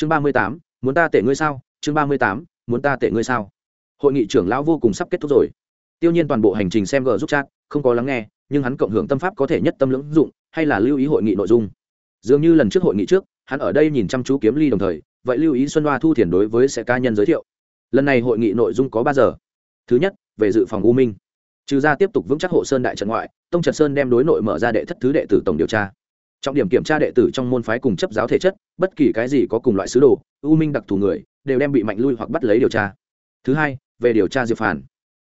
chương ba mươi tám, muốn ta tể ngươi sao? Chương ba mươi tám, muốn ta tể ngươi sao? Hội nghị trưởng lão vô cùng sắp kết thúc rồi. Tiêu nhiên toàn bộ hành trình xem gờ giúp chat, không có lắng nghe, nhưng hắn cộng hưởng tâm pháp có thể nhất tâm lưỡng dụng, hay là lưu ý hội nghị nội dung? Dường như lần trước hội nghị trước, hắn ở đây nhìn chăm chú kiếm ly đồng thời, vậy lưu ý xuân hoa thu thiền đối với sẽ ca nhân giới thiệu. Lần này hội nghị nội dung có ba giờ. Thứ nhất, về dự phòng u minh. Trừ ra tiếp tục vững chắc hộ sơn đại trận ngoại, tông trần sơn đem đối nội mở ra đệ thất thứ đệ tử tổng điều tra trọng điểm kiểm tra đệ tử trong môn phái cùng chấp giáo thể chất, bất kỳ cái gì có cùng loại sứ đồ, ưu minh đặc thù người, đều đem bị mạnh lui hoặc bắt lấy điều tra. Thứ hai, về điều tra diệp phản.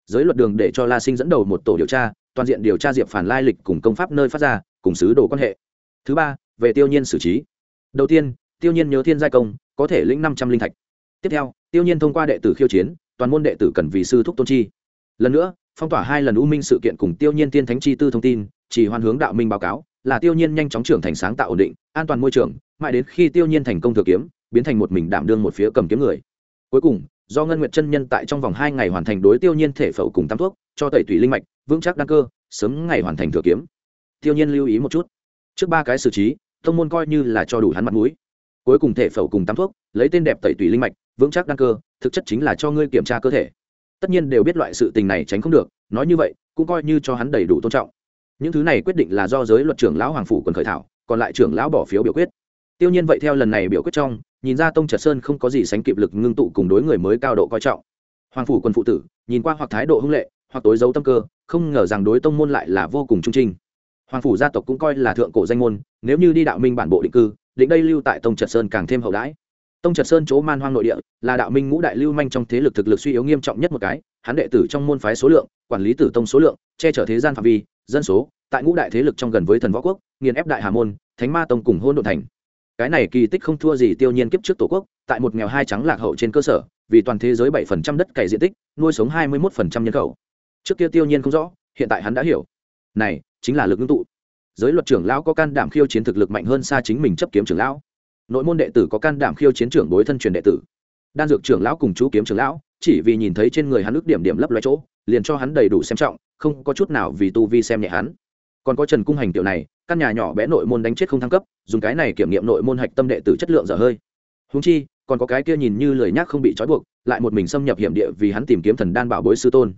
Giới luật đường để cho la sinh dẫn đầu một tổ điều tra, toàn diện điều tra diệp phản lai lịch cùng công pháp nơi phát ra, cùng sứ đồ quan hệ. Thứ ba, về tiêu nhiên xử trí. Đầu tiên, tiêu nhiên nhớ thiên giai công, có thể lĩnh năm trăm linh thạch. Tiếp theo, tiêu nhiên thông qua đệ tử khiêu chiến, toàn môn đệ tử cần vì sư thúc tôn chi. Lần nữa, phong tỏa hai lần u minh sự kiện cùng tiêu nhiên tiên thánh chi tư thông tin, chỉ hoàn hướng đạo minh báo cáo là tiêu nhiên nhanh chóng trưởng thành sáng tạo ổn định, an toàn môi trường, mãi đến khi tiêu nhiên thành công thừa kiếm, biến thành một mình đảm đương một phía cầm kiếm người. Cuối cùng, do ngân nguyệt chân nhân tại trong vòng hai ngày hoàn thành đối tiêu nhiên thể phẫu cùng tam thuốc, cho tẩy tủy linh mạch, vững chắc đăng cơ, sớm ngày hoàn thành thừa kiếm. Tiêu nhiên lưu ý một chút. Trước ba cái xử trí thông môn coi như là cho đủ hắn mặt mũi. Cuối cùng thể phẫu cùng tam thuốc, lấy tên đẹp tẩy tủy linh mạch, vững chắc đăng cơ, thực chất chính là cho ngươi kiểm tra cơ thể. Tất nhiên đều biết loại sự tình này tránh không được, nói như vậy, cũng coi như cho hắn đầy đủ tôn trọng những thứ này quyết định là do giới luật trưởng lão hoàng phủ quần khởi thảo, còn lại trưởng lão bỏ phiếu biểu quyết. Tiêu nhiên vậy theo lần này biểu quyết trong, nhìn ra tông trật sơn không có gì sánh kịp lực ngưng tụ cùng đối người mới cao độ coi trọng. Hoàng phủ quân phụ tử, nhìn qua hoặc thái độ hưng lệ, hoặc tối giấu tâm cơ, không ngờ rằng đối tông môn lại là vô cùng trung trinh. Hoàng phủ gia tộc cũng coi là thượng cổ danh môn, nếu như đi đạo minh bản bộ định cư, định đây lưu tại tông trật sơn càng thêm hậu đãi. Tông trật sơn chỗ man hoang nội địa, là đạo minh ngũ đại lưu manh trong thế lực thực lực suy yếu nghiêm trọng nhất một cái, hắn đệ tử trong môn phái số lượng, quản lý tử tông số lượng, che chở thế gian phạm vi dân số, tại ngũ đại thế lực trong gần với thần võ quốc, nghiền ép đại hà môn, thánh ma tông cùng hôn đ thành. Cái này kỳ tích không thua gì tiêu nhiên kiếp trước tổ quốc, tại một nghèo hai trắng lạc hậu trên cơ sở, vì toàn thế giới bảy phần trăm đất cày diện tích, nuôi sống hai mươi một phần trăm nhân khẩu. Trước kia tiêu nhiên không rõ, hiện tại hắn đã hiểu. Này, chính là lực ngưng tụ. Giới luật trưởng lão có can đảm khiêu chiến thực lực mạnh hơn xa chính mình chấp kiếm trưởng lão. Nội môn đệ tử có can đảm khiêu chiến trưởng đối thân truyền đệ tử. Đan dược trưởng lão cùng chú kiếm trưởng lão, chỉ vì nhìn thấy trên người hắn ước điểm điểm lấp loe chỗ liền cho hắn đầy đủ xem trọng, không có chút nào vì tu vi xem nhẹ hắn. Còn có trần cung hành tiểu này, căn nhà nhỏ bé nội môn đánh chết không thăng cấp, dùng cái này kiểm nghiệm nội môn hạch tâm đệ tử chất lượng dở hơi. Húng chi, còn có cái kia nhìn như lời nhác không bị trói buộc, lại một mình xâm nhập hiểm địa vì hắn tìm kiếm thần đan bảo bối sư tôn.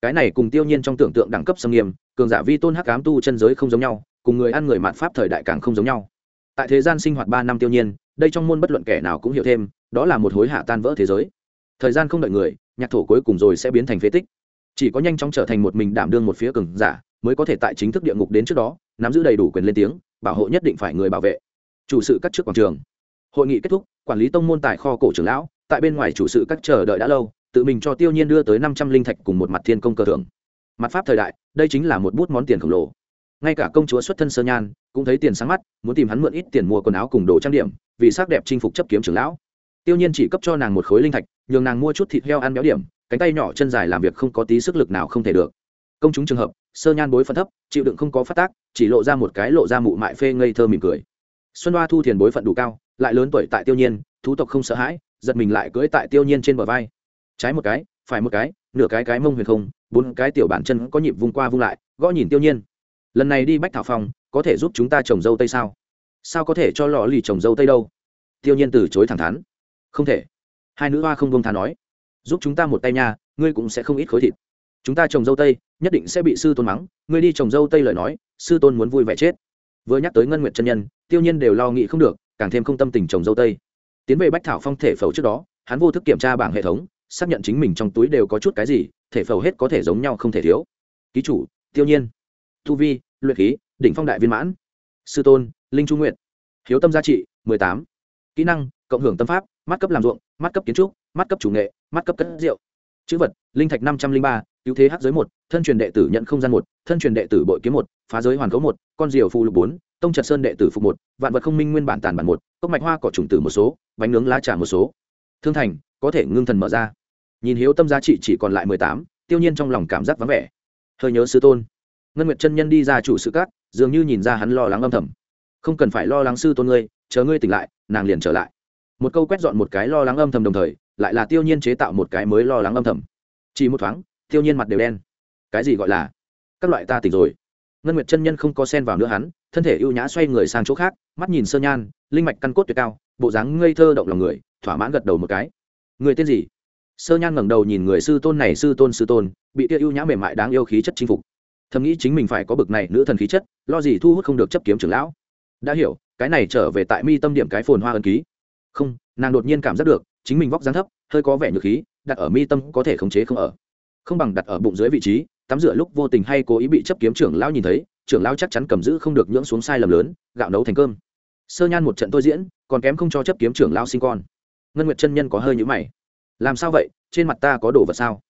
Cái này cùng tiêu nhiên trong tưởng tượng đẳng cấp xâm nghiêm, cường giả vi tôn hắc ám tu chân giới không giống nhau, cùng người ăn người mạn pháp thời đại càng không giống nhau. Tại thế gian sinh hoạt ba năm tiêu nhiên, đây trong môn bất luận kẻ nào cũng hiểu thêm, đó là một hối hạ tan vỡ thế giới. Thời gian không đợi người, nhạc thổ cuối cùng rồi sẽ biến thành phế tích chỉ có nhanh chóng trở thành một mình đảm đương một phía cường giả, mới có thể tại chính thức địa ngục đến trước đó, nắm giữ đầy đủ quyền lên tiếng, bảo hộ nhất định phải người bảo vệ. Chủ sự các trước quảng trường. Hội nghị kết thúc, quản lý tông môn tại kho cổ trưởng lão, tại bên ngoài chủ sự các chờ đợi đã lâu, tự mình cho tiêu nhiên đưa tới năm trăm linh thạch cùng một mặt thiên công cơ thưởng. Mặt pháp thời đại, đây chính là một bút món tiền khổng lồ. Ngay cả công chúa xuất thân sơ nhan, cũng thấy tiền sáng mắt, muốn tìm hắn mượn ít tiền mua quần áo cùng đồ trang điểm, vì sắc đẹp chinh phục chấp kiếm trưởng lão. Tiêu nhiên chỉ cấp cho nàng một khối linh thạch, nhường nàng mua chút thịt heo ăn béo điểm cánh tay nhỏ chân dài làm việc không có tí sức lực nào không thể được. Công chúng trường hợp, sơ nhan bối phân thấp, chịu đựng không có phát tác, chỉ lộ ra một cái lộ ra mụ mại phê ngây thơ mỉm cười. Xuân hoa thu thiền bối phận đủ cao, lại lớn tuổi tại tiêu nhiên, thú tộc không sợ hãi, giật mình lại cưỡi tại tiêu nhiên trên bờ vai. Trái một cái, phải một cái, nửa cái cái mông huyền không, bốn cái tiểu bản chân có nhịp vung qua vung lại, gõ nhìn tiêu nhiên. Lần này đi bách thảo phòng, có thể giúp chúng ta trồng dâu tây sao? Sao có thể cho lò lì trồng dâu tây đâu? Tiêu nhiên từ chối thẳng thắn. Không thể. Hai nữ hoa không buông thà nói giúp chúng ta một tay nha, ngươi cũng sẽ không ít khối thịt. Chúng ta trồng dâu tây, nhất định sẽ bị sư tôn mắng, ngươi đi trồng dâu tây lời nói, sư tôn muốn vui vẻ chết. Vừa nhắc tới ngân nguyện chân nhân, tiêu nhiên đều lo nghĩ không được, càng thêm không tâm tình trồng dâu tây. Tiến về bách thảo phong thể phẫu trước đó, hắn vô thức kiểm tra bảng hệ thống, xác nhận chính mình trong túi đều có chút cái gì, thể phẫu hết có thể giống nhau không thể thiếu. Ký chủ, tiêu nhiên. Thu vi, luyện khí, đỉnh phong đại viên mãn. Sư tôn, linh trung nguyện hiếu tâm giá trị, mười tám. Kỹ năng, cộng hưởng tâm pháp, mắt cấp làm ruộng, mắt cấp kiến trúc mắt cấp chủ nghệ, mắt cấp cất rượu. Chữ vật, linh thạch năm trăm linh ba, cứu thế hát giới một, thân truyền đệ tử nhận không gian một, thân truyền đệ tử bội kiếm một, phá giới hoàn cấu một, con diều phù lục bốn, tông trật sơn đệ tử phục một, vạn vật không minh nguyên bản tàn bản một, cốc mạch hoa cỏ trùng tử một số, bánh nướng lá trà một số. Thương thành, có thể ngưng thần mở ra. Nhìn hiếu tâm giá trị chỉ còn lại mười tám, tiêu nhiên trong lòng cảm giác vắng vẻ. Hơi nhớ sư tôn. Ngân nguyệt chân nhân đi ra chủ sự cát dường như nhìn ra hắn lo lắng âm thầm. Không cần phải lo lắng sư tôn ngươi, chờ ngươi tỉnh lại, nàng liền trở lại. Một câu quét dọn một cái lo lắng âm thầm đồng thời lại là tiêu nhiên chế tạo một cái mới lo lắng âm thầm. Chỉ một thoáng, tiêu nhiên mặt đều đen. Cái gì gọi là? Các loại ta tỉnh rồi. Ngân nguyệt chân nhân không có sen vào nữa hắn, thân thể ưu nhã xoay người sang chỗ khác, mắt nhìn sơ nhan, linh mạch căn cốt tuyệt cao, bộ dáng ngây thơ động lòng người, thỏa mãn gật đầu một cái. Người tên gì? Sơ nhan ngẩng đầu nhìn người sư tôn này, sư tôn sư tôn, bị tia ưu nhã mềm mại đáng yêu khí chất chinh phục. Thầm nghĩ chính mình phải có bực này nữ thần khí chất, lo gì thu hút không được chấp kiếm trưởng lão. Đã hiểu, cái này trở về tại mi tâm điểm cái phồn hoa ân ký. Không, nàng đột nhiên cảm giác được chính mình vóc dáng thấp, hơi có vẻ nhược khí, đặt ở mi tâm có thể khống chế không ở. Không bằng đặt ở bụng dưới vị trí, tắm rửa lúc vô tình hay cố ý bị chấp kiếm trưởng lão nhìn thấy, trưởng lão chắc chắn cầm giữ không được nhưỡng xuống sai lầm lớn, gạo nấu thành cơm. Sơ nhan một trận tôi diễn, còn kém không cho chấp kiếm trưởng lão sinh con. Ngân nguyệt chân nhân có hơi nhũ mày. Làm sao vậy? Trên mặt ta có đồ vật sao?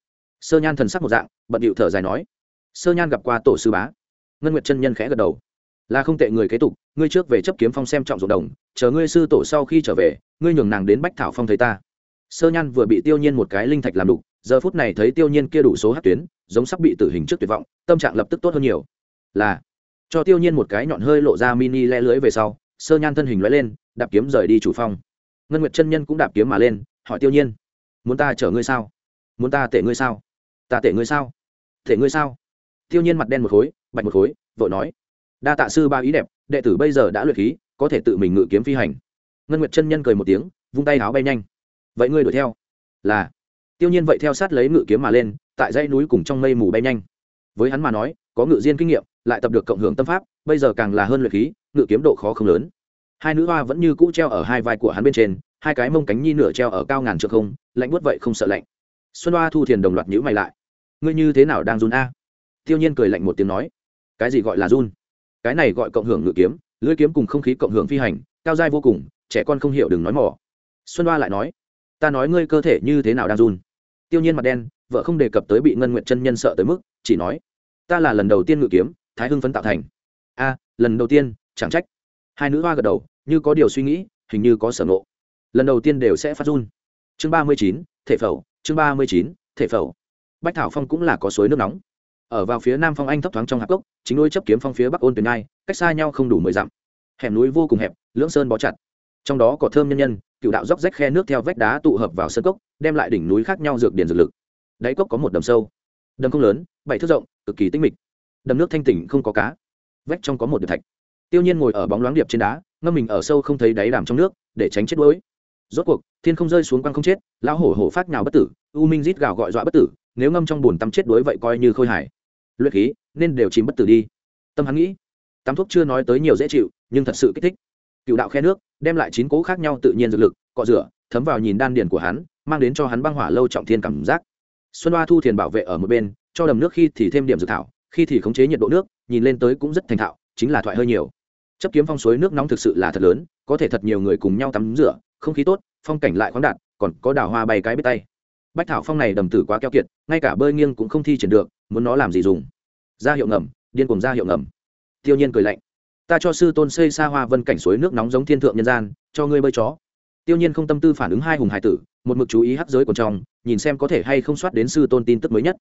Sơ nhan thần sắc một dạng, bận điệu thở dài nói. Sơ nhan gặp qua tổ sư bá. Ngân nguyệt chân nhân khẽ gật đầu là không tệ người kế tục, ngươi trước về chấp kiếm phong xem trọng ruộng đồng, chờ ngươi sư tổ sau khi trở về, ngươi nhường nàng đến bách thảo phong thấy ta. Sơ nhan vừa bị tiêu nhiên một cái linh thạch làm đục, giờ phút này thấy tiêu nhiên kia đủ số hát tuyến, giống sắp bị tử hình trước tuyệt vọng, tâm trạng lập tức tốt hơn nhiều. Là, cho tiêu nhiên một cái nhọn hơi lộ ra mini le lưới về sau, sơ nhan thân hình lóe lên, đạp kiếm rời đi chủ phong. Ngân nguyệt chân nhân cũng đạp kiếm mà lên, hỏi tiêu nhiên, muốn ta chở ngươi sao? Muốn ta tể ngươi sao? Ta tể ngươi sao? Tể ngươi sao? Tiêu nhiên mặt đen một khối, bạch một khối, vội nói đa tạ sư ba ý đẹp, đệ tử bây giờ đã luyện khí, có thể tự mình ngự kiếm phi hành. Ngân nguyệt chân nhân cười một tiếng, vung tay áo bay nhanh. Vậy ngươi đuổi theo? Là. Tiêu nhiên vậy theo sát lấy ngự kiếm mà lên, tại dãy núi cùng trong mây mù bay nhanh. Với hắn mà nói, có ngự diên kinh nghiệm, lại tập được cộng hưởng tâm pháp, bây giờ càng là hơn luyện khí, ngự kiếm độ khó không lớn. Hai nữ hoa vẫn như cũ treo ở hai vai của hắn bên trên, hai cái mông cánh nhi nửa treo ở cao ngàn trượng không, lạnh buốt vậy không sợ lạnh. Xuân hoa thu thiền đồng loạt nhữ mày lại. Ngươi như thế nào đang run a? Tiêu nhiên cười lạnh một tiếng nói. Cái gì gọi là run? Cái này gọi cộng hưởng ngự kiếm, lưỡi kiếm cùng không khí cộng hưởng phi hành, cao dai vô cùng, trẻ con không hiểu đừng nói mỏ. Xuân hoa lại nói, ta nói ngươi cơ thể như thế nào đang run? Tiêu nhiên mặt đen, vợ không đề cập tới bị ngân nguyện chân nhân sợ tới mức, chỉ nói, ta là lần đầu tiên ngự kiếm, thái hưng phấn tạo thành. A, lần đầu tiên, chẳng trách. Hai nữ hoa gật đầu, như có điều suy nghĩ, hình như có sở ngộ. Lần đầu tiên đều sẽ phát run. Chương ba mươi chín, thể phẩu, chương ba mươi chín, thể phẩu. Bách thảo phong cũng là có suối nước nóng ở vào phía nam phong anh thấp thoáng trong hạp cốc, chính đôi chấp kiếm phong phía bắc ôn tuyền ngai cách xa nhau không đủ mười dặm. Hẻm núi vô cùng hẹp, lưỡng sơn bó chặt. Trong đó có thơm nhân nhân, cựu đạo dốc rách khe nước theo vách đá tụ hợp vào sân cốc, đem lại đỉnh núi khác nhau dược điển dược lực. Đáy cốc có một đầm sâu. Đầm không lớn, bảy thước rộng, cực kỳ tinh mịch. Đầm nước thanh tỉnh không có cá. Vách trong có một điệp thạch. Tiêu nhiên ngồi ở bóng loáng điệp trên đá, ngâm mình ở sâu không thấy đáy đàm trong nước, để tránh chết đuối. Rốt cuộc, thiên không rơi xuống quăng không chết, lão hổ hổ phát nhào bất tử, u minh rít gào gọi dọa bất tử, nếu ngâm trong bùn tắm chết đuối vậy coi như khôi hài luyện khí, nên đều chìm bất tử đi. Tâm hắn nghĩ, tắm thuốc chưa nói tới nhiều dễ chịu, nhưng thật sự kích thích. Cựu đạo khe nước, đem lại chín cố khác nhau tự nhiên dược lực, cọ rửa, thấm vào nhìn đan điền của hắn, mang đến cho hắn băng hỏa lâu trọng thiên cảm giác. Xuân hoa thu thiền bảo vệ ở một bên, cho đầm nước khi thì thêm điểm dược thảo, khi thì khống chế nhiệt độ nước, nhìn lên tới cũng rất thành thạo, chính là thoại hơi nhiều. Chấp kiếm phong suối nước nóng thực sự là thật lớn, có thể thật nhiều người cùng nhau tắm rửa, không khí tốt, phong cảnh lại khoáng đạt, còn có đào hoa bay cái bếp tay. Bách thảo phong này đầm tử quá keo kiệt, ngay cả bơi nghiêng cũng không thi triển được muốn nó làm gì dùng? Ra hiệu ngầm, điên cùng ra hiệu ngầm. Tiêu nhiên cười lạnh. Ta cho sư tôn xây xa hoa vân cảnh suối nước nóng giống thiên thượng nhân gian, cho ngươi bơi chó. Tiêu nhiên không tâm tư phản ứng hai hùng hải tử, một mực chú ý hắc giới còn trong, nhìn xem có thể hay không soát đến sư tôn tin tức mới nhất.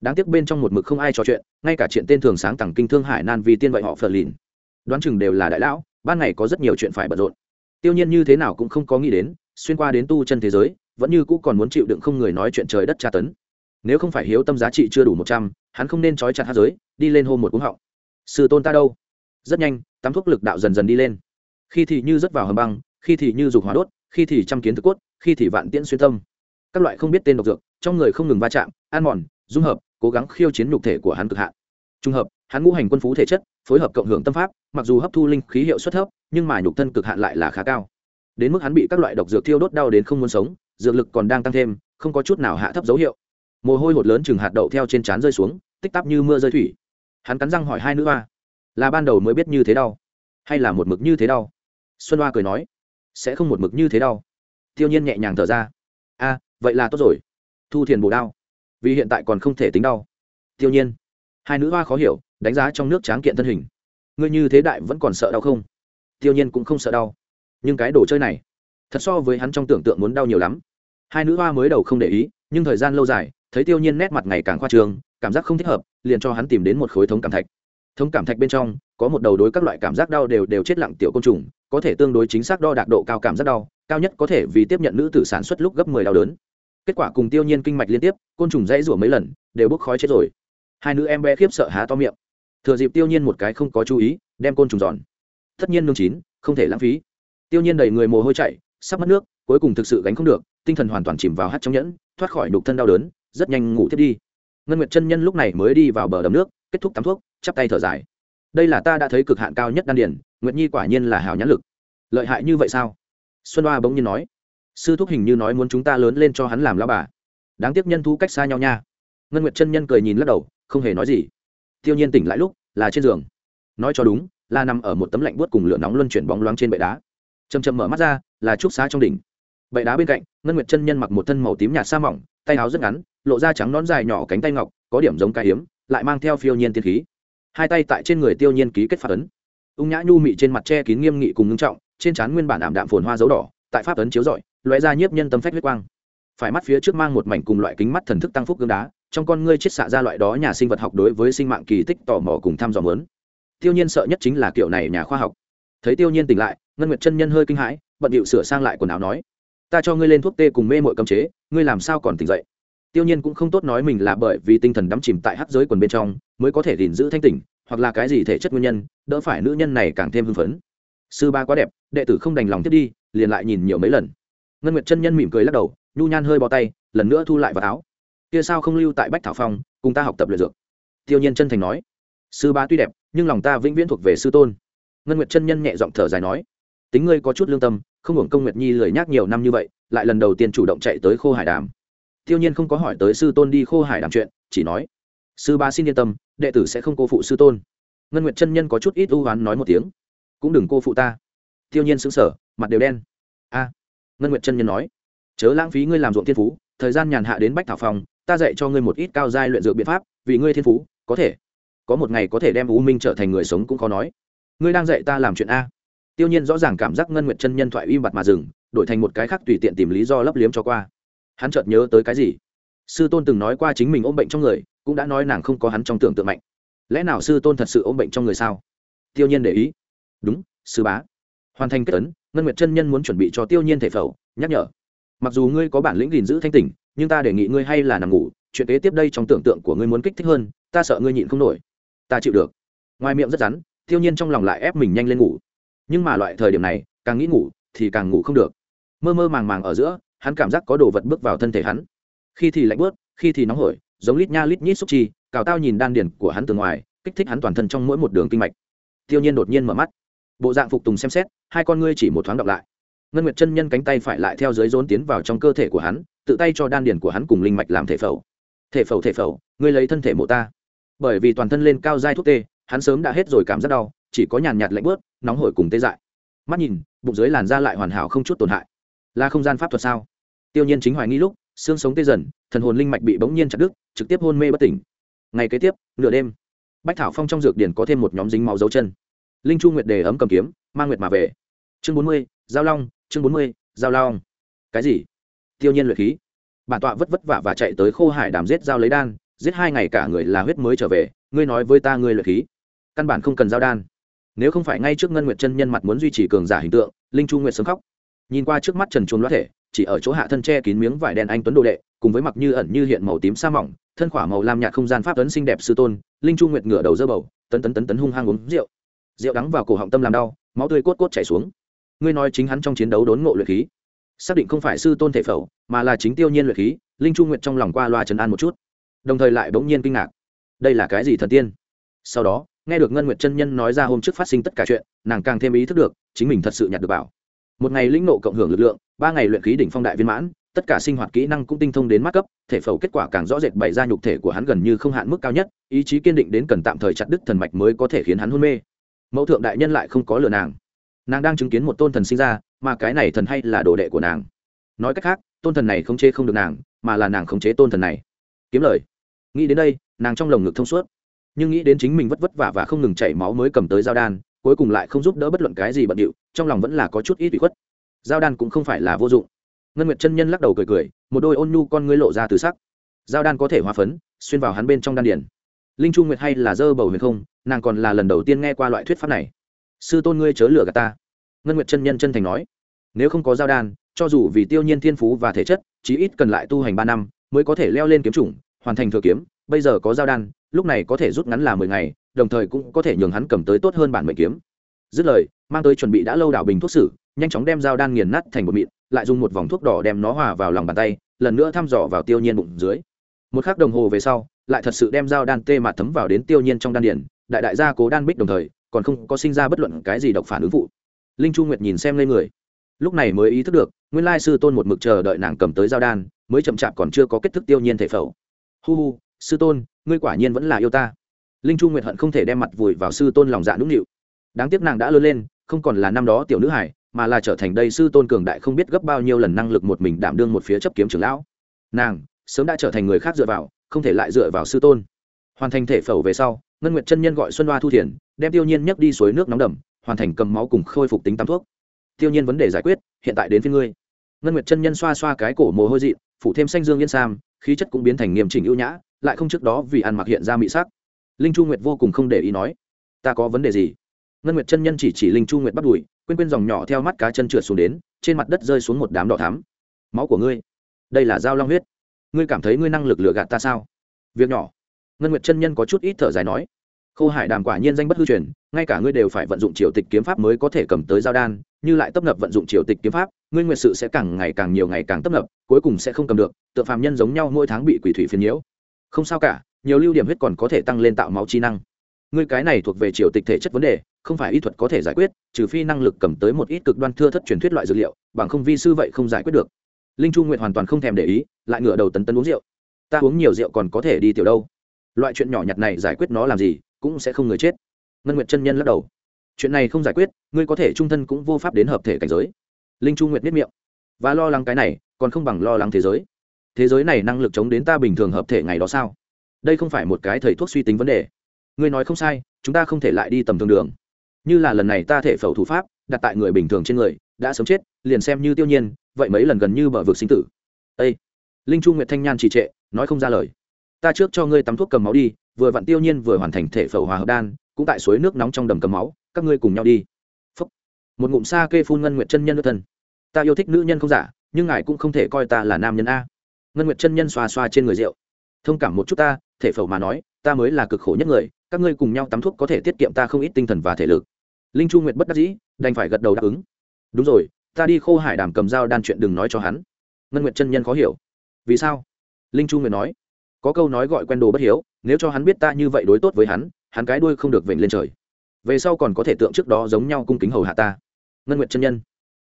Đáng tiếc bên trong một mực không ai trò chuyện, ngay cả chuyện tên thường sáng tặng kinh thương hải nan vì tiên vậy họ phật lìn. Đoán chừng đều là đại lão, ban ngày có rất nhiều chuyện phải bận rộn. Tiêu nhiên như thế nào cũng không có nghĩ đến, xuyên qua đến tu chân thế giới, vẫn như cũ còn muốn chịu đựng không người nói chuyện trời đất tra tấn nếu không phải hiếu tâm giá trị chưa đủ một trăm, hắn không nên trói chặt hát giới, đi lên hôm một cúng họng. Sư tôn ta đâu? Rất nhanh, tắm thuốc lực đạo dần dần đi lên. Khi thì như rớt vào hầm băng, khi thì như dục hóa đốt, khi thì trăm kiến thực cốt, khi thì vạn tiễn xuyên tâm. Các loại không biết tên độc dược, trong người không ngừng va chạm, ăn mòn, dung hợp, cố gắng khiêu chiến nhục thể của hắn cực hạn. Trung hợp, hắn ngũ hành quân phú thể chất, phối hợp cộng hưởng tâm pháp, mặc dù hấp thu linh khí hiệu suất thấp, nhưng mà nhục thân cực hạn lại là khá cao. Đến mức hắn bị các loại độc dược thiêu đốt đau đến không muốn sống, dược lực còn đang tăng thêm, không có chút nào hạ thấp dấu hiệu mồ hôi hột lớn chừng hạt đậu theo trên trán rơi xuống, tích tắp như mưa rơi thủy. Hắn cắn răng hỏi hai nữ hoa, là ban đầu mới biết như thế đau, hay là một mực như thế đau? Xuân hoa cười nói, sẽ không một mực như thế đau. Tiêu nhiên nhẹ nhàng thở ra, a, vậy là tốt rồi, thu thiền bổ đau vì hiện tại còn không thể tính đau. Tiêu nhiên, hai nữ hoa khó hiểu, đánh giá trong nước tráng kiện thân hình, ngươi như thế đại vẫn còn sợ đau không? Tiêu nhiên cũng không sợ đau, nhưng cái đồ chơi này, thật so với hắn trong tưởng tượng muốn đau nhiều lắm. Hai nữ hoa mới đầu không để ý, nhưng thời gian lâu dài thấy tiêu nhiên nét mặt ngày càng khoa trương, cảm giác không thích hợp, liền cho hắn tìm đến một khối thống cảm thạch. Thống cảm thạch bên trong, có một đầu đối các loại cảm giác đau đều đều chết lặng tiểu côn trùng, có thể tương đối chính xác đo đạc độ cao cảm giác đau, cao nhất có thể vì tiếp nhận nữ tử sản xuất lúc gấp mười đau đớn. Kết quả cùng tiêu nhiên kinh mạch liên tiếp, côn trùng dãy rủa mấy lần, đều bốc khói chết rồi. Hai nữ em bé khiếp sợ há to miệng. Thừa dịp tiêu nhiên một cái không có chú ý, đem côn trùng giòn tất nhiên nương chín, không thể lãng phí. Tiêu nhiên đẩy người mồ hôi chạy sắp mất nước, cuối cùng thực sự gánh không được, tinh thần hoàn toàn chìm vào hát trong nhẫn, thoát khỏi đục thân đau đớn rất nhanh ngủ thiết đi. Ngân nguyệt chân nhân lúc này mới đi vào bờ đầm nước, kết thúc tắm thuốc, chắp tay thở dài. Đây là ta đã thấy cực hạn cao nhất đan điển nguyệt nhi quả nhiên là hào nhãn lực. Lợi hại như vậy sao? Xuân hoa bỗng nhiên nói. Sư thúc hình như nói muốn chúng ta lớn lên cho hắn làm lao bà. Đáng tiếc nhân thu cách xa nhau nha. Ngân nguyệt chân nhân cười nhìn lắc đầu, không hề nói gì. Tiêu nhiên tỉnh lại lúc, là trên giường. Nói cho đúng, là nằm ở một tấm lạnh buốt cùng lửa nóng luân chuyển bóng loáng trên bệ đá. Chầm chầm mở mắt ra, là trúc xá trong đỉnh. Bệ đá bên cạnh, ngân nguyệt chân nhân mặc một thân màu tím nhạt sa mỏng, tay áo rất ngắn lộ ra trắng nón dài nhỏ cánh tay ngọc, có điểm giống ca hiếm lại mang theo phiêu nhiên tiên khí. Hai tay tại trên người tiêu nhiên ký kết pháp ấn. Ung nhã nhu mị trên mặt che kín nghiêm nghị cùng ngưng trọng, trên trán nguyên bản ảm đạm phồn hoa dấu đỏ, tại pháp ấn chiếu rọi, lóe ra nhiếp nhân tâm phách huyết quang. Phải mắt phía trước mang một mảnh cùng loại kính mắt thần thức tăng phúc gương đá, trong con ngươi chiết xạ ra loại đó nhà sinh vật học đối với sinh mạng kỳ tích tò mò cùng thăm dò mớn tiêu nhiên sợ nhất chính là kiểu này nhà khoa học. Thấy tiêu nhiên tỉnh lại, ngân nguyệt chân nhân hơi kinh hãi, bận điệu sửa sang lại quần áo nói, ta cho ngươi lên thuốc tê cùng mê mội cấm chế, ngươi làm sao còn tỉnh dậy? Tiêu nhiên cũng không tốt nói mình là bởi vì tinh thần đắm chìm tại hắc giới quần bên trong, mới có thể gìn giữ thanh tỉnh, hoặc là cái gì thể chất nguyên nhân, đỡ phải nữ nhân này càng thêm hưng phấn. Sư ba quá đẹp, đệ tử không đành lòng tiếp đi, liền lại nhìn nhiều mấy lần. Ngân nguyệt chân nhân mỉm cười lắc đầu, nhu nhan hơi bò tay, lần nữa thu lại vào áo. Kia sao không lưu tại bách thảo phong, cùng ta học tập luyện dược? Tiêu nhiên chân thành nói. Sư ba tuy đẹp, nhưng lòng ta vĩnh viễn thuộc về sư tôn. Ngân nguyệt chân nhân nhẹ giọng thở dài nói. Tính ngươi có chút lương tâm, không hưởng công nguyệt nhi lười nhác nhiều năm như vậy, lại lần đầu tiên chủ động chạy tới khô hải đàm tiêu nhiên không có hỏi tới sư tôn đi khô hải đàm chuyện, chỉ nói, sư ba xin yên tâm, đệ tử sẽ không cô phụ sư tôn. Ngân nguyệt chân nhân có chút ít ưu oán nói một tiếng, cũng đừng cô phụ ta. Tiêu nhiên sững sờ, mặt đều đen. A, ngân nguyệt chân nhân nói, chớ lãng phí ngươi làm ruộng thiên phú, thời gian nhàn hạ đến bách thảo phòng, ta dạy cho ngươi một ít cao giai luyện dược biện pháp, vì ngươi thiên phú, có thể, có một ngày có thể đem u minh trở thành người sống cũng khó nói. Ngươi đang dạy ta làm chuyện a. Tiêu nhiên rõ ràng cảm giác ngân nguyệt chân nhân thoại im bặt mà dừng, đổi thành một cái khác tùy tiện tìm lý do lấp liếm cho qua hắn chợt nhớ tới cái gì? Sư tôn từng nói qua chính mình ôm bệnh trong người, cũng đã nói nàng không có hắn trong tưởng tượng mạnh. Lẽ nào sư tôn thật sự ôm bệnh trong người sao? Tiêu nhiên để ý. Đúng, sư bá. Hoàn thành kết tấn ngân nguyệt chân nhân muốn chuẩn bị cho tiêu nhiên thể phẫu, nhắc nhở. Mặc dù ngươi có bản lĩnh gìn giữ thanh tỉnh, nhưng ta đề nghị ngươi hay là nằm ngủ, chuyện kế tiếp đây trong tưởng tượng của ngươi muốn kích thích hơn, ta sợ ngươi nhịn không nổi. Ta chịu được. Ngoài miệng rất rắn, tiêu nhiên trong lòng lại ép mình nhanh lên ngủ. Nhưng mà loại thời điểm này, càng nghĩ ngủ, thì càng ngủ không được. Mơ mơ màng màng ở giữa hắn cảm giác có đồ vật bước vào thân thể hắn. Khi thì lạnh bớt khi thì nóng hổi, giống lít nha lít nhít xúc chi, cào tao nhìn đan điền của hắn từ ngoài, kích thích hắn toàn thân trong mỗi một đường kinh mạch. Tiêu nhiên đột nhiên mở mắt. Bộ dạng phục tùng xem xét, hai con ngươi chỉ một thoáng đọc lại. Ngân nguyệt chân nhân cánh tay phải lại theo dưới rốn tiến vào trong cơ thể của hắn, tự tay cho đan điền của hắn cùng linh mạch làm thể phẫu. Thể phẫu thể phẫu, ngươi lấy thân thể mộ ta. Bởi vì toàn thân lên cao dai thuốc tê, hắn sớm đã hết rồi cảm giác đau, chỉ có nhàn nhạt lạnh bớt nóng hổi cùng tê dại. Mắt nhìn, bụng dưới làn da lại hoàn hảo không chút tổn hại là không gian pháp thuật sao? Tiêu nhiên chính hoài nghi lúc, xương sống tê dần, thần hồn linh mạch bị bỗng nhiên chặt đứt, trực tiếp hôn mê bất tỉnh. Ngày kế tiếp, nửa đêm, bách thảo phong trong dược điển có thêm một nhóm dính máu dấu chân. Linh chu nguyệt đề ấm cầm kiếm, mang nguyệt mà về. Chương bốn mươi, giao long, chương bốn mươi, giao long. Cái gì? Tiêu nhiên luyện khí. Bản tọa vất vất vả và chạy tới khô hải đàm giết giao lấy đan, giết hai ngày cả người là huyết mới trở về, ngươi nói với ta ngươi luyện khí. Căn bản không cần giao đan. Nếu không phải ngay trước ngân nguyệt chân nhân mặt muốn duy trì cường giả hình tượng, linh chu nguyệt sớm khóc nhìn qua trước mắt trần chuồn loát thể chỉ ở chỗ hạ thân che kín miếng vải đen anh tuấn đồ đệ cùng với mặc như ẩn như hiện màu tím sa mỏng thân khỏa màu lam nhạt không gian pháp tuấn xinh đẹp sư tôn linh chu nguyệt ngửa đầu dơ bầu tấn tấn tấn tấn hung hăng uống rượu. Rượu đắng vào cổ họng tâm làm đau máu tươi cốt cốt chảy xuống. Ngươi nói chính hắn trong chiến đấu đốn ngộ luyện khí xác định không phải sư tôn thể phẩu, mà là chính tiêu nhiên luyện khí linh chu nguyệt trong lòng qua loa trấn an một chút. Đồng thời lại bỗng nhiên kinh ngạc. Đây là cái gì thần tiên? Sau đó nghe được ngân nguyệt chân nhân nói ra hôm trước phát sinh tất cả chuyện nàng càng thêm ý thức được chính mình thật sự nhặt được bảo một ngày lĩnh nộ cộng hưởng lực lượng, ba ngày luyện khí đỉnh phong đại viên mãn, tất cả sinh hoạt kỹ năng cũng tinh thông đến mắt cấp, thể phẫu kết quả càng rõ rệt bày ra nhục thể của hắn gần như không hạn mức cao nhất, ý chí kiên định đến cần tạm thời chặt đứt thần mạch mới có thể khiến hắn hôn mê. Mẫu thượng đại nhân lại không có lừa nàng. Nàng đang chứng kiến một tôn thần sinh ra, mà cái này thần hay là đồ đệ của nàng. Nói cách khác, tôn thần này không chế không được nàng, mà là nàng không chế tôn thần này. Kiếm lời. Nghĩ đến đây, nàng trong lồng ngực thông suốt. Nhưng nghĩ đến chính mình vất vất vả và không ngừng chảy máu mới cầm tới giao đan cuối cùng lại không giúp đỡ bất luận cái gì bận điệu, trong lòng vẫn là có chút ít bị khuất. Giao đan cũng không phải là vô dụng. Ngân nguyệt chân nhân lắc đầu cười cười, một đôi ôn nhu con ngươi lộ ra từ sắc. Giao đan có thể hóa phấn, xuyên vào hắn bên trong đan điển linh chu nguyệt hay là dơ bầu huyền không, nàng còn là lần đầu tiên nghe qua loại thuyết pháp này. Sư tôn ngươi chớ lửa gạt ta. Ngân nguyệt chân nhân chân thành nói, nếu không có giao đan, cho dù vì tiêu nhiên thiên phú và thể chất, chí ít cần lại tu hành ba năm, mới có thể leo lên kiếm chủng, hoàn thành thừa kiếm bây giờ có giao đan, lúc này có thể rút ngắn là mười ngày, đồng thời cũng có thể nhường hắn cầm tới tốt hơn bản mệnh kiếm. Dứt lời, mang tới chuẩn bị đã lâu đảo bình thuốc sử, nhanh chóng đem dao đan nghiền nát thành một mịn, lại dùng một vòng thuốc đỏ đem nó hòa vào lòng bàn tay, lần nữa thăm dò vào tiêu nhiên bụng dưới. Một khắc đồng hồ về sau, lại thật sự đem dao đan tê mà thấm vào đến tiêu nhiên trong đan điển đại đại gia cố đan bích đồng thời, còn không có sinh ra bất luận cái gì độc phản ứng vụ. linh chu nguyệt nhìn xem lên người. Lúc này mới ý thức được, nguyên lai sư tôn một mực chờ đợi nàng cầm tới dao đan, mới chậm chạp còn chưa có kết thức tiêu nhiên thể phẫu. Hu hu sư tôn, ngươi quả nhiên vẫn là yêu ta. Linh chu nguyệt hận không thể đem mặt vùi vào sư tôn lòng dạ nũng nịu. Đáng tiếc nàng đã lớn lên, không còn là năm đó tiểu nữ hải mà là trở thành đây sư tôn cường đại không biết gấp bao nhiêu lần năng lực một mình đảm đương một phía chấp kiếm trưởng lão. Nàng, sớm đã trở thành người khác dựa vào, không thể lại dựa vào sư tôn. Hoàn thành thể phẫu về sau, ngân nguyệt chân nhân gọi xuân hoa thu thiền, đem tiêu nhiên nhấc đi suối nước nóng đầm, hoàn thành cầm máu cùng khôi phục tính tắm thuốc. Tiêu nhiên vấn đề giải quyết, hiện tại đến phía ngươi. Ngân nguyệt chân nhân xoa xoa cái cổ mồ hôi dị, phủ thêm xanh dương yên sam, khí chất cũng biến thành nghiêm chỉnh ưu nhã lại không trước đó vì ăn mặc hiện ra mỹ sắc. Linh chu nguyệt vô cùng không để ý nói, ta có vấn đề gì? Ngân nguyệt chân nhân chỉ chỉ linh chu nguyệt bắt đùi, quên quên dòng nhỏ theo mắt cá chân trượt xuống đến, trên mặt đất rơi xuống một đám đỏ thắm. Máu của ngươi, đây là dao long huyết. Ngươi cảm thấy ngươi năng lực lừa gạt ta sao? Việc nhỏ. Ngân nguyệt chân nhân có chút ít thở dài nói, khô hải đàm quả nhiên danh bất hư truyền, ngay cả ngươi đều phải vận dụng triều tịch kiếm pháp mới có thể cầm tới giao đan, như lại tấp nập vận dụng triều tịch kiếm pháp, ngươi nguyệt sự sẽ càng ngày càng nhiều ngày càng tấp nập, cuối cùng sẽ không cầm được tự phàm nhân giống nhau mỗi tháng bị quỷ thủy phiền nhiễu không sao cả, nhiều lưu điểm huyết còn có thể tăng lên tạo máu chi năng. Ngươi cái này thuộc về triều tịch thể chất vấn đề, không phải y thuật có thể giải quyết, trừ phi năng lực cầm tới một ít cực đoan thưa thất truyền thuyết loại dược liệu, bằng không vi sư vậy không giải quyết được. Linh chu nguyệt hoàn toàn không thèm để ý, lại ngửa đầu tấn tấn uống rượu. Ta uống nhiều rượu còn có thể đi tiểu đâu? Loại chuyện nhỏ nhặt này giải quyết nó làm gì, cũng sẽ không người chết. Ngân nguyệt chân nhân lắc đầu. Chuyện này không giải quyết, ngươi có thể trung thân cũng vô pháp đến hợp thể cảnh giới. Linh chu nguyệt biết miệng. Và lo lắng cái này, còn không bằng lo lắng thế giới thế giới này năng lực chống đến ta bình thường hợp thể ngày đó sao? Đây không phải một cái thầy thuốc suy tính vấn đề. Ngươi nói không sai, chúng ta không thể lại đi tầm thường đường. Như là lần này ta thể phẫu thủ pháp, đặt tại người bình thường trên người, đã sống chết, liền xem như tiêu nhiên, vậy mấy lần gần như bờ vực sinh tử. Ê! linh chu nguyệt thanh nhan trì trệ, nói không ra lời. Ta trước cho ngươi tắm thuốc cầm máu đi, vừa vặn tiêu nhiên vừa hoàn thành thể phẫu hòa hợp đan, cũng tại suối nước nóng trong đầm cầm máu, các ngươi cùng nhau đi. Phúc. một ngụm xa kê phun ngân nguyệt chân nhân nước thân ta yêu thích nữ nhân không giả, nhưng ngài cũng không thể coi ta là nam nhân a ngân nguyệt chân nhân xoa xoa trên người rượu. Thông cảm một chút ta, thể phẩu mà nói, ta mới là cực khổ nhất người, các ngươi cùng nhau tắm thuốc có thể tiết kiệm ta không ít tinh thần và thể lực. Linh chu nguyệt bất đắc dĩ, đành phải gật đầu đáp ứng. Đúng rồi, ta đi khô hải đàm cầm dao đan chuyện đừng nói cho hắn. Ngân nguyệt chân nhân khó hiểu. Vì sao? Linh chu nguyệt nói. Có câu nói gọi quen đồ bất hiếu, nếu cho hắn biết ta như vậy đối tốt với hắn hắn cái đuôi không được vểnh lên trời. Về sau còn có thể tượng trước đó giống nhau cung kính hầu hạ ta. Ngân nguyệt chân nhân.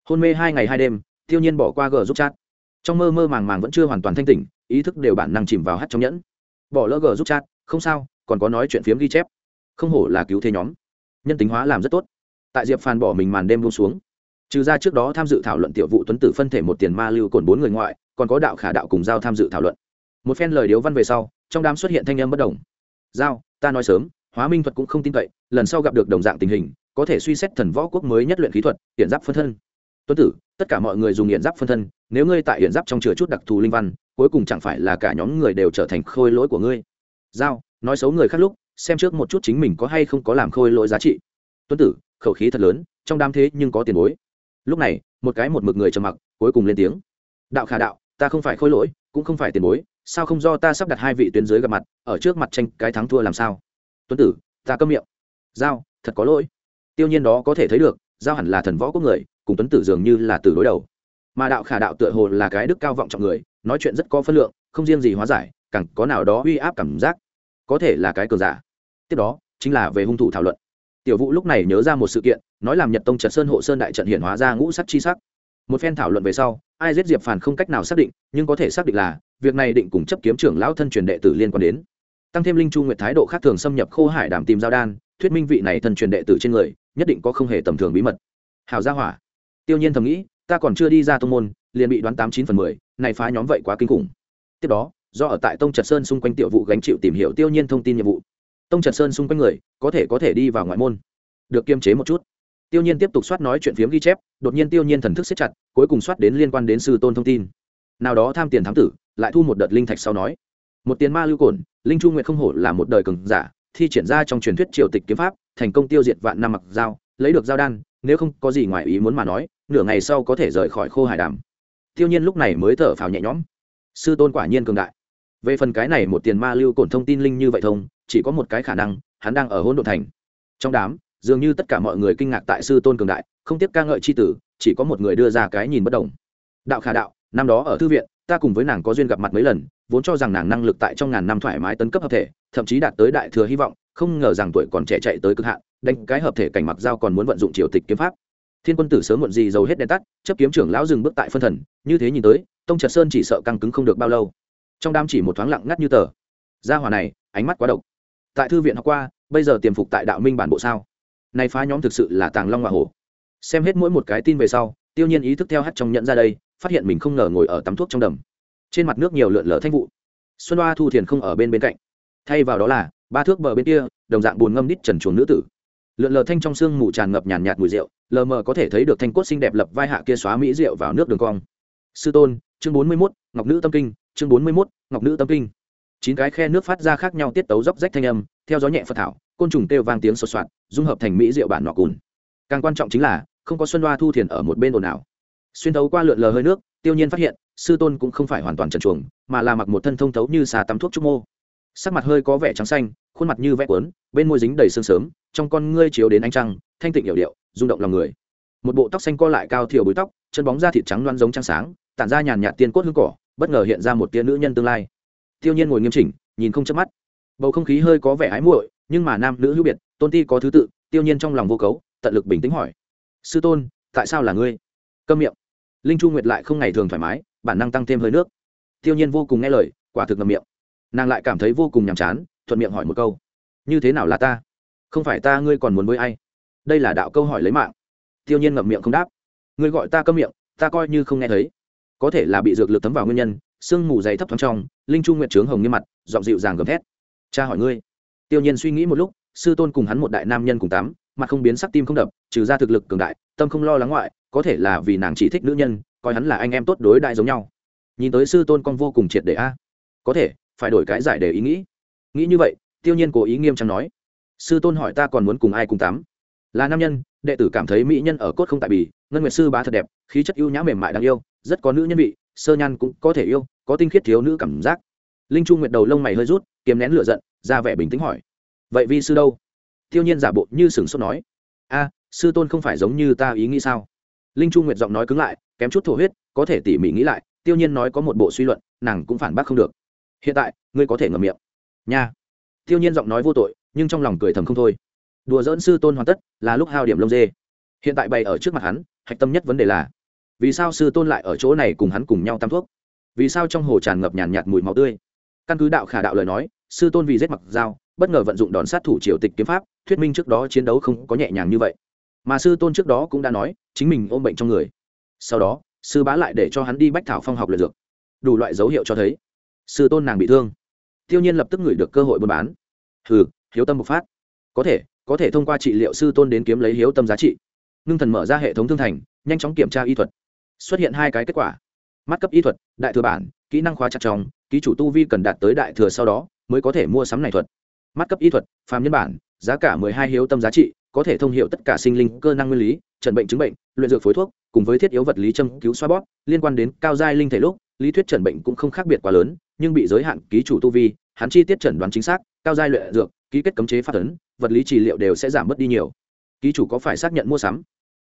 Hôn mê hai ngày hai đêm, tiêu nhiên bỏ qua gờ giúp chat trong mơ mơ màng màng vẫn chưa hoàn toàn thanh tỉnh, ý thức đều bản năng chìm vào hát trong nhẫn. Bỏ lỡ gờ giúp chat, không sao, còn có nói chuyện phiếm ghi chép. Không hổ là cứu thế nhóm. Nhân tính hóa làm rất tốt. Tại diệp phàn bỏ mình màn đêm buông xuống. Trừ ra trước đó tham dự thảo luận tiểu vụ tuấn tử phân thể một tiền ma lưu cồn bốn người ngoại, còn có đạo khả đạo cùng giao tham dự thảo luận. Một phen lời điếu văn về sau, trong đám xuất hiện thanh âm bất đồng. Giao, ta nói sớm, hóa minh thuật cũng không tin cậy, lần sau gặp được đồng dạng tình hình, có thể suy xét thần võ quốc mới nhất luyện khí thuật hiện giáp phân thân tuấn tử, tất cả mọi người dùng hiện giáp phân thân, nếu ngươi tại hiện giáp trong chứa chút đặc thù linh văn, cuối cùng chẳng phải là cả nhóm người đều trở thành khôi lỗi của ngươi? Giao, nói xấu người khác lúc, xem trước một chút chính mình có hay không có làm khôi lỗi giá trị. Tuấn tử, khẩu khí thật lớn, trong đám thế nhưng có tiền bối. Lúc này, một cái một mực người trầm mặc, cuối cùng lên tiếng. Đạo khả đạo, ta không phải khôi lỗi, cũng không phải tiền bối, sao không do ta sắp đặt hai vị tuyến dưới gặp mặt, ở trước mặt tranh cái thắng thua làm sao? Tuấn tử, ta câm miệng. Giao, thật có lỗi. Tiêu nhiên đó có thể thấy được, giao hẳn là thần võ quốc người cùng tuấn tử dường như là từ đối đầu. Mà đạo khả đạo tựa hồ là cái đức cao vọng trọng người, nói chuyện rất có phân lượng, không riêng gì hóa giải, càng có nào đó uy áp cảm giác. Có thể là cái cờ giả. Tiếp đó, chính là về hung thủ thảo luận. Tiểu vũ lúc này nhớ ra một sự kiện, nói làm nhật tông trật sơn hộ sơn đại trận hiện hóa ra ngũ sắc chi sắc. Một phen thảo luận về sau, ai giết diệp phản không cách nào xác định, nhưng có thể xác định là, việc này định cùng chấp kiếm trưởng lão thân truyền đệ tử liên quan đến. Tăng thêm linh chu nguyệt thái độ khác thường xâm nhập khô hải đàm tìm giao đan, thuyết minh vị này thân truyền đệ tử trên người, nhất định có không hề tầm thường bí mật. Hào gia hỏa tiêu nhiên thầm nghĩ, ta còn chưa đi ra tông môn, liền bị đoán tám chín phần mười, này phá nhóm vậy quá kinh khủng. Tiếp đó, do ở tại tông trật sơn xung quanh tiểu vụ gánh chịu tìm hiểu tiêu nhiên thông tin nhiệm vụ. Tông trật sơn xung quanh người, có thể có thể đi vào ngoại môn. Được kiềm chế một chút. Tiêu nhiên tiếp tục soát nói chuyện phiếm ghi chép, đột nhiên tiêu nhiên thần thức siết chặt, cuối cùng soát đến liên quan đến sư tôn thông tin. Nào đó tham tiền thám tử, lại thu một đợt linh thạch sau nói. Một tiền ma lưu cổn, linh trung nguyện không hổ là một đời cường giả, thi triển ra trong truyền thuyết triều tịch kiếm pháp, thành công tiêu diệt vạn năm mặc dao, lấy được dao đan nếu không có gì ngoài ý muốn mà nói, nửa ngày sau có thể rời khỏi khô hải đàm. Tiêu nhiên lúc này mới thở phào nhẹ nhõm. Sư tôn quả nhiên cường đại. Về phần cái này một tiền ma lưu cổn thông tin linh như vậy thông, chỉ có một cái khả năng, hắn đang ở hôn đ ộ thành. Trong đám, dường như tất cả mọi người kinh ngạc tại sư tôn cường đại, không tiếp ca ngợi c h i tử, chỉ có một người đưa ra cái nhìn bất đồng. Đạo khả đạo, năm đó ở thư viện, ta cùng với nàng có duyên gặp mặt mấy lần, vốn cho rằng nàng năng lực tại trong ngàn năm thoải mái tấn cấp hợp thể, thậm chí đạt tới đại thừa hy vọng không ngờ rằng tuổi còn trẻ chạy tới cực hạn, đánh cái hợp thể cảnh mặc dao còn muốn vận dụng triều tịch kiếm pháp. Thiên quân tử sớm muộn gì giàu hết đèn tắt, chấp kiếm trưởng lão dừng bước tại phân thần, như thế nhìn tới, tông trật sơn chỉ sợ căng cứng không được bao lâu. Trong đám chỉ một thoáng lặng ngắt như tờ. Gia hòa này, ánh mắt quá độc. Tại thư viện học qua, bây giờ tiềm phục tại đạo minh bản bộ sao? Này phá nhóm thực sự là tàng long hoa hổ. Xem hết mỗi một cái tin về sau, tiêu nhiên ý thức theo hát trong nhận ra đây, phát hiện mình không ngờ ngồi ở tắm thuốc trong đầm. Trên mặt nước nhiều lượn lờ thanh vụ. Xuân hoa thu thiền không ở bên bên cạnh. Thay vào đó là ba thước bờ bên kia, đồng dạng buồn ngâm đít trần chuồng nữ tử. Lượn lờ thanh trong xương mù tràn ngập nhàn nhạt mùi rượu, lờ mờ có thể thấy được thanh cốt xinh đẹp lập vai hạ kia xóa mỹ rượu vào nước đường cong. Sư tôn, chương bốn mươi mốt, ngọc nữ tâm kinh, chương bốn mươi mốt, ngọc nữ tâm kinh. Chín cái khe nước phát ra khác nhau tiết tấu dốc rách thanh âm, theo gió nhẹ phật thảo, côn trùng kêu vang tiếng sột soạt, dung hợp thành mỹ rượu bản nọ cùn. Càng quan trọng chính là, không có xuân hoa thu thiền ở một bên ồn ào. Xuyên thấu qua lượn lờ hơi nước, tiêu nhiên phát hiện, sư tôn cũng không phải hoàn toàn trần chuồng, mà là mặc một thân thông thấu như xà tắm thuốc trúc mô. Sắc mặt hơi có vẻ trắng xanh khuôn mặt như vẽ quấn bên môi dính đầy sương sớm, trong con ngươi chiếu đến ánh trăng, thanh tịnh hiệu điệu, rung động lòng người. Một bộ tóc xanh co lại cao thiểu búi tóc, chân bóng da thịt trắng loan giống trăng sáng, tản ra nhàn nhạt tiên cốt hương cỏ, bất ngờ hiện ra một tia nữ nhân tương lai. Tiêu nhiên ngồi nghiêm chỉnh, nhìn không chớp mắt. Bầu không khí hơi có vẻ ái muội, nhưng mà nam nữ hữu biệt, tôn ti có thứ tự, tiêu nhiên trong lòng vô cấu, tận lực bình tĩnh hỏi. Sư tôn, tại sao là ngươi? Câm miệng. Linh chu nguyệt lại không ngày thường thoải mái, bản năng tăng thêm hơi nước. Tiêu nhiên vô cùng nghe lời, quả thực ngậm miệng. Nàng lại cảm thấy vô cùng nhàm chán thuận miệng hỏi một câu. Như thế nào là ta? Không phải ta, ngươi còn muốn với ai? Đây là đạo câu hỏi lấy mạng. Tiêu nhiên ngậm miệng không đáp. Ngươi gọi ta câm miệng, ta coi như không nghe thấy. Có thể là bị dược lực thấm vào nguyên nhân, sương mù dày thấp thoáng trong, linh trung nguyện trướng hồng nghiêm mặt, giọng dịu dàng gầm thét. Cha hỏi ngươi. Tiêu nhiên suy nghĩ một lúc, sư tôn cùng hắn một đại nam nhân cùng tắm, mặt không biến sắc tim không đập, trừ ra thực lực cường đại, tâm không lo lắng ngoại, có thể là vì nàng chỉ thích nữ nhân, coi hắn là anh em tốt đối đại giống nhau. Nhìn tới sư tôn con vô cùng triệt để a. Có thể, phải đổi cái giải để ý nghĩ nghĩ như vậy, tiêu nhiên cố ý nghiêm trang nói, sư tôn hỏi ta còn muốn cùng ai cùng tắm? Là nam nhân. Đệ tử cảm thấy mỹ nhân ở cốt không tại bì, ngân nguyệt sư bá thật đẹp, khí chất ưu nhã mềm mại đáng yêu, rất có nữ nhân vị, sơ nhan cũng có thể yêu, có tinh khiết thiếu nữ cảm giác. Linh trung nguyệt đầu lông mày hơi rút, kiềm nén lửa giận, ra vẻ bình tĩnh hỏi, vậy vi sư đâu? Tiêu nhiên giả bộ như sừng sốt nói, a, sư tôn không phải giống như ta ý nghĩ sao? Linh trung nguyệt giọng nói cứng lại, kém chút thổ huyết, có thể tỉ mỉ nghĩ lại, tiêu nhiên nói có một bộ suy luận, nàng cũng phản bác không được. Hiện tại, ngươi có thể ngậm miệng nha. Tiêu nhiên giọng nói vô tội nhưng trong lòng cười thầm không thôi. Đùa dỡn sư tôn hoàn tất là lúc hao điểm lông dê. Hiện tại bày ở trước mặt hắn hạch tâm nhất vấn đề là vì sao sư tôn lại ở chỗ này cùng hắn cùng nhau tam thuốc? Vì sao trong hồ tràn ngập nhàn nhạt, mùi máu tươi? Căn cứ đạo khả đạo lời nói sư tôn vì giết mặc dao bất ngờ vận dụng đòn sát thủ triều tịch kiếm pháp thuyết minh trước đó chiến đấu không có nhẹ nhàng như vậy. Mà sư tôn trước đó cũng đã nói chính mình ôm bệnh trong người. Sau đó sư bá lại để cho hắn đi bách thảo phong học luyện dược. Đủ loại dấu hiệu cho thấy sư tôn nàng bị thương tiêu nhiên lập tức ngửi được cơ hội buôn bán. Hừ, hiếu tâm bộc phát. Có thể có thể thông qua trị liệu sư tôn đến kiếm lấy hiếu tâm giá trị. Ngưng thần mở ra hệ thống thương thành, nhanh chóng kiểm tra y thuật. Xuất hiện hai cái kết quả. Mắt cấp y thuật, đại thừa bản, kỹ năng khóa chặt trong, ký chủ tu vi cần đạt tới đại thừa sau đó, mới có thể mua sắm này thuật. Mắt cấp y thuật, phàm nhân bản, giá cả mười hai hiếu tâm giá trị, có thể thông hiệu tất cả sinh linh cơ năng nguyên lý trần bệnh chứng bệnh, luyện dược phối thuốc, cùng với thiết yếu vật lý châm cứu xoa bóp, liên quan đến cao giai linh thể lúc, lý thuyết trần bệnh cũng không khác biệt quá lớn nhưng bị giới hạn ký chủ tu vi, hắn chi tiết chẩn đoán chính xác, cao giai luyện dược, ký kết cấm chế phát ấn, vật lý trị liệu đều sẽ giảm bớt đi nhiều. Ký chủ có phải xác nhận mua sắm?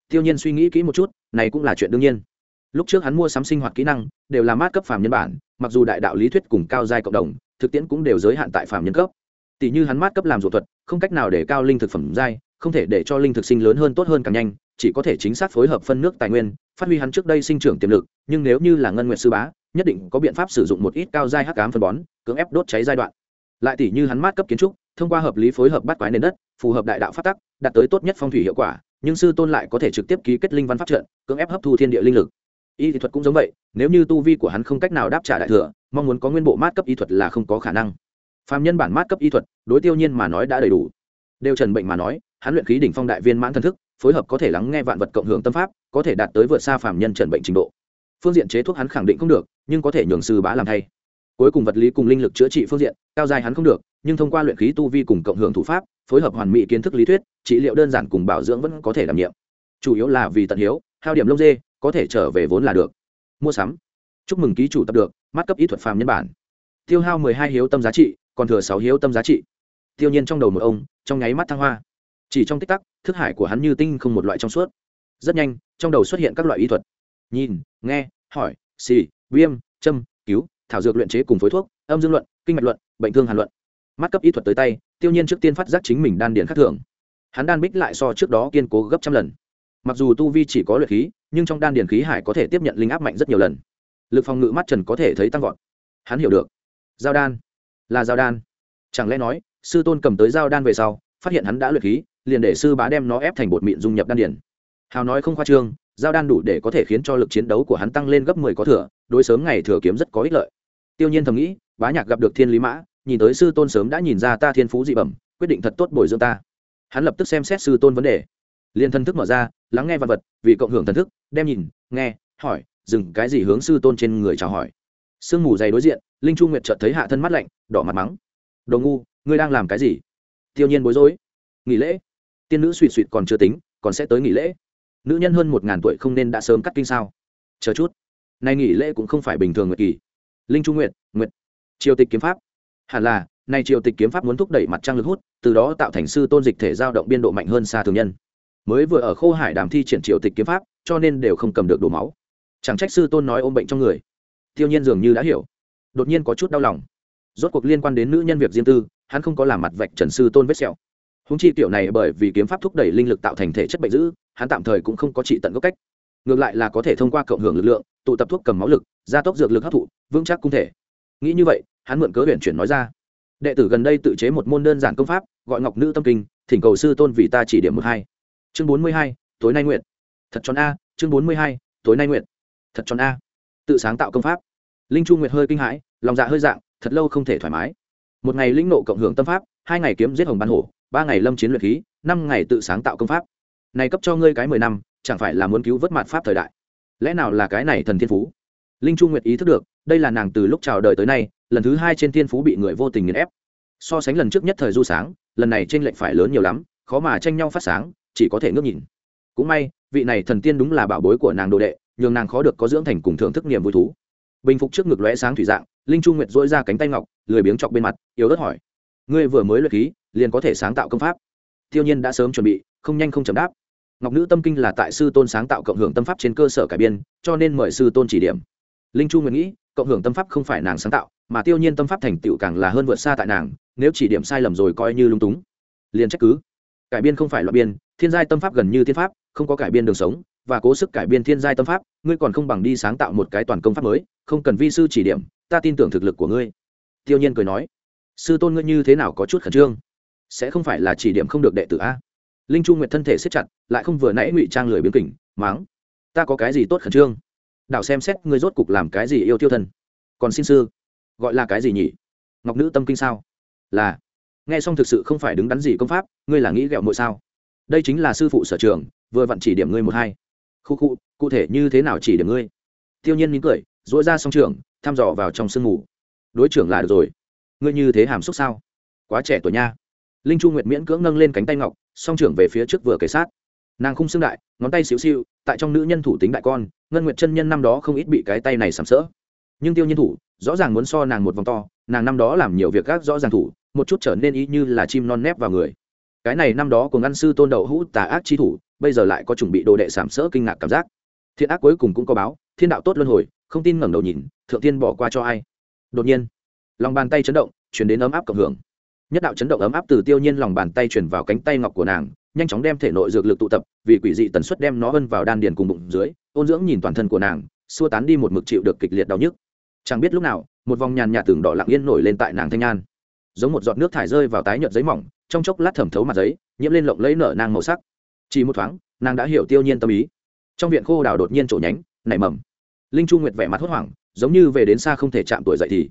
Tiêu nhiên suy nghĩ kỹ một chút, này cũng là chuyện đương nhiên. Lúc trước hắn mua sắm sinh hoạt kỹ năng, đều là mát cấp phàm nhân bản, mặc dù đại đạo lý thuyết cùng cao giai cộng đồng, thực tiễn cũng đều giới hạn tại phàm nhân cấp. Tỷ như hắn mát cấp làm ruột thuật, không cách nào để cao linh thực phẩm giai, không thể để cho linh thực sinh lớn hơn tốt hơn càng nhanh, chỉ có thể chính xác phối hợp phân nước tài nguyên, phát huy hắn trước đây sinh trưởng tiềm lực, nhưng nếu như là ngân nguyện sư bá nhất định có biện pháp sử dụng một ít cao giai hắc ám phân bón, cưỡng ép đốt cháy giai đoạn. Lại tỷ như hắn mát cấp kiến trúc, thông qua hợp lý phối hợp bắt quái nền đất, phù hợp đại đạo phát tắc, đạt tới tốt nhất phong thủy hiệu quả, nhưng sư tôn lại có thể trực tiếp ký kết linh văn pháp trận, cưỡng ép hấp thu thiên địa linh lực. Y thuật cũng giống vậy, nếu như tu vi của hắn không cách nào đáp trả đại thừa, mong muốn có nguyên bộ mát cấp y thuật là không có khả năng. Phạm nhân bản mát cấp y thuật, đối tiêu nhiên mà nói đã đầy đủ. Đều trần bệnh mà nói, hắn luyện khí đỉnh phong đại viên mãn thần thức, phối hợp có thể lắng nghe vạn vật cộng hưởng tâm pháp, có thể đạt tới vượt xa phạm nhân trần bệnh trình độ. Phương diện chế thuốc hắn khẳng định không được nhưng có thể nhường sư bá làm thay. Cuối cùng vật lý cùng linh lực chữa trị phương diện, cao dài hắn không được, nhưng thông qua luyện khí tu vi cùng cộng hưởng thủ pháp, phối hợp hoàn mỹ kiến thức lý thuyết, trị liệu đơn giản cùng bảo dưỡng vẫn có thể đảm nhiệm. Chủ yếu là vì tận hiếu, hao điểm lông dê, có thể trở về vốn là được. Mua sắm. Chúc mừng ký chủ tập được, mắt cấp ý thuật phàm nhân bản. Tiêu hao mười hai hiếu tâm giá trị, còn thừa sáu hiếu tâm giá trị. Tiêu nhiên trong đầu một ông, trong nháy mắt thăng hoa. Chỉ trong tích tắc, thức hải của hắn như tinh không một loại trong suốt. Rất nhanh, trong đầu xuất hiện các loại ý thuật. Nhìn, nghe, hỏi, xì viêm, châm, cứu, thảo dược luyện chế cùng phối thuốc, âm dương luận, kinh mạch luận, bệnh thương hàn luận. Mắt cấp y thuật tới tay, tiêu nhiên trước tiên phát giác chính mình đan điền khắc thường. Hắn đan bích lại so trước đó kiên cố gấp trăm lần. Mặc dù tu vi chỉ có luyện khí, nhưng trong đan điền khí hải có thể tiếp nhận linh áp mạnh rất nhiều lần. Lực phòng ngự mắt trần có thể thấy tăng vọt. Hắn hiểu được. Giao đan. Là giao đan. Chẳng lẽ nói, sư tôn cầm tới giao đan về sau, phát hiện hắn đã luyện khí, liền để sư bá đem nó ép thành bột mịn dung nhập đan điền. Hào nói không khoa trương, giao đan đủ để có thể khiến cho lực chiến đấu của hắn tăng lên gấp mười có thừa đối sớm ngày thừa kiếm rất có ích lợi. Tiêu nhiên thầm nghĩ, bá nhạc gặp được thiên lý mã, nhìn tới sư tôn sớm đã nhìn ra ta thiên phú dị bẩm, quyết định thật tốt bồi dưỡng ta. Hắn lập tức xem xét sư tôn vấn đề. Liền thân thức mở ra, lắng nghe vật vật, vì cộng hưởng thần thức, đem nhìn, nghe, hỏi, dừng cái gì hướng sư tôn trên người chào hỏi. Sương mù dày đối diện, linh chu nguyệt chợt thấy hạ thân mắt lạnh, đỏ mặt mắng. Đồ ngu, ngươi đang làm cái gì? Tiêu nhiên bối rối. Nghỉ lễ. Tiên nữ suỵ suỵ còn chưa tính, còn sẽ tới nghỉ lễ. Nữ nhân hơn một ngàn tuổi không nên đã sớm cắt kinh sao? Chờ chút nay nghỉ lễ cũng không phải bình thường nguyệt kỳ. Linh trung nguyệt nguyệt. Triều tịch kiếm pháp. Hẳn là, nay triều tịch kiếm pháp muốn thúc đẩy mặt trăng lực hút, từ đó tạo thành sư tôn dịch thể giao động biên độ mạnh hơn xa thường nhân. Mới vừa ở khô hải đàm thi triển triều tịch kiếm pháp, cho nên đều không cầm được đổ máu. Chẳng trách sư tôn nói ôm bệnh trong người. Tiêu nhiên dường như đã hiểu. Đột nhiên có chút đau lòng. Rốt cuộc liên quan đến nữ nhân việc riêng tư, hắn không có làm mặt vạch trần sư tôn vết sẹo. Húng chi tiểu này bởi vì kiếm pháp thúc đẩy linh lực tạo thành thể chất bệnh dữ, hắn tạm thời cũng không có trị tận gốc cách ngược lại là có thể thông qua cộng hưởng lực lượng, tụ tập thuốc cầm máu lực, gia tốc dược lực hấp thụ, vững chắc cung thể. Nghĩ như vậy, hắn mượn cớ huyện chuyển nói ra. Đệ tử gần đây tự chế một môn đơn giản công pháp, gọi ngọc nữ tâm kinh, thỉnh cầu sư tôn vì ta chỉ điểm một hai. Chương bốn mươi hai, tối nay nguyện. Thật tròn a, chương bốn mươi hai, tối nay nguyện. Thật tròn a. Tự sáng tạo công pháp. Linh chu nguyệt hơi kinh hãi, lòng dạ hơi dạng, thật lâu không thể thoải mái. Một ngày lĩnh nộ cộng hưởng tâm pháp, hai ngày kiếm giết hồng ban hổ, ba ngày lâm chiến luyện khí, năm ngày tự sáng tạo công pháp. Này cấp cho ngươi cái mười năm chẳng phải là muốn cứu vớt mặt pháp thời đại. Lẽ nào là cái này thần thiên phú? Linh chu nguyệt ý thức được, đây là nàng từ lúc chào đời tới nay, lần thứ hai trên thiên phú bị người vô tình nghiền ép. So sánh lần trước nhất thời du sáng, lần này trên lệnh phải lớn nhiều lắm, khó mà tranh nhau phát sáng, chỉ có thể ngước nhìn. Cũng may, vị này thần tiên đúng là bảo bối của nàng đồ đệ, nhường nàng khó được có dưỡng thành cùng thưởng thức niềm vui thú. Bình phục trước ngực lóe sáng thủy dạng, linh chu nguyệt dỗi ra cánh tay ngọc, lười biếng chọc bên mặt, yếu ớt hỏi. Ngươi vừa mới luyện khí, liền có thể sáng tạo công pháp? Tiêu nhiên đã sớm chuẩn bị, không nhanh không chậm đáp ngọc nữ tâm kinh là tại sư tôn sáng tạo cộng hưởng tâm pháp trên cơ sở cải biên, cho nên mời sư tôn chỉ điểm. Linh chu nguyện nghĩ, cộng hưởng tâm pháp không phải nàng sáng tạo, mà tiêu nhiên tâm pháp thành tựu càng là hơn vượt xa tại nàng, nếu chỉ điểm sai lầm rồi coi như lung túng. Liền trách cứ. Cải biên không phải loại biên, thiên giai tâm pháp gần như thiên pháp, không có cải biên đường sống, và cố sức cải biên thiên giai tâm pháp, ngươi còn không bằng đi sáng tạo một cái toàn công pháp mới, không cần vi sư chỉ điểm, ta tin tưởng thực lực của ngươi. Tiêu nhiên cười nói. Sư tôn ngươi như thế nào có chút khẩn trương? Sẽ không phải là chỉ điểm không được đệ tử a? Linh chu nguyệt thân thể siết chặt, lại không vừa nãy ngụy trang lười biến kỉnh, máng, ta có cái gì tốt khẩn trương? Đảo xem xét ngươi rốt cục làm cái gì yêu tiêu thân còn xin sư, gọi là cái gì nhỉ? Ngọc nữ tâm kinh sao? Là, nghe xong thực sự không phải đứng đắn gì công pháp, ngươi là nghĩ ghẹo mội sao? Đây chính là sư phụ sở trường, vừa vặn chỉ điểm ngươi một hai. Khu khu, cụ thể như thế nào chỉ điểm ngươi? Tiêu nhiên mỉm cười dỗi ra song trường, thăm dò vào trong sương ngủ đối trưởng là được rồi. Ngươi như thế hàm xúc sao? Quá trẻ tuổi nha. Linh chu nguyệt miễn cưỡng nâng lên cánh tay ngọc song trưởng về phía trước vừa kể sát. Nàng khung xương đại, ngón tay xíu xiu tại trong nữ nhân thủ tính đại con, ngân nguyệt chân nhân năm đó không ít bị cái tay này sàm sỡ. Nhưng tiêu nhiên thủ, rõ ràng muốn so nàng một vòng to, nàng năm đó làm nhiều việc gác rõ ràng thủ, một chút trở nên ý như là chim non nép vào người. Cái này năm đó của ngăn sư tôn đậu hũ tà ác chi thủ, bây giờ lại có chuẩn bị đồ đệ sàm sỡ kinh ngạc cảm giác. Thiện ác cuối cùng cũng có báo, thiên đạo tốt luân hồi, không tin ngẩng đầu nhìn, thượng tiên bỏ qua cho ai. Đột nhiên, lòng bàn tay chấn động, chuyển đến ấm áp cộng hưởng nhất đạo chấn động ấm áp từ tiêu nhiên lòng bàn tay chuyển vào cánh tay ngọc của nàng, nhanh chóng đem thể nội dược lực tụ tập, vì quỷ dị tần suất đem nó vân vào đan điền cùng bụng dưới, ôn dưỡng nhìn toàn thân của nàng, xua tán đi một mực chịu được kịch liệt đau nhức. Chẳng biết lúc nào, một vòng nhàn nhạt tường đỏ lặng yên nổi lên tại nàng thanh nhan giống một giọt nước thải rơi vào tái nhợt giấy mỏng, trong chốc lát thẩm thấu mặt giấy, nhiễm lên lộng lấy nở nàng màu sắc. Chỉ một thoáng, nàng đã hiểu tiêu nhiên tâm ý. Trong viện khô đào đột nhiên trổ nhánh, nảy mầm. Linh chu nguyệt vẻ mặt hốt hoảng, giống như về đến xa không thể chạm tuổi dậy thì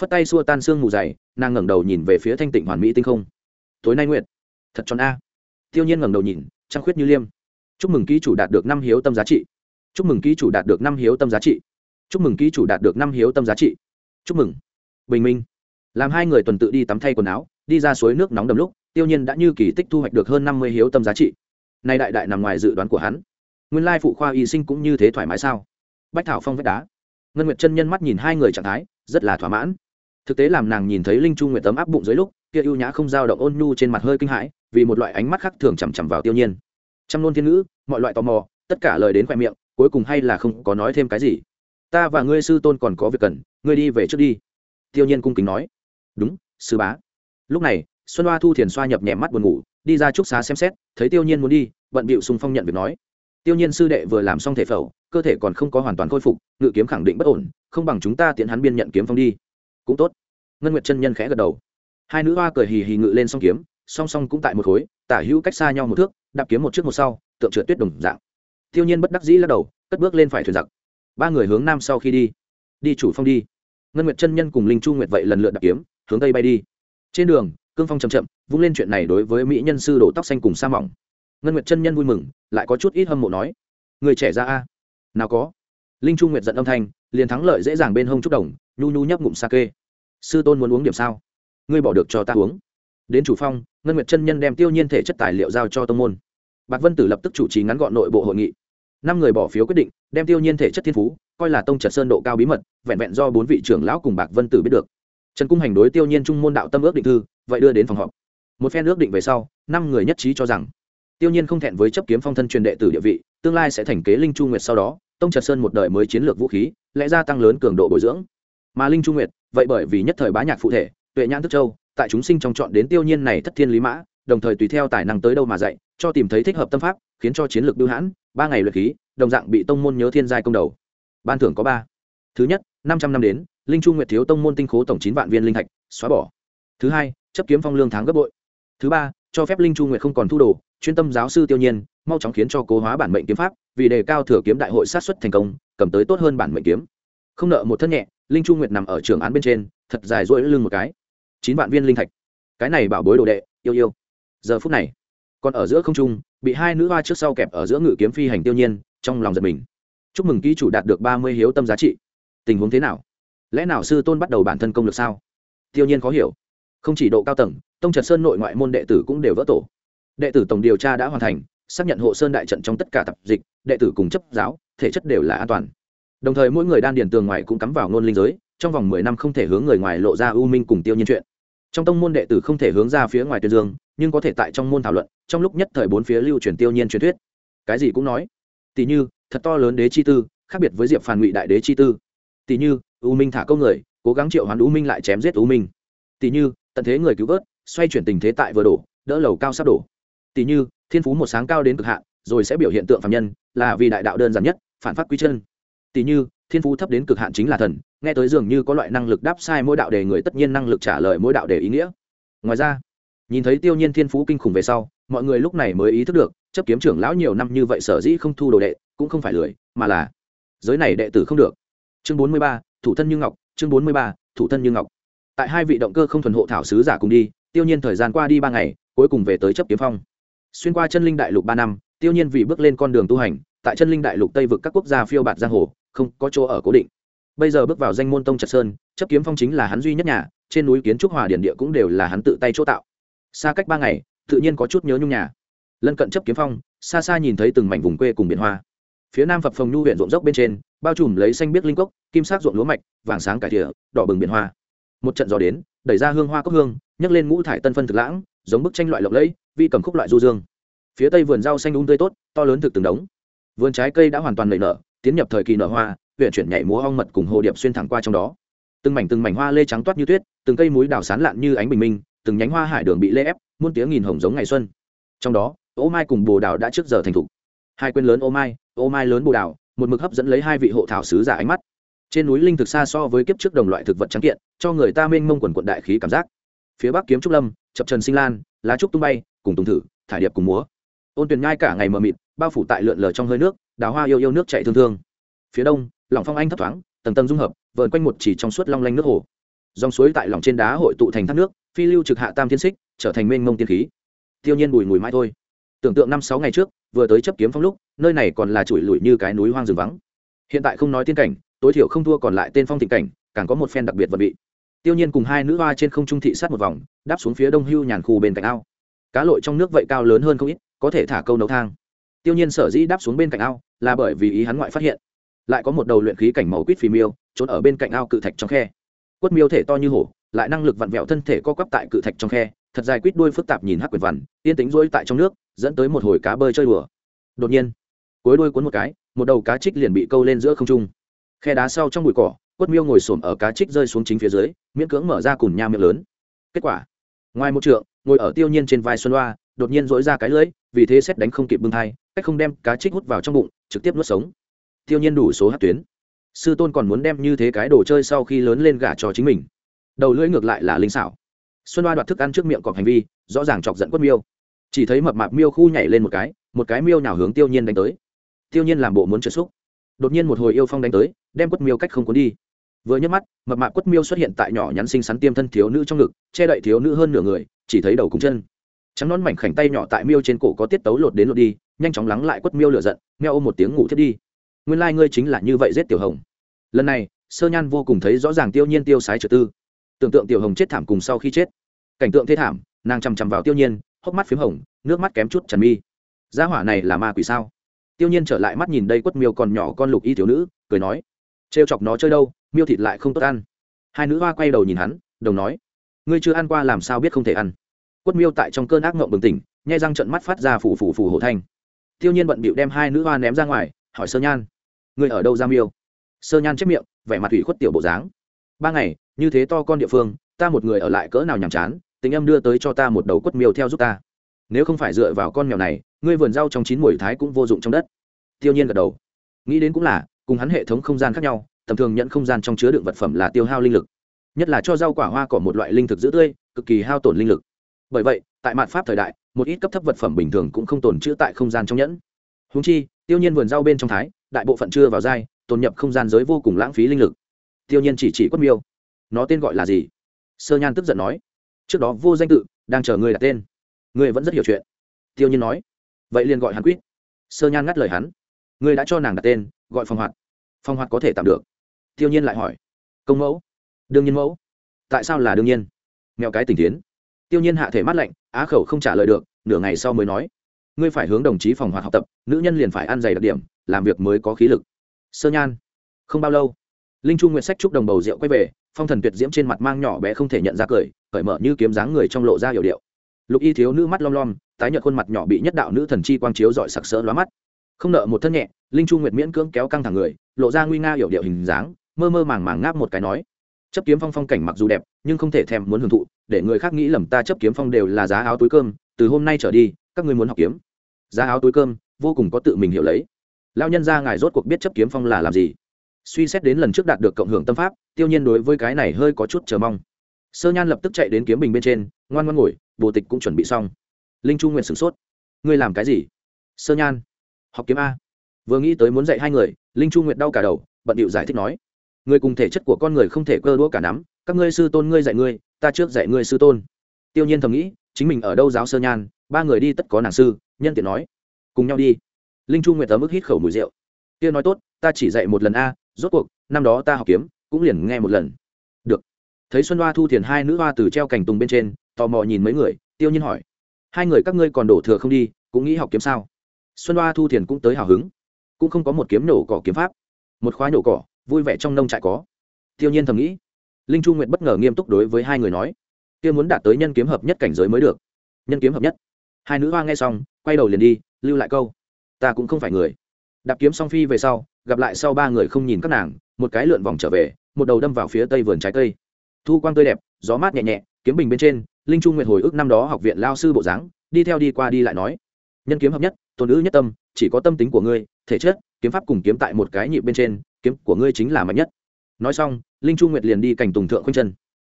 phất tay xua tan xương mù dày, nàng ngẩng đầu nhìn về phía thanh tịnh hoàn mỹ tinh không. Tối nay nguyệt. Thật tròn a. Tiêu nhiên ngẩng đầu nhìn, trăng khuyết như liêm. Chúc mừng ký chủ đạt được năm hiếu tâm giá trị. Chúc mừng ký chủ đạt được năm hiếu tâm giá trị. Chúc mừng ký chủ đạt được năm hiếu tâm giá trị. Chúc mừng. Bình minh. Làm hai người tuần tự đi tắm thay quần áo, đi ra suối nước nóng đầm lúc, tiêu nhiên đã như kỳ tích thu hoạch được hơn năm mươi hiếu tâm giá trị. Nay đại đại nằm ngoài dự đoán của hắn. Nguyên lai phụ khoa y sinh cũng như thế thoải mái sao? Bách thảo phong vách đá. Ngân nguyệt chân nhân mắt nhìn hai người trạng thái, rất là thỏa mãn thực tế làm nàng nhìn thấy linh chu nguyệt tấm áp bụng dưới lúc, kia ưu nhã không dao động ôn nhu trên mặt hơi kinh hãi, vì một loại ánh mắt khác thường chằm chằm vào tiêu nhiên. Trăm nôn thiên ngữ, mọi loại tò mò, tất cả lời đến khoe miệng, cuối cùng hay là không có nói thêm cái gì. Ta và ngươi sư tôn còn có việc cần, ngươi đi về trước đi. Tiêu nhiên cung kính nói. Đúng, sư bá. Lúc này, xuân hoa thu thiền xoa nhập nhẹ mắt buồn ngủ, đi ra trúc xá xem xét, thấy tiêu nhiên muốn đi, bận bịu sùng phong nhận việc nói. Tiêu nhiên sư đệ vừa làm xong thể phẫu cơ thể còn không có hoàn toàn khôi phục, ngự kiếm khẳng định bất ổn, không bằng chúng ta tiện hắn biên nhận kiếm phong đi cũng tốt. Ngân nguyệt chân nhân khẽ gật đầu. Hai nữ hoa cười hì hì ngự lên song kiếm, song song cũng tại một khối, tả hữu cách xa nhau một thước, đạp kiếm một trước một sau, tượng trượt tuyết đồng dạng. Tiêu nhiên bất đắc dĩ lắc đầu, cất bước lên phải thuyền giặc. Ba người hướng nam sau khi đi. Đi chủ phong đi. Ngân nguyệt chân nhân cùng linh chu nguyệt vậy lần lượt đạp kiếm, hướng tây bay đi. Trên đường, cương phong chậm chậm, vung lên chuyện này đối với mỹ nhân sư đổ tóc xanh cùng sa mỏng. Ngân nguyệt chân nhân vui mừng, lại có chút ít hâm mộ nói, người trẻ ra a, nào có. Linh chu nguyệt giận âm thanh, liền thắng lợi dễ dàng bên hông trúc đồng nhu nhu nhấp ngụm sa kê sư tôn muốn uống điểm sao? Ngươi bỏ được cho ta uống. Đến chủ phong, ngân nguyệt chân nhân đem tiêu nhiên thể chất tài liệu giao cho tông môn. Bạc vân tử lập tức chủ trì ngắn gọn nội bộ hội nghị. Năm người bỏ phiếu quyết định, đem tiêu nhiên thể chất thiên phú, coi là tông trật sơn độ cao bí mật, vẹn vẹn do bốn vị trưởng lão cùng bạc vân tử biết được. Trần cung hành đối tiêu nhiên trung môn đạo tâm ước định thư, vậy đưa đến phòng họp. Một phen ước định về sau, năm người nhất trí cho rằng, tiêu nhiên không thẹn với chấp kiếm phong thân truyền đệ tử địa vị, tương lai sẽ thành kế linh chu nguyệt sau đó, tông trật sơn một đời mới chiến lược vũ khí, lẽ ra tăng lớn cường độ bồi dưỡng mà linh Trung nguyệt, vậy bởi vì nhất thời bá nhạc phụ thể, tuệ nhãn thức châu, tại chúng sinh trong chọn đến tiêu nhiên này thất thiên lý mã, đồng thời tùy theo tài năng tới đâu mà dạy, cho tìm thấy thích hợp tâm pháp, khiến cho chiến lược đưa hãn, ba ngày luyện khí, đồng dạng bị tông môn nhớ thiên giai công đầu. Ban thưởng có ba. Thứ nhất, năm trăm năm đến, linh Trung nguyệt thiếu tông môn tinh khố tổng chín vạn viên linh thạch, xóa bỏ. Thứ hai, chấp kiếm phong lương tháng gấp bội. Thứ ba, cho phép linh Trung nguyệt không còn thu đồ, chuyên tâm giáo sư tiêu nhiên, mau chóng khiến cho cố hóa bản mệnh kiếm pháp, vì đề cao thừa kiếm đại hội sát xuất thành công, cầm tới tốt hơn bản mệnh kiếm. Không nợ một thân nhẹ linh chu nguyệt nằm ở trường án bên trên, thật dài rỗi lưng một cái. Chín vạn viên linh thạch. Cái này bảo bối đồ đệ, yêu yêu. Giờ phút này, còn ở giữa không trung, bị hai nữ hoa trước sau kẹp ở giữa ngự kiếm phi hành tiêu nhiên, trong lòng giật mình. Chúc mừng ký chủ đạt được ba mươi hiếu tâm giá trị. Tình huống thế nào? Lẽ nào sư tôn bắt đầu bản thân công lực sao? Tiêu nhiên khó hiểu. Không chỉ độ cao tầng, tông trật sơn nội ngoại môn đệ tử cũng đều vỡ tổ. Đệ tử tổng điều tra đã hoàn thành, xác nhận hộ sơn đại trận trong tất cả tập dịch, đệ tử cùng chấp giáo, thể chất đều là an toàn đồng thời mỗi người đan điền tường ngoài cũng cắm vào ngôn linh giới, trong vòng mười năm không thể hướng người ngoài lộ ra ưu minh cùng tiêu nhiên chuyện. Trong tông môn đệ tử không thể hướng ra phía ngoài tuyên dương, nhưng có thể tại trong môn thảo luận, trong lúc nhất thời bốn phía lưu truyền tiêu nhiên truyền thuyết. Cái gì cũng nói. Tỷ như, thật to lớn đế chi tư, khác biệt với diệp phàn ngụy đại đế chi tư. Tỷ như, u minh thả câu người, cố gắng triệu hoán u minh lại chém giết u minh. Tỷ như, tận thế người cứu vớt, xoay chuyển tình thế tại vừa đổ, đỡ lầu cao sắp đổ. Tỷ như, thiên phú một sáng cao đến cực hạn, rồi sẽ biểu hiện tượng phạm nhân, là vì đại đạo đơn giản nhất, phản phát quy chân tỷ như, thiên phú thấp đến cực hạn chính là thần, nghe tới dường như có loại năng lực đáp sai mỗi đạo đề người tất nhiên năng lực trả lời mỗi đạo đề ý nghĩa. Ngoài ra, nhìn thấy tiêu nhiên thiên phú kinh khủng về sau, mọi người lúc này mới ý thức được, chấp kiếm trưởng lão nhiều năm như vậy sở dĩ không thu đồ đệ, cũng không phải lười, mà là giới này đệ tử không được. Chương bốn mươi ba, thủ thân như ngọc, chương bốn mươi ba, thủ thân như ngọc. Tại hai vị động cơ không thuần hộ thảo sứ giả cùng đi, tiêu nhiên thời gian qua đi ba ngày, cuối cùng về tới chấp kiếm phong. Xuyên qua chân linh đại lục ba năm, tiêu nhiên vì bước lên con đường tu hành, tại chân linh đại lục tây vực các quốc gia phiêu bạt giang hồ không có chỗ ở cố định. Bây giờ bước vào danh môn tông trật sơn, chấp kiếm phong chính là hắn duy nhất nhà, trên núi kiến trúc hòa điển địa cũng đều là hắn tự tay chỗ tạo. Xa cách ba ngày, tự nhiên có chút nhớ nhung nhà. Lân cận chấp kiếm phong, xa xa nhìn thấy từng mảnh vùng quê cùng biển hoa. Phía nam phập phồng nhu huyện ruộng dốc bên trên, bao trùm lấy xanh biếc linh cốc, kim sắc ruộng lúa mạch, vàng sáng cải thìa đỏ bừng biển hoa. Một trận gió đến, đẩy ra hương hoa cốc hương, nhấc lên ngũ thải tân phân thực lãng, giống bức tranh loại lộng lẫy, vi cầm khúc loại du dương. Phía tây vườn rau xanh um tươi tốt, to lớn thực từng đống. Vườn trái cây đã hoàn toàn nảy nở tiến nhập thời kỳ nở hoa, huyện chuyển nhảy múa ong mật cùng hồ điệp xuyên thẳng qua trong đó. Từng mảnh từng mảnh hoa lê trắng toát như tuyết, từng cây múi đào sán lạn như ánh bình minh, từng nhánh hoa hải đường bị lê ép, muôn tiếng nghìn hồng giống ngày xuân. Trong đó, ô mai cùng bồ đào đã trước giờ thành thục. Hai quên lớn ô mai ô mai lớn bồ đào, một mực hấp dẫn lấy hai vị hộ thảo sứ giả ánh mắt. Trên núi linh thực xa so với kiếp trước đồng loại thực vật trắng kiện, cho người ta mênh mông quần quận đại khí cảm giác. Phía bắc kiếm trúc lâm, chập trần sinh lan, lá trúc tung bay, cùng tùng thử, thải điệp cùng múa. Ôn tuyền nhai cả ngày mờ mịt, bao phủ tại lượn lờ trong hơi nước đào hoa yêu yêu nước chạy thương thương. Phía đông, lòng phong anh thấp thoáng, tầng tầng dung hợp vợn quanh một chỉ trong suốt long lanh nước hồ. Dòng suối tại lòng trên đá hội tụ thành thác nước, phi lưu trực hạ tam thiên xích, trở thành mênh mông tiên khí. Tiêu nhiên bùi mùi mãi thôi. Tưởng tượng năm sáu ngày trước, vừa tới chấp kiếm phong lúc, nơi này còn là chùi lùi như cái núi hoang rừng vắng. Hiện tại không nói tiên cảnh, tối thiểu không thua còn lại tên phong thịnh cảnh, càng có một phen đặc biệt vật vị. Tiêu nhiên cùng hai nữ hoa trên không trung thị sát một vòng, đáp xuống phía đông hưu nhàn khu bên cạnh ao. Cá lội trong nước vậy cao lớn hơn không ít, có thể thả câu nấu thang. Tiêu nhiên sở dĩ đáp xuống bên cạnh ao là bởi vì ý hắn ngoại phát hiện. Lại có một đầu luyện khí cảnh màu quýt phì miêu, trốn ở bên cạnh ao cự thạch trong khe. Quất miêu thể to như hổ, lại năng lực vặn vẹo thân thể co quắp tại cự thạch trong khe, thật dài quýt đuôi phức tạp nhìn hắc quyệt vằn, yên tính rỗi tại trong nước, dẫn tới một hồi cá bơi chơi đùa. Đột nhiên, cuối đuôi cuốn một cái, một đầu cá trích liền bị câu lên giữa không trung. Khe đá sau trong bụi cỏ, quất miêu ngồi xổm ở cá trích rơi xuống chính phía dưới, miễn cưỡng mở ra cùng nha miệng lớn. Kết quả, ngoài một trượng, ngồi ở tiêu nhiên trên vai xuân loa đột nhiên dỗi ra cái lưỡi, vì thế xét đánh không kịp bưng thai, cách không đem cá trích hút vào trong bụng, trực tiếp nuốt sống. Tiêu nhiên đủ số hát tuyến. Sư tôn còn muốn đem như thế cái đồ chơi sau khi lớn lên gả cho chính mình. Đầu lưỡi ngược lại là linh xảo. Xuân hoa đoạt thức ăn trước miệng còn hành vi, rõ ràng chọc giận quất miêu. Chỉ thấy mập mạp miêu khu nhảy lên một cái một cái miêu nào hướng tiêu nhiên đánh tới. Tiêu nhiên làm bộ muốn trượt xúc. Đột nhiên một hồi yêu phong đánh tới, đem quất miêu cách không cuốn đi. Vừa nhấc mắt, mập mạp quất miêu xuất hiện tại nhỏ nhắn xinh xắn tiêm thân thiếu nữ trong ngực, che đậy thiếu nữ hơn nửa người, chỉ thấy đầu cùng chân trắng nón mảnh khảnh tay nhỏ tại miêu trên cổ có tiết tấu lột đến lột đi, nhanh chóng lắng lại quất miêu lửa giận, meo ôm một tiếng ngủ thiết đi. Nguyên lai、like、ngươi chính là như vậy giết tiểu hồng. Lần này, sơ nhan vô cùng thấy rõ ràng tiêu nhiên tiêu sái trừ tư. Tưởng tượng tiểu hồng chết thảm cùng sau khi chết. Cảnh tượng thế thảm, nàng chằm chằm vào tiêu nhiên, hốc mắt p h í m hồng, nước mắt kém chút trần mi. Gia hỏa này là ma quỷ sao? Tiêu nhiên trở lại mắt nhìn đây quất miêu còn nhỏ con lục y thiếu nữ, cười nói, trêu chọc nó chơi đâu, miêu thịt lại không tốt ăn. Hai nữ hoa quay đầu nhìn hắn, đồng nói, ngươi chưa ăn qua làm sao biết không thể ăn? Quất miêu tại trong cơn ác mộng bừng tỉnh, nhai răng trận mắt phát ra phủ phủ phủ hổ thanh. Tiêu nhiên bận bịu đem hai nữ hoa ném ra ngoài, hỏi sơ nhan người ở đâu ra miêu? Sơ nhan chép miệng, vẻ mặt ủy khuất tiểu bộ dáng. Ba ngày, như thế to con địa phương, ta một người ở lại cỡ nào nhàm chán, tình âm đưa tới cho ta một đầu quất miêu theo giúp ta. Nếu không phải dựa vào con mèo này, ngươi vườn rau trong chín mùi thái cũng vô dụng trong đất. Tiêu nhiên gật đầu. Nghĩ đến cũng là, cùng hắn hệ thống không gian khác nhau, tầm thường nhận không gian trong chứa đựng vật phẩm là tiêu hao linh lực, nhất là cho rau quả hoa cỏ một loại linh thực giữ tươi, cực kỳ hao tổn linh lực bởi vậy, tại mạn pháp thời đại, một ít cấp thấp vật phẩm bình thường cũng không tồn chữ tại không gian trong nhẫn. Húng chi, tiêu nhiên vườn rau bên trong thái, đại bộ phận chưa vào dai tồn nhập không gian giới vô cùng lãng phí linh lực. Tiêu nhiên chỉ chỉ quất miêu. Nó tên gọi là gì? Sơ nhan tức giận nói. Trước đó vô danh tự, đang chờ người đặt tên. Người vẫn rất hiểu chuyện. Tiêu nhiên nói. Vậy liền gọi hắn quýt. Sơ nhan ngắt lời hắn. Người đã cho nàng đặt tên, gọi phong hoạt. Phong hoạt có thể tạm được. Tiêu nhiên lại hỏi. Công mẫu. Đương nhiên mẫu. Tại sao là đương nhiên? Mèo cái tình tiến tiêu nhiên hạ thể mắt lạnh, á khẩu không trả lời được, nửa ngày sau mới nói, ngươi phải hướng đồng chí phòng hoạt học tập, nữ nhân liền phải ăn dày đặc điểm, làm việc mới có khí lực. Sơ nhan, không bao lâu, linh chu nguyện sách chúc đồng bầu rượu quay về, phong thần tuyệt diễm trên mặt mang nhỏ bé không thể nhận ra cười, cởi mở như kiếm dáng người trong lộ ra hiểu điệu. Lục y thiếu nữ mắt lom lom, tái nhợt khuôn mặt nhỏ bị nhất đạo nữ thần chi quang chiếu dọi sặc sỡ lóa mắt. Không nợ một thân nhẹ, linh chu nguyệt miễn cưỡng kéo căng thẳng người, lộ ra nguy nga hiểu điệu hình dáng, mơ mơ màng màng ngáp một cái nói chấp kiếm phong phong cảnh mặc dù đẹp, nhưng không thể thèm muốn hưởng thụ, để người khác nghĩ lầm ta chấp kiếm phong đều là giá áo túi cơm, từ hôm nay trở đi, các ngươi muốn học kiếm. Giá áo túi cơm, vô cùng có tự mình hiểu lấy. Lao nhân ra ngài rốt cuộc biết chấp kiếm phong là làm gì. Suy xét đến lần trước đạt được cộng hưởng tâm pháp, tiêu nhiên đối với cái này hơi có chút chờ mong. Sơ nhan lập tức chạy đến kiếm bình bên trên, ngoan ngoan ngồi, bồ tịch cũng chuẩn bị xong. Linh trung nguyện sửng sốt. Ngươi làm cái gì? Sơ nhan, học kiếm a. Vừa nghĩ tới muốn dạy hai người, linh trung nguyện đau cả đầu, bận điệu giải thích nói người cùng thể chất của con người không thể cơ đũa cả nắm. Các ngươi sư tôn ngươi dạy ngươi, ta trước dạy ngươi sư tôn. Tiêu nhiên thầm nghĩ, chính mình ở đâu giáo sơ nhan, ba người đi tất có nàng sư, nhân tiện nói. Cùng nhau đi. Linh chu nguyệt tấm ức hít khẩu mùi rượu. Tiêu nói tốt, ta chỉ dạy một lần a, rốt cuộc, năm đó ta học kiếm, cũng liền nghe một lần. Được. Thấy xuân hoa thu thiền hai nữ hoa từ treo cành tùng bên trên, tò mò nhìn mấy người, tiêu nhiên hỏi. Hai người các ngươi còn đổ thừa không đi, cũng nghĩ học kiếm sao? Xuân hoa thu thiền cũng tới hào hứng. Cũng không có một kiếm nổ cỏ kiếm pháp. Một khóa nổ cỏ vui vẻ trong nông trại có. Tiêu nhiên thầm nghĩ. Linh chu nguyệt bất ngờ nghiêm túc đối với hai người nói, kia muốn đạt tới nhân kiếm hợp nhất cảnh giới mới được. Nhân kiếm hợp nhất? Hai nữ hoa nghe xong, quay đầu liền đi, lưu lại câu, ta cũng không phải người. Đạp kiếm song phi về sau, gặp lại sau ba người không nhìn các nàng, một cái lượn vòng trở về, một đầu đâm vào phía tây vườn trái cây. Thu quang tươi đẹp, gió mát nhẹ nhẹ, kiếm bình bên trên, linh trung nguyệt hồi ức năm đó học viện lao sư bộ dáng, đi theo đi qua đi lại nói, nhân kiếm hợp nhất tôn nữ nhất tâm, chỉ có tâm tính của ngươi, thể chất, kiếm pháp cùng kiếm tại một cái nhịp bên trên kiếm của ngươi chính là mạnh nhất. Nói xong, linh trung nguyệt liền đi cảnh tùng thượng khoanh chân.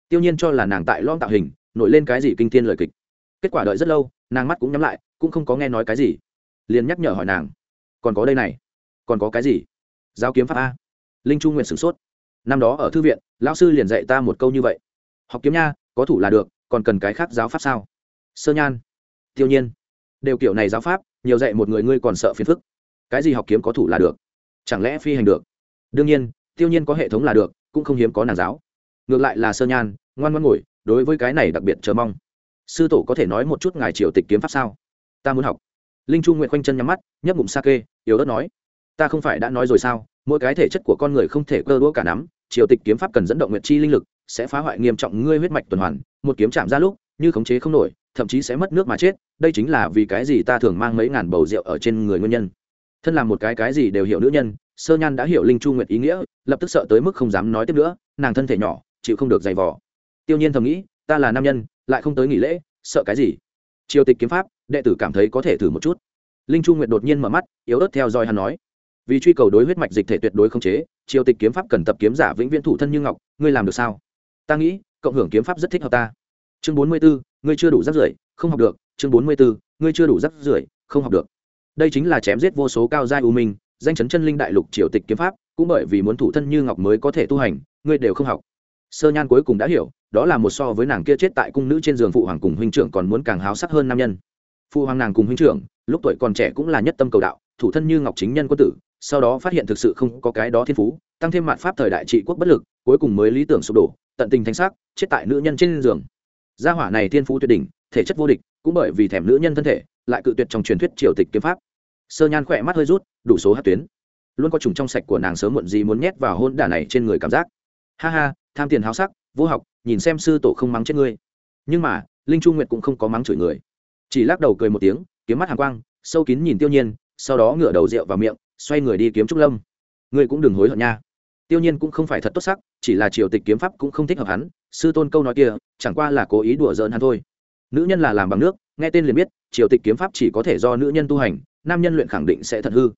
Tiêu nhiên cho là nàng tại lom tạo hình, nổi lên cái gì kinh thiên lời kịch. Kết quả đợi rất lâu, nàng mắt cũng nhắm lại, cũng không có nghe nói cái gì. Liền nhắc nhở hỏi nàng, còn có đây này, còn có cái gì? Giáo kiếm pháp a. Linh chu Nguyệt sửng sốt. Năm đó ở thư viện, lão sư liền dạy ta một câu như vậy. Học kiếm nha, có thủ là được, còn cần cái khác giáo pháp sao? Sơ nhan. Tiêu nhiên. Đều kiểu này giáo pháp, nhiều dạy một người ngươi còn sợ phiền phức. Cái gì học kiếm có thủ là được? Chẳng lẽ phi hành được? Đương nhiên, tiêu nhiên có hệ thống là được, cũng không hiếm có nàng giáo. Ngược lại là sơ nhan, ngoan ngoan ngồi, đối với cái này đặc biệt chờ mong. Sư tổ có thể nói một chút ngài triều tịch kiếm pháp sao? Ta muốn học. Linh chu nguyện khoanh chân nhắm mắt, nhấp ngụm sa kê yếu ớt nói. Ta không phải đã nói rồi sao? Mỗi cái thể chất của con người không thể cơ đũa cả nắm. Triều tịch kiếm pháp cần dẫn động nguyện chi linh lực, sẽ phá hoại nghiêm trọng ngươi huyết mạch tuần hoàn. Một kiếm chạm ra lúc, như khống chế không nổi, thậm chí sẽ mất nước mà chết. Đây chính là vì cái gì ta thường mang mấy ngàn bầu rượu ở trên người nguyên nhân. Thân là một cái cái gì đều hiểu nữ nhân sơ nhan đã hiểu linh chu nguyệt ý nghĩa, lập tức sợ tới mức không dám nói tiếp nữa, nàng thân thể nhỏ, chịu không được giày vò. Tiêu nhiên thầm nghĩ, ta là nam nhân, lại không tới nghỉ lễ, sợ cái gì? Triều tịch kiếm pháp, đệ tử cảm thấy có thể thử một chút. Linh chu nguyệt đột nhiên mở mắt, yếu ớt theo dõi hắn nói, vì truy cầu đối huyết mạch dịch thể tuyệt đối không chế, triều tịch kiếm pháp cần tập kiếm giả vĩnh viễn thủ thân như ngọc, ngươi làm được sao? Ta nghĩ, cộng hưởng kiếm pháp rất thích hợp ta. Chương bốn mươi bốn ngươi chưa đủ rắc rưởi, không học được. Chương bốn mươi bốn ngươi chưa đủ rắc rưởi, không học được. Đây chính là chém giết vô số cao giai u minh danh chấn chân linh đại lục triều tịch kiếm pháp, cũng bởi vì muốn thủ thân như ngọc mới có thể tu hành, ngươi đều không học. Sơ nhan cuối cùng đã hiểu, đó là một so với nàng kia chết tại cung nữ trên giường phụ hoàng cùng huynh trưởng còn muốn càng háo sắc hơn nam nhân. Phụ hoàng nàng cùng huynh trưởng, lúc tuổi còn trẻ cũng là nhất tâm cầu đạo, thủ thân như ngọc chính nhân quân tử, sau đó phát hiện thực sự không có cái đó thiên phú, tăng thêm mạn pháp thời đại trị quốc bất lực, cuối cùng mới lý tưởng sụp đổ, tận tình thanh sắc chết tại nữ nhân trên giường. Gia hỏa này thiên phú tuyệt đỉnh, thể chất vô địch, cũng bởi vì thèm nữ nhân thân thể, lại cự tuyệt trong truyền thuyết triều tịch kiếm pháp sơ nhan khỏe mắt hơi rút, đủ số hát tuyến. Luôn có trùng trong sạch của nàng sớm muộn gì muốn nhét vào hôn đả này trên người cảm giác. Ha ha, tham tiền háo sắc, vô học, nhìn xem sư tổ không mắng chết ngươi. Nhưng mà, linh chu nguyệt cũng không có mắng chửi người. Chỉ lắc đầu cười một tiếng, kiếm mắt hàng quang, sâu kín nhìn tiêu nhiên, sau đó ngửa đầu rượu vào miệng, xoay người đi kiếm trúc lâm. Ngươi cũng đừng hối hận nha. Tiêu nhiên cũng không phải thật tốt sắc, chỉ là triều tịch kiếm pháp cũng không thích hợp hắn, sư tôn câu nói kia, chẳng qua là cố ý đùa giỡn hắn thôi. Nữ nhân là làm bằng nước, nghe tên liền biết, triều tịch kiếm pháp chỉ có thể do nữ nhân tu hành nam nhân luyện khẳng định sẽ thật hư.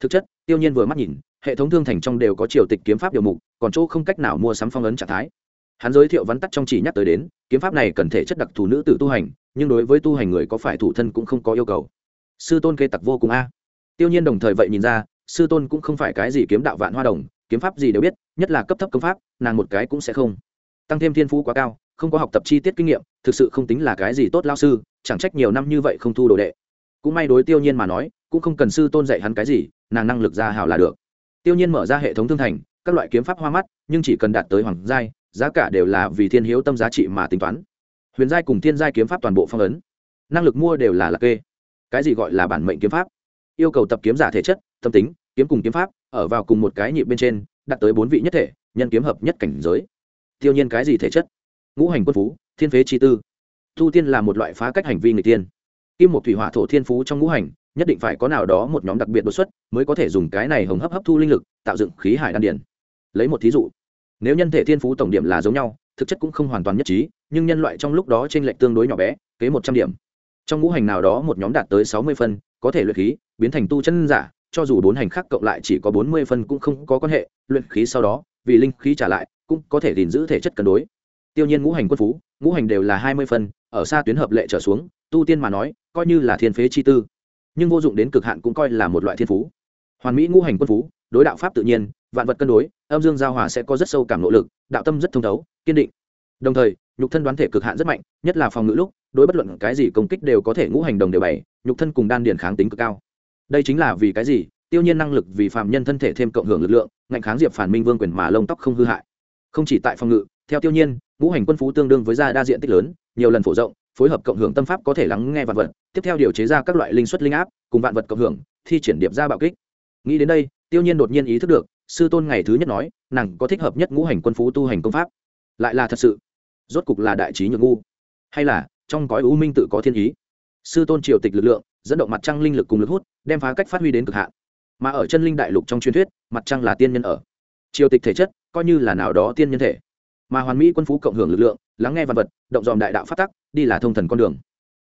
Thực chất, tiêu nhiên vừa mắt nhìn, hệ thống thương thành trong đều có triều tịch kiếm pháp điều mục, còn chỗ không cách nào mua sắm phong ấn trạng thái. Hắn giới thiệu vắn tắt trong chỉ nhắc tới đến, kiếm pháp này cần thể chất đặc thù nữ tử tu hành, nhưng đối với tu hành người có phải thủ thân cũng không có yêu cầu. Sư tôn kê tặc vô cùng a. Tiêu nhiên đồng thời vậy nhìn ra, sư tôn cũng không phải cái gì kiếm đạo vạn hoa đồng, kiếm pháp gì đều biết, nhất là cấp thấp công pháp, nàng một cái cũng sẽ không. Tăng thêm thiên phú quá cao, không có học tập chi tiết kinh nghiệm, thực sự không tính là cái gì tốt lao sư, chẳng trách nhiều năm như vậy không thu đồ đệ cũng may đối tiêu nhiên mà nói, cũng không cần sư tôn dạy hắn cái gì, nàng năng lực ra hảo là được. Tiêu nhiên mở ra hệ thống thương thành, các loại kiếm pháp hoa mắt, nhưng chỉ cần đạt tới hoàng giai, giá cả đều là vì thiên hiếu tâm giá trị mà tính toán. Huyền giai cùng thiên giai kiếm pháp toàn bộ phong ấn. Năng lực mua đều là lạc kê. Cái gì gọi là bản mệnh kiếm pháp? Yêu cầu tập kiếm giả thể chất, tâm tính, kiếm cùng kiếm pháp, ở vào cùng một cái nhịp bên trên, đạt tới bốn vị nhất thể, nhân kiếm hợp nhất cảnh giới. Tiêu nhiên cái gì thể chất? Ngũ hành quân phú, thiên phế chi tư. Tu tiên là một loại phá cách hành vi người tiên kim một thủy hỏa thổ thiên phú trong ngũ hành, nhất định phải có nào đó một nhóm đặc biệt đột xuất mới có thể dùng cái này hồng hấp hấp thu linh lực, tạo dựng khí hải đan điển lấy một thí dụ, nếu nhân thể thiên phú tổng điểm là giống nhau, thực chất cũng không hoàn toàn nhất trí, nhưng nhân loại trong lúc đó t r ê n lệch tương đối nhỏ bé, kế một trăm điểm. Trong ngũ hành nào đó một nhóm đạt tới sáu mươi phân, có thể luyện khí, biến thành tu chân giả, cho dù bốn hành khác cộng lại chỉ có bốn mươi phân cũng không có quan hệ, luyện khí sau đó, vì linh khí trả lại, cũng có thể gìn giữ thể chất cân đối. Tiêu nhiên ngũ hành quân phú, ngũ hành đều là hai mươi phân, ở xa tuyến hợp lệ trở xuống tu tiên mà nói, coi như là thiên phế chi tư, nhưng vô dụng đến cực hạn cũng coi là một loại thiên phú. Hoàn mỹ ngũ hành quân phú, đối đạo pháp tự nhiên, vạn vật cân đối, âm dương giao hòa sẽ có rất sâu cảm nỗ lực, đạo tâm rất thông thấu, kiên định. Đồng thời, nhục thân đoán thể cực hạn rất mạnh, nhất là phòng ngự lúc, đối bất luận cái gì công kích đều có thể ngũ hành đồng đều bày, nhục thân cùng đan điển kháng tính cực cao. Đây chính là vì cái gì? Tiêu nhiên năng lực vì phạm nhân thân thể thêm cộng hưởng lực lượng, ngạnh kháng diệp phản minh vương quyền mà lông tóc không hư hại. Không chỉ tại phòng ngự, theo tiêu nhiên, ngũ hành quân phú tương đương với gia đa diện tích lớn, nhiều lần phổ rộng phối hợp cộng hưởng tâm pháp có thể lắng nghe vạn vật, tiếp theo điều chế ra các loại linh xuất linh áp, cùng vạn vật cộng hưởng, thi triển điệp ra bạo kích. Nghĩ đến đây, tiêu nhiên đột nhiên ý thức được, sư tôn ngày thứ nhất nói, nàng có thích hợp nhất ngũ hành quân phú tu hành công pháp. Lại là thật sự. Rốt cục là đại trí nhược ngu. Hay là, trong gói u minh tự có thiên ý. Sư tôn triều tịch lực lượng, dẫn động mặt trăng linh lực cùng lực hút, đem phá cách phát huy đến cực hạn. Mà ở chân linh đại lục trong truyền thuyết, mặt trăng là tiên nhân ở. Triều tịch thể chất, coi như là nào đó tiên nhân thể mà hoàn mỹ quân phú cộng hưởng lực lượng, lắng nghe văn vật, động dòm đại đạo phát tắc, đi là thông thần con đường.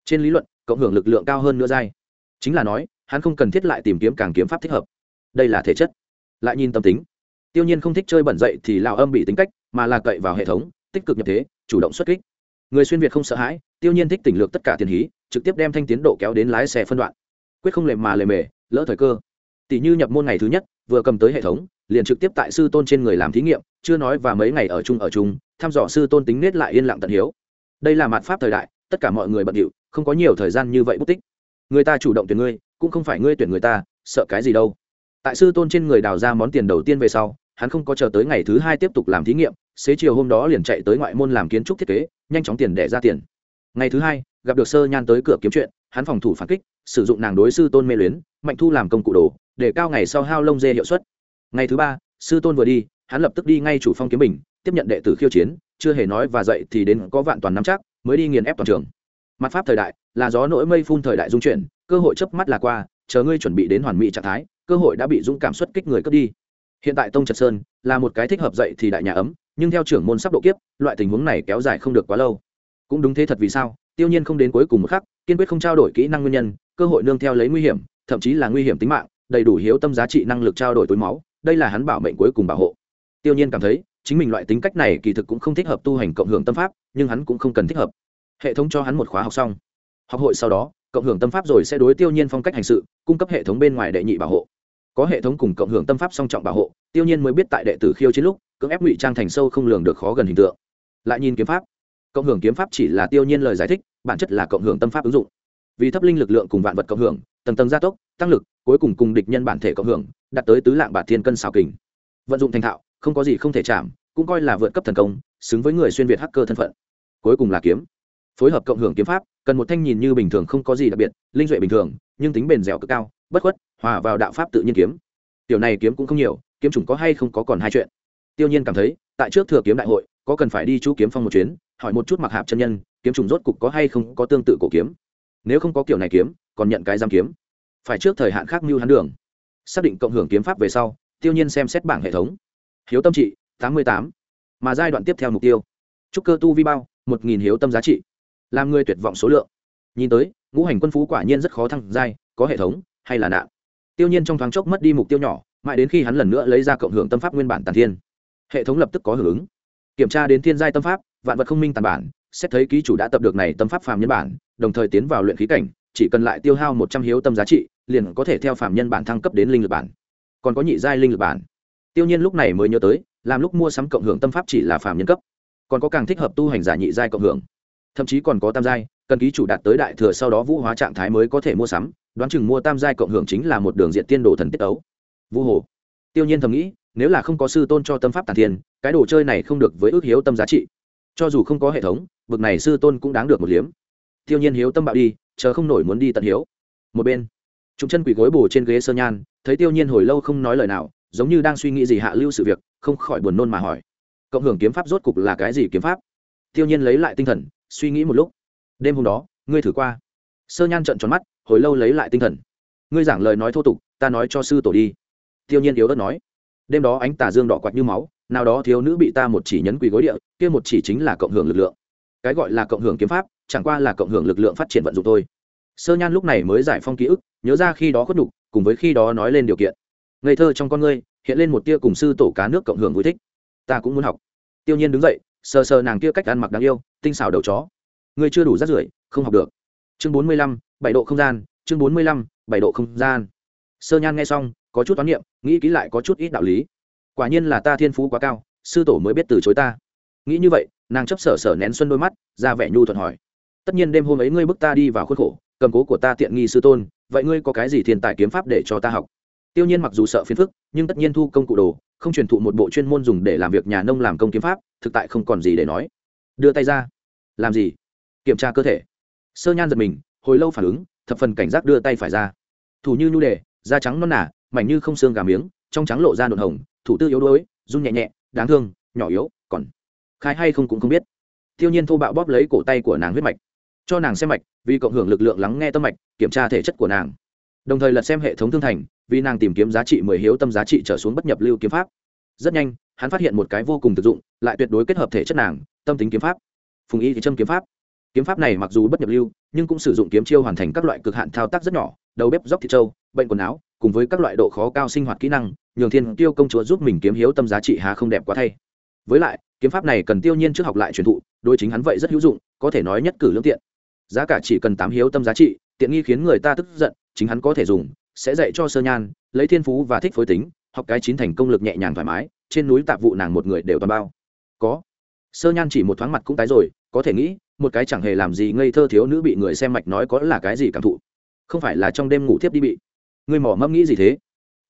Trên lý luận, cộng hưởng lực lượng cao hơn nữa dai chính là nói, hắn không cần thiết lại tìm kiếm càng kiếm pháp thích hợp. Đây là thể chất. Lại nhìn tâm tính. Tiêu nhiên không thích chơi bẩn dậy thì lão âm bị tính cách, mà là cậy vào hệ thống, tích cực nhập thế, chủ động xuất kích. Người xuyên việt không sợ hãi, tiêu nhiên thích tỉnh lược tất cả tiền hí, trực tiếp đem thanh tiến độ kéo đến lái xe phân đoạn. Quyết không lề mà lề mề, lỡ thời cơ. Tỷ như nhập môn ngày thứ nhất, vừa cầm tới hệ thống liền trực tiếp tại sư tôn trên người làm thí nghiệm, chưa nói và mấy ngày ở chung ở chung, thăm dò sư tôn tính nết lại yên lặng tận hiếu. Đây là mặt pháp thời đại, tất cả mọi người bận điệu, không có nhiều thời gian như vậy bút tích. Người ta chủ động tuyển ngươi, cũng không phải ngươi tuyển người ta, sợ cái gì đâu. Tại sư tôn trên người đào ra món tiền đầu tiên về sau, hắn không có chờ tới ngày thứ hai tiếp tục làm thí nghiệm, xế chiều hôm đó liền chạy tới ngoại môn làm kiến trúc thiết kế, nhanh chóng tiền để ra tiền. Ngày thứ hai, gặp được sơ nhan tới cửa kiếm chuyện, hắn phòng thủ phản kích, sử dụng nàng đối sư tôn mê luyến, mạnh thu làm công cụ đồ, để cao ngày sau hao lông dê hiệu suất ngày thứ ba, sư tôn vừa đi, hắn lập tức đi ngay chủ phong kiếm bình, tiếp nhận đệ tử khiêu chiến, chưa hề nói và dậy thì đến có vạn toàn nắm chắc, mới đi nghiền ép toàn trường. Mặt pháp thời đại, là gió nỗi mây phun thời đại dung chuyển, cơ hội chớp mắt là qua, chờ ngươi chuẩn bị đến hoàn mỹ trạng thái, cơ hội đã bị dũng cảm xuất kích người cướp đi. Hiện tại tông trật sơn là một cái thích hợp dậy thì đại nhà ấm, nhưng theo trưởng môn sắp độ kiếp, loại tình huống này kéo dài không được quá lâu. Cũng đúng thế thật vì sao, tiêu nhiên không đến cuối cùng một khắc, kiên quyết không trao đổi kỹ năng nguyên nhân, cơ hội nương theo lấy nguy hiểm, thậm chí là nguy hiểm tính mạng, đầy đủ hiếu tâm giá trị năng lực trao đổi túi máu đây là hắn bảo mệnh cuối cùng bảo hộ. Tiêu nhiên cảm thấy, chính mình loại tính cách này kỳ thực cũng không thích hợp tu hành cộng hưởng tâm pháp, nhưng hắn cũng không cần thích hợp. Hệ thống cho hắn một khóa học xong. Học hội sau đó, cộng hưởng tâm pháp rồi sẽ đối tiêu nhiên phong cách hành sự, cung cấp hệ thống bên ngoài đệ nhị bảo hộ. Có hệ thống cùng cộng hưởng tâm pháp song trọng bảo hộ, tiêu nhiên mới biết tại đệ tử khiêu chiến lúc, cưỡng ép ngụy trang thành sâu không lường được khó gần hình tượng. Lại nhìn kiếm pháp. Cộng hưởng kiếm pháp chỉ là tiêu nhiên lời giải thích, bản chất là cộng hưởng tâm pháp ứng dụng. Vì thấp linh lực lượng cùng vạn vật cộng hưởng, tầng tầng gia tốc, tăng lực, cuối cùng cùng địch nhân bản thể cộng hưởng đạt tới tứ lạng bạt thiên cân xào kình. Vận dụng thành thạo, không có gì không thể chạm, cũng coi là vượt cấp thần công, xứng với người xuyên việt hacker thân phận. Cuối cùng là kiếm. Phối hợp cộng hưởng kiếm pháp, cần một thanh nhìn như bình thường không có gì đặc biệt, linh duệ bình thường, nhưng tính bền dẻo cực cao, bất khuất, hòa vào đạo pháp tự nhiên kiếm. Tiểu này kiếm cũng không nhiều, kiếm chủng có hay không có còn hai chuyện. Tiêu nhiên cảm thấy, tại trước thừa kiếm đại hội, có cần phải đi chú kiếm phong một chuyến, hỏi một chút mặc hạp chân nhân, kiếm trùng rốt cục có hay không có tương tự cổ kiếm. Nếu không có kiểu này kiếm, còn nhận cái giam kiếm. Phải trước thời hạn khác mưu hắn đường xác định cộng hưởng kiếm pháp về sau, tiêu nhiên xem xét bảng hệ thống. Hiếu tâm trị, tám mươi tám. Mà giai đoạn tiếp theo mục tiêu. Trúc cơ tu vi bao, một nghìn hiếu tâm giá trị. Làm người tuyệt vọng số lượng. Nhìn tới, ngũ hành quân phú quả nhiên rất khó thăng giai, có hệ thống hay là nạn. Tiêu nhiên trong thoáng chốc mất đi mục tiêu nhỏ, mãi đến khi hắn lần nữa lấy ra cộng hưởng tâm pháp nguyên bản tàn thiên. Hệ thống lập tức có hưởng ứng. Kiểm tra đến thiên giai tâm pháp, vạn vật không minh tàn bản, xét thấy ký chủ đã tập được này tâm pháp phàm nhân bản, đồng thời tiến vào luyện khí cảnh chỉ cần lại tiêu hao một trăm hiếu tâm giá trị, liền có thể theo phàm nhân bản thăng cấp đến linh lực bản. Còn có nhị giai linh lực bản. Tiêu nhiên lúc này mới nhớ tới, làm lúc mua sắm cộng hưởng tâm pháp chỉ là phàm nhân cấp. Còn có càng thích hợp tu hành giả nhị giai cộng hưởng. Thậm chí còn có tam giai, cần ký chủ đạt tới đại thừa sau đó vũ hóa trạng thái mới có thể mua sắm, đoán chừng mua tam giai cộng hưởng chính là một đường diện tiên đồ thần tiết ấu vu hồ. Tiêu nhiên thầm nghĩ, nếu là không có sư tôn cho tâm pháp tàn thiên cái đồ chơi này không được với ước hiếu tâm giá trị. Cho dù không có hệ thống, bực này sư tôn cũng đáng được một liếm tiêu nhiên hiếu tâm bạo đi, chờ không nổi muốn đi tận hiếu. Một bên chúng chân quỳ gối bù trên ghế sơ nhan, thấy tiêu nhiên hồi lâu không nói lời nào, giống như đang suy nghĩ gì hạ lưu sự việc, không khỏi buồn nôn mà hỏi. Cộng hưởng kiếm pháp rốt cục là cái gì kiếm pháp? Tiêu nhiên lấy lại tinh thần, suy nghĩ một lúc. Đêm hôm đó, ngươi thử qua. Sơ nhan trợn tròn mắt, hồi lâu lấy lại tinh thần. Ngươi giảng lời nói thô tục, ta nói cho sư tổ đi. Tiêu nhiên yếu ớt nói. Đêm đó ánh tà dương đỏ quạch như máu, nào đó thiếu nữ bị ta một chỉ nhấn quỳ gối địa, kia một chỉ chính là cộng hưởng lực lượng. Cái gọi là cộng hưởng kiếm pháp chẳng qua là cộng hưởng lực lượng phát triển vận dụng thôi. Sơ nhan lúc này mới giải phong ký ức, nhớ ra khi đó khuất nhục, cùng với khi đó nói lên điều kiện. Ngây thơ trong con ngươi, hiện lên một tia cùng sư tổ cá nước cộng hưởng vui thích. Ta cũng muốn học. Tiêu nhiên đứng dậy, sờ sờ nàng kia cách ăn mặc đáng yêu, tinh xảo đầu chó. Ngươi chưa đủ rát rưởi, không học được. Chương bốn mươi lăm, bảy độ không gian, chương bốn mươi lăm, bảy độ không gian. Sơ nhan nghe xong, có chút toán niệm, nghĩ kỹ lại có chút ít đạo lý. Quả nhiên là ta thiên phú quá cao, sư tổ mới biết từ chối ta. Nghĩ như vậy, nàng chấp sở sở nén xuân đôi mắt, ra vẻ nhu thuận hỏi tất nhiên đêm hôm ấy ngươi bước ta đi vào khuất khổ, cầm cố của ta tiện nghi sư tôn, vậy ngươi có cái gì thiên tài kiếm pháp để cho ta học? Tiêu nhiên mặc dù sợ phiền phức, nhưng tất nhiên thu công cụ đồ, không truyền thụ một bộ chuyên môn dùng để làm việc nhà nông làm công kiếm pháp, thực tại không còn gì để nói. Đưa tay ra. Làm gì? Kiểm tra cơ thể. Sơ nhan giật mình, hồi lâu phản ứng, thập phần cảnh giác đưa tay phải ra. Thủ như nhu đề, da trắng non nả mảnh như không xương gà miếng, trong trắng lộ ra nộn hồng, thủ tư yếu đuối, run nhẹ nhẹ, đáng thương, nhỏ yếu, còn khai hay không cũng không biết. Tiêu nhiên thô bạo bóp lấy cổ tay của nàng huyết mạch cho nàng xem mạch, vì cộng hưởng lực lượng lắng nghe tâm mạch, kiểm tra thể chất của nàng. Đồng thời lật xem hệ thống thương thành, vì nàng tìm kiếm giá trị mười hiếu tâm giá trị trở xuống bất nhập lưu kiếm pháp. Rất nhanh, hắn phát hiện một cái vô cùng thực dụng, lại tuyệt đối kết hợp thể chất nàng, tâm tính kiếm pháp. Phùng y thì châm kiếm pháp. Kiếm pháp này mặc dù bất nhập lưu, nhưng cũng sử dụng kiếm chiêu hoàn thành các loại cực hạn thao tác rất nhỏ, đầu bếp dốc thịt trâu, bệnh quần áo, cùng với các loại độ khó cao sinh hoạt kỹ năng, nhường thiên tiêu công chúa giúp mình kiếm hiếu tâm giá trị hà không đẹp quá thay. Với lại, kiếm pháp này cần tiêu nhiên trước học lại truyền thụ đôi chính hắn vậy rất hữu dụng, có thể nói nhất cử lương tiện giá cả chỉ cần tám hiếu tâm giá trị, tiện nghi khiến người ta tức giận, chính hắn có thể dùng, sẽ dạy cho sơ nhan, lấy thiên phú và thích phối tính, học cái chín thành công lực nhẹ nhàng thoải mái, trên núi tạp vụ nàng một người đều toàn bao. Có. Sơ nhan chỉ một thoáng mặt cũng tái rồi, có thể nghĩ, một cái chẳng hề làm gì ngây thơ thiếu nữ bị người xem mạch nói có là cái gì cảm thụ. Không phải là trong đêm ngủ thiếp đi bị. Ngươi mỏ mâm nghĩ gì thế?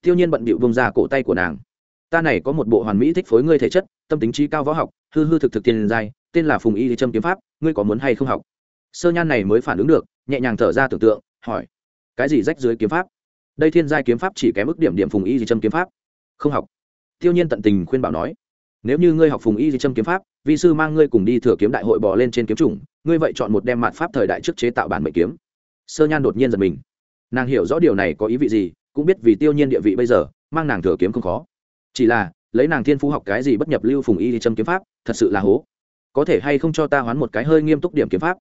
Tiêu nhiên bận bịu vông ra cổ tay của nàng. Ta này có một bộ hoàn mỹ thích phối ngươi thể chất, tâm tính trí cao võ học, hư hư thực thực tiền giai, tên là phùng y lý trâm kiếm pháp, ngươi có muốn hay không học? Sơ nhan này mới phản ứng được, nhẹ nhàng thở ra tưởng tượng, hỏi, cái gì rách dưới kiếm pháp? Đây thiên giai kiếm pháp chỉ kém mức điểm điểm phùng y di trâm kiếm pháp. Không học. Tiêu nhiên tận tình khuyên bảo nói, nếu như ngươi học phùng y di trâm kiếm pháp vị sư mang ngươi cùng đi thừa kiếm đại hội bỏ lên trên kiếm chủng, ngươi vậy chọn một đem mạt pháp thời đại trước chế tạo bản mệnh kiếm. Sơ nhan đột nhiên giật mình. Nàng hiểu rõ điều này có ý vị gì, cũng biết vì tiêu nhiên địa vị bây giờ, mang nàng thừa kiếm không khó. Chỉ là, lấy nàng thiên phú học cái gì bất nhập lưu phùng y di châm kiếm pháp, thật sự là hố. Có thể hay không cho ta hoán một cái hơi nghiêm túc điểm kiếm pháp?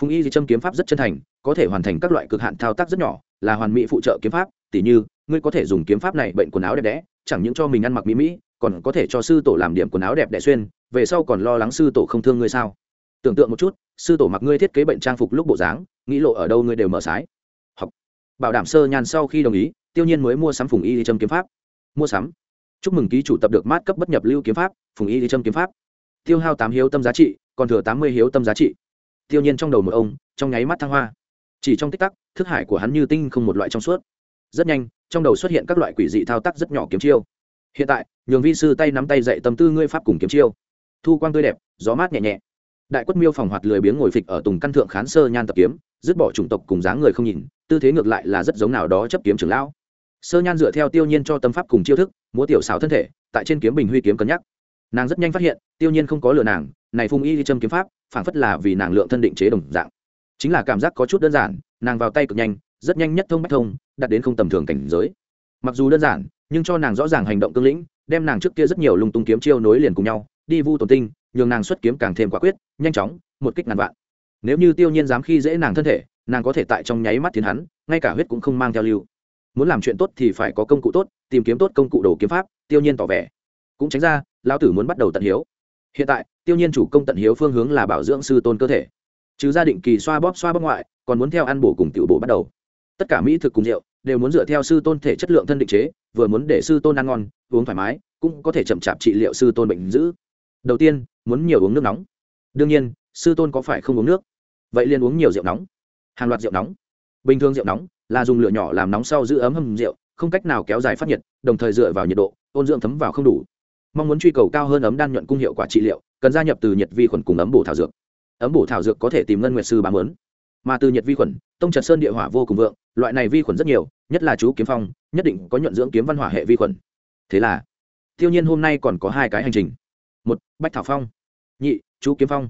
Phùng y di châm kiếm pháp rất chân thành, có thể hoàn thành các loại cực hạn thao tác rất nhỏ, là hoàn mỹ phụ trợ kiếm pháp, tỉ như, ngươi có thể dùng kiếm pháp này bệnh quần áo đẹp đẽ, chẳng những cho mình ăn mặc mỹ mỹ, còn có thể cho sư tổ làm điểm quần áo đẹp đẽ xuyên, về sau còn lo lắng sư tổ không thương ngươi sao? Tưởng tượng một chút, sư tổ mặc ngươi thiết kế bệnh trang phục lúc bộ dáng, nghĩ lộ ở đâu ngươi đều mở sái. Học. Bảo đảm sơ nhàn sau khi đồng ý, tiêu nhiên mới mua sắm phùng y châm kiếm pháp. Mua sắm. Chúc mừng ký chủ tập được mát cấp bất nhập lưu kiếm pháp, phùng y châm kiếm pháp. Tiêu hao tám hiếu tâm giá trị, còn thừa tám mươi hiếu tâm giá trị tiêu nhiên trong đầu một ông, trong nháy mắt thăng hoa. Chỉ trong tích tắc, thức hải của hắn như tinh không một loại trong suốt. Rất nhanh, trong đầu xuất hiện các loại quỷ dị thao tác rất nhỏ kiếm chiêu. Hiện tại, nhường vi sư tay nắm tay dạy tâm tư ngươi pháp cùng kiếm chiêu. Thu quang tươi đẹp, gió mát nhẹ nhẹ. Đại quất miêu phòng hoạt lười biếng ngồi phịch ở tùng căn thượng khán sơ nhan tập kiếm, dứt bỏ chủng tộc cùng dáng người không nhìn, tư thế ngược lại là rất giống nào đó chấp kiếm trưởng lão. Sơ nhan dựa theo tiêu nhiên cho tâm pháp cùng chiêu thức, múa tiểu xảo thân thể, tại trên kiếm bình huy kiếm cân nhắc nàng rất nhanh phát hiện, tiêu nhiên không có lừa nàng, này phung y châm kiếm pháp, phảng phất là vì nàng lượng thân định chế đồng dạng. Chính là cảm giác có chút đơn giản, nàng vào tay cực nhanh, rất nhanh nhất thông bách thông, đạt đến không tầm thường cảnh giới. Mặc dù đơn giản, nhưng cho nàng rõ ràng hành động cương lĩnh, đem nàng trước kia rất nhiều lung tung kiếm chiêu nối liền cùng nhau, đi vu tổn tinh, nhường nàng xuất kiếm càng thêm quả quyết, nhanh chóng, một kích ngàn vạn. Nếu như tiêu nhiên dám khi dễ nàng thân thể, nàng có thể tại trong nháy mắt tiến hắn, ngay cả huyết cũng không mang theo lưu. Muốn làm chuyện tốt thì phải có công cụ tốt, tìm kiếm tốt công cụ đồ kiếm pháp, tiêu nhiên tỏ vẻ cũng tránh ra, lão tử muốn bắt đầu tận hiếu. Hiện tại, tiêu nhiên chủ công tận hiếu phương hướng là bảo dưỡng sư tôn cơ thể. Trừ gia định kỳ xoa bóp xoa bóp ngoại, còn muốn theo ăn bổ cùng tiểu bổ bắt đầu. Tất cả mỹ thực cùng rượu, đều muốn dựa theo sư tôn thể chất lượng thân định chế, vừa muốn để sư tôn ăn ngon, uống thoải mái, cũng có thể chậm chạp trị liệu sư tôn bệnh dữ. Đầu tiên, muốn nhiều uống nước nóng. Đương nhiên, sư tôn có phải không uống nước? Vậy liền uống nhiều rượu nóng. Hàng loạt rượu nóng. Bình thường rượu nóng là dùng lửa nhỏ làm nóng sau giữ ấm hầm rượu, không cách nào kéo dài phát nhiệt, đồng thời dựa vào nhiệt độ, ôn dưỡng thấm vào không đủ mong muốn truy cầu cao hơn ấm đan nhuận cung hiệu quả trị liệu, cần gia nhập từ nhiệt vi khuẩn cùng ấm bổ thảo dược. Ấm bổ thảo dược có thể tìm ngân nguyệt sư bám lớn mà từ nhiệt vi khuẩn, tông trật sơn địa hỏa vô cùng vượng, loại này vi khuẩn rất nhiều, nhất là chú kiếm phong, nhất định có nhuận dưỡng kiếm văn hỏa hệ vi khuẩn. Thế là, tiêu nhiên hôm nay còn có hai cái hành trình. Một, bách thảo phong. Nhị, chú kiếm phong.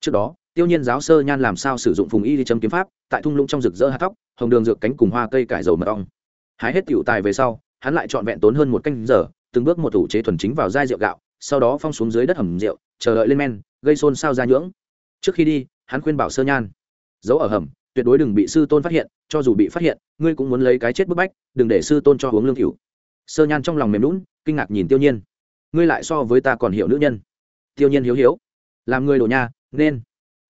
Trước đó, tiêu nhiên giáo sơ nhan làm sao sử dụng phùng y đi châm kiếm pháp, tại thung lũng trong rực rỡ hạt tóc hồng đường dược cánh cùng hoa cây cải dầu mật ong. Hái hết tiểu tài về sau, hắn lại trọn vẹn tốn hơn một canh giờ từng bước một thủ chế thuần chính vào giai rượu gạo, sau đó phong xuống dưới đất hầm rượu, chờ đợi lên men, gây xôn xao ra nhưỡng. Trước khi đi, hắn khuyên bảo sơ nhan, giấu ở hầm, tuyệt đối đừng bị sư tôn phát hiện, cho dù bị phát hiện, ngươi cũng muốn lấy cái chết bức bách, đừng để sư tôn cho uống lương cửu sơ nhan trong lòng mềm lún kinh ngạc nhìn tiêu nhiên, ngươi lại so với ta còn hiểu nữ nhân. Tiêu nhiên hiếu hiếu, làm người đồ nha, nên.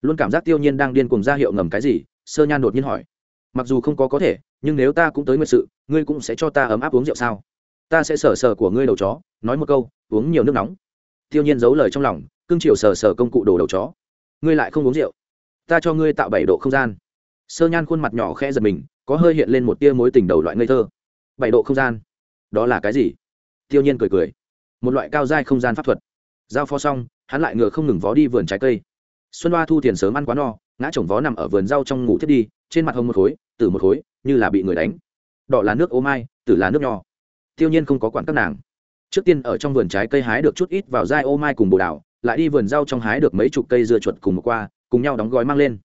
Luôn cảm giác tiêu nhiên đang điên cuồng ra hiệu ngầm cái gì, sơ nhan đột nhiên hỏi, mặc dù không có có thể, nhưng nếu ta cũng tới nguyệt sự, ngươi cũng sẽ cho ta ấm áp uống rượu sao? Ta sẽ sờ sờ của ngươi đầu chó, nói một câu, uống nhiều nước nóng. Tiêu nhiên giấu lời trong lòng cưng chiều sờ sờ công cụ đồ đầu chó. Ngươi lại không uống rượu. Ta cho ngươi tạo bảy độ không gian. Sơ nhan khuôn mặt nhỏ khẽ giật mình, có hơi hiện lên một tia mối tình đầu loại ngây thơ. Bảy độ không gian? Đó là cái gì? Tiêu nhiên cười cười. Một loại cao giai không gian pháp thuật. Giao phó xong, hắn lại ngựa không ngừng vó đi vườn trái cây. Xuân hoa thu tiền sớm ăn quá no, ngã chồng vó nằm ở vườn rau trong ngủ thiết đi, trên mặt hông một khối, tử một khối, như là bị người đánh. Đỏ là nước ô mai, tử là nước nho tiêu nhiên không có quản các nàng. Trước tiên ở trong vườn trái cây hái được chút ít vào dai ô mai cùng bồ đào, lại đi vườn rau trong hái được mấy chục cây dưa chuột cùng một qua, cùng nhau đóng gói mang lên.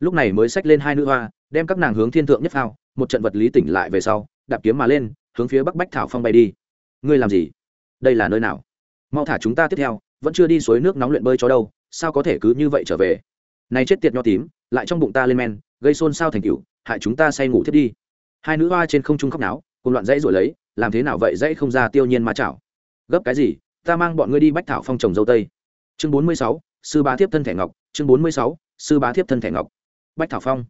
Lúc này mới xách lên hai nữ hoa, đem các nàng hướng thiên thượng nhất phao, một trận vật lý tỉnh lại về sau, đạp kiếm mà lên, hướng phía bắc bách thảo phong bay đi. Ngươi làm gì? Đây là nơi nào? Mau thả chúng ta tiếp theo, vẫn chưa đi suối nước nóng luyện bơi cho đâu, sao có thể cứ như vậy trở về? Này chết tiệt nho tím, lại trong bụng ta lên men, gây xôn xao thành cựu hại chúng ta say ngủ thiết đi. Hai nữ hoa trên không trung khóc náo, cùng loạn dãy rồi lấy làm thế nào vậy dãy không ra tiêu nhiên ma chảo? Gấp cái gì? Ta mang bọn ngươi đi bách thảo phong trồng dâu tây. Chương bốn mươi sáu, sư bá thiếp thân thẻ ngọc. Chương bốn mươi sáu, sư bá thiếp thân thẻ ngọc. Bách thảo phong.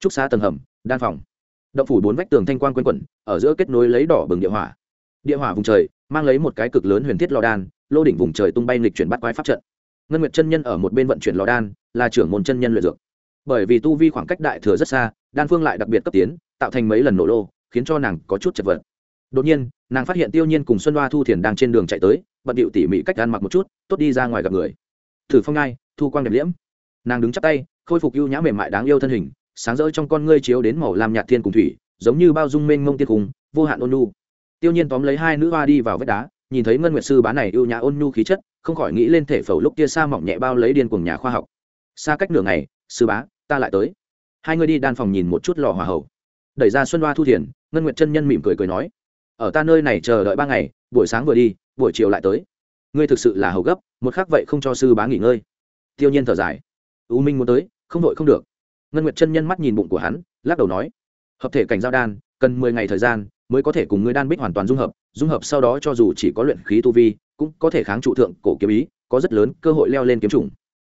Trúc xá tầng hầm, đan phòng. Động phủ bốn vách tường thanh quan q u a n quẩn, ở giữa kết nối lấy đỏ bừng địa hỏa. Địa hỏa vùng trời, mang lấy một cái cực lớn huyền thiết lò đan, lô đỉnh vùng trời tung bay lịch chuyển bắt quái pháp trận. Ngân nguyệt chân nhân ở một bên vận chuyển lò đan, là trưởng môn chân nhân luyện dược. Bởi vì tu vi khoảng cách đại thừa rất xa, đan phương lại đặc biệt cấp tiến, tạo thành mấy lần nổ lô, khiến cho nàng có chút chật vật đột nhiên, nàng phát hiện tiêu nhiên cùng xuân hoa thu thiền đang trên đường chạy tới, bận điệu tỉ mỉ cách ăn mặc một chút, tốt đi ra ngoài gặp người. Thử phong ngai, thu quang đẹp liễm. Nàng đứng chắp tay, khôi phục ưu nhã mềm mại đáng yêu thân hình, sáng rỡ trong con ngươi chiếu đến màu làm nhạt thiên cùng thủy, giống như bao dung mênh mông tiên cùng, vô hạn ôn nhu. Tiêu nhiên tóm lấy hai nữ hoa đi vào vách đá, nhìn thấy ngân nguyệt sư bá này ưu nhã ôn nhu khí chất, không khỏi nghĩ lên thể phẩu lúc kia xa mỏng nhẹ bao lấy điên cùng nhà khoa học. Xa cách nửa ngày, sư bá, ta lại tới. Hai người đi đan phòng nhìn một chút lò hòa hậu. Đẩy ra xuân hoa thu thiền, ngân nguyệt chân nhân mỉm cười cười nói ở ta nơi này chờ đợi ba ngày, buổi sáng vừa đi, buổi chiều lại tới. Ngươi thực sự là hầu gấp, một khác vậy không cho sư bá nghỉ ngơi. Tiêu nhiên thở dài. U minh muốn tới, không đội không được. Ngân nguyệt chân nhân mắt nhìn bụng của hắn, lắc đầu nói. Hợp thể cảnh giao đan, cần mười ngày thời gian mới có thể cùng ngươi đan bích hoàn toàn dung hợp dung hợp sau đó cho dù chỉ có luyện khí tu vi, cũng có thể kháng trụ thượng cổ kiếm ý, có rất lớn cơ hội leo lên kiếm chủng.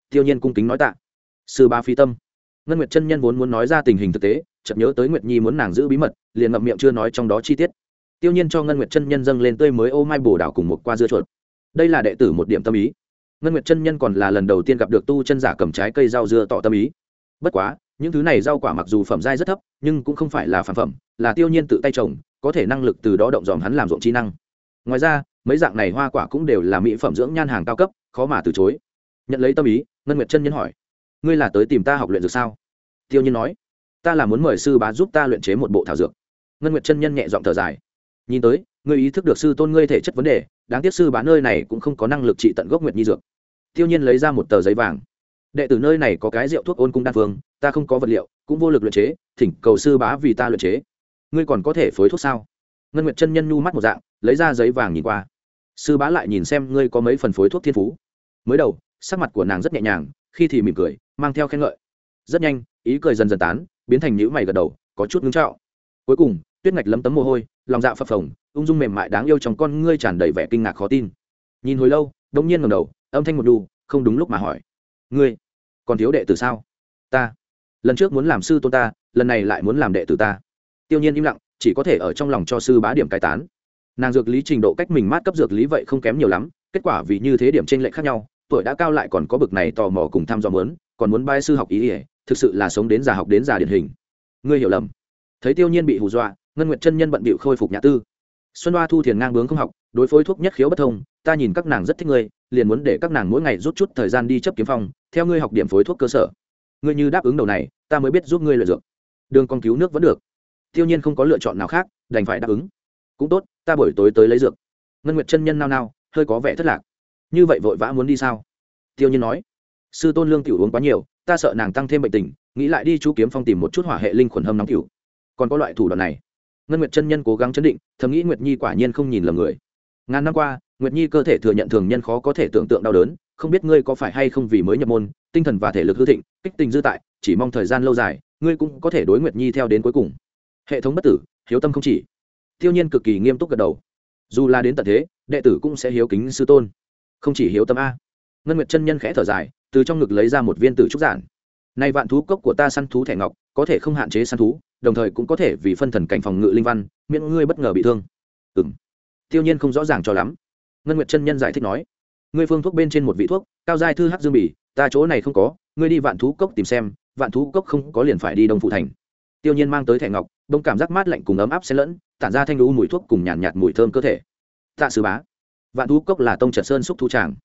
Tiêu nhiên cung kính nói tạ. Sư ba phi tâm. Ngân nguyệt chân nhân vốn muốn nói ra tình hình thực tế, chợt nhớ tới nguyệt nhi muốn nàng giữ bí mật, liền ngậm miệng chưa nói trong đó chi tiết tiêu nhiên cho ngân nguyệt chân nhân dâng lên tươi mới ô mai bồ đảo cùng một qua dưa chuột. Đây là đệ tử một điểm tâm ý. Ngân nguyệt chân nhân còn là lần đầu tiên gặp được tu chân giả cầm trái cây rau dưa tỏ tâm ý. Bất quá, những thứ này rau quả mặc dù phẩm giai rất thấp, nhưng cũng không phải là phản phẩm, là tiêu nhiên tự tay trồng, có thể năng lực từ đó động dòm hắn làm ruộng trí năng. Ngoài ra, mấy dạng này hoa quả cũng đều là mỹ phẩm dưỡng nhan hàng cao cấp, khó mà từ chối. Nhận lấy tâm ý, ngân nguyệt chân nhân hỏi, ngươi là tới tìm ta học luyện dược sao? Tiêu nhiên nói, ta là muốn mời sư bá giúp ta luyện chế một bộ thảo dược. Ngân nguyệt chân nhân nhẹ giọng thở dài nhìn tới, ngươi ý thức được sư tôn ngươi thể chất vấn đề, đáng tiếc sư bá nơi này cũng không có năng lực trị tận gốc nguyệt nhi dược. Tiêu nhiên lấy ra một tờ giấy vàng. Đệ tử nơi này có cái rượu thuốc ôn cung đan phương, ta không có vật liệu, cũng vô lực luyện chế, thỉnh cầu sư bá vì ta luyện chế. Ngươi còn có thể phối thuốc sao? Ngân nguyệt chân nhân nhu mắt một dạng, lấy ra giấy vàng nhìn qua. Sư bá lại nhìn xem ngươi có mấy phần phối thuốc thiên phú. Mới đầu, sắc mặt của nàng rất nhẹ nhàng, khi thì mỉm cười, mang theo khen ngợi. Rất nhanh, ý cười dần dần tán, biến thành nhữ mày gật đầu, có chút ngưng trọng. Cuối cùng tuyết ngạch lấm tấm mồ hôi, lòng dạ phập phồng, ung dung mềm mại đáng yêu trong con ngươi tràn đầy vẻ kinh ngạc khó tin. Nhìn hồi lâu đông nhiên ngầm đầu, âm thanh một đu không đúng lúc mà hỏi. Ngươi còn thiếu đệ tử sao? Ta. Lần trước muốn làm sư tôn ta, lần này lại muốn làm đệ tử ta. Tiêu nhiên im lặng, chỉ có thể ở trong lòng cho sư bá điểm cai tán. Nàng dược lý trình độ cách mình mát cấp dược lý vậy không kém nhiều lắm, kết quả vì như thế điểm t r ê n lệch khác nhau, tuổi đã cao lại còn có bực này tò mò cùng thăm dò mớn còn muốn bai sư học ý ỉa thực sự là sống đến già học đến già điển hình. Ngươi hiểu lầm. Thấy tiêu nhiên bị hù dọa ngân nguyệt chân nhân bận bịu khôi phục nhà tư. Xuân hoa thu thiền ngang bướng không học, đối phối thuốc nhất khiếu bất thông, ta nhìn các nàng rất thích ngươi, liền muốn để các nàng mỗi ngày rút chút thời gian đi chấp kiếm phong, theo ngươi học điểm phối thuốc cơ sở. Ngươi như đáp ứng đầu này, ta mới biết giúp ngươi lợi dược. Đường con cứu nước vẫn được. Tiêu nhiên không có lựa chọn nào khác, đành phải đáp ứng. Cũng tốt, ta buổi tối tới lấy dược. Ngân nguyệt chân nhân nao nao, hơi có vẻ thất lạc. Như vậy vội vã muốn đi sao? Tiêu nhiên nói. Sư tôn lương tiểu uống quá nhiều, ta sợ nàng tăng thêm bệnh tình, nghĩ lại đi chú kiếm phong tìm một chút hỏa hệ linh khuẩn hâm nóng tiểu. Còn có loại thủ đoạn này ngân nguyệt chân nhân cố gắng chấn định, thầm nghĩ nguyệt nhi quả nhiên không nhìn lầm người. Ngàn năm qua, nguyệt nhi cơ thể thừa nhận thường nhân khó có thể tưởng tượng đau đớn, không biết ngươi có phải hay không vì mới nhập môn, tinh thần và thể lực hư thịnh, kích tình dư tại, chỉ mong thời gian lâu dài, ngươi cũng có thể đối nguyệt nhi theo đến cuối cùng. Hệ thống bất tử, hiếu tâm không chỉ. Tiêu nhiên cực kỳ nghiêm túc gật đầu. Dù là đến tận thế, đệ tử cũng sẽ hiếu kính sư tôn. Không chỉ hiếu tâm a. Ngân nguyệt chân nhân khẽ thở dài, từ trong ngực lấy ra một viên tử trúc giản. Nay vạn thú cốc của ta săn thú thẻ ngọc, có thể không hạn chế săn thú đồng thời cũng có thể vì phân thần cảnh phòng ngự linh văn miễn ngươi bất ngờ bị thương. Ừ m tiêu nhiên không rõ ràng cho lắm. Ngân nguyệt chân nhân giải thích nói ngươi phương thuốc bên trên một vị thuốc cao giai thư hát dương bỉ ta chỗ này không có ngươi đi vạn thú cốc tìm xem vạn thú cốc không có liền phải đi đông phụ thành. Tiêu nhiên mang tới thẻ ngọc đông cảm giác mát lạnh cùng ấm áp xen lẫn tản ra thanh lũ mùi thuốc cùng nhàn nhạt, nhạt mùi thơm cơ thể. Tạ sứ bá vạn thú cốc là tông trật sơn xúc thu tràng.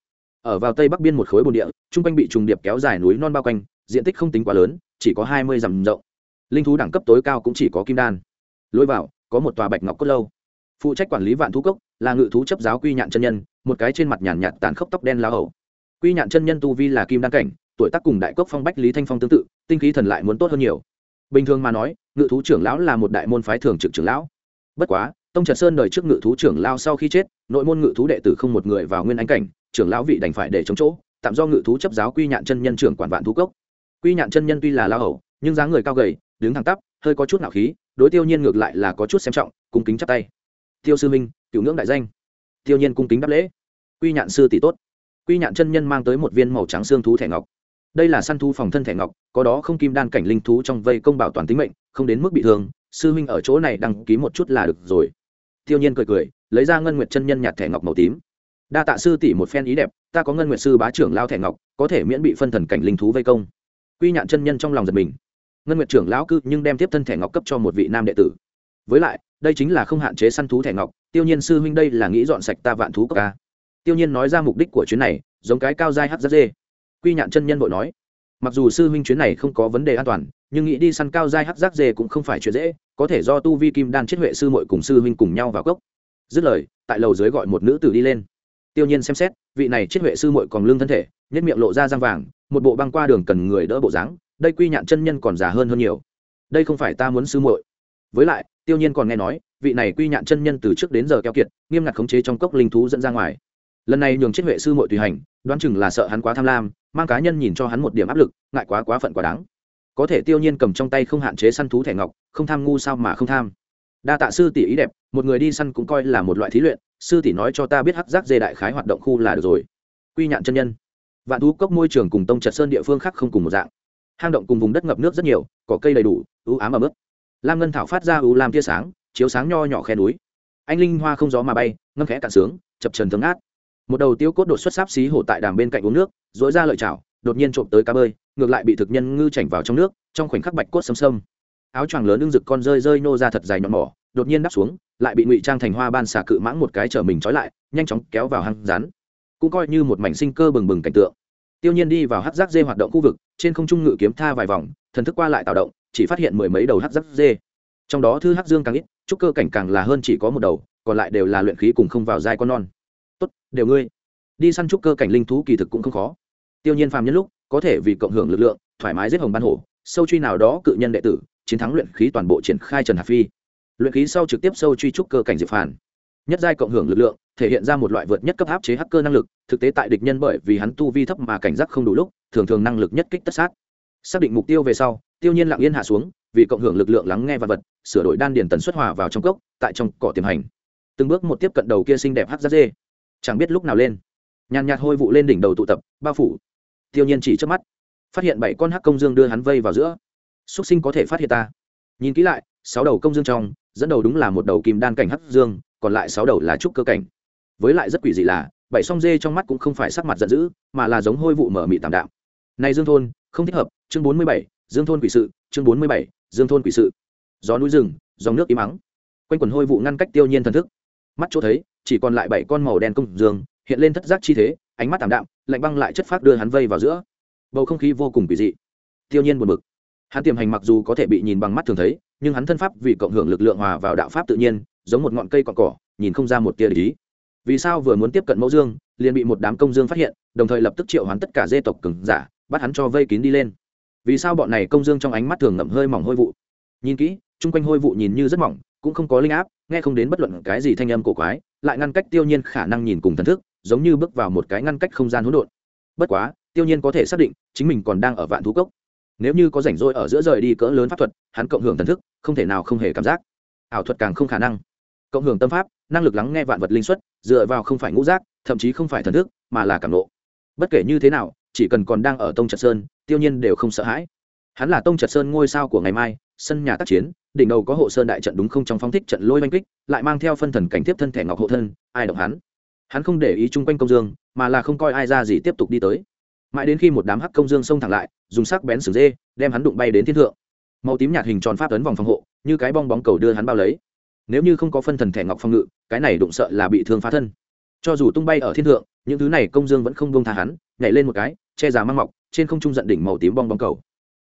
Ở vào tây bắc biên một khối bồn địa trung quanh bị trùng điệp kéo dài núi non bao quanh diện tích không tính quá lớn chỉ có hai mươi dặm rộng linh thú đẳng cấp tối cao cũng chỉ có kim đan. Lối vào, có một tòa bạch ngọc cốt lâu. Phụ trách quản lý vạn thú cốc, là ngự thú chấp giáo quy nhạn chân nhân, một cái trên mặt nhàn nhạt tàn khốc tóc đen lao hầu. Quy nhạn chân nhân tu vi là kim đan cảnh, tuổi tác cùng đại cốc phong bách lý thanh phong tương tự, tinh khí thần lại muốn tốt hơn nhiều. Bình thường mà nói, ngự thú trưởng lão là một đại môn phái thường trực trưởng lão. Bất quá, tông trật sơn đời trước ngự thú trưởng lao sau khi chết, nội môn ngự thú đệ tử không một người vào nguyên ánh cảnh, trưởng lão vị đành phải để chống chỗ, tạm do ngự thú chấp giáo quy nhạn chân nhân trưởng quản vạn thú cốc. Quy nhạn chân nhân tuy là lao hầu, nhưng dáng người cao gầy đứng thẳng tắp, hơi có chút nạo khí, đối tiêu nhiên ngược lại là có chút xem trọng, cung kính chắp tay. Tiêu sư minh cửu ngưỡng đại danh. Tiêu nhiên cung kính đáp lễ. Quy nhạn sư tỷ tốt. Quy nhạn chân nhân mang tới một viên màu trắng xương thú thẻ ngọc. Đây là săn thú phòng thân thẻ ngọc, có đó không kim đan cảnh linh thú trong vây công bảo toàn tính mệnh, không đến mức bị thương, sư huynh ở chỗ này đăng ký một chút là được rồi. Tiêu nhiên cười cười, lấy ra ngân nguyệt chân nhân nhạt thẻ ngọc màu tím. Đa tạ sư tỷ một phen ý đẹp, ta có ngân nguyệt sư bá trưởng lao thẻ ngọc, có thể miễn bị phân thần cảnh linh thú vây công. Quy nhạn chân nhân trong lòng giật mình ngân nguyệt trưởng lão cư nhưng đem tiếp thân thẻ ngọc cấp cho một vị nam đệ tử. Với lại, đây chính là không hạn chế săn thú thẻ ngọc, tiêu nhiên sư huynh đây là nghĩ dọn sạch ta vạn thú cốc ca tiêu nhiên nói ra mục đích của chuyến này, giống cái cao dai hắt rất dê quy nhạn chân nhân vội nói, mặc dù sư huynh chuyến này không có vấn đề an toàn, nhưng nghĩ đi săn cao dai hắc dê cũng không phải chuyện dễ, có thể do tu vi kim đan chết huệ sư muội cùng sư huynh cùng nhau vào cốc. Dứt lời, tại lầu dưới gọi một nữ tử đi lên. Tiêu nhiên xem xét, vị này chết huệ sư muội còn lương thân thể, nhất miệng lộ ra răng vàng, một bộ băng qua đường cần người đỡ bộ dáng đây quy nhạn chân nhân còn già hơn hơn nhiều. Đây không phải ta muốn sư muội. Với lại, tiêu nhiên còn nghe nói, vị này quy nhạn chân nhân từ trước đến giờ keo kiệt, nghiêm ngặt khống chế trong cốc linh thú dẫn ra ngoài. Lần này nhường chết huệ sư muội tùy hành, đoán chừng là sợ hắn quá tham lam, mang cá nhân nhìn cho hắn một điểm áp lực, ngại quá quá phận quá đáng. Có thể tiêu nhiên cầm trong tay không hạn chế săn thú thẻ ngọc, không tham ngu sao mà không tham. Đa tạ sư tỷ ý đẹp, một người đi săn cũng coi là một loại thí luyện, sư tỷ nói cho ta biết hắc giác dê đại khái hoạt động khu là được rồi. Quy nhạn chân nhân. Vạn thú cốc môi trường cùng tông trật sơn địa phương khác không cùng một dạng hang động cùng vùng đất ngập nước rất nhiều cỏ cây đầy đủ ưu ám ở mức lam ngân thảo phát ra ưu lam tia sáng chiếu sáng nho nhỏ khe núi. Anh linh hoa không gió mà bay ngâm khẽ cạn sướng chập trần thương át một đầu tiêu cốt đột xuất sáp xí hổ tại đàm bên cạnh uống nước dối ra lợi chảo đột nhiên trộm tới cá bơi ngược lại bị thực nhân ngư chảnh vào trong nước trong khoảnh khắc bạch cốt xâm xâm áo choàng lớn ưng rực con rơi rơi nô ra thật dài nhọn mỏ đột nhiên đắp xuống lại bị ngụy trang thành hoa ban xà cự mãng một cái chở mình trói lại nhanh chóng kéo vào hang rán, cũng coi như một mảnh sinh cơ bừng bừng cảnh tượng tiêu nhiên đi vào hát giác dê hoạt động khu vực, trên không trung ngự kiếm tha vài vòng, thần thức qua lại tạo động, chỉ phát hiện mười mấy đầu hát giác dê. Trong đó thư hát dương càng ít, trúc cơ cảnh càng là hơn chỉ có một đầu, còn lại đều là luyện khí cùng không vào dai con non. Tốt, đều ngươi. Đi săn trúc cơ cảnh linh thú kỳ thực cũng không khó. Tiêu nhiên phàm nhân lúc, có thể vì cộng hưởng lực lượng, thoải mái giết hồng ban hổ, sâu truy nào đó cự nhân đệ tử, chiến thắng luyện khí toàn bộ triển khai trần hạc phi. Luyện khí sau trực tiếp sâu truy trúc cơ cảnh diệp phản nhất giai cộng hưởng lực lượng, thể hiện ra một loại vượt nhất cấp áp chế hacker năng lực, thực tế tại địch nhân bởi vì hắn tu vi thấp mà cảnh giác không đủ lúc, thường thường năng lực nhất kích tất sát. Xác định mục tiêu về sau, tiêu nhiên lặng yên hạ xuống, vì cộng hưởng lực lượng lắng nghe và vật, sửa đổi đan điền tần xuất hòa vào trong cốc, tại trong cỏ tiềm hành. Từng bước một tiếp cận đầu kia xinh đẹp hắc ra dê chẳng biết lúc nào lên. Nhàn nhạt hôi vụ lên đỉnh đầu tụ tập, bao phủ. Tiêu nhiên chỉ trước mắt, phát hiện bảy con hắc công dương đưa hắn vây vào giữa. Xuất sinh có thể phát hiện ta. Nhìn kỹ lại, sáu đầu công dương trong, dẫn đầu đúng là một đầu kim đan cảnh hắc dương còn lại sáu đầu là trúc cơ cảnh. Với lại rất quỷ dị là, bảy song dê trong mắt cũng không phải sắc mặt giận dữ, mà là giống hôi vụ mở mị tạm đạm. Này dương thôn, không thích hợp, chương bốn mươi bảy, dương thôn quỷ sự, chương bốn mươi bảy, dương thôn quỷ sự. Gió núi rừng, dòng nước im ắng. Quanh quần hôi vụ ngăn cách tiêu nhiên thần thức. Mắt chỗ thấy, chỉ còn lại bảy con màu đen công dương, hiện lên thất giác chi thế, ánh mắt tạm đạm, lạnh băng lại chất phát đưa hắn vây vào giữa. Bầu không khí vô cùng quỷ dị. Tiêu nhiên buồn bực. Hắn tiềm hành mặc dù có thể bị nhìn bằng mắt thường thấy, nhưng hắn thân pháp vì cộng hưởng lực lượng hòa vào đạo pháp tự nhiên giống một ngọn cây cọn cỏ, nhìn không ra một tia lý vì sao vừa muốn tiếp cận mẫu dương, liền bị một đám công dương phát hiện, đồng thời lập tức triệu hoán tất cả dê tộc cừng giả, bắt hắn cho vây kín đi lên. Vì sao bọn này công dương trong ánh mắt thường ngậm hơi mỏng hôi vụ? Nhìn kỹ, chung quanh hôi vụ nhìn như rất mỏng, cũng không có linh áp, nghe không đến bất luận cái gì thanh âm cổ quái, lại ngăn cách tiêu nhiên khả năng nhìn cùng thần thức, giống như bước vào một cái ngăn cách không gian hỗn độn. Bất quá, tiêu nhiên có thể xác định, chính mình còn đang ở vạn thú cốc. Nếu như có rảnh rỗi ở giữa rời đi cỡ lớn pháp thuật, hắn cộng hưởng thần thức, không thể nào không hề cảm giác. Ảo thuật càng không khả năng cộng hưởng tâm pháp, năng lực lắng nghe vạn vật linh xuất, dựa vào không phải ngũ giác, thậm chí không phải thần thức, mà là cảm nộ. Bất kể như thế nào, chỉ cần còn đang ở tông trật sơn, tiêu nhiên đều không sợ hãi. Hắn là tông trật sơn ngôi sao của ngày mai, sân nhà tác chiến, đỉnh đầu có hộ sơn đại trận đúng không trong phong thích trận lôi oanh kích, lại mang theo phân thần cảnh tiếp thân thẻ ngọc hộ thân, ai động hắn? Hắn không để ý chung quanh công dương, mà là không coi ai ra gì tiếp tục đi tới. Mãi đến khi một đám hắc công dương xông thẳng lại, dùng sắc bén sừng dê, đem hắn đụng bay đến thiên thượng. Màu tím nhạt hình tròn pháp tấn vòng phòng hộ, như cái bong bóng cầu đưa hắn bao lấy nếu như không có phân thần thẻ ngọc phong ngự, cái này đụng sợ là bị thương phá thân. Cho dù tung bay ở thiên thượng, những thứ này công dương vẫn không buông tha hắn, nhảy lên một cái, che giả mang mọc, trên không trung giận đỉnh màu tím bong bóng cầu.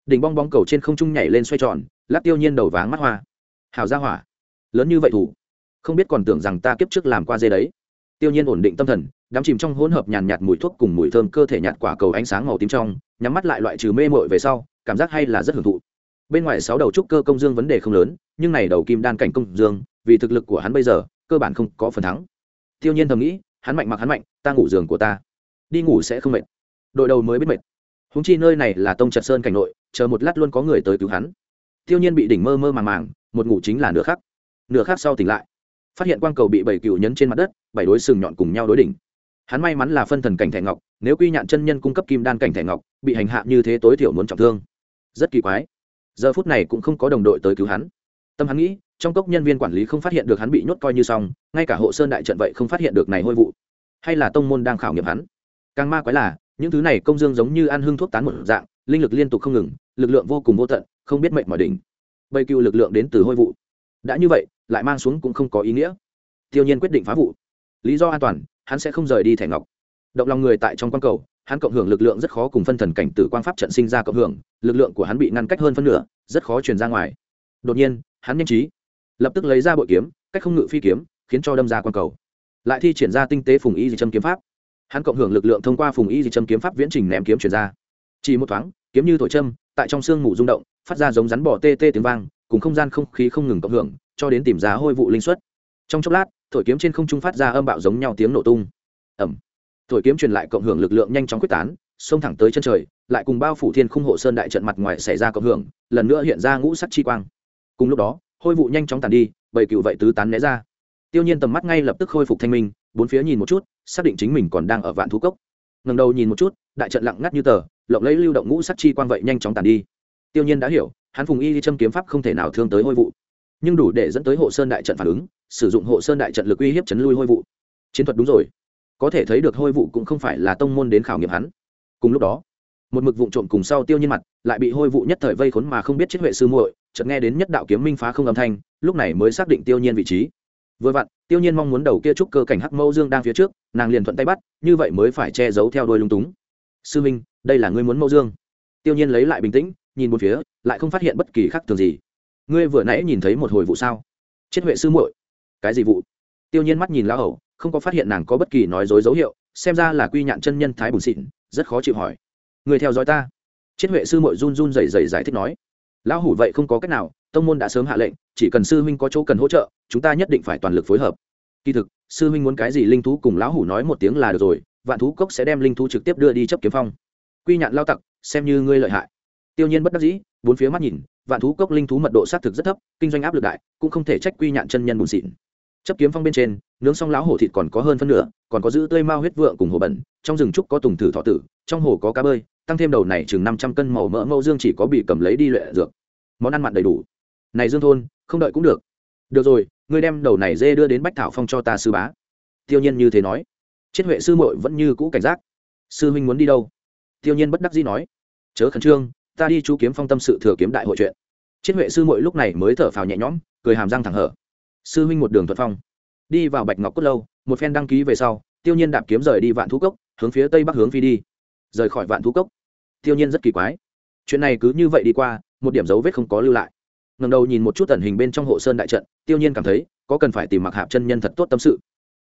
Đỉnh bong bóng cầu trên không trung nhảy lên xoay tròn, lắc tiêu nhiên đầu váng mắt hoa. Hào ra hỏa. Lớn như vậy thủ. Không biết còn tưởng rằng ta kiếp trước làm qua dê đấy. Tiêu nhiên ổn định tâm thần, đắm chìm trong hỗn hợp nhàn nhạt mùi thuốc cùng mùi thơm cơ thể nhạt quả cầu ánh sáng màu tím trong, nhắm mắt lại loại trừ mê mội về sau, cảm giác hay là rất hưởng thụ. Bên ngoài sáu đầu trúc cơ công dương vấn đề không lớn, nhưng này đầu kim đan cảnh công dương vì thực lực của hắn bây giờ, cơ bản không có phần thắng. Tiêu nhiên thầm nghĩ, hắn mạnh mặc hắn mạnh, ta ngủ giường của ta. Đi ngủ sẽ không mệt. Đội đầu mới biết mệt. Húng chi nơi này là tông trật sơn cảnh nội, chờ một lát luôn có người tới cứu hắn. Tiêu nhiên bị đỉnh mơ mơ màng màng, một ngủ chính là nửa khắc. Nửa khắc sau tỉnh lại, phát hiện quang cầu bị bảy cựu nhấn trên mặt đất, bảy đối sừng nhọn cùng nhau đối đỉnh. Hắn may mắn là phân thần cảnh thẻ ngọc, nếu quy nhạn chân nhân cung cấp kim đan cảnh thẻ ngọc, bị hành hạ như thế tối thiểu muốn trọng thương. Rất kỳ quái. Giờ phút này cũng không có đồng đội tới cứu hắn. Tâm hắn nghĩ trong cốc nhân viên quản lý không phát hiện được hắn bị nhốt coi như xong, ngay cả hộ sơn đại trận vậy không phát hiện được này hôi vụ. Hay là tông môn đang khảo nghiệm hắn? Càng ma quái là, những thứ này công dương giống như ăn hương thuốc tán một dạng, linh lực liên tục không ngừng, lực lượng vô cùng vô tận, không biết mệnh mọi đỉnh. Bây cựu lực lượng đến từ hôi vụ. Đã như vậy, lại mang xuống cũng không có ý nghĩa. Tiêu nhiên quyết định phá vụ. Lý do an toàn, hắn sẽ không rời đi thẻ ngọc. Động lòng người tại trong quan cầu, hắn cộng hưởng lực lượng rất khó cùng phân thần cảnh tử quang pháp trận sinh ra cộng hưởng, lực lượng của hắn bị ngăn cách hơn phân nửa, rất khó truyền ra ngoài. Đột nhiên, hắn nhanh trí lập tức lấy ra bội kiếm, cách không ngự phi kiếm, khiến cho đâm ra quan cầu. Lại thi triển ra tinh tế phùng y di châm kiếm pháp. Hắn cộng hưởng lực lượng thông qua phùng y di châm kiếm pháp viễn trình ném kiếm chuyển ra. Chỉ một thoáng, kiếm như thổi châm, tại trong sương mù rung động, phát ra giống rắn bò tê tê tiếng vang, cùng không gian không khí không ngừng cộng hưởng, cho đến tìm ra hôi vụ linh xuất. Trong chốc lát, thổi kiếm trên không trung phát ra âm bạo giống nhau tiếng nổ tung. Ẩm thổi kiếm truyền lại cộng hưởng lực lượng nhanh chóng quyết tán, xông thẳng tới chân trời, lại cùng bao phủ thiên khung hộ sơn đại trận mặt ngoài xảy ra cộng hưởng, lần nữa hiện ra ngũ sắc chi quang. Cùng lúc đó hôi vụ nhanh chóng tàn đi bảy cựu vậy tứ tán né ra. Tiêu nhiên tầm mắt ngay lập tức khôi phục thanh minh, bốn phía nhìn một chút, xác định chính mình còn đang ở vạn thú cốc. Ngầm đầu nhìn một chút, đại trận lặng ngắt như tờ, lộng lấy lưu động ngũ sắc chi quang vậy nhanh chóng tàn đi. Tiêu nhiên đã hiểu, hắn phùng y đi châm kiếm pháp không thể nào thương tới hôi vụ. Nhưng đủ để dẫn tới hộ sơn đại trận phản ứng, sử dụng hộ sơn đại trận lực uy hiếp chấn lui hôi vụ. Chiến thuật đúng rồi. Có thể thấy được hôi vụ cũng không phải là tông môn đến khảo nghiệm hắn. Cùng lúc đó, một mực vụn trộm cùng sau tiêu nhiên mặt, lại bị hôi vụ nhất thời vây khốn mà không biết chết huệ sư muội chợt nghe đến nhất đạo kiếm minh phá không âm thanh, lúc này mới xác định tiêu nhiên vị trí. Vừa vặn, tiêu nhiên mong muốn đầu kia trúc cơ cảnh hắc mâu dương đang phía trước, nàng liền thuận tay bắt, như vậy mới phải che giấu theo đôi lung túng. Sư minh, đây là ngươi muốn mâu dương? Tiêu nhiên lấy lại bình tĩnh, nhìn một phía, lại không phát hiện bất kỳ khác thường gì. Ngươi vừa nãy nhìn thấy một hồi vụ sao? Chết huệ sư muội. Cái gì vụ? Tiêu nhiên mắt nhìn lão hầu, không có phát hiện nàng có bất kỳ nói dối dấu hiệu, xem ra là quy nhạn chân nhân thái bùn xịn, rất khó chịu hỏi. Người theo dõi ta. Chết huệ sư muội run run rẩy rẩy giải thích nói lão hủ vậy không có cách nào, tông môn đã sớm hạ lệnh, chỉ cần sư huynh có chỗ cần hỗ trợ, chúng ta nhất định phải toàn lực phối hợp. Kỳ thực, sư huynh muốn cái gì linh thú cùng lão hủ nói một tiếng là được rồi, vạn thú cốc sẽ đem linh thú trực tiếp đưa đi chấp kiếm phong. Quy nhạn lao tặc, xem như ngươi lợi hại. Tiêu nhiên bất đắc dĩ, bốn phía mắt nhìn, vạn thú cốc linh thú mật độ xác thực rất thấp, kinh doanh áp lực đại, cũng không thể trách quy nhạn chân nhân bùn xịn. Chấp kiếm phong bên trên, nướng xong lão hổ thịt còn có hơn phân nửa, còn có giữ tươi mao huyết vượng cùng hồ bẩn, trong rừng trúc có tùng thử thọ tử, trong hồ có cá bơi tăng thêm đầu này chừng năm trăm cân màu mỡ mẫu dương chỉ có bị cầm lấy đi luyện dược. Món ăn mặn đầy đủ. Này dương thôn, không đợi cũng được. Được rồi, ngươi đem đầu này dê đưa đến bách thảo phong cho ta sư bá. Tiêu nhiên như thế nói. Chết huệ sư muội vẫn như cũ cảnh giác. Sư huynh muốn đi đâu? Tiêu nhiên bất đắc dĩ nói. Chớ khẩn trương, ta đi chú kiếm phong tâm sự thừa kiếm đại hội chuyện. Chết huệ sư muội lúc này mới thở phào nhẹ nhõm, cười hàm răng thẳng hở. Sư huynh một đường thuận phong. Đi vào bạch ngọc cốt lâu, một phen đăng ký về sau, tiêu nhiên đạp kiếm rời đi vạn thú cốc, hướng phía tây bắc hướng phi đi. Rời khỏi vạn thú cốc tiêu nhiên rất kỳ quái. Chuyện này cứ như vậy đi qua, một điểm dấu vết không có lưu lại. Ngầm đầu nhìn một chút tần hình bên trong hộ sơn đại trận, tiêu nhiên cảm thấy có cần phải tìm mặc hạp chân nhân thật tốt tâm sự.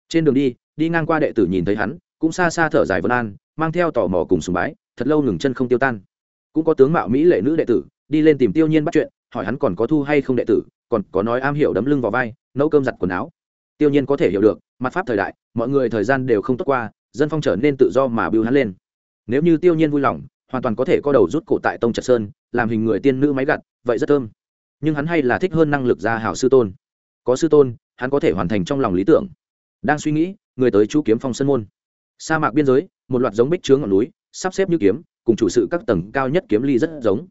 Trên đường đi đi ngang qua đệ tử nhìn thấy hắn, cũng xa xa thở dài vân an, mang theo tò mò cùng sùng bái, thật lâu ngừng chân không tiêu tan. Cũng có tướng mạo mỹ lệ nữ đệ tử, đi lên tìm tiêu nhiên bắt chuyện, hỏi hắn còn có thu hay không đệ tử, còn có nói am hiểu đấm lưng vào vai, nấu cơm giặt quần áo. Tiêu nhiên có thể hiểu được, mặt pháp thời đại, mọi người thời gian đều không tốt qua, dân phong trở nên tự do mà bưu hắn lên. Nếu như tiêu nhiên vui lòng hoàn toàn có thể có đầu rút cổ tại tông trật sơn, làm hình người tiên nữ máy gặt, vậy rất thơm. Nhưng hắn hay là thích hơn năng lực gia hảo sư tôn. Có sư tôn, hắn có thể hoàn thành trong lòng lý tưởng. Đang suy nghĩ, người tới chú kiếm phong sân môn. Sa mạc biên giới, một loạt giống bích chướng ngọn núi, sắp xếp như kiếm, cùng chủ sự các tầng cao nhất kiếm ly rất giống.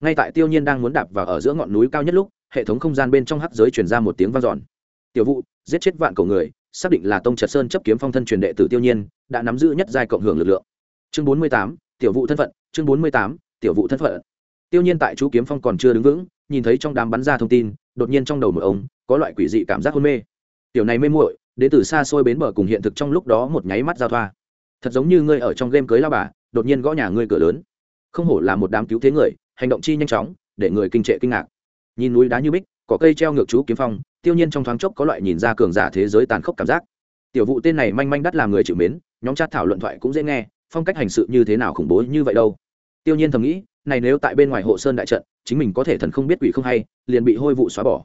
Ngay tại tiêu nhiên đang muốn đạp vào ở giữa ngọn núi cao nhất lúc, hệ thống không gian bên trong hắc giới truyền ra một tiếng vang dọn. Tiểu vụ giết chết vạn cổ người, xác định là tông trật sơn chấp kiếm phong thân truyền đệ tử tiêu nhiên, đã nắm giữ nhất giai cộng hưởng lực lượng. Chương bốn mươi tám, tiểu vụ thân phận chương bốn mươi tám, tiểu vụ thân phận. Tiêu nhiên tại chú kiếm phong còn chưa đứng vững, nhìn thấy trong đám bắn ra thông tin, đột nhiên trong đầu một ông, có loại quỷ dị cảm giác hôn mê. Tiểu này mê muội, đến từ xa xôi bến bờ cùng hiện thực trong lúc đó một nháy mắt giao thoa. Thật giống như ngươi ở trong game cưới lao bà, đột nhiên gõ nhà ngươi cửa lớn. Không hổ là một đám cứu thế người, hành động chi nhanh chóng, để người kinh trệ kinh ngạc. Nhìn núi đá như bích, có cây treo ngược chú kiếm phong, tiêu nhiên trong thoáng chốc có loại nhìn ra cường giả thế giới tàn khốc cảm giác. Tiểu vụ tên này manh manh đắt làm người chịu mến, nhóm chat thảo luận thoại cũng dễ nghe, phong cách hành sự như thế nào khủng bố như vậy đâu tiêu nhiên thầm nghĩ, này nếu tại bên ngoài hộ sơn đại trận, chính mình có thể thần không biết quỷ không hay, liền bị hôi vụ xóa bỏ.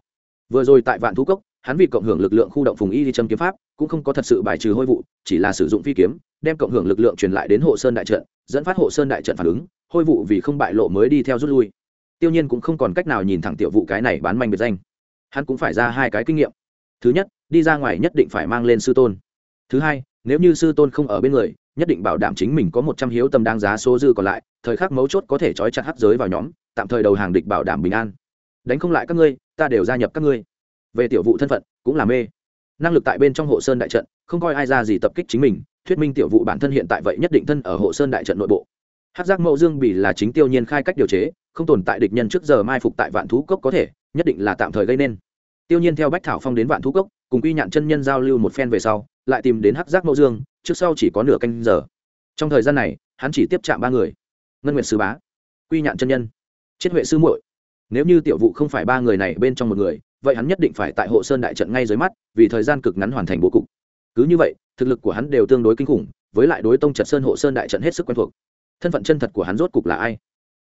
Vừa rồi tại vạn thú cốc, hắn vì cộng hưởng lực lượng khu động phùng y đi châm kiếm pháp, cũng không có thật sự bài trừ hôi vụ, chỉ là sử dụng phi kiếm, đem cộng hưởng lực lượng truyền lại đến hộ sơn đại trận, dẫn phát hộ sơn đại trận phản ứng, hôi vụ vì không bại lộ mới đi theo rút lui. Tiêu nhiên cũng không còn cách nào nhìn thẳng tiểu vụ cái này bán manh biệt danh. Hắn cũng phải ra hai cái kinh nghiệm. Thứ nhất, đi ra ngoài nhất định phải mang lên sư tôn. Thứ hai, nếu như sư tôn không ở bên người nhất định bảo đảm chính mình có một trăm hiếu tâm đáng giá số dư còn lại, thời khắc mấu chốt có thể trói chặt hắc giới vào nhóm, tạm thời đầu hàng địch bảo đảm bình an. Đánh không lại các ngươi, ta đều gia nhập các ngươi. Về tiểu vụ thân phận, cũng là mê. Năng lực tại bên trong hộ sơn đại trận, không coi ai ra gì tập kích chính mình, thuyết minh tiểu vụ bản thân hiện tại vậy nhất định thân ở hộ sơn đại trận nội bộ. Hát giác mậu dương bỉ là chính tiêu nhiên khai cách điều chế, không tồn tại địch nhân trước giờ mai phục tại vạn thú cốc có thể, nhất định là tạm thời gây nên. Tiêu nhiên theo bách thảo phong đến vạn thú cốc, cùng quy nhạn chân nhân giao lưu một phen về sau lại tìm đến hắc giác mẫu dương, trước sau chỉ có nửa canh giờ. Trong thời gian này, hắn chỉ tiếp chạm ba người. Ngân nguyệt sư bá, quy nhạn chân nhân chết huệ sư muội. Nếu như tiểu vụ không phải ba người này bên trong một người, vậy hắn nhất định phải tại hộ sơn đại trận ngay dưới mắt, vì thời gian cực ngắn hoàn thành bố cục. Cứ như vậy, thực lực của hắn đều tương đối kinh khủng, với lại đối tông trật sơn hộ sơn đại trận hết sức quen thuộc. Thân phận chân thật của hắn rốt cục là ai?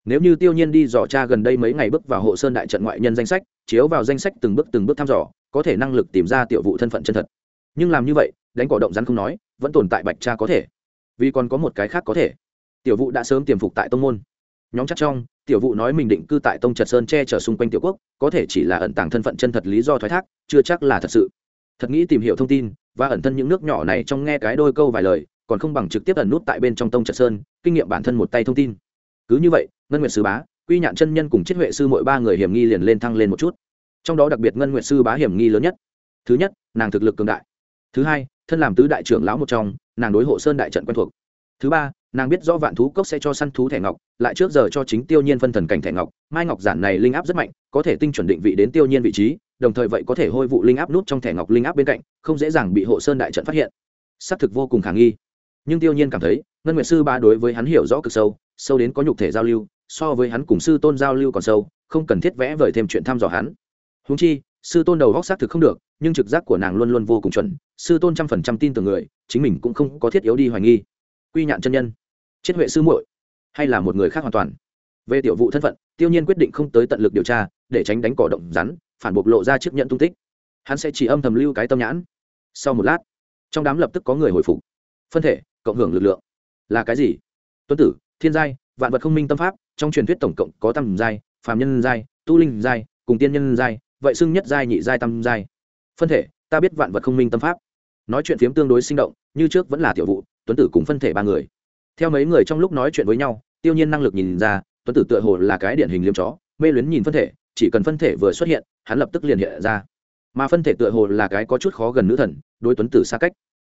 Nếu như tiêu nhiên đi dò tra gần đây mấy ngày bước vào hộ sơn đại trận ngoại nhân danh sách, chiếu vào danh sách từng bước từng bước thăm dò, có thể năng lực tìm ra tiểu vụ thân phận chân thật. Nhưng làm như vậy đánh cỏ động rắn không nói, vẫn tồn tại bạch cha có thể. Vì còn có một cái khác có thể. Tiểu vụ đã sớm tiềm phục tại tông môn. Nhóm chắc trong, tiểu vụ nói mình định cư tại tông trật sơn che chở xung quanh tiểu quốc, có thể chỉ là ẩn tàng thân phận chân thật lý do thoái thác, chưa chắc là thật sự. Thật nghĩ tìm hiểu thông tin, và ẩn thân những nước nhỏ này trong nghe cái đôi câu vài lời, còn không bằng trực tiếp ẩn nút tại bên trong tông trật sơn, kinh nghiệm bản thân một tay thông tin. Cứ như vậy, ngân nguyệt sư bá, quy nhạn chân nhân cùng chiết huệ sư mỗi ba người hiểm nghi liền lên thăng lên một chút. Trong đó đặc biệt ngân nguyệt sư bá hiểm nghi lớn nhất. Thứ nhất, nàng thực lực cường đại. Thứ hai thân làm tứ đại trưởng lão một trong, nàng đối hộ sơn đại trận quen thuộc. Thứ ba, nàng biết rõ vạn thú cốc sẽ cho săn thú thẻ ngọc, lại trước giờ cho chính tiêu nhiên phân thần cảnh thẻ ngọc, mai ngọc giản này linh áp rất mạnh, có thể tinh chuẩn định vị đến tiêu nhiên vị trí, đồng thời vậy có thể hôi vụ linh áp nút trong thẻ ngọc linh áp bên cạnh, không dễ dàng bị hộ sơn đại trận phát hiện. Xác thực vô cùng khả nghi. Nhưng tiêu nhiên cảm thấy, ngân nguyệt sư ba đối với hắn hiểu rõ cực sâu sâu đến có nhục thể giao lưu, so với hắn cùng sư tôn giao lưu còn sâu, không cần thiết vẽ vời thêm chuyện thăm dò hắn. Húng chi, sư tôn đầu góc xác thực không được, nhưng trực giác của nàng luôn luôn vô cùng chuẩn sư tôn trăm phần trăm tin tưởng người, chính mình cũng không có thiết yếu đi hoài nghi. Quy nhạn chân nhân, chết huệ sư muội, hay là một người khác hoàn toàn. Về tiểu vụ thân phận, tiêu nhiên quyết định không tới tận lực điều tra, để tránh đánh cỏ động rắn, phản bộc lộ ra chiếc nhận tung tích. Hắn sẽ chỉ âm thầm lưu cái tâm nhãn. Sau một lát, trong đám lập tức có người hồi phục. Phân thể, cộng hưởng lực lượng. Là cái gì? Tuân tử, thiên giai, vạn vật không minh tâm pháp, trong truyền thuyết tổng cộng có tam giai, phàm nhân giai, tu linh giai, cùng tiên nhân giai, vậy xưng nhất giai, nhị giai, tam giai. Phân thể, ta biết vạn vật không minh tâm pháp nói chuyện phiếm tương đối sinh động, như trước vẫn là tiểu vụ, tuấn tử cùng phân thể ba người. Theo mấy người trong lúc nói chuyện với nhau, tiêu nhiên năng lực nhìn ra, tuấn tử tựa hồ là cái điển hình liêm chó, mê luyến nhìn phân thể, chỉ cần phân thể vừa xuất hiện, hắn lập tức liền hiện ra. Mà phân thể tựa hồ là cái có chút khó gần nữ thần, đối tuấn tử xa cách.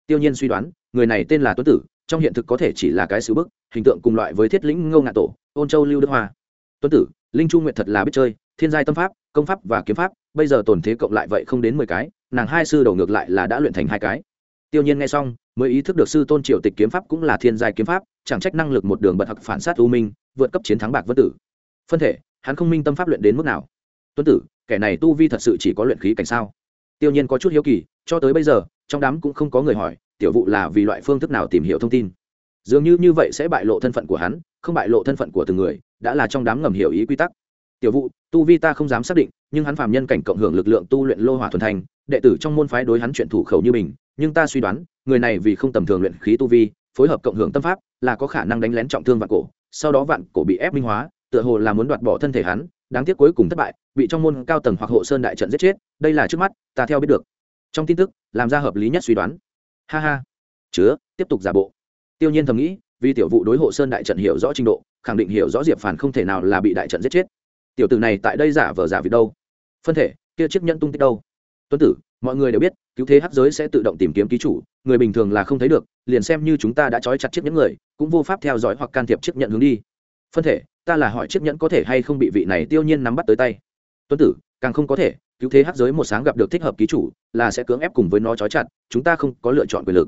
Tiêu nhiên suy đoán, người này tên là tuấn tử, trong hiện thực có thể chỉ là cái sứ bức, hình tượng cùng loại với thiết lĩnh ngô ngạ tổ, ôn châu lưu đức hoa. Tuấn tử, linh chu nguyện thật là biết chơi, thiên giai tâm pháp, công pháp và kiếm pháp bây giờ tồn thế cộng lại vậy không đến mười cái, nàng hai sư đầu ngược lại là đã luyện thành hai cái. Tiêu nhiên nghe xong, mới ý thức được sư tôn triều tịch kiếm pháp cũng là thiên giai kiếm pháp, chẳng trách năng lực một đường bật hặc phản sát u minh, vượt cấp chiến thắng bạc vân tử. Phân thể, hắn không minh tâm pháp luyện đến mức nào? Tuấn tử, kẻ này tu vi thật sự chỉ có luyện khí cảnh sao? Tiêu nhiên có chút hiếu kỳ, cho tới bây giờ, trong đám cũng không có người hỏi, tiểu vụ là vì loại phương thức nào tìm hiểu thông tin? Dường như như vậy sẽ bại lộ thân phận của hắn, không bại lộ thân phận của từng người, đã là trong đám ngầm hiểu ý quy tắc tiểu vụ tu vi ta không dám xác định, nhưng hắn phàm nhân cảnh cộng hưởng lực lượng tu luyện lô hỏa thuần thành, đệ tử trong môn phái đối hắn chuyện thủ khẩu như mình, nhưng ta suy đoán, người này vì không tầm thường luyện khí tu vi, phối hợp cộng hưởng tâm pháp, là có khả năng đánh lén trọng thương vạn cổ, sau đó vạn cổ bị ép minh hóa, tựa hồ là muốn đoạt bỏ thân thể hắn, đáng tiếc cuối cùng thất bại, bị trong môn cao tầng hoặc hộ sơn đại trận giết chết, đây là trước mắt, ta theo biết được. Trong tin tức, làm ra hợp lý nhất suy đoán. Ha ha. Chứa, tiếp tục giả bộ. Tiêu nhiên thầm nghĩ, vì tiểu vụ đối hộ sơn đại trận hiểu rõ trình độ, khẳng định hiểu rõ diệp phản không thể nào là bị đại trận giết chết tiểu tử này tại đây giả vờ giả việc đâu? Phân thể, kia chiếc nhẫn tung tích đâu? Tuấn tử, mọi người đều biết, cứu thế hắc giới sẽ tự động tìm kiếm ký chủ, người bình thường là không thấy được, liền xem như chúng ta đã trói chặt chiếc nhẫn người, cũng vô pháp theo dõi hoặc can thiệp chiếc nhẫn hướng đi. Phân thể, ta là hỏi chiếc nhẫn có thể hay không bị vị này tiêu nhiên nắm bắt tới tay. Tuấn tử, càng không có thể, cứu thế hắc giới một sáng gặp được thích hợp ký chủ, là sẽ cưỡng ép cùng với nó trói chặt, chúng ta không có lựa chọn quyền lực.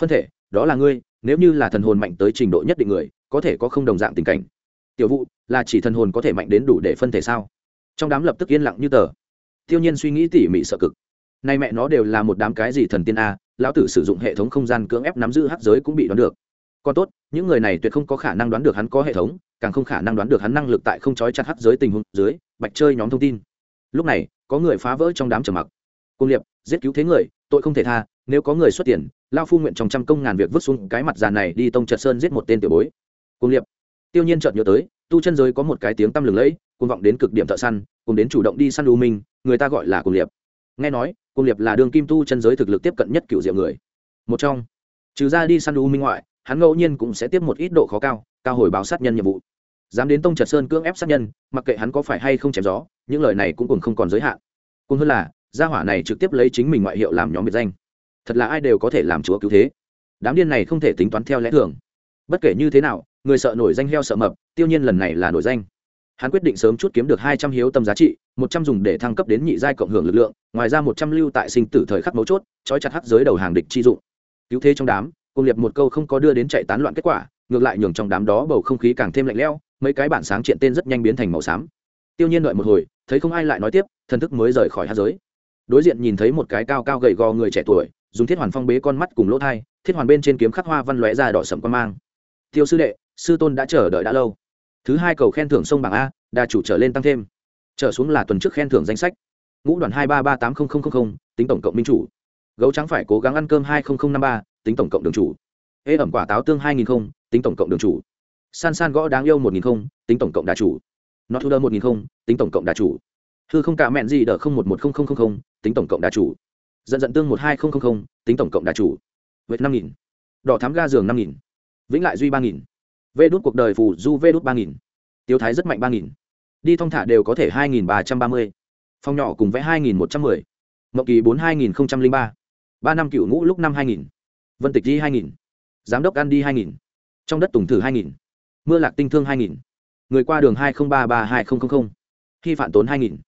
Phân thể, đó là ngươi, nếu như là thần hồn mạnh tới trình độ nhất định người, có thể có không đồng dạng tình cảnh tiểu vụ là chỉ thần hồn có thể mạnh đến đủ để phân thể sao? Trong đám lập tức yên lặng như tờ. Tiêu nhiên suy nghĩ tỉ mỉ sợ cực. Nay mẹ nó đều là một đám cái gì thần tiên a, lão tử sử dụng hệ thống không gian cưỡng ép nắm giữ hắc giới cũng bị đoán được. Còn tốt, những người này tuyệt không có khả năng đoán được hắn có hệ thống, càng không khả năng đoán được hắn năng lực tại không trói chặt hắc giới tình huống dưới, bạch chơi nhóm thông tin. Lúc này, có người phá vỡ trong đám trầm mặc. Cung liệp giết cứu thế người, tội không thể tha, nếu có người xuất tiền lao phu nguyện trong trăm công ngàn việc vứt xuống cái mặt già này đi tông trật sơn giết một tên tiểu bối. Cung liệp tiêu nhiên chợt nhớ tới, tu chân giới có một cái tiếng tăm lừng lẫy, cuồng vọng đến cực điểm thợ săn, cùng đến chủ động đi săn u minh, người ta gọi là cuồng liệp. Nghe nói, cuồng liệp là đường kim tu chân giới thực lực tiếp cận nhất cựu diệu người. Một trong. Trừ ra đi săn u minh ngoại, hắn ngẫu nhiên cũng sẽ tiếp một ít độ khó cao cao hồi báo sát nhân nhiệm vụ. Dám đến tông trật sơn cưỡng ép sát nhân, mặc kệ hắn có phải hay không chém gió, những lời này cũng cùng không còn giới hạn. Cùng hơn là, gia hỏa này trực tiếp lấy chính mình ngoại hiệu làm nhóm biệt danh. Thật là ai đều có thể làm chúa cứu thế. Đám điên này không thể tính toán theo lẽ thường. Bất kể như thế nào người sợ nổi danh heo sợ mập, tiêu nhiên lần này là nổi danh. Hắn quyết định sớm chút kiếm được hai trăm hiếu tâm giá trị, một trăm dùng để thăng cấp đến nhị giai cộng hưởng lực lượng, ngoài ra một trăm lưu tại sinh tử thời khắc mấu chốt, trói chặt hắc giới đầu hàng địch chi dụng. Cứu thế trong đám, cùng liệt một câu không có đưa đến chạy tán loạn kết quả, ngược lại nhường trong đám đó bầu không khí càng thêm lạnh lẽo, mấy cái bản sáng triện tên rất nhanh biến thành màu xám. Tiêu nhiên đợi một hồi, thấy không ai lại nói tiếp, thần thức mới rời khỏi hắc giới. Đối diện nhìn thấy một cái cao cao gầy gò người trẻ tuổi, dùng thiết hoàn phong bế con mắt cùng lỗ thai, thiết hoàn bên trên kiếm khắc hoa văn lóe ra đỏ sầm quan mang. Tiêu sư đệ sư tôn đã chờ đợi đã lâu. Thứ hai cầu khen thưởng sông bảng a, đà chủ trở lên tăng thêm. Trở xuống là tuần trước khen thưởng danh sách. Ngũ đoàn hai ba ba tám nghìn tính tổng cộng minh chủ. Gấu trắng phải cố gắng ăn cơm hai nghìn năm ba, tính tổng cộng đường chủ. Ê ẩm quả táo tương hai nghìn tính tổng cộng đường chủ. San san gõ đáng yêu một nghìn tính tổng cộng đà chủ. Nó thu đơ một nghìn tính tổng cộng đà chủ. Hư không cả mẹn gì đỡ không một một không không không không, tính tổng cộng đà chủ. Dần dần tương một hai không không không, tính tổng cộng đà chủ. Vệt năm nghìn. Đỏ thám ga giường năm nghìn. Vĩnh lại duy ba nghìn vê đốt cuộc đời phù du vê đốt ba nghìn. Tiêu thái rất mạnh ba nghìn. Đi thong thả đều có thể hai nghìn ba trăm ba mươi. Phong nhỏ cùng vẽ hai nghìn một trăm mười. Mậu kỳ bốn hai nghìn ba. Ba năm cựu ngũ lúc năm hai nghìn. Vân tịch đi hai nghìn. Giám đốc ăn đi hai nghìn. Trong đất tùng thử hai nghìn. Mưa lạc tinh thương hai nghìn. Người qua đường hai nghìn ba ba hai nghìn khi phản tốn hai nghìn.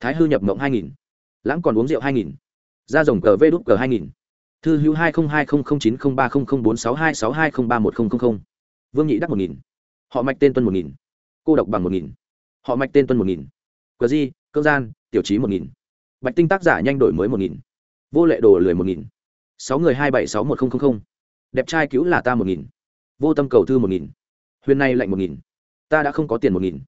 Thái hư nhập mộng hai nghìn. Lãng còn uống rượu hai nghìn. Ra rồng cờ vê đút cờ hai nghìn. Thư hữu hai nghìn hai nghìn chín nghìn ba nghìn bốn sáu hai sáu hai nghìn ba một nghìn vương nhị đắc một nghìn họ mạch tên tuân một nghìn cô độc bằng một nghìn họ mạch tên tuân một nghìn cờ di cơ gian tiểu trí một nghìn bạch tinh tác giả nhanh đổi mới một nghìn vô lệ đồ lười một nghìn sáu người hai bảy sáu một nghìn đẹp trai cứu là ta một nghìn vô tâm cầu thư một nghìn huyền nay lạnh một nghìn ta đã không có tiền một nghìn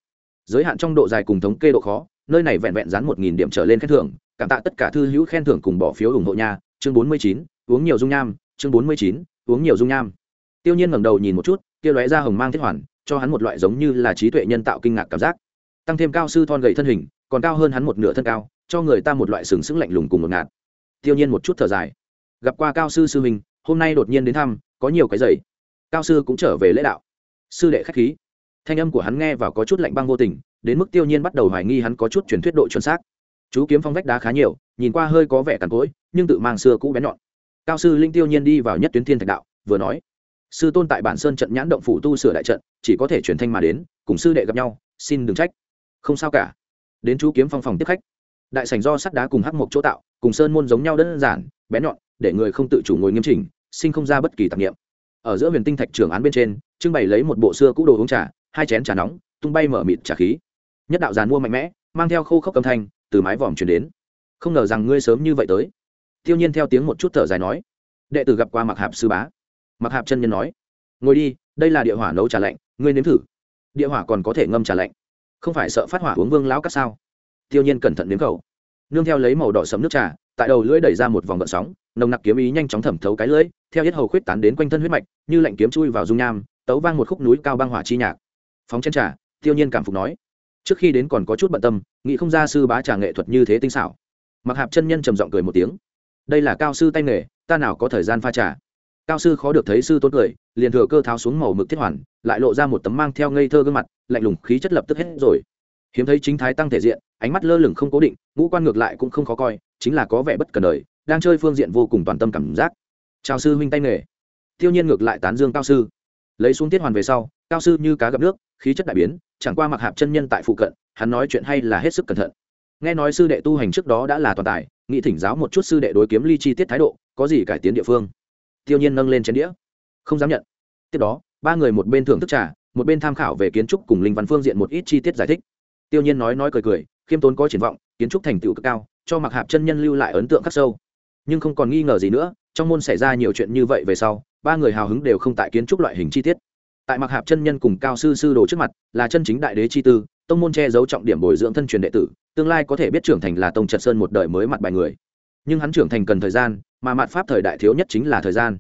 giới hạn trong độ dài cùng thống kê độ khó nơi này vẹn vẹn dán một nghìn điểm trở lên khen thưởng cảm tạ tất cả thư hữu khen thưởng cùng bỏ phiếu ủng hộ nhà chương bốn mươi chín uống nhiều dung nham chương bốn mươi chín uống nhiều dung nham tiêu nhiên ngẩng đầu nhìn một chút, kia lóe ra hồng mang thiết hoàn, cho hắn một loại giống như là trí tuệ nhân tạo kinh ngạc cảm giác. Tăng thêm cao sư thon gầy thân hình, còn cao hơn hắn một nửa thân cao, cho người ta một loại sừng sững lạnh lùng cùng một ngạt. Tiêu nhiên một chút thở dài. Gặp qua cao sư sư mình hôm nay đột nhiên đến thăm, có nhiều cái giày. Cao sư cũng trở về lễ đạo. Sư đệ khách khí. Thanh âm của hắn nghe vào có chút lạnh băng vô tình, đến mức tiêu nhiên bắt đầu hoài nghi hắn có chút truyền thuyết độ chuẩn xác. Chú kiếm phong vách đá khá nhiều, nhìn qua hơi có vẻ cằn cỗi, nhưng tự mang xưa cũ bén nhọn. Cao sư linh tiêu nhiên đi vào nhất tuyến thiên thạch đạo, vừa nói sư tôn tại bản sơn trận nhãn động phủ tu sửa đại trận, chỉ có thể truyền thanh mà đến, cùng sư đệ gặp nhau, xin đừng trách. Không sao cả. Đến chú kiếm phong phòng tiếp khách. Đại sảnh do sắt đá cùng hắc mộc chỗ tạo, cùng sơn môn giống nhau đơn giản bén nhọn, để người không tự chủ ngồi nghiêm chỉnh, sinh không ra bất kỳ tạp nghiệm ở giữa huyền tinh thạch trưởng án bên trên, trưng bày lấy một bộ xưa cũ đồ uống trà, hai chén trà nóng, tung bay mở mịt trà khí. Nhất đạo giàn mua mạnh mẽ, mang theo khô khốc âm thanh, từ mái vòm chuyển đến. Không ngờ rằng ngươi sớm như vậy tới. Tiêu nhiên theo tiếng một chút thở dài nói, đệ tử gặp qua mặc hạp sư bá mặc hạp chân nhân nói, ngồi đi, đây là địa hỏa nấu trà lạnh, ngươi nếm thử. Địa hỏa còn có thể ngâm trà lạnh. Không phải sợ phát hỏa uống vương lão các sao? Tiêu nhiên cẩn thận nếm khẩu. Nương theo lấy màu đỏ sẫm nước trà, tại đầu lưỡi đẩy ra một vòng gợn sóng, nồng nặc kiếm ý nhanh chóng thẩm thấu cái lưỡi, theo hết hầu khuyết tán đến quanh thân huyết mạch, như lạnh kiếm chui vào dung nham, tấu vang một khúc núi cao băng hỏa chi nhạc. Phóng chân trà, tiêu nhiên cảm phục nói, trước khi đến còn có chút bận tâm, nghĩ không ra sư bá trà nghệ thuật như thế tinh xảo. Mặc hạp chân nhân trầm giọng cười một tiếng, đây là cao sư tay nghề, ta nào có thời gian pha trà? Cao sư khó được thấy sư tôn cười, liền thừa cơ tháo xuống màu mực thiết hoàn, lại lộ ra một tấm mang theo ngây thơ gương mặt, lạnh lùng khí chất lập tức hết rồi. Hiếm thấy chính thái tăng thể diện, ánh mắt lơ lửng không cố định, ngũ quan ngược lại cũng không khó coi, chính là có vẻ bất cần đời, đang chơi phương diện vô cùng toàn tâm cảm giác. Chào sư huynh tay nghề. Tiêu nhiên ngược lại tán dương cao sư. Lấy xuống tiết hoàn về sau, cao sư như cá gặp nước, khí chất đại biến, chẳng qua mặc hạp chân nhân tại phụ cận, hắn nói chuyện hay là hết sức cẩn thận. Nghe nói sư đệ tu hành trước đó đã là toàn tài, nghị thỉnh giáo một chút sư đệ đối kiếm ly chi tiết thái độ, có gì cải tiến địa phương tiêu nhiên nâng lên chén đĩa. Không dám nhận. Tiếp đó, ba người một bên thưởng thức trà, một bên tham khảo về kiến trúc cùng linh văn phương diện một ít chi tiết giải thích. Tiêu nhiên nói nói cười cười, khiêm tốn có triển vọng, kiến trúc thành tựu cực cao, cho mặc hạp chân nhân lưu lại ấn tượng khắc sâu. Nhưng không còn nghi ngờ gì nữa, trong môn xảy ra nhiều chuyện như vậy về sau, ba người hào hứng đều không tại kiến trúc loại hình chi tiết. Tại mặc hạp chân nhân cùng cao sư sư đồ trước mặt, là chân chính đại đế chi tư, tông môn che giấu trọng điểm bồi dưỡng thân truyền đệ tử, tương lai có thể biết trưởng thành là tông trật sơn một đời mới mặt bài người nhưng hắn trưởng thành cần thời gian, mà mạt pháp thời đại thiếu nhất chính là thời gian.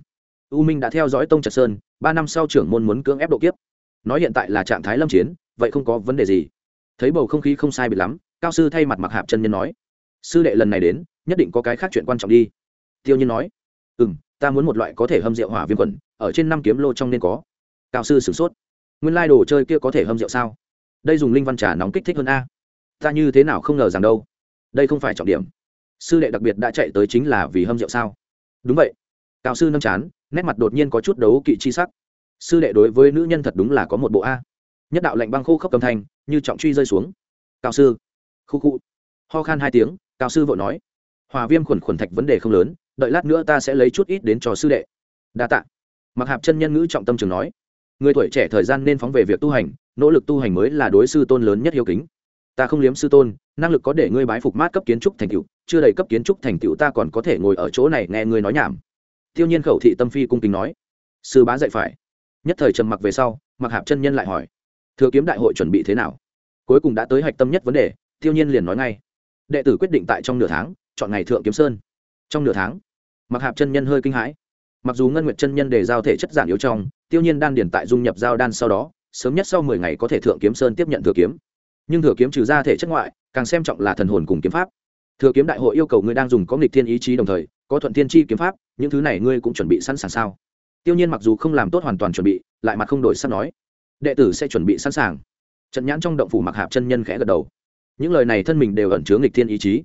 U minh đã theo dõi tông trật sơn, ba năm sau trưởng môn muốn cưỡng ép độ kiếp. Nói hiện tại là trạng thái lâm chiến, vậy không có vấn đề gì. Thấy bầu không khí không sai bị lắm, cao sư thay mặt mặc hạp chân nhân nói, sư đệ lần này đến, nhất định có cái khác chuyện quan trọng đi. Tiêu nhiên nói ừ m ta muốn một loại có thể hâm rượu hỏa viêm quẩn ở trên năm kiếm lô trong nên có. Cao sư sửng sốt, nguyên lai đồ chơi kia có thể hâm rượu sao? Đây dùng linh văn trà nóng kích thích hơn a. Ta như thế nào không ngờ rằng đâu. Đây không phải trọng điểm sư đệ đặc biệt đã chạy tới chính là vì hâm rượu sao? Đúng vậy. Cao sư nâng chán, nét mặt đột nhiên có chút đấu kỵ chi sắc. Sư đệ đối với nữ nhân thật đúng là có một bộ a. Nhất đạo lạnh băng khô khốc cầm thanh, như trọng truy rơi xuống. Cao sư. Khu khu. Ho khan hai tiếng, cao sư vội nói. Hòa viêm khuẩn khuẩn thạch vấn đề không lớn, đợi lát nữa ta sẽ lấy chút ít đến cho sư đệ. Đa t ạ mặc hạp chân nhân ngữ trọng tâm trường nói. Người tuổi trẻ thời gian nên phóng về việc tu hành, nỗ lực tu hành mới là đối sư tôn lớn nhất hiếu kính. Ta không liếm sư tôn, năng lực có để ngươi bái phục mát cấp kiến trúc thành cựu chưa đầy cấp kiến trúc thành tựu ta còn có thể ngồi ở chỗ này nghe ngươi nói nhảm. Tiêu nhiên khẩu thị tâm phi cung kính nói. Sư bá dạy phải. Nhất thời trầm mặc về sau mặc hạp chân nhân lại hỏi. Thừa kiếm đại hội chuẩn bị thế nào? Cuối cùng đã tới hạch tâm nhất vấn đề, tiêu nhiên liền nói ngay. Đệ tử quyết định tại trong nửa tháng, chọn ngày thượng kiếm sơn. Trong nửa tháng mặc hạp chân nhân hơi kinh hãi. Mặc dù ngân nguyệt chân nhân đề giao thể chất giản yếu trong, tiêu nhiên đan điển tại dung nhập giao đan sau đó, sớm nhất sau mười ngày có thể thượng kiếm sơn tiếp nhận thừa kiếm. Nhưng thừa kiếm trừ ra thể chất ngoại, càng xem trọng là thần hồn cùng kiếm pháp thừa kiếm đại hội yêu cầu ngươi đang dùng có nghịch thiên ý chí đồng thời, có thuận thiên chi kiếm pháp, những thứ này ngươi cũng chuẩn bị sẵn sàng sao? Tiêu nhiên mặc dù không làm tốt hoàn toàn chuẩn bị, lại mặt không đổi sắp nói. Đệ tử sẽ chuẩn bị sẵn sàng. Trận nhãn trong động phủ mặc hạp chân nhân khẽ gật đầu. Những lời này thân mình đều ẩn chứa nghịch thiên ý chí.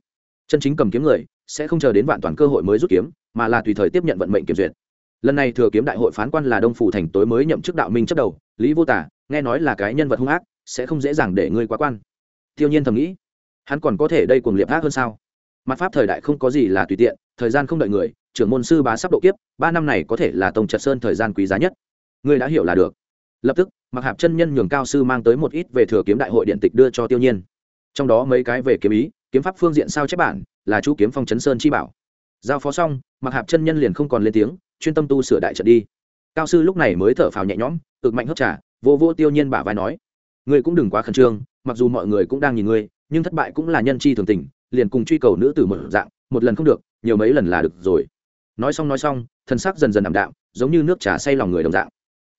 Chân chính cầm kiếm người, sẽ không chờ đến vạn toàn cơ hội mới rút kiếm, mà là tùy thời tiếp nhận vận mệnh kiểm duyệt. Lần này thừa kiếm đại hội phán quan là đông phủ thành tối mới nhậm chức đạo minh chấp đầu, lý vô tả, nghe nói là cái nhân vật hung ác, sẽ không dễ dàng để ngươi quá quan. Tiêu nhiên thầm nghĩ, hắn còn có thể đây cuồng liệp ác hơn sao? Mặt pháp thời đại không có gì là tùy tiện, thời gian không đợi người, trưởng môn sư bá sắp độ kiếp, ba năm này có thể là tông trật sơn thời gian quý giá nhất. Ngươi đã hiểu là được. Lập tức mặc hạp chân nhân nhường cao sư mang tới một ít về thừa kiếm đại hội điện tịch đưa cho tiêu nhiên. Trong đó mấy cái về kiếm ý, kiếm pháp phương diện sao chép bản, là chú kiếm phong chấn sơn chi bảo. Giao phó xong mặc hạp chân nhân liền không còn lên tiếng, chuyên tâm tu sửa đại trận đi. Cao sư lúc này mới thở phào nhẹ nhõm ực mạnh hấp trả vô vô tiêu nhiên bả vai nói, ngươi cũng đừng quá khẩn trương, mặc dù mọi người cũng đang nhìn ngươi, nhưng thất bại cũng là nhân chi thường tình liền cùng truy cầu nữ tử một dạng, một lần không được, nhiều mấy lần là được rồi. Nói xong nói xong, thân xác dần dần ảm đạm, giống như nước trà say lòng người đồng dạng.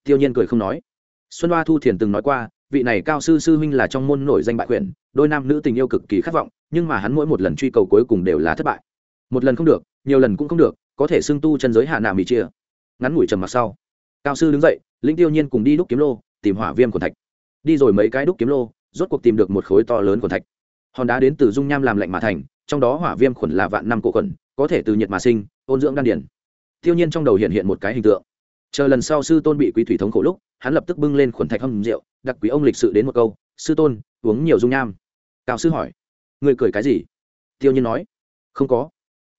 Tiêu nhiên cười không nói. Xuân hoa thu thiền từng nói qua, vị này cao sư sư huynh là trong môn nổi danh bại quyền đôi nam nữ tình yêu cực kỳ khát vọng, nhưng mà hắn mỗi một lần truy cầu cuối cùng đều là thất bại. Một lần không được, nhiều lần cũng không được, có thể xưng tu chân giới hạ nạ mì chia. Ngắn ngủi trầm mặc sau, cao sư đứng dậy, linh tiêu nhiên cùng đi đúc kiếm lô, tìm hỏa viêm của thạch. Đi rồi mấy cái đúc kiếm lô, rốt cuộc tìm được một khối to lớn của thạch hòn đá đến từ dung nham làm lạnh mà thành, trong đó hỏa viêm khuẩn là vạn năm cổ khuẩn, có thể từ nhiệt mà sinh, ôn dưỡng đan điển tiêu nhiên trong đầu hiện hiện một cái hình tượng. Chờ lần sau sư tôn bị quý thủy thống khổ lúc, hắn lập tức bưng lên khuẩn thạch hâm rượu, đặc quý ông lịch sự đến một câu, sư tôn, uống nhiều dung nham. Cao sư hỏi người cười cái gì? Tiêu nhiên nói, không có.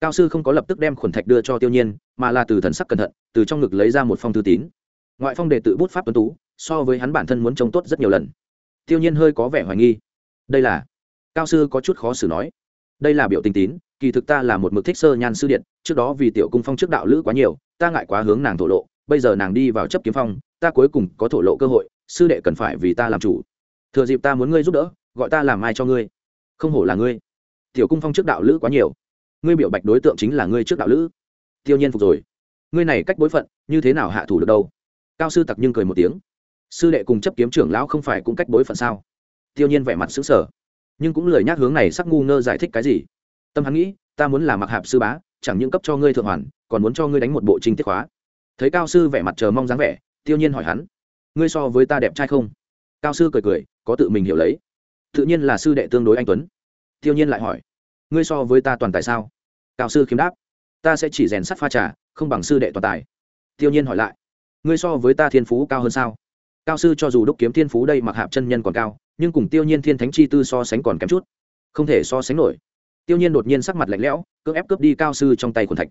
Cao sư không có lập tức đem khuẩn thạch đưa cho tiêu nhiên, mà là từ thần sắc cẩn thận, từ trong ngực lấy ra một phong thư tín. Ngoại phong đệ tự bút pháp tuấn tú, so với hắn bản thân muốn trông tốt rất nhiều lần. Tiêu nhiên hơi có vẻ hoài nghi. Đây là cao sư có chút khó xử nói. Đây là biểu tình tín, kỳ thực ta là một mực thích sơ nhan sư điện, trước đó vì tiểu cung phong trước đạo lữ quá nhiều, ta ngại quá hướng nàng thổ lộ, bây giờ nàng đi vào chấp kiếm phong, ta cuối cùng có thổ lộ cơ hội, sư đệ cần phải vì ta làm chủ. Thừa dịp ta muốn ngươi giúp đỡ, gọi ta làm ai cho ngươi? Không hổ là ngươi. Tiểu cung phong trước đạo lữ quá nhiều. Ngươi biểu bạch đối tượng chính là ngươi trước đạo lữ. Tiêu nhiên phục rồi. Ngươi này cách bối phận, như thế nào hạ thủ được đâu? Cao sư tặc nhưng cười một tiếng. Sư đệ cùng chấp kiếm trưởng lão không phải cũng cách bối phận sao? Tiêu nhiên vẻ mặt xứng sở nhưng cũng lời nhắc hướng này sắc ngu ngơ giải thích cái gì. Tâm hắn nghĩ, ta muốn là mặc hạp sư bá, chẳng những cấp cho ngươi thượng hoàn, còn muốn cho ngươi đánh một bộ trinh tiết khóa. Thấy cao sư vẻ mặt chờ mong dáng vẻ, tiêu nhiên hỏi hắn, ngươi so với ta đẹp trai không? Cao sư cười cười, có tự mình hiểu lấy. Tự nhiên là sư đệ tương đối anh tuấn. Tiêu nhiên lại hỏi, ngươi so với ta toàn tài sao? Cao sư khiếm đáp, ta sẽ chỉ rèn sắt pha trà, không bằng sư đệ toàn tài. Tiêu nhiên hỏi lại, ngươi so với ta thiên phú cao hơn sao? Cao sư cho dù đúc kiếm thiên phú đây mặc hạp chân nhân còn cao, nhưng cùng tiêu nhiên thiên thánh chi tư so sánh còn kém chút. Không thể so sánh nổi. Tiêu nhiên đột nhiên sắc mặt lạnh lẽo, cưỡng ép cướp đi cao sư trong tay quần thạch.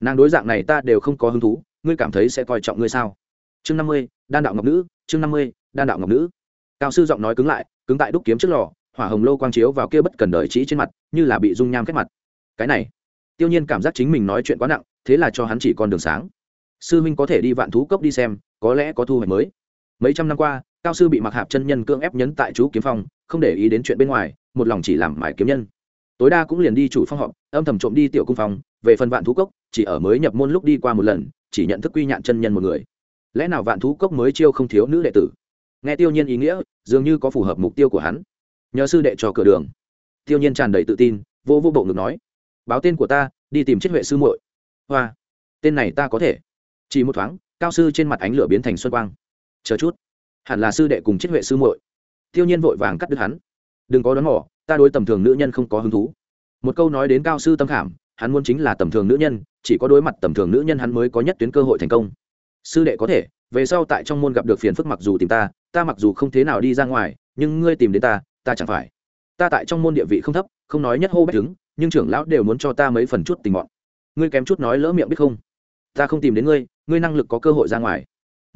Nàng đối dạng này ta đều không có hứng thú, ngươi cảm thấy sẽ coi trọng ngươi sao? Chương năm mươi, đan đạo ngọc nữ, chương năm mươi, đan đạo ngọc nữ. Cao sư giọng nói cứng lại, cứng tại đúc kiếm trước lò, hỏa hồng lô quang chiếu vào kia bất cần đời trí trên mặt, như là bị dung nham kết mặt. Cái này, tiêu nhiên cảm giác chính mình nói chuyện quá nặng, thế là cho hắn chỉ con đường sáng. Sư minh có thể đi vạn thú cốc đi xem, có lẽ có thu hoạch mới mấy trăm năm qua, cao sư bị mặc hạp chân nhân cưỡng ép nhấn tại chú kiếm phong, không để ý đến chuyện bên ngoài, một lòng chỉ làm mải kiếm nhân. Tối đa cũng liền đi chủ phong họp, âm thầm trộm đi tiểu cung phong, về phần vạn thú cốc, chỉ ở mới nhập môn lúc đi qua một lần, chỉ nhận thức quy nhạn chân nhân một người. Lẽ nào vạn thú cốc mới chiêu không thiếu nữ đệ tử? Nghe tiêu nhiên ý nghĩa, dường như có phù hợp mục tiêu của hắn. Nhờ sư đệ cho cửa đường. Tiêu nhiên tràn đầy tự tin, vô vô bộ ngực nói, báo tên của ta, đi tìm chết huệ sư muội. Hoa, tên này ta có thể. Chỉ một thoáng, cao sư trên mặt ánh lửa biến thành xuân quang chờ chút. Hẳn là sư đệ cùng chết huệ sư muội. Tiêu nhiên vội vàng cắt đứt hắn. Đừng có đón mỏ ta đối tầm thường nữ nhân không có hứng thú. Một câu nói đến cao sư tâm khảm, hắn muốn chính là tầm thường nữ nhân, chỉ có đối mặt tầm thường nữ nhân hắn mới có nhất tuyến cơ hội thành công. Sư đệ có thể, về sau tại trong môn gặp được phiền phức mặc dù tìm ta ta mặc dù không thế nào đi ra ngoài, nhưng ngươi tìm đến ta ta chẳng phải. Ta tại trong môn địa vị không thấp, không nói nhất hô bách đứng, nhưng trưởng lão đều muốn cho ta mấy phần chút tình bọn. Ngươi kém chút nói lỡ miệng biết không? Ta không tìm đến ngươi ngươi năng lực có cơ hội ra ngoài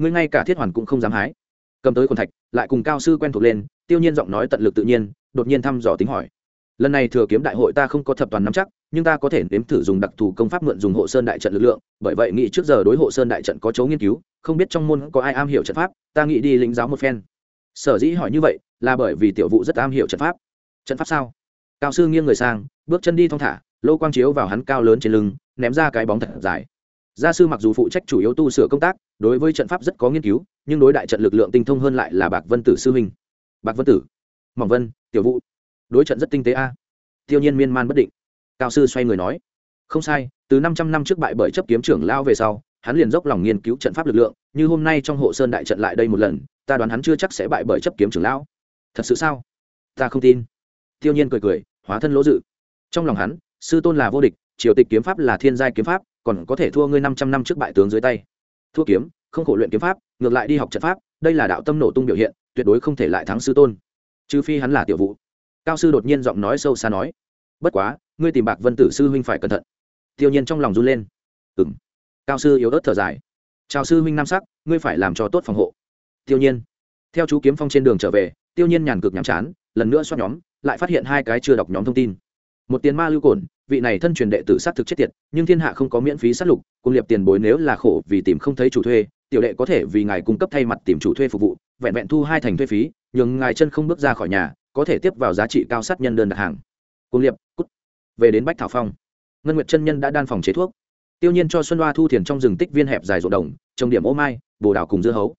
ngươi ngay cả thiết hoàn cũng không dám hái. Cầm tới quần thạch, lại cùng cao sư quen thuộc lên, tiêu nhiên giọng nói tận lực tự nhiên, đột nhiên thăm dò tính hỏi. Lần này thừa kiếm đại hội ta không có thập toàn nắm chắc, nhưng ta có thể nếm thử dùng đặc thù công pháp mượn dùng hộ sơn đại trận lực lượng, bởi vậy nghĩ trước giờ đối hộ sơn đại trận có chấu nghiên cứu, không biết trong môn có ai am hiểu trận pháp, ta nghĩ đi lĩnh giáo một phen. Sở dĩ hỏi như vậy, là bởi vì tiểu vụ rất am hiểu trận pháp. Trận pháp sao? Cao sư nghiêng người sang, bước chân đi thong thả, lô quang chiếu vào hắn cao lớn trên lưng, ném ra cái bóng thật dài gia sư mặc dù phụ trách chủ yếu tu sửa công tác, đối với trận pháp rất có nghiên cứu, nhưng đối đại trận lực lượng tinh thông hơn lại là bạc vân tử sư huynh. Bạc vân tử, mỏng vân, tiểu vụ đối trận rất tinh tế a. Tiêu nhiên miên man bất định. Cao sư xoay người nói, không sai, từ năm trăm năm trước bại bởi chấp kiếm trưởng lao về sau, hắn liền dốc lòng nghiên cứu trận pháp lực lượng, như hôm nay trong hộ sơn đại trận lại đây một lần, ta đoán hắn chưa chắc sẽ bại bởi chấp kiếm trưởng lão. Thật sự sao? Ta không tin. Tiêu nhiên cười cười, hóa thân lỗ dự. Trong lòng hắn, sư tôn là vô địch, triều tịch kiếm pháp là thiên giai kiếm pháp còn có thể thua ngươi năm trăm năm trước bại tướng dưới tay. Thua kiếm, không khổ luyện kiếm pháp, ngược lại đi học trận pháp, đây là đạo tâm nổ tung biểu hiện, tuyệt đối không thể lại thắng sư tôn. Trừ phi hắn là tiểu vụ cao sư đột nhiên giọng nói sâu xa nói, bất quá, ngươi tìm bạc vân tử sư huynh phải cẩn thận. Tiêu nhiên trong lòng run lên. Ừ m cao sư yếu ớt thở dài. Chào sư huynh nam sắc, ngươi phải làm cho tốt phòng hộ. Tiêu nhiên, theo chú kiếm phong trên đường trở về, tiêu nhiên nhàn cực nhàm chán, lần nữa xoát nhóm, lại phát hiện hai cái chưa đọc nhóm thông tin một tiền ma lưu cổn, vị này thân truyền đệ tử sát thực chết tiệt, nhưng thiên hạ không có miễn phí sát lục, cùng liệp tiền bối nếu là khổ vì tìm không thấy chủ thuê, tiểu đệ có thể vì ngài cung cấp thay mặt tìm chủ thuê phục vụ, vẹn vẹn thu hai thành thuê phí, nhường ngài chân không bước ra khỏi nhà, có thể tiếp vào giá trị cao sát nhân đơn đặt hàng. Cung liệp, cút. Về đến bách thảo phong, ngân nguyệt chân nhân đã đan phòng chế thuốc. Tiêu nhiên cho xuân hoa thu thiền trong rừng tích viên hẹp dài ruộng đồng, trồng điểm ô mai, bồ đào cùng dưa hấu.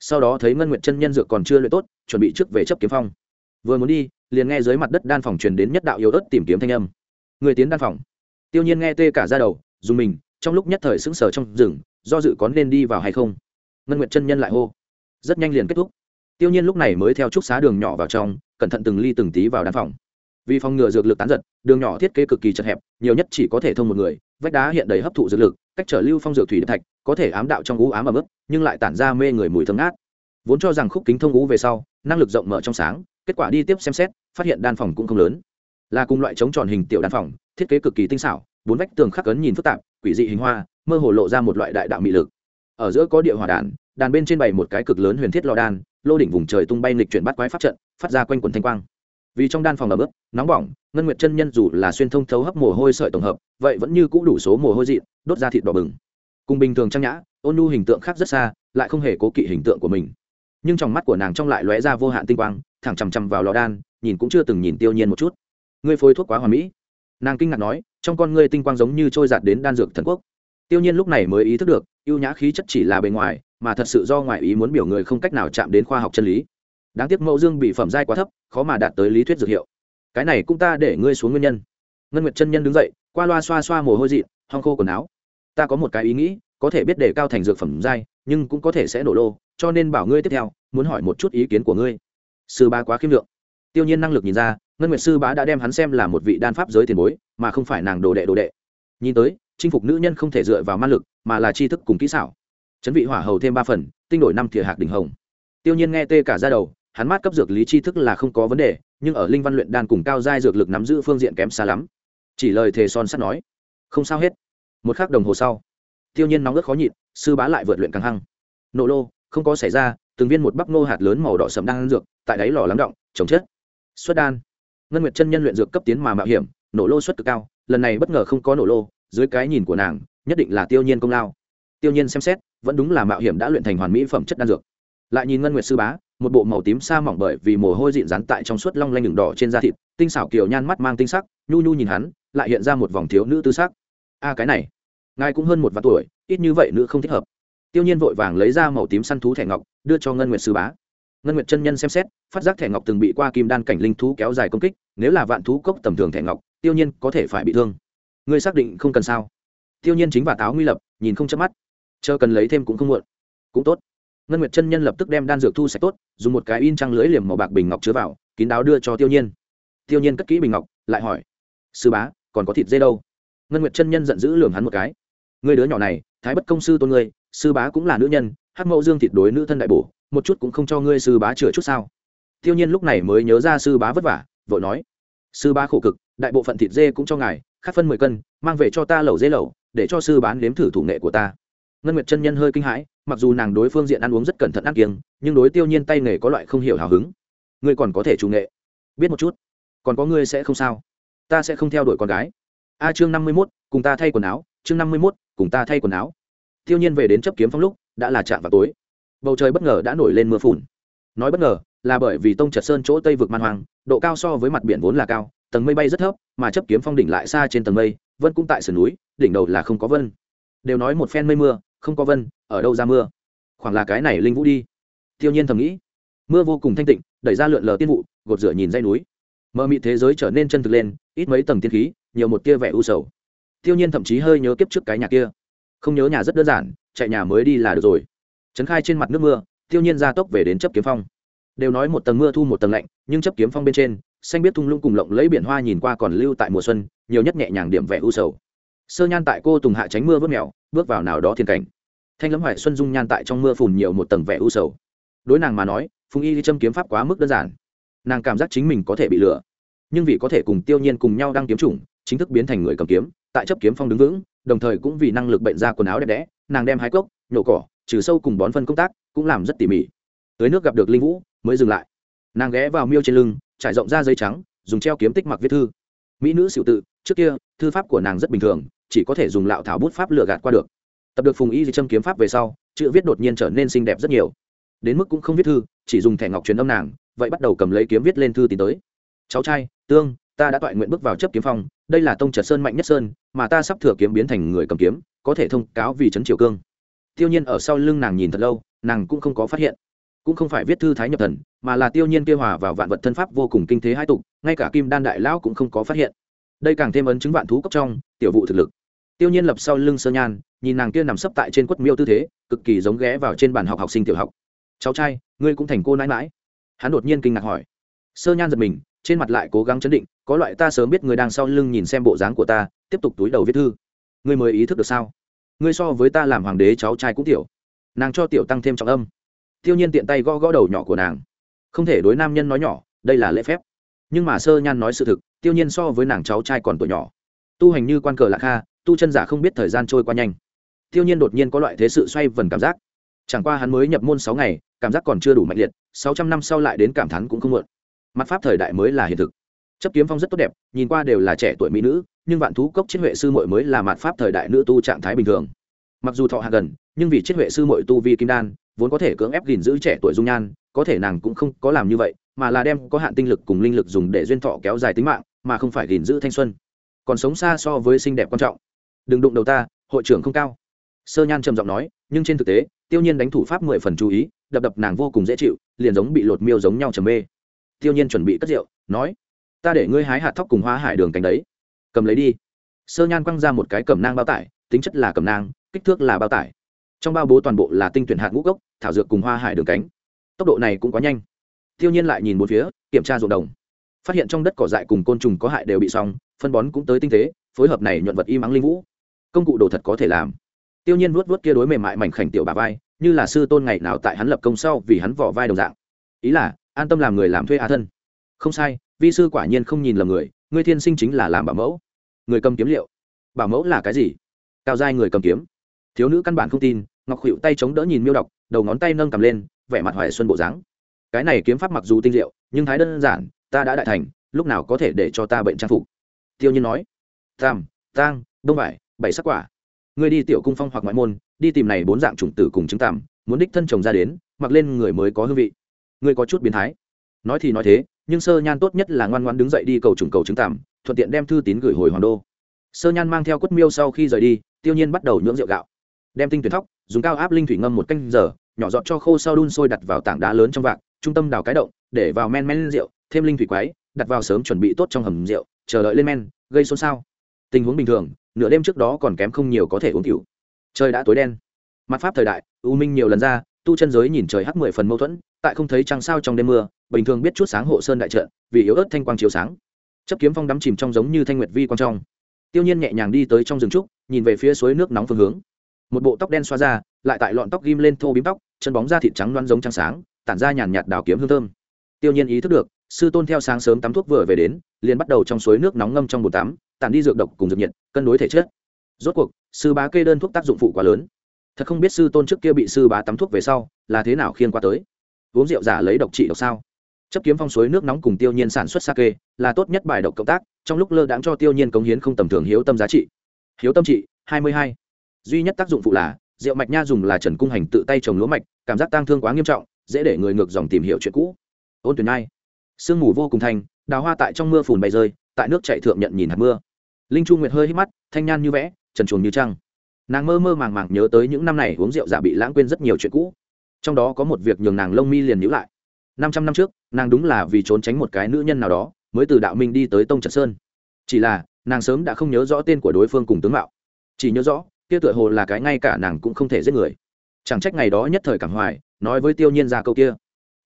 Sau đó thấy ngân nguyệt chân nhân dược còn chưa luyện tốt, chuẩn bị trước về chấp kiếm phong. Vừa muốn đi liền nghe dưới mặt đất đan phòng truyền đến nhất đạo yếu ớt tìm kiếm thanh âm. Người tiến đan phòng. Tiêu nhiên nghe tê cả ra đầu, dùng mình, trong lúc nhất thời sững sờ trong rừng, do dự có nên đi vào hay không. Ngân nguyệt chân nhân lại hô. Rất nhanh liền kết thúc. Tiêu nhiên lúc này mới theo trúc xá đường nhỏ vào trong, cẩn thận từng ly từng tí vào đan phòng. Vì phòng ngừa dược lực tán giật, đường nhỏ thiết kế cực kỳ chật hẹp, nhiều nhất chỉ có thể thông một người, vách đá hiện đầy hấp thụ dược lực, cách trở lưu phong dược thủy thạch, có thể ám đạo trong ú ám ở mức nhưng lại tản ra mê người mùi thơm ngát. Vốn cho rằng khúc kính thông ú về sau, năng lực rộng mở trong sáng kết quả đi tiếp xem xét, phát hiện đan phòng cũng không lớn. Là cùng loại chống tròn hình tiểu đan phòng, thiết kế cực kỳ tinh xảo, bốn vách tường khắc cấn nhìn phức tạp, quỷ dị hình hoa, mơ hồ lộ ra một loại đại đạo mị lực. Ở giữa có địa hỏa đàn đàn bên trên bày một cái cực lớn huyền thiết lò đan, lô đỉnh vùng trời tung bay nghịch chuyển bắt quái pháp trận, phát ra quanh quần thanh quang. Vì trong đan phòng ẩm ướt, nóng bỏng, ngân nguyệt chân nhân dù là xuyên thông thấu hấp mồ hôi sợi tổng hợp, vậy vẫn như cũ đủ số mồ hôi dị, đốt ra thịt đỏ bừng. Cùng bình thường trang nhã, ôn nhu hình tượng khác rất xa, lại không hề cố kỵ hình tượng của mình. Nhưng trong mắt của nàng trong lại lóe ra vô hạn tinh quang thẳng chằm chằm vào lò đan, nhìn cũng chưa từng nhìn tiêu nhiên một chút. Ngươi phối thuốc quá hoàn mỹ. Nàng kinh ngạc nói, trong con ngươi tinh quang giống như trôi giạt đến đan dược thần quốc. Tiêu nhiên lúc này mới ý thức được, ưu nhã khí chất chỉ là bề ngoài, mà thật sự do ngoại ý muốn biểu người không cách nào chạm đến khoa học chân lý. Đáng tiếc mẫu dương bị phẩm giai quá thấp, khó mà đạt tới lý thuyết dược hiệu. Cái này cũng ta để ngươi xuống nguyên nhân. Ngân nguyệt chân nhân đứng dậy, qua loa xoa xoa mồ hôi dị hong khô quần áo. Ta có một cái ý nghĩ, có thể biết để cao thành dược phẩm giai, nhưng cũng có thể sẽ nổ lô, cho nên bảo ngươi tiếp theo, muốn hỏi một chút ý kiến của ngươi sư ba quá khiêm lượng. Tiêu nhiên năng lực nhìn ra, ngân nguyệt sư bá đã đem hắn xem là một vị đan pháp giới tiền bối, mà không phải nàng đồ đệ đồ đệ. Nhìn tới, chinh phục nữ nhân không thể dựa vào ma lực, mà là tri thức cùng kỹ xảo. Chấn vị hỏa hầu thêm ba phần, tinh đổi năm thìa hạc đỉnh hồng. Tiêu nhiên nghe tê cả ra đầu, hắn mát cấp dược lý tri thức là không có vấn đề, nhưng ở linh văn luyện đan cùng cao giai dược lực nắm giữ phương diện kém xa lắm. Chỉ lời thề son sắt nói, không sao hết. Một khắc đồng hồ sau, tiêu nhiên nóng rất khó nhịn, sư bá lại vượt luyện căng hăng. Nộ lô, không có xảy ra, từng viên một bắp nô hạt lớn màu đỏ sẫm đang dược tại đáy lò lắng động trồng chất xuất đan. Ngân nguyệt chân nhân luyện dược cấp tiến mà mạo hiểm, nổ lô suất cực cao, lần này bất ngờ không có nổ lô, dưới cái nhìn của nàng, nhất định là tiêu nhiên công lao. Tiêu nhiên xem xét, vẫn đúng là mạo hiểm đã luyện thành hoàn mỹ phẩm chất đan dược. Lại nhìn ngân nguyệt sư bá, một bộ màu tím sa mỏng bởi vì mồ hôi dịn rán tại trong suốt long lanh đường đỏ trên da thịt, tinh xảo kiều nhan mắt mang tinh sắc, nhu nhu nhìn hắn, lại hiện ra một vòng thiếu nữ tư sắc. A, cái này, ngài cũng hơn một vạn tuổi, ít như vậy nữ không thích hợp. Tiêu nhiên vội vàng lấy ra màu tím săn thú thẻ ngọc, đưa cho ngân nguyệt sư bá ngân nguyệt chân nhân xem xét, phát giác thẻ ngọc từng bị qua kim đan cảnh linh thú kéo dài công kích, nếu là vạn thú cốc tầm thường thẻ ngọc, tiêu nhiên có thể phải bị thương. Ngươi xác định không cần sao? Tiêu nhiên chính và táo nguy lập, nhìn không chớp mắt. Chờ cần lấy thêm cũng không muộn. Cũng tốt. Ngân nguyệt chân nhân lập tức đem đan dược thu sạch tốt, dùng một cái in trăng lưới liềm màu bạc bình ngọc chứa vào, kín đáo đưa cho tiêu nhiên. Tiêu nhiên cất kỹ bình ngọc, lại hỏi, sư bá, còn có thịt dê đâu? Ngân nguyệt chân nhân giận dữ lườm hắn một cái người đứa nhỏ này, thái bất công sư tôn ngươi, sư bá cũng là nữ nhân hát mẫu dương thịt đối nữ thân đại bổ một chút cũng không cho ngươi sư bá chữa chút sao? Tiêu nhiên lúc này mới nhớ ra sư bá vất vả, vội nói, sư bá khổ cực, đại bộ phận thịt dê cũng cho ngài khắc phân mười cân, mang về cho ta lẩu dê lẩu, để cho sư bán nếm thử thủ nghệ của ta. Ngân nguyệt chân nhân hơi kinh hãi, mặc dù nàng đối phương diện ăn uống rất cẩn thận ăn kiêng, nhưng đối tiêu nhiên tay nghề có loại không hiểu hào hứng. Ngươi còn có thể chủ nghệ. Biết một chút. Còn có ngươi sẽ không sao. Ta sẽ không theo đuổi con gái. A, chương năm mươi mốt, cùng ta thay quần áo, chương năm mươi mốt, cùng ta thay quần áo. Tiêu nhiên về đến chấp kiếm phong lúc, đã là chạm vào tối bầu trời bất ngờ đã nổi lên mưa phùn. Nói bất ngờ là bởi vì tông trật sơn chỗ tây vực man hoang, độ cao so với mặt biển vốn là cao, tầng mây bay rất thấp, mà chấp kiếm phong đỉnh lại xa trên tầng mây vân cũng tại sườn núi, đỉnh đầu là không có vân. Đều nói một phen mây mưa, không có vân, ở đâu ra mưa? Khoảng là cái này linh vũ đi. Tiêu nhiên thầm nghĩ. Mưa vô cùng thanh tịnh, đẩy ra lượn lờ tiên vụ, gột rửa nhìn dây núi. Mơ mị thế giới trở nên chân thực lên, ít mấy tầng tiên khí, nhiều một tia vẻ u sầu. Tiêu nhiên thậm chí hơi nhớ kiếp trước cái nhà kia. Không nhớ nhà rất đơn giản, chạy nhà mới đi là được rồi trấn khai trên mặt nước mưa, tiêu nhiên ra tốc về đến chấp kiếm phong. Đều nói một tầng mưa thu một tầng lạnh, nhưng chấp kiếm phong bên trên, xanh biết thung lũng cùng lộng lấy biển hoa nhìn qua còn lưu tại mùa xuân, nhiều nhất nhẹ nhàng điểm vẻ u sầu. Sơ nhan tại cô tùng hạ tránh mưa vớt mèo, bước vào nào đó thiên cảnh. Thanh lâm hoài xuân dung nhan tại trong mưa phùn nhiều một tầng vẻ u sầu. Đối nàng mà nói, phùng y châm kiếm pháp quá mức đơn giản. Nàng cảm giác chính mình có thể bị lừa. Nhưng vì có thể cùng tiêu nhiên cùng nhau đang kiếm chủng, chính thức biến thành người cầm kiếm, tại chấp kiếm phong đứng vững, đồng thời cũng vì năng lực bệnh ra quần áo đẹp đẽ, nàng đem hai cốc, nhổ cỏ trừ sâu cùng bón phân công tác, cũng làm rất tỉ mỉ. Tới nước gặp được linh vũ, mới dừng lại. Nàng ghé vào miêu trên lưng, trải rộng ra giấy trắng, dùng treo kiếm tích mặc viết thư. Mỹ nữ xịu tự, trước kia, thư pháp của nàng rất bình thường, chỉ có thể dùng lạo thảo bút pháp lựa gạt qua được. Tập được phùng y di châm kiếm pháp về sau, chữ viết đột nhiên trở nên xinh đẹp rất nhiều. Đến mức cũng không viết thư, chỉ dùng thẻ ngọc truyền âm nàng, vậy bắt đầu cầm lấy kiếm viết lên thư tín tới. Cháu trai, tương, ta đã toại nguyện bước vào chấp kiếm phong, đây là tông trật sơn mạnh nhất sơn, mà ta sắp thừa kiếm biến thành người cầm kiếm, có thể thông cáo vì trấn triều cương tiêu nhiên ở sau lưng nàng nhìn thật lâu, nàng cũng không có phát hiện. Cũng không phải viết thư thái nhập thần, mà là tiêu nhiên kia hòa vào vạn vật thân pháp vô cùng kinh thế hai tục, ngay cả kim đan đại lão cũng không có phát hiện. Đây càng thêm ấn chứng vạn thú Cấp trong, tiểu vụ thực lực. Tiêu nhiên lập sau lưng sơ nhan, nhìn nàng kia nằm sấp tại trên quất miêu tư thế, cực kỳ giống ghé vào trên bàn học học sinh tiểu học. Cháu trai, ngươi cũng thành cô nãi mãi hắn đột nhiên kinh ngạc hỏi. Sơ nhan giật mình, trên mặt lại cố gắng chấn định, có loại ta sớm biết người đang sau lưng nhìn xem bộ dáng của ta, tiếp tục túi đầu viết thư. Ngươi mới ý thức được sao? Ngươi so với ta làm hoàng đế cháu trai cũng tiểu. Nàng cho tiểu tăng thêm trọng âm. Tiêu nhiên tiện tay gõ gõ đầu nhỏ của nàng. Không thể đối nam nhân nói nhỏ, đây là lễ phép. Nhưng mà sơ nhan nói sự thực, tiêu nhiên so với nàng cháu trai còn tuổi nhỏ. Tu hành như quan cờ lạc kha, tu chân giả không biết thời gian trôi qua nhanh. Tiêu nhiên đột nhiên có loại thế sự xoay vần cảm giác. Chẳng qua hắn mới nhập môn sáu ngày, cảm giác còn chưa đủ mạnh liệt, sáu trăm năm sau lại đến cảm thán cũng không muộn. Mặt pháp thời đại mới là hiện thực chấp kiếm phong rất tốt đẹp, nhìn qua đều là trẻ tuổi mỹ nữ, nhưng vạn thú cốc chiết huệ sư muội mới là mạt pháp thời đại nữ tu trạng thái bình thường. Mặc dù thọ hạ gần, nhưng vì chiết huệ sư muội tu vi kim đan, vốn có thể cưỡng ép gìn giữ trẻ tuổi dung nhan, có thể nàng cũng không có làm như vậy, mà là đem có hạn tinh lực cùng linh lực dùng để duyên thọ kéo dài tính mạng, mà không phải gìn giữ thanh xuân. Còn sống xa so với xinh đẹp quan trọng. Đừng đụng đầu ta, hội trưởng không cao. Sơ nhan trầm giọng nói, nhưng trên thực tế, tiêu nhiên đánh thủ pháp mười phần chú ý, đập đập nàng vô cùng dễ chịu, liền giống bị lột miêu giống nhau trầm mê. Tiêu nhiên chuẩn bị cất rượu, nói ta để ngươi hái hạt thóc cùng hoa hải đường cánh đấy. Cầm lấy đi. Sơ nhan quăng ra một cái cầm nang bao tải, tính chất là cầm nang, kích thước là bao tải. Trong bao bố toàn bộ là tinh tuyển hạt ngũ cốc, thảo dược cùng hoa hải đường cánh. Tốc độ này cũng quá nhanh. Tiêu nhiên lại nhìn một phía, kiểm tra ruộng đồng. Phát hiện trong đất cỏ dại cùng côn trùng có hại đều bị xong, phân bón cũng tới tinh tế, phối hợp này nhuận vật y mắng linh vũ. Công cụ đồ thật có thể làm. Tiêu nhiên vuốt vuốt kia đối mềm mại mảnh khảnh tiểu bà vai, như là sư tôn ngày nào tại hắn lập công sau vì hắn vỏ vai đồng dạng. Ý là, an tâm làm người làm thuê a thân không sai, vi sư quả nhiên không nhìn lầm người, ngươi thiên sinh chính là làm bảo mẫu. Người cầm kiếm liệu. Bảo mẫu là cái gì? Cao giai người cầm kiếm. Thiếu nữ căn bản không tin, ngọc khuỵu tay chống đỡ nhìn miêu đọc, đầu ngón tay nâng cầm lên, vẻ mặt hoài xuân bộ dáng. Cái này kiếm pháp mặc dù tinh diệu, nhưng thái đơn giản, ta đã đại thành, lúc nào có thể để cho ta bệnh trang phục? Tiêu nhiên nói. Tam, tang, đông vải, bảy sắc quả. Ngươi đi tiểu cung phong hoặc ngoại môn, đi tìm này bốn dạng chủng tử cùng chứng tằm, muốn đích thân chồng ra đến, mặc lên người mới có hương vị. Ngươi có chút biến thái. Nói thì nói thế nhưng sơ nhan tốt nhất là ngoan ngoan đứng dậy đi cầu trùng cầu chứng tạm thuận tiện đem thư tín gửi hồi hoàng đô. Sơ nhan mang theo quất miêu sau khi rời đi, tiêu nhiên bắt đầu nhưỡng rượu gạo. Đem tinh tuyển thóc, dùng cao áp linh thủy ngâm một canh giờ, nhỏ giọt cho khô sau đun sôi đặt vào tảng đá lớn trong vạc, trung tâm đào cái động, để vào men men rượu, thêm linh thủy quái đặt vào sớm chuẩn bị tốt trong hầm rượu, chờ đợi lên men, gây xôn xao. Tình huống bình thường, nửa đêm trước đó còn kém không nhiều có thể uống tiểu trời đã tối đen. Mặt pháp thời đại, u minh nhiều lần ra, tu chân giới nhìn trời hắc mười phần mâu thuẫn, tại không thấy trăng sao trong đêm mưa bình thường biết chút sáng hộ sơn đại trận, vì yếu ớt thanh quang chiếu sáng. Chấp kiếm phong đắm chìm trong giống như thanh nguyệt vi quang trong. Tiêu nhiên nhẹ nhàng đi tới trong rừng trúc, nhìn về phía suối nước nóng phương hướng. Một bộ tóc đen xoa ra, lại tại lọn tóc ghim lên thô bím tóc, chân bóng da thịt trắng loan giống trắng sáng, tản ra nhàn nhạt đào kiếm hương thơm. Tiêu nhiên ý thức được, sư tôn theo sáng sớm tắm thuốc vừa về đến, liền bắt đầu trong suối nước nóng ngâm trong bồn tắm, tản đi dược độc cùng dược nhiệt, cân đối thể chất. Rốt cuộc, sư bá kê đơn thuốc tác dụng phụ quá lớn. Thật không biết sư tôn trước kia bị sư bá tắm thuốc về sau, là thế nào khiên qua tới. Uống rượu giả lấy độc trị độc sao? Chấp kiếm phong suối nước nóng cùng tiêu nhiên sản xuất sake là tốt nhất bài độc cộng tác, trong lúc lơ đãng cho tiêu nhiên cống hiến không tầm thường hiếu tâm giá trị. Hiếu tâm trị, hai mươi hai. Duy nhất tác dụng phụ là, rượu mạch nha dùng là trần cung hành tự tay trồng lúa mạch, cảm giác tang thương quá nghiêm trọng, dễ để người ngược dòng tìm hiểu chuyện cũ. Ôn tuyển ai sương mù vô cùng thanh, đào hoa tại trong mưa phùn bay rơi, tại nước chạy thượng nhận nhìn hạt mưa. Linh chu nguyệt hơi hít mắt, thanh nhan như vẽ, trần chuồn như trăng. Nàng mơ mơ màng màng nhớ tới những năm này uống rượu giả bị lãng quên rất nhiều chuyện cũ. Trong đó có một việc nhường nàng lông mi liền nhữ lại năm trăm năm trước, nàng đúng là vì trốn tránh một cái nữ nhân nào đó, mới từ đạo minh đi tới tông trật sơn. Chỉ là, nàng sớm đã không nhớ rõ tên của đối phương cùng tướng mạo. Chỉ nhớ rõ, kia tựa hồ là cái ngay cả nàng cũng không thể giết người. Chẳng trách ngày đó nhất thời cảm hoài, nói với tiêu nhiên ra câu kia.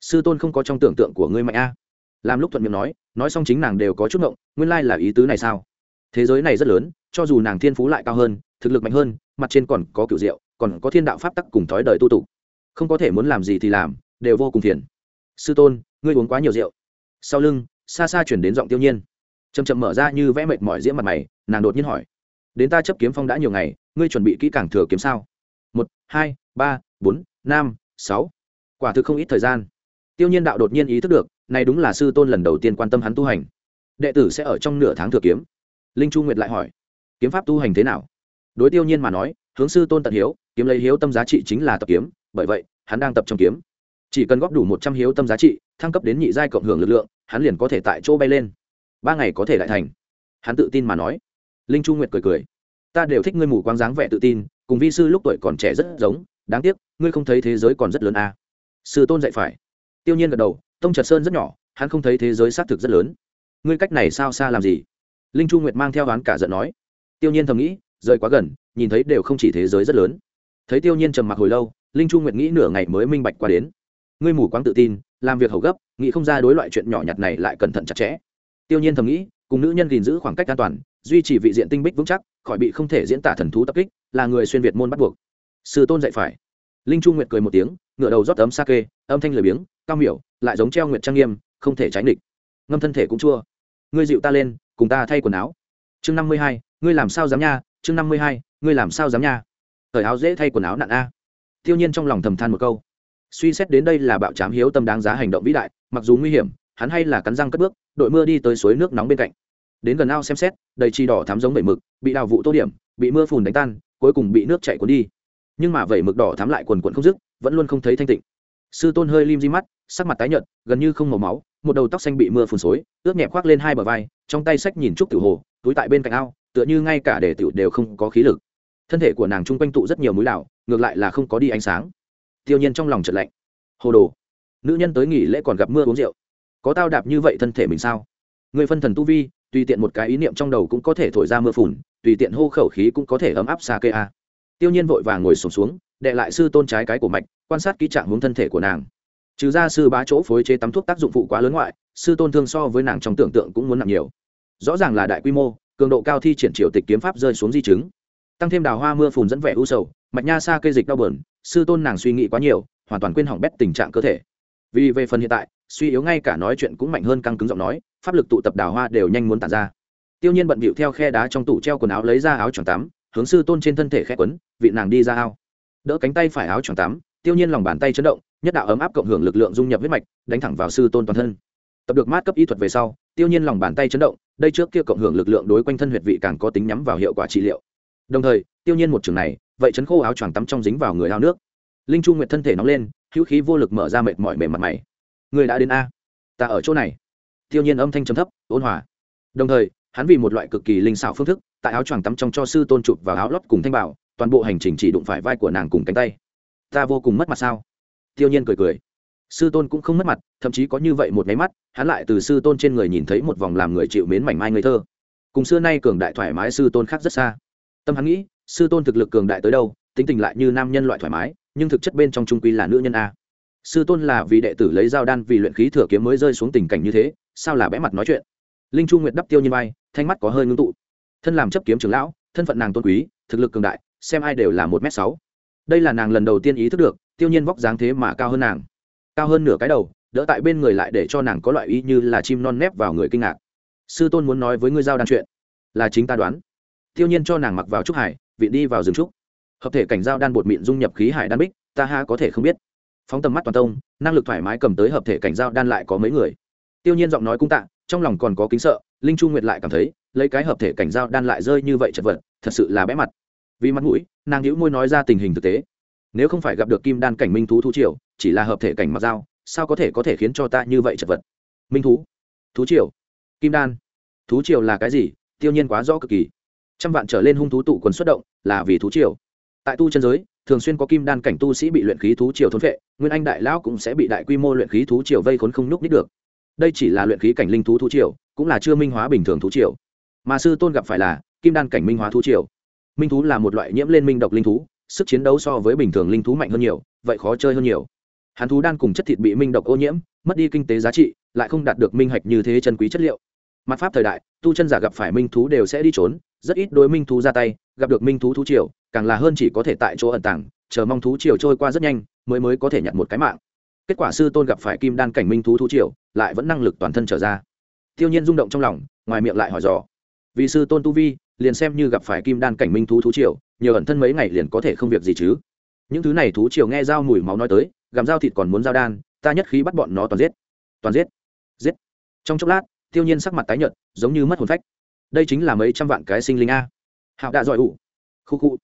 Sư tôn không có trong tưởng tượng của ngươi mạnh a. Làm lúc thuận miệng nói nói xong chính nàng đều có chút ngộng, nguyên lai là ý tứ này sao? Thế giới này rất lớn, cho dù nàng thiên phú lại cao hơn, thực lực mạnh hơn, mặt trên còn có cựu diệu, còn có thiên đạo pháp tắc cùng thói đời tu tục không có thể muốn làm gì thì làm, đều vô cùng phiền sư tôn, ngươi uống quá nhiều rượu. Sau lưng, xa xa chuyển đến giọng tiêu nhiên. Chầm chậm mở ra như vẽ mệt mỏi diễm mặt mày, nàng đột nhiên hỏi. Đến ta chấp kiếm phong đã nhiều ngày, ngươi chuẩn bị kỹ càng thừa kiếm sao? Một, hai, ba, bốn, năm, sáu. Quả thực không ít thời gian. Tiêu nhiên đạo đột nhiên ý thức được, này đúng là sư tôn lần đầu tiên quan tâm hắn tu hành. Đệ tử sẽ ở trong nửa tháng thừa kiếm. Linh chu nguyệt lại hỏi. Kiếm pháp tu hành thế nào? Đối tiêu nhiên mà nói, hướng sư tôn tận hiếu, kiếm lấy hiếu tâm giá trị chính là tập kiếm, bởi vậy, hắn đang tập trong kiếm chỉ cần góp đủ một trăm hiếu tâm giá trị, thăng cấp đến nhị giai cộng hưởng lực lượng, hắn liền có thể tại chỗ bay lên. Ba ngày có thể lại thành. Hắn tự tin mà nói. Linh chu nguyệt cười cười. Ta đều thích ngươi mù quáng dáng vẻ tự tin, cùng vi sư lúc tuổi còn trẻ rất giống, đáng tiếc, ngươi không thấy thế giới còn rất lớn à. sư tôn dạy phải. Tiêu nhiên gật đầu, tông trật sơn rất nhỏ, hắn không thấy thế giới xác thực rất lớn. Ngươi cách này sao xa làm gì? Linh chu nguyệt mang theo hắn cả giận nói. Tiêu nhiên thầm nghĩ, rời quá gần, nhìn thấy đều không chỉ thế giới rất lớn. Thấy tiêu nhiên trầm mặc hồi lâu, linh chu nguyệt nghĩ nửa ngày mới minh bạch qua đến ngươi mù quáng tự tin, làm việc hầu gấp, nghĩ không ra đối loại chuyện nhỏ nhặt này lại cẩn thận chặt chẽ. Tiêu nhiên thầm nghĩ, cùng nữ nhân gìn giữ khoảng cách an toàn, duy trì vị diện tinh bích vững chắc, khỏi bị không thể diễn tả thần thú tập kích, là người xuyên việt môn bắt buộc. Sư tôn dạy phải. Linh chu nguyệt cười một tiếng, ngựa đầu rót ấm sake, âm thanh lười biếng, cao miểu, lại giống treo nguyệt trang nghiêm, không thể tránh địch. Ngâm thân thể cũng chua. Ngươi dịu ta lên, cùng ta thay quần áo. Chương năm mươi hai, ngươi làm sao dám nha? Chương năm mươi hai, ngươi làm sao dám nha? Thời áo dễ thay quần áo nặn a. Tiêu nhiên trong lòng thầm than một câu suy xét đến đây là bạo chám hiếu tâm đáng giá hành động vĩ đại, mặc dù nguy hiểm, hắn hay là cắn răng cất bước, đội mưa đi tới suối nước nóng bên cạnh. Đến gần ao xem xét, đầy chi đỏ thắm giống vẩy mực, bị đào vụ tô điểm, bị mưa phùn đánh tan, cuối cùng bị nước chảy cuốn đi. Nhưng mà vẩy mực đỏ thắm lại quần quần không dứt, vẫn luôn không thấy thanh tịnh. Sư tôn hơi lim di mắt, sắc mặt tái nhợt, gần như không màu máu, một đầu tóc xanh bị mưa phùn xối, ướt nhẹp khoác lên hai bờ vai, trong tay sách nhìn trúc tiểu hồ, túi tại bên cạnh ao, tựa như ngay cả để tiểu đều không có khí lực. Thân thể của nàng chung quanh tụ rất nhiều mũi đảo, ngược lại là không có đi ánh sáng tiêu nhiên trong lòng chợt lạnh. Hồ đồ nữ nhân tới nghỉ lễ còn gặp mưa uống rượu. Có tao đạp như vậy thân thể mình sao? Người phân thần tu vi tùy tiện một cái ý niệm trong đầu cũng có thể thổi ra mưa phùn tùy tiện hô khẩu khí cũng có thể ấm áp xa cây a. Tiêu nhiên vội vàng ngồi sụp xuống, xuống đệ lại sư tôn trái cái của mạch quan sát kỹ trạng hướng thân thể của nàng. Trừ ra sư bá chỗ phối chế tắm thuốc tác dụng phụ quá lớn ngoại sư tôn thương so với nàng trong tưởng tượng cũng muốn nặng nhiều. Rõ ràng là đại quy mô cường độ cao thi triển triều tịch kiếm pháp rơi xuống di chứng. Tăng thêm đào hoa mưa phùn dẫn vẻ u sầu mạch nha xa cây dịch đau bờn sư tôn nàng suy nghĩ quá nhiều, hoàn toàn quên hỏng bét tình trạng cơ thể. Vì về phần hiện tại, suy yếu ngay cả nói chuyện cũng mạnh hơn căng cứng giọng nói, pháp lực tụ tập đào hoa đều nhanh muốn tàn ra. Tiêu nhiên bận bịu theo khe đá trong tủ treo quần áo lấy ra áo choàng tắm, hướng sư tôn trên thân thể khẽ quấn, vị nàng đi ra ao. Đỡ cánh tay phải áo choàng tắm, tiêu nhiên lòng bàn tay chấn động, nhất đạo ấm áp cộng hưởng lực lượng dung nhập huyết mạch, đánh thẳng vào sư tôn toàn thân. Tập được mát cấp y thuật về sau, tiêu nhiên lòng bàn tay chấn động, đây trước kia cộng hưởng lực lượng đối quanh thân huyệt vị càng có tính nhắm vào hiệu quả trị liệu đồng thời, tiêu nhiên một trường này, vậy chấn khô áo choàng tắm trong dính vào người ao nước. Linh chu nguyệt thân thể nóng lên, hữu khí vô lực mở ra mệt mỏi mềm mặt mày. Người đã đến a. Ta ở chỗ này. Tiêu nhiên âm thanh trầm thấp, ôn hòa. Đồng thời, hắn vì một loại cực kỳ linh xảo phương thức, tại áo choàng tắm trong cho sư tôn chụp vào áo lót cùng thanh bảo, toàn bộ hành trình chỉ đụng phải vai của nàng cùng cánh tay. Ta vô cùng mất mặt sao? Tiêu nhiên cười cười. Sư tôn cũng không mất mặt, thậm chí có như vậy một máy mắt, hắn lại từ sư tôn trên người nhìn thấy một vòng làm người chịu mến mảnh mai ngây thơ. Cùng xưa nay cường đại thoải mái sư tôn khác rất xa tâm hắn nghĩ, sư tôn thực lực cường đại tới đâu, tính tình lại như nam nhân loại thoải mái, nhưng thực chất bên trong trung quy là nữ nhân a. Sư tôn là vì đệ tử lấy dao đan vì luyện khí thừa kiếm mới rơi xuống tình cảnh như thế, sao là bẽ mặt nói chuyện? Linh chu nguyệt đắp tiêu như vai, thanh mắt có hơi ngưng tụ. Thân làm chấp kiếm trưởng lão, thân phận nàng tôn quý, thực lực cường đại, xem ai đều là một m sáu. Đây là nàng lần đầu tiên ý thức được, tiêu nhiên vóc dáng thế mà cao hơn nàng. Cao hơn nửa cái đầu, đỡ tại bên người lại để cho nàng có loại ý như là chim non nép vào người kinh ngạc. Sư tôn muốn nói với ngươi giao đan chuyện, là chính ta đoán tiêu nhiên cho nàng mặc vào trúc hải, vị đi vào rừng trúc. Hợp thể cảnh giao đan bột mịn dung nhập khí hải đan bích, ta ha có thể không biết. Phóng tầm mắt toàn tông, năng lực thoải mái cầm tới hợp thể cảnh giao đan lại có mấy người. Tiêu nhiên giọng nói cũng tạ, trong lòng còn có kính sợ, linh chu nguyệt lại cảm thấy, lấy cái hợp thể cảnh giao đan lại rơi như vậy chật vật, thật sự là bẽ mặt. Vì mặt mũi, nàng hữu môi nói ra tình hình thực tế. Nếu không phải gặp được kim đan cảnh minh thú thú triều, chỉ là hợp thể cảnh mặc dao sao có thể có thể khiến cho ta như vậy chật vật? Minh thú thú triều, kim đan, thú triều là cái gì? Tiêu nhiên quá rõ cực kỳ trăm vạn trở lên hung thú tụ quần xuất động, là vì thú triều. Tại tu chân giới, thường xuyên có kim đan cảnh tu sĩ bị luyện khí thú triều thốn vệ, nguyên anh đại lão cũng sẽ bị đại quy mô luyện khí thú triều vây khốn không nhúc nít được. Đây chỉ là luyện khí cảnh linh thú thú triều, cũng là chưa minh hóa bình thường thú triều. Mà sư tôn gặp phải là kim đan cảnh minh hóa thú triều. Minh thú là một loại nhiễm lên minh độc linh thú, sức chiến đấu so với bình thường linh thú mạnh hơn nhiều, vậy khó chơi hơn nhiều. Hắn thú đan cùng chất thịt bị minh độc ô nhiễm, mất đi kinh tế giá trị, lại không đạt được minh hạch như thế chân quý chất liệu. Mặt pháp thời đại, tu chân giả gặp phải minh thú đều sẽ đi trốn rất ít đối minh thú ra tay, gặp được minh thú thú triều, càng là hơn chỉ có thể tại chỗ ẩn tàng, chờ mong thú triều trôi qua rất nhanh, mới mới có thể nhặt một cái mạng. Kết quả sư tôn gặp phải kim đan cảnh minh thú thú triều, lại vẫn năng lực toàn thân trở ra. Tiêu nhiên rung động trong lòng, ngoài miệng lại hỏi dò. Vì sư tôn tu vi, liền xem như gặp phải kim đan cảnh minh thú thú triều, nhờ ẩn thân mấy ngày liền có thể không việc gì chứ? Những thứ này thú triều nghe dao mùi máu nói tới, gặm dao thịt còn muốn dao đan, ta nhất khí bắt bọn nó toàn giết. Toàn giết. Giết. Trong chốc lát, tiêu nhiên sắc mặt tái nhợt, giống như mất hồn phách đây chính là mấy trăm vạn cái sinh linh a. Hạo đạ giỏi ủ. Khu khu.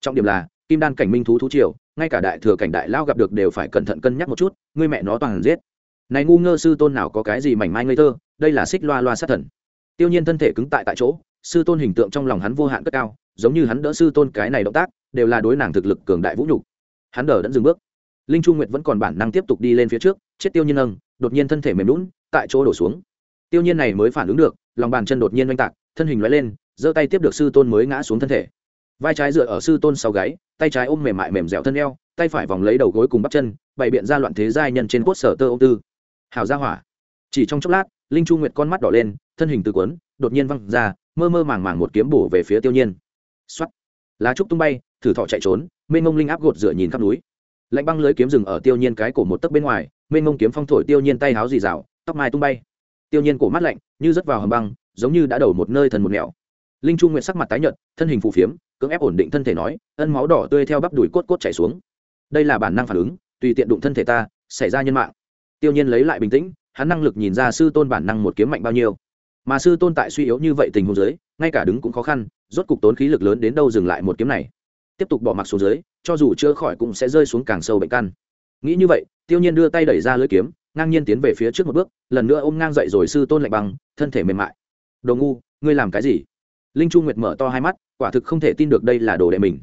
Trọng điểm là, kim đan cảnh minh thú thú triều, ngay cả đại thừa cảnh đại lao gặp được đều phải cẩn thận cân nhắc một chút, ngươi mẹ nó toàn giết. Này ngu ngơ sư tôn nào có cái gì mảnh mai ngây thơ, đây là xích loa loa sát thần. Tiêu nhiên thân thể cứng tại tại chỗ, sư tôn hình tượng trong lòng hắn vô hạn cất cao, giống như hắn đỡ sư tôn cái này động tác, đều là đối nàng thực lực cường đại vũ nhục. Hắn đỡ đẫn dừng bước. Linh chu nguyệt vẫn còn bản năng tiếp tục đi lên phía trước, chết tiêu nhiên nâng đột nhiên thân thể mềm lún tại chỗ đổ xuống. Tiêu nhiên này mới phản ứng được, lòng bàn chân đột nhiên oanh tạc thân hình lóe lên, giơ tay tiếp được sư tôn mới ngã xuống thân thể. Vai trái dựa ở sư tôn sau gáy, tay trái ôm mềm mại mềm dẻo thân eo, tay phải vòng lấy đầu gối cùng bắp chân, bày biện ra loạn thế giai nhân trên cốt sở tơ ô tư. Hào ra hỏa. Chỉ trong chốc lát, linh chu nguyệt con mắt đỏ lên, thân hình từ quấn đột nhiên văng ra, mơ mơ màng màng một kiếm bổ về phía tiêu nhiên. Xoắt lá trúc tung bay, thử thọ chạy trốn, mênh mông linh áp gột dựa nhìn khắp núi. Lạnh băng lưới kiếm rừng ở tiêu nhiên cái cổ một tấc bên ngoài, mênh mông kiếm phong thổi tiêu nhiên tay háo dì rào, tóc mai tung bay. Tiêu nhiên cổ mắt lạnh, như rớt vào hầm băng giống như đã đầu một nơi thần một nẻo linh chu nguyệt sắc mặt tái nhợt, thân hình phù phiếm, cưỡng ép ổn định thân thể nói, ân máu đỏ tươi theo bắp đùi cốt cốt chảy xuống. Đây là bản năng phản ứng, tùy tiện đụng thân thể ta, xảy ra nhân mạng. Tiêu nhiên lấy lại bình tĩnh, hắn năng lực nhìn ra sư tôn bản năng một kiếm mạnh bao nhiêu. Mà sư tôn tại suy yếu như vậy tình huống dưới, ngay cả đứng cũng khó khăn, rốt cục tốn khí lực lớn đến đâu dừng lại một kiếm này. Tiếp tục bỏ mặc xuống dưới, cho dù chưa khỏi cũng sẽ rơi xuống càng sâu bệnh căn. Nghĩ như vậy, tiêu nhiên đưa tay đẩy ra lưỡi kiếm, ngang nhiên tiến về phía trước một bước, lần nữa ôm ngang dậy rồi sư tôn lạnh băng, thân thể mềm mại đồ ngu, ngươi làm cái gì? Linh chu nguyệt mở to hai mắt, quả thực không thể tin được đây là đồ đệ mình.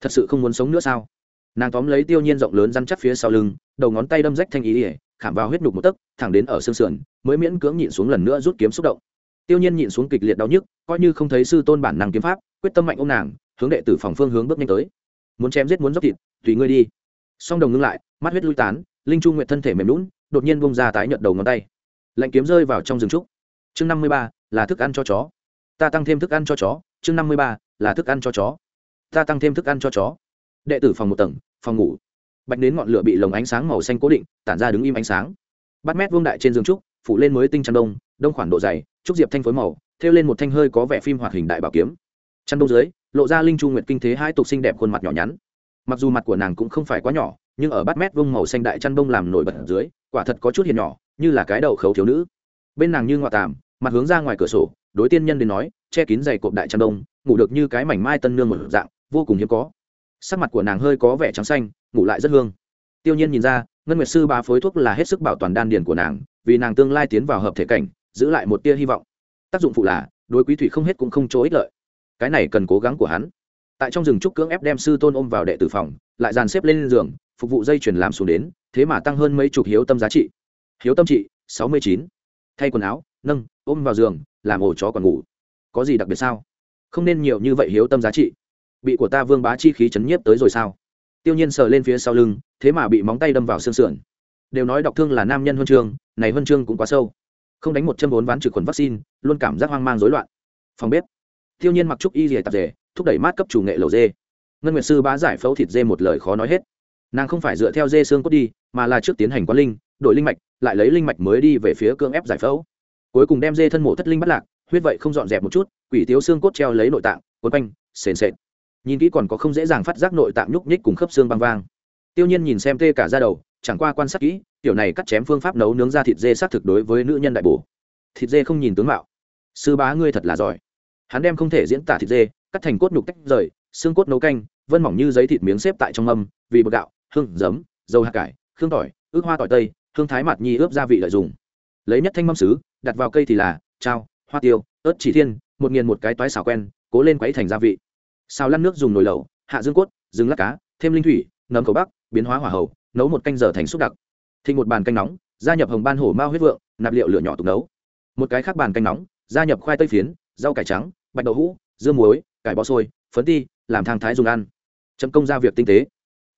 Thật sự không muốn sống nữa sao? Nàng tóm lấy tiêu nhiên rộng lớn răn chắc phía sau lưng, đầu ngón tay đâm rách thanh ý ỉa khảm vào huyết nhục một tấc, thẳng đến ở xương sườn, mới miễn cưỡng nhịn xuống lần nữa rút kiếm xúc động. Tiêu nhiên nhịn xuống kịch liệt đau nhức, coi như không thấy sư tôn bản năng kiếm pháp, quyết tâm mạnh ông nàng, hướng đệ tử phòng phương hướng bước nhanh tới. Muốn chém giết muốn dốc thịt, tùy ngươi đi. Song đồng ngưng lại, mắt huyết lui tán, linh chu nguyệt thân thể mềm lún đột nhiên bông ra tái nhợt đầu ngón tay. Lạnh kiếm rơi vào trong rừng trúc. Chương năm mươi ba là thức ăn cho chó. Ta tăng thêm thức ăn cho chó, chương năm mươi ba, là thức ăn cho chó. Ta tăng thêm thức ăn cho chó. Đệ tử phòng một tầng, phòng ngủ. Bạch đến ngọn lửa bị lồng ánh sáng màu xanh cố định, tản ra đứng im ánh sáng. Bắt mét vương đại trên giường trúc, phủ lên mới tinh chăn đông đông khoản độ dày, trúc diệp thanh phối màu, thêu lên một thanh hơi có vẻ phim hoạt hình đại bảo kiếm. Chăn đông dưới, lộ ra linh chu nguyệt kinh thế hai tục xinh đẹp khuôn mặt nhỏ nhắn. Mặc dù mặt của nàng cũng không phải quá nhỏ, nhưng ở bát mét vông màu xanh đại chăn đông làm nổi bật dưới, quả thật có chút hiền nhỏ, như là cái đầu khấu thiếu nữ. Bên nàng như ngoại tàm mặt hướng ra ngoài cửa sổ, đối tiên nhân đến nói, che kín dày cộp đại trang đông, ngủ được như cái mảnh mai tân nương một dạng, vô cùng hiếm có. Sắc mặt của nàng hơi có vẻ trắng xanh, ngủ lại rất hương. Tiêu nhiên nhìn ra, ngân nguyệt sư ba phối thuốc là hết sức bảo toàn đan điền của nàng, vì nàng tương lai tiến vào hợp thể cảnh, giữ lại một tia hy vọng. Tác dụng phụ là, đối quý thủy không hết cũng không chỗ ích lợi. Cái này cần cố gắng của hắn. Tại trong rừng trúc cưỡng ép đem sư tôn ôm vào đệ tử phòng, lại dàn xếp lên giường, phục vụ dây chuyển làm xuống đến, thế mà tăng hơn mấy chục hiếu tâm giá trị. Hiếu tâm trị, sáu mươi chín. Thay quần áo nâng, ôm vào giường, làm ổ chó còn ngủ. Có gì đặc biệt sao? Không nên nhiều như vậy hiếu tâm giá trị. Bị của ta vương bá chi khí chấn nhiếp tới rồi sao? Tiêu nhiên sờ lên phía sau lưng, thế mà bị móng tay đâm vào xương sườn. Đều nói đọc thương là nam nhân huân chương, này huân chương cũng quá sâu. Không đánh một chân bốn ván trừ khuẩn vaccine, luôn cảm giác hoang mang rối loạn. Phòng bếp. Tiêu nhiên mặc trúc y rìa tạp dề, thúc đẩy mát cấp chủ nghệ lầu dê. Ngân nguyệt sư bá giải phẫu thịt dê một lời khó nói hết. Nàng không phải dựa theo dê xương cốt đi, mà là trước tiến hành quán linh, đổi linh mạch, lại lấy linh mạch mới đi về phía cương ép giải phẫu cuối cùng đem dê thân mổ thất linh bắt lạc, huyết vậy không dọn dẹp một chút, quỷ tiếu xương cốt treo lấy nội tạng quấn quanh, sền sệt. Nhìn kỹ còn có không dễ dàng phát giác nội tạng nhúc nhích cùng khớp xương băng vang. Tiêu nhiên nhìn xem tê cả ra đầu, chẳng qua quan sát kỹ kiểu này cắt chém phương pháp nấu nướng ra thịt dê xác thực đối với nữ nhân đại bổ. Thịt dê không nhìn tướng mạo. Sư bá ngươi thật là giỏi. Hắn đem không thể diễn tả thịt dê, cắt thành cốt nhục tách rời, xương cốt nấu canh, vân mỏng như giấy thịt miếng xếp tại trong mâm, vì bột gạo, hương, giấm, dầu hạt cải khương tỏi, ước hoa tỏi tây, hương thái mạt nhi ướp gia vị lợi dùng lấy nhất thanh mâm sứ đặt vào cây thì là trao hoa tiêu ớt chỉ thiên một nghiền một cái toái xào quen cố lên quấy thành gia vị. Xào lăn nước dùng nồi lẩu hạ dương cốt dừng lát cá thêm linh thủy nấm cầu bắc biến hóa hỏa hầu, nấu một canh giờ thành xúc đặc. Thịnh một bàn canh nóng gia nhập hồng ban hổ mao huyết vượng nạp liệu lửa nhỏ tục nấu. Một cái khác bàn canh nóng gia nhập khoai tây phiến rau cải trắng bạch đậu hũ dưa muối cải bò sôi phấn ti làm thang thái dùng ăn. Chấm công ra việc tinh tế.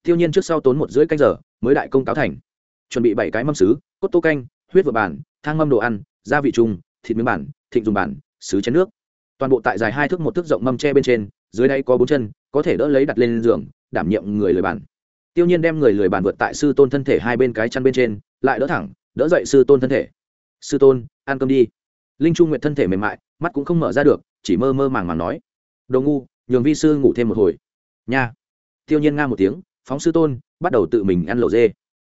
Tiêu nhiên trước sau tốn một rưỡi canh giờ mới đại công cáo thành. Chuẩn bị bảy cái mâm sứ cốt tô canh huyết vừa bản thang mâm đồ ăn, gia vị chung thịt miếng bản thịnh dùng bản sứ chén nước. Toàn bộ tại dài hai thước một thước rộng mâm tre bên trên, dưới đây có bốn chân, có thể đỡ lấy đặt lên giường, đảm nhiệm người lười bản tiêu nhiên đem người lười bản vượt tại sư tôn thân thể hai bên cái chăn bên trên, lại đỡ thẳng, đỡ dậy sư tôn thân thể. Sư tôn, ăn cơm đi. Linh trung nguyện thân thể mềm mại, mắt cũng không mở ra được, chỉ mơ mơ màng màng nói. Đồ ngu, nhường vi sư ngủ thêm một hồi. Nha. Tiêu nhiên nga một tiếng, phóng sư tôn, bắt đầu tự mình ăn lẩu dê.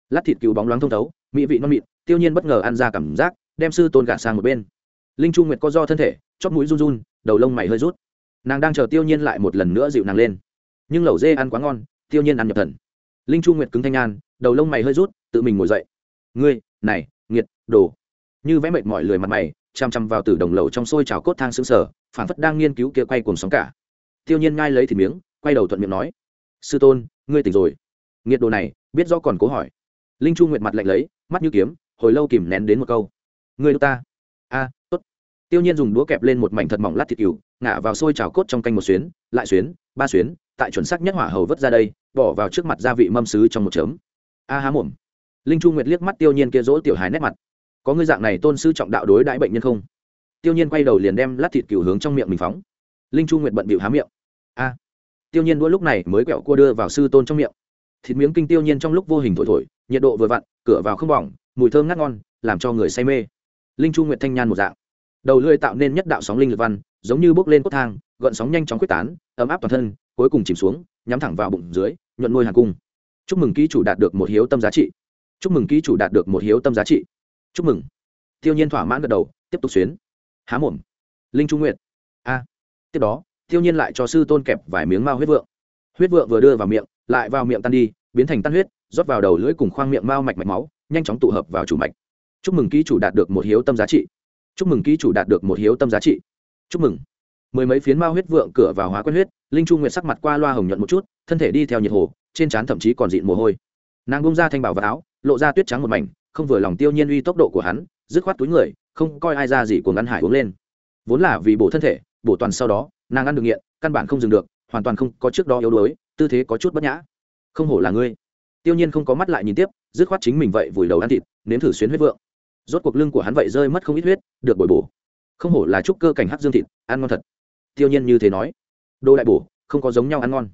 Lát thịt cứu bóng loáng thông thấu, mỹ vị non mịn tiêu nhiên bất ngờ ăn ra cảm giác đem sư tôn gạt sang một bên. Linh trung nguyệt co do thân thể chót mũi run run đầu lông mày hơi rút. Nàng đang chờ tiêu nhiên lại một lần nữa dịu nàng lên. Nhưng lẩu dê ăn quá ngon tiêu nhiên ăn nhập thần. Linh trung nguyệt cứng thanh an, đầu lông mày hơi rút tự mình ngồi dậy. Ngươi này nghiệt đồ. Như vẽ mệt mỏi lười mặt mày chăm chăm vào từ đồng lẩu trong xôi chảo cốt thang xương sở phản phất đang nghiên cứu kia quay cuồng sóng cả. Tiêu nhiên ngay lấy thì miếng quay đầu thuận miệng nói sư tôn ngươi tỉnh rồi. Nghiệt đồ này biết rõ còn cố hỏi. Linh chu nguyệt mặt lạnh lấy mắt như kiếm hồi lâu kìm nén đến một câu. Người ta. A, tốt. Tiêu nhiên dùng đũa kẹp lên một mảnh thật mỏng lát thịt cừu, ngả vào xôi chảo cốt trong canh một xuyến, lại xuyến, ba xuyến, tại chuẩn xác nhất hỏa hầu vớt ra đây, bỏ vào trước mặt gia vị mâm sứ trong một chấm. A há mồm. Linh chu nguyệt liếc mắt tiêu nhiên kia dỗ tiểu hài nét mặt. Có ngươi dạng này tôn sư trọng đạo đối đãi bệnh nhân không? Tiêu nhiên quay đầu liền đem lát thịt cừu hướng trong miệng mình phóng. Linh chu nguyệt bận bịu há miệng. A. Tiêu nhiên đũa lúc này mới quẹo cua đưa vào sư tôn trong miệng. Thịt miếng kinh tiêu nhiên trong lúc vô hình thổi thổi, nhiệt độ vừa vặn, cửa vào không bỏng mùi thơm ngát ngon, làm cho người say mê. Linh chu nguyệt thanh nhan một dạng. Đầu lưỡi tạo nên nhất đạo sóng linh lực văn, giống như bước lên cốt thang, gợn sóng nhanh chóng quyết tán, ấm áp toàn thân, cuối cùng chìm xuống, nhắm thẳng vào bụng dưới, nhuận môi hàng cung. Chúc mừng ký chủ đạt được một hiếu tâm giá trị. Chúc mừng ký chủ đạt được một hiếu tâm giá trị. Chúc mừng. Tiêu nhiên thỏa mãn gật đầu, tiếp tục xuyến. Há mồm. Linh trung nguyệt. A. Tiếp đó, tiêu nhiên lại cho sư tôn kẹp vài miếng mao huyết vượng. Huyết vượng vừa đưa vào miệng, lại vào miệng tan đi, biến thành tan huyết, rót vào đầu lưỡi cùng khoang miệng mao mạch mạch máu nhanh chóng tụ hợp vào chủ mạch. Chúc mừng ký chủ đạt được một hiếu tâm giá trị. Chúc mừng ký chủ đạt được một hiếu tâm giá trị. Chúc mừng. Mười mấy phiến ma huyết vượng cửa vào hóa quen huyết, linh chu nguyệt sắc mặt qua loa hồng nhuận một chút, thân thể đi theo nhiệt hồ, trên trán thậm chí còn dịn mồ hôi. Nàng bung ra thanh bảo và áo, lộ ra tuyết trắng một mảnh, không vừa lòng tiêu nhiên uy tốc độ của hắn, dứt khoát túi người, không coi ai ra gì của ngăn hải uống lên. Vốn là vì bổ thân thể, bổ toàn sau đó, nàng ăn được nghiện, căn bản không dừng được, hoàn toàn không có trước đó yếu đuối, tư thế có chút bất nhã. Không hổ là ngươi tiêu nhiên không có mắt lại nhìn tiếp, dứt khoát chính mình vậy vùi đầu ăn thịt, nếm thử xuyến huyết vượng. Rốt cuộc lưng của hắn vậy rơi mất không ít huyết, được bồi bổ. Không hổ là trúc cơ cảnh hắc dương thịt, ăn ngon thật. Tiêu nhiên như thế nói. Đồ đại bổ, không có giống nhau ăn ngon.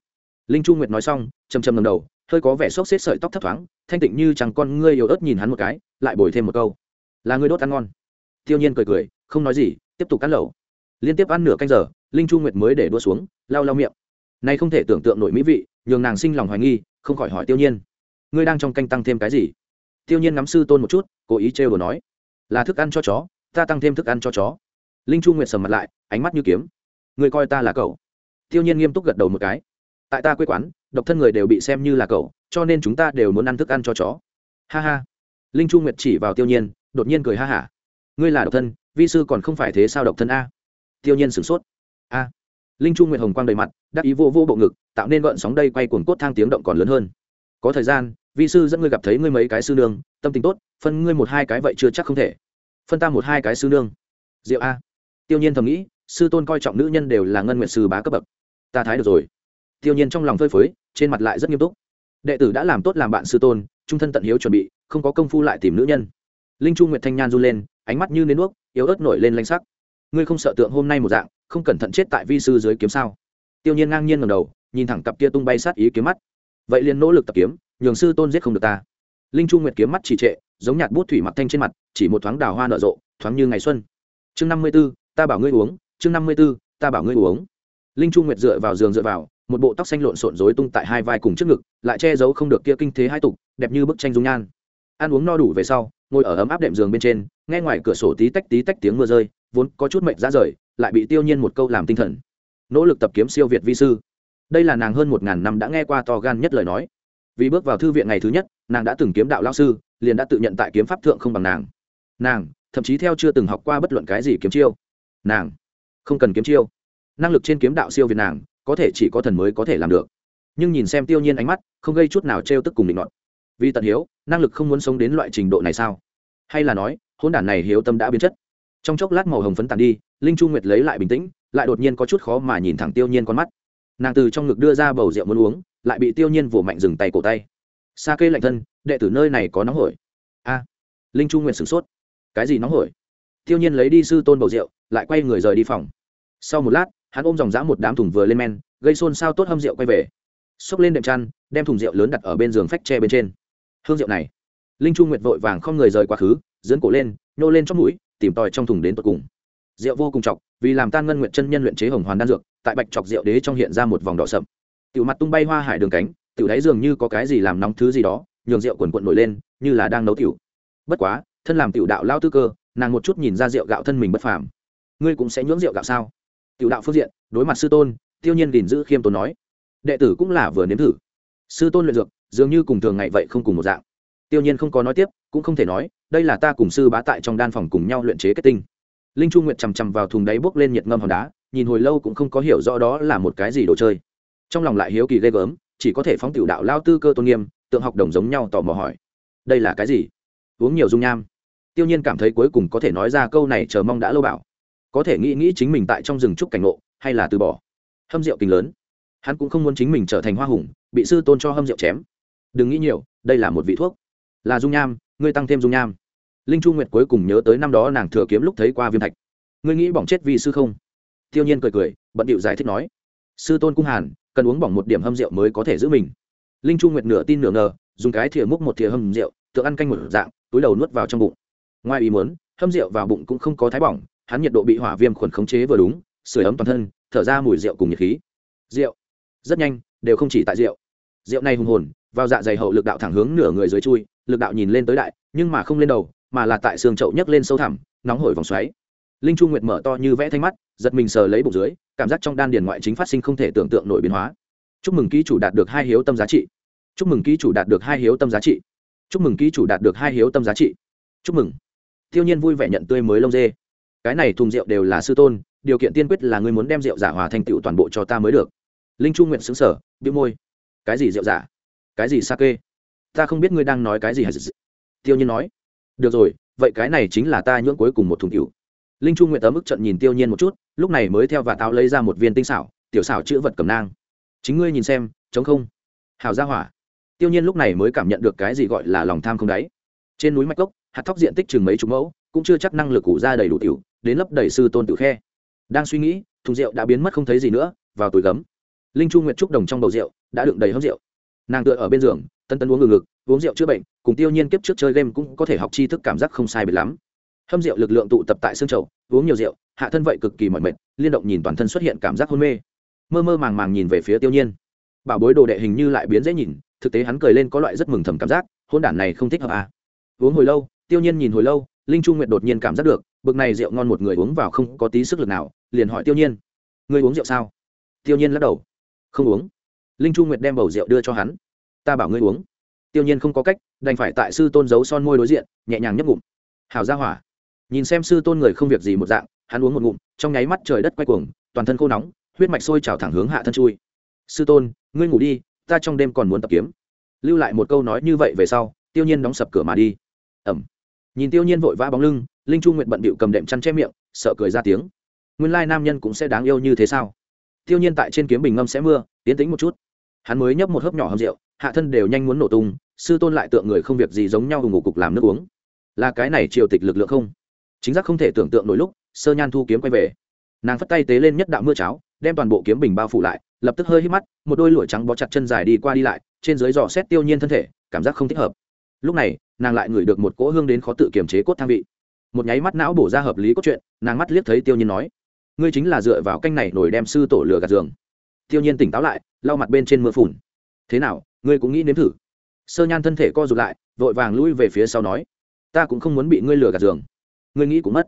Linh chu nguyệt nói xong, chầm chầm ngầm đầu, hơi có vẻ sốc xếp sợi tóc thấp thoáng, thanh tịnh như chẳng con ngươi yếu ớt nhìn hắn một cái, lại bồi thêm một câu. Là ngươi đốt ăn ngon. Tiêu nhiên cười cười, không nói gì, tiếp tục cắn lẩu. Liên tiếp ăn nửa canh giờ, linh chu nguyệt mới để đua xuống, lau lau miệng. Này không thể tưởng tượng nổi mỹ vị, nhường nàng sinh lòng hoài nghi, không khỏi hỏi tiêu nhiên ngươi đang trong canh tăng thêm cái gì? Tiêu nhiên ngắm sư tôn một chút, cố ý trêu đồ nói. Là thức ăn cho chó, ta tăng thêm thức ăn cho chó. Linh chu nguyệt sầm mặt lại, ánh mắt như kiếm. Ngươi coi ta là cậu. Tiêu nhiên nghiêm túc gật đầu một cái. Tại ta quê quán, độc thân người đều bị xem như là cậu, cho nên chúng ta đều muốn ăn thức ăn cho chó. Ha ha. Linh chu nguyệt chỉ vào tiêu nhiên, đột nhiên cười ha hả. Ngươi là độc thân, vi sư còn không phải thế sao độc thân a? Tiêu nhiên sửng sốt. A. Linh chu nguyệt hồng quang đầy mặt, đắc ý vô vô bộ ngực, tạo nên gợn sóng đây quay cuồng cốt thang tiếng động còn lớn hơn có thời gian, vi sư dẫn ngươi gặp thấy ngươi mấy cái sư nương, tâm tình tốt, phân ngươi một hai cái vậy chưa chắc không thể. Phân ta một hai cái sư nương. Diệu a. Tiêu nhiên thầm nghĩ, sư tôn coi trọng nữ nhân đều là ngân nguyện sư bá cấp bậc. Ta thái được rồi. Tiêu nhiên trong lòng phơi phới, trên mặt lại rất nghiêm túc. Đệ tử đã làm tốt làm bạn sư tôn, trung thân tận hiếu chuẩn bị, không có công phu lại tìm nữ nhân. Linh chu nguyệt thanh nhan run lên, ánh mắt như nến nước yếu ớt nổi lên lanh sắc. Ngươi không sợ tượng hôm nay một dạng, không cẩn thận chết tại vi sư dưới kiếm sao? Tiêu nhiên ngang nhiên ngầm đầu, nhìn thẳng cặp kia tung bay sát ý kiếm mắt vậy liền nỗ lực tập kiếm, nhường sư tôn giết không được ta. Linh chu nguyệt kiếm mắt chỉ trệ, giống nhạt bút thủy mặc thanh trên mặt, chỉ một thoáng đào hoa nở rộ, thoáng như ngày xuân. Chương năm mươi b ố ta bảo ngươi uống, chương năm mươi b ố ta bảo ngươi uống. Linh chu nguyệt dựa vào giường dựa vào, một bộ tóc xanh lộn xộn rối tung tại hai vai cùng trước ngực, lại che giấu không được kia kinh thế hai tục, đẹp như bức tranh dung nhan. Ăn uống no đủ về sau, ngồi ở ấm áp đệm giường bên trên, nghe ngoài cửa sổ tí tách tí tách tiếng mưa rơi, vốn có chút mệnh ra rời, lại bị tiêu nhiên một câu làm tinh thần. Nỗ lực tập kiếm siêu việt vi sư đây là nàng hơn một ngàn năm đã nghe qua to gan nhất lời nói. Vì bước vào thư viện ngày thứ nhất, nàng đã từng kiếm đạo lao sư, liền đã tự nhận tại kiếm pháp thượng không bằng nàng. Nàng, thậm chí theo chưa từng học qua bất luận cái gì kiếm chiêu. Nàng, không cần kiếm chiêu. Năng lực trên kiếm đạo siêu việt nàng, có thể chỉ có thần mới có thể làm được. Nhưng nhìn xem tiêu nhiên ánh mắt, không gây chút nào trêu tức cùng định luận vì tận hiếu, năng lực không muốn sống đến loại trình độ này sao? Hay là nói hôn đản này hiếu tâm đã biến chất. Trong chốc lát màu hồng phấn tàn đi, linh chu nguyệt lấy lại bình tĩnh, lại đột nhiên có chút khó mà nhìn thẳng tiêu nhiên con mắt nàng từ trong ngực đưa ra bầu rượu muốn uống, lại bị tiêu nhiên vỗ mạnh dừng tay cổ tay. Sa kê lạnh thân, đệ tử nơi này có nóng hổi. A, linh chu nguyệt sửng sốt. Cái gì nóng hổi? Tiêu nhiên lấy đi sư tôn bầu rượu, lại quay người rời đi phòng. Sau một lát, hắn ôm dòng dã một đám thùng vừa lên men, gây xôn xao tốt hâm rượu quay về. Xốc lên đệm chăn, đem thùng rượu lớn đặt ở bên giường phách tre bên trên. Hương rượu này, linh chu nguyệt vội vàng không người rời quá khứ dưỡn cổ lên, nhô lên trong mũi, tìm tòi trong thùng đến tận cùng. Rượu vô cùng chọc, vì làm tan ngân nguyện chân nhân luyện chế hồng hoàn đan dược tại bạch chọc rượu đế trong hiện ra một vòng đỏ sậm. Tiểu mặt tung bay hoa hải đường cánh, tiểu đáy dường như có cái gì làm nóng thứ gì đó, nhường rượu quần quận nổi lên, như là đang nấu tiểu. Bất quá, thân làm tiểu đạo lao tư cơ, nàng một chút nhìn ra rượu gạo thân mình bất phàm. Ngươi cũng sẽ nhưỡng rượu gạo sao? Tiểu đạo phương diện, đối mặt sư tôn, tiêu nhiên gìn giữ khiêm tốn nói. Đệ tử cũng là vừa nếm thử. Sư tôn luyện dược, dường như cùng thường ngày vậy không cùng một dạng. Tiêu nhiên không có nói tiếp, cũng không thể nói, đây là ta cùng sư bá tại trong đan phòng cùng nhau luyện chế kết tinh. Linh chu nguyệt chằm chằm vào thùng đáy bốc lên nhiệt ngâm hòn đá nhìn hồi lâu cũng không có hiểu rõ đó là một cái gì đồ chơi. Trong lòng lại hiếu kỳ ghê gớm, chỉ có thể phóng tiểu đạo lao tư cơ tôn nghiêm, tượng học đồng giống nhau tò mò hỏi. Đây là cái gì? Uống nhiều dung nham. Tiêu nhiên cảm thấy cuối cùng có thể nói ra câu này chờ mong đã lâu bảo. Có thể nghĩ nghĩ chính mình tại trong rừng trúc cảnh ngộ, hay là từ bỏ. Hâm rượu kinh lớn. Hắn cũng không muốn chính mình trở thành hoa hùng, bị sư tôn cho hâm rượu chém. Đừng nghĩ nhiều, đây là một vị thuốc. Là dung nham, ngươi tăng thêm dung nham. Linh chu nguyệt cuối cùng nhớ tới năm đó nàng thừa kiếm lúc thấy qua viêm thạch. Ngươi nghĩ bỏng chết vì sư không? Tiêu nhiên cười cười, bận điệu giải thích nói, sư tôn cung hàn, cần uống bỏng một điểm hâm rượu mới có thể giữ mình. Linh trung nguyệt nửa tin nửa ngờ, dùng cái thìa múc một thìa hâm rượu tự ăn canh một dạng, túi đầu nuốt vào trong bụng. Ngoài ý muốn, hâm rượu vào bụng cũng không có thái bỏng, hắn nhiệt độ bị hỏa viêm khuẩn khống chế vừa đúng sửa ấm toàn thân, thở ra mùi rượu cùng nhiệt khí. Rượu, rất nhanh, đều không chỉ tại rượu. Rượu này hùng hồn, vào dạ dày hậu lực đạo thẳng hướng nửa người dưới chui, lực đạo nhìn lên tới đại, nhưng mà không lên đầu, mà là tại xương chậu nhấc lên sâu thẳm, nóng hổi vòng xoáy linh chu nguyệt mở to như vẽ thanh mắt, giật mình sờ lấy bụng dưới, cảm giác trong đan điền ngoại chính phát sinh không thể tưởng tượng nổi biến hóa. Chúc mừng ký chủ đạt được hai hiếu tâm giá trị. Chúc mừng ký chủ đạt được hai hiếu tâm giá trị. Chúc mừng ký chủ đạt được hai hiếu tâm giá trị. Chúc mừng. Tiêu nhiên vui vẻ nhận tươi mới lông dê. Cái này thùng rượu đều là sư tôn, điều kiện tiên quyết là ngươi muốn đem rượu giả hòa thành tựu toàn bộ cho ta mới được. Linh chu nguyện xứng sở bĩu môi. Cái gì rượu giả? Cái gì sake? Ta không biết ngươi đang nói cái gì hả tiêu nhiên nói. Được rồi, vậy cái này chính là ta nhưỡng cuối cùng một thùng cựu linh chu nguyện tấm ức trận nhìn tiêu nhiên một chút, lúc này mới theo và tao lấy ra một viên tinh xảo, tiểu xảo chữ vật cầm nang. Chính ngươi nhìn xem chống không? Hào ra hỏa. Tiêu nhiên lúc này mới cảm nhận được cái gì gọi là lòng tham không đáy. Trên núi mạch cốc, hạt thóc diện tích chừng mấy chục mẫu, cũng chưa chắc năng lực củ ra đầy đủ tiểu, đến lấp đầy sư tôn tự khe. Đang suy nghĩ, thùng rượu đã biến mất không thấy gì nữa, vào túi gấm. Linh chu nguyệt trúc đồng trong bầu rượu, đã đựng đầy hốc rượu. Nàng tựa ở bên giường, tân tân uống ngừng ngực, uống rượu chữa bệnh, cùng tiêu nhiên kiếp trước chơi game cũng có thể học tri thức cảm giác không sai biệt lắm hâm rượu lực lượng tụ tập tại xương chậu, uống nhiều rượu, hạ thân vậy cực kỳ mỏi mệt, liên động nhìn toàn thân xuất hiện cảm giác hôn mê. Mơ mơ màng màng nhìn về phía tiêu nhiên. Bảo bối đồ đệ hình như lại biến dễ nhìn, thực tế hắn cười lên có loại rất mừng thầm cảm giác, hôn đản này không thích hợp à. uống hồi lâu, tiêu nhiên nhìn hồi lâu, linh trung nguyệt đột nhiên cảm giác được, bực này rượu ngon một người uống vào không có tí sức lực nào, liền hỏi tiêu nhiên. Người uống rượu sao? Tiêu nhiên lắc đầu. Không uống. Linh trung nguyệt đem bầu rượu đưa cho hắn. Ta bảo ngươi uống. Tiêu nhiên không có cách, đành phải tại sư tôn giấu son môi đối diện, nhẹ nhàng nhấp ngụm. Hào ra hỏa nhìn xem sư tôn người không việc gì một dạng, hắn uống một ngụm, trong nháy mắt trời đất quay cuồng, toàn thân khô nóng, huyết mạch sôi trào thẳng hướng hạ thân chui. Sư tôn, ngươi ngủ đi, ta trong đêm còn muốn tập kiếm. Lưu lại một câu nói như vậy về sau, tiêu nhiên đóng sập cửa mà đi. Ẩm. Nhìn tiêu nhiên vội vã bóng lưng, linh chu nguyện bận bịu cầm đệm chăn che miệng, sợ cười ra tiếng. Nguyên lai nam nhân cũng sẽ đáng yêu như thế sao? Tiêu nhiên tại trên kiếm bình ngâm sẽ mưa, tiến tĩnh một chút. Hắn mới nhấp một hớp nhỏ hầm rượu, hạ thân đều nhanh muốn nổ tung, sư tôn lại tượng người không việc gì giống nhau ngủ cục làm nước uống. Là cái này triều tịch lực lượng không? Chính xác không thể tưởng tượng nổi lúc, sơ nhan thu kiếm quay về. Nàng phất tay tế lên nhất đạo mưa cháo, đem toàn bộ kiếm bình bao phủ lại, lập tức hơi hít mắt, một đôi lụa trắng bó chặt chân dài đi qua đi lại, trên dưới dò xét tiêu nhiên thân thể, cảm giác không thích hợp. Lúc này, nàng lại ngửi được một cỗ hương đến khó tự kiềm chế cốt thang vị. Một nháy mắt não bổ ra hợp lý cốt truyện, nàng mắt liếc thấy tiêu nhiên nói, ngươi chính là dựa vào canh này nổi đem sư tổ lửa gạt giường. Tiêu nhiên tỉnh táo lại, lau mặt bên trên mưa phùn. Thế nào, ngươi cũng nghĩ nếm thử? Sơ nhan thân thể co rụt lại, vội vàng lui về phía sau nói, ta cũng không muốn bị ngươi lừa gạt giường ngươi nghĩ cũng mất.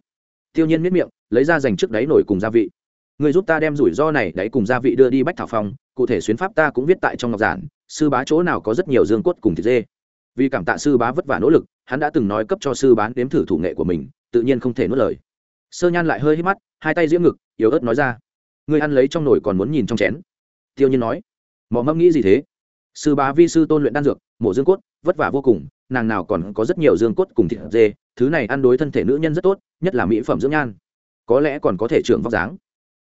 Tiêu nhiên miết miệng, lấy ra dành trước đáy nổi cùng gia vị. Ngươi giúp ta đem rủi ro này đáy cùng gia vị đưa đi bách thảo phòng. cụ thể xuyến pháp ta cũng viết tại trong ngọc giản, sư bá chỗ nào có rất nhiều dương cốt cùng thịt dê. Vì cảm tạ sư bá vất vả nỗ lực, hắn đã từng nói cấp cho sư bán đếm thử thủ nghệ của mình, tự nhiên không thể nuốt lời. Sơ nhan lại hơi hít mắt, hai tay diễm ngực, yếu ớt nói ra, ngươi ăn lấy trong nồi còn muốn nhìn trong chén? Tiêu nhiên nói mỏ mẫm nghĩ gì thế? Sư bá vi sư tôn luyện đan dược, mổ dương cốt, vất vả vô cùng nàng nào còn có rất nhiều dương cốt cùng thịt dê, thứ này ăn đối thân thể nữ nhân rất tốt, nhất là mỹ phẩm dưỡng nhan. Có lẽ còn có thể trưởng vóc dáng.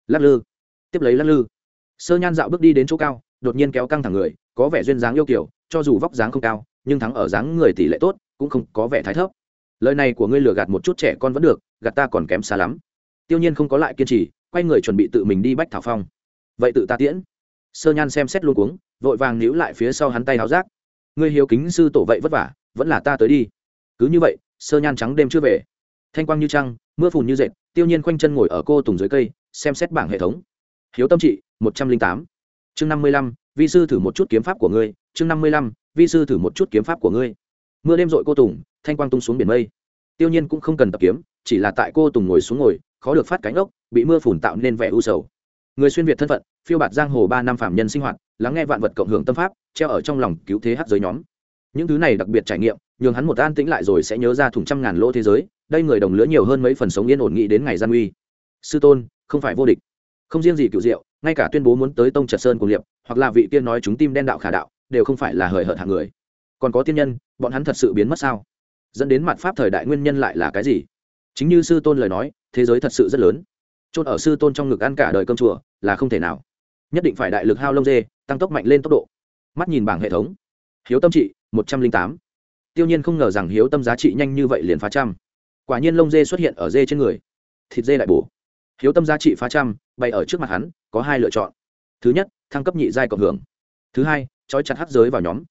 Lắc lư. Tiếp lấy lắc lư. Sơ nhan dạo bước đi đến chỗ cao, đột nhiên kéo căng thẳng người, có vẻ duyên dáng yêu kiểu, cho dù vóc dáng không cao, nhưng thắng ở dáng người tỷ lệ tốt, cũng không có vẻ thái thấp. Lời này của ngươi lừa gạt một chút trẻ con vẫn được, gạt ta còn kém xa lắm. Tiêu nhiên không có lại kiên trì, quay người chuẩn bị tự mình đi bách thảo phong. Vậy tự ta tiễn. Sơ nhan xem xét luôn cuống, vội vàng níu lại phía sau hắn tay háo rác. Ngươi hiếu kính sư tổ vậy vất vả vẫn là ta tới đi. Cứ như vậy, sơ nhan trắng đêm chưa về. Thanh quang như trăng, mưa phùn như dệt, tiêu nhiên khoanh chân ngồi ở cô tùng dưới cây, xem xét bảng hệ thống. Hiếu tâm trị, một trăm linh tám. Chương năm mươi lăm, vi sư thử một chút kiếm pháp của ngươi. Chương năm mươi lăm, vi sư thử một chút kiếm pháp của ngươi. Mưa đêm dội cô tùng, thanh quang tung xuống biển mây. Tiêu nhiên cũng không cần tập kiếm, chỉ là tại cô tùng ngồi xuống ngồi, khó được phát cánh ốc, bị mưa phùn tạo nên vẻ u sầu. Người xuyên việt thân phận, phiêu bạt giang hồ ba năm phạm nhân sinh hoạt, lắng nghe vạn vật cộng hưởng tâm pháp, treo ở trong lòng cứu thế hát giới nhóm những thứ này đặc biệt trải nghiệm, nhường hắn một an tĩnh lại rồi sẽ nhớ ra thùng trăm ngàn lỗ thế giới, đây người đồng lứa nhiều hơn mấy phần sống yên ổn nghĩ đến ngày gian uy sư tôn, không phải vô địch. Không riêng gì cựu diệu, ngay cả tuyên bố muốn tới tông trật sơn cùng liệp, hoặc là vị tiên nói chúng tim đen đạo khả đạo, đều không phải là hời hợt hạng người. Còn có tiên nhân, bọn hắn thật sự biến mất sao? Dẫn đến mặt pháp thời đại nguyên nhân lại là cái gì? Chính như sư tôn lời nói, thế giới thật sự rất lớn. Chôn ở sư tôn trong ngực ăn cả đời cơm chùa, là không thể nào. Nhất định phải đại lực hao lông dê, tăng tốc mạnh lên tốc độ. Mắt nhìn bảng hệ thống hiếu tâm trị, một trăm linh tám. Tiêu nhiên không ngờ rằng hiếu tâm giá trị nhanh như vậy liền phá trăm. Quả nhiên lông dê xuất hiện ở dê trên người. Thịt dê đại bổ. Hiếu tâm giá trị phá trăm, bày ở trước mặt hắn, có hai lựa chọn. Thứ nhất, thăng cấp nhị giai cộng hưởng. Thứ hai, trói chặt hắc giới vào nhóm.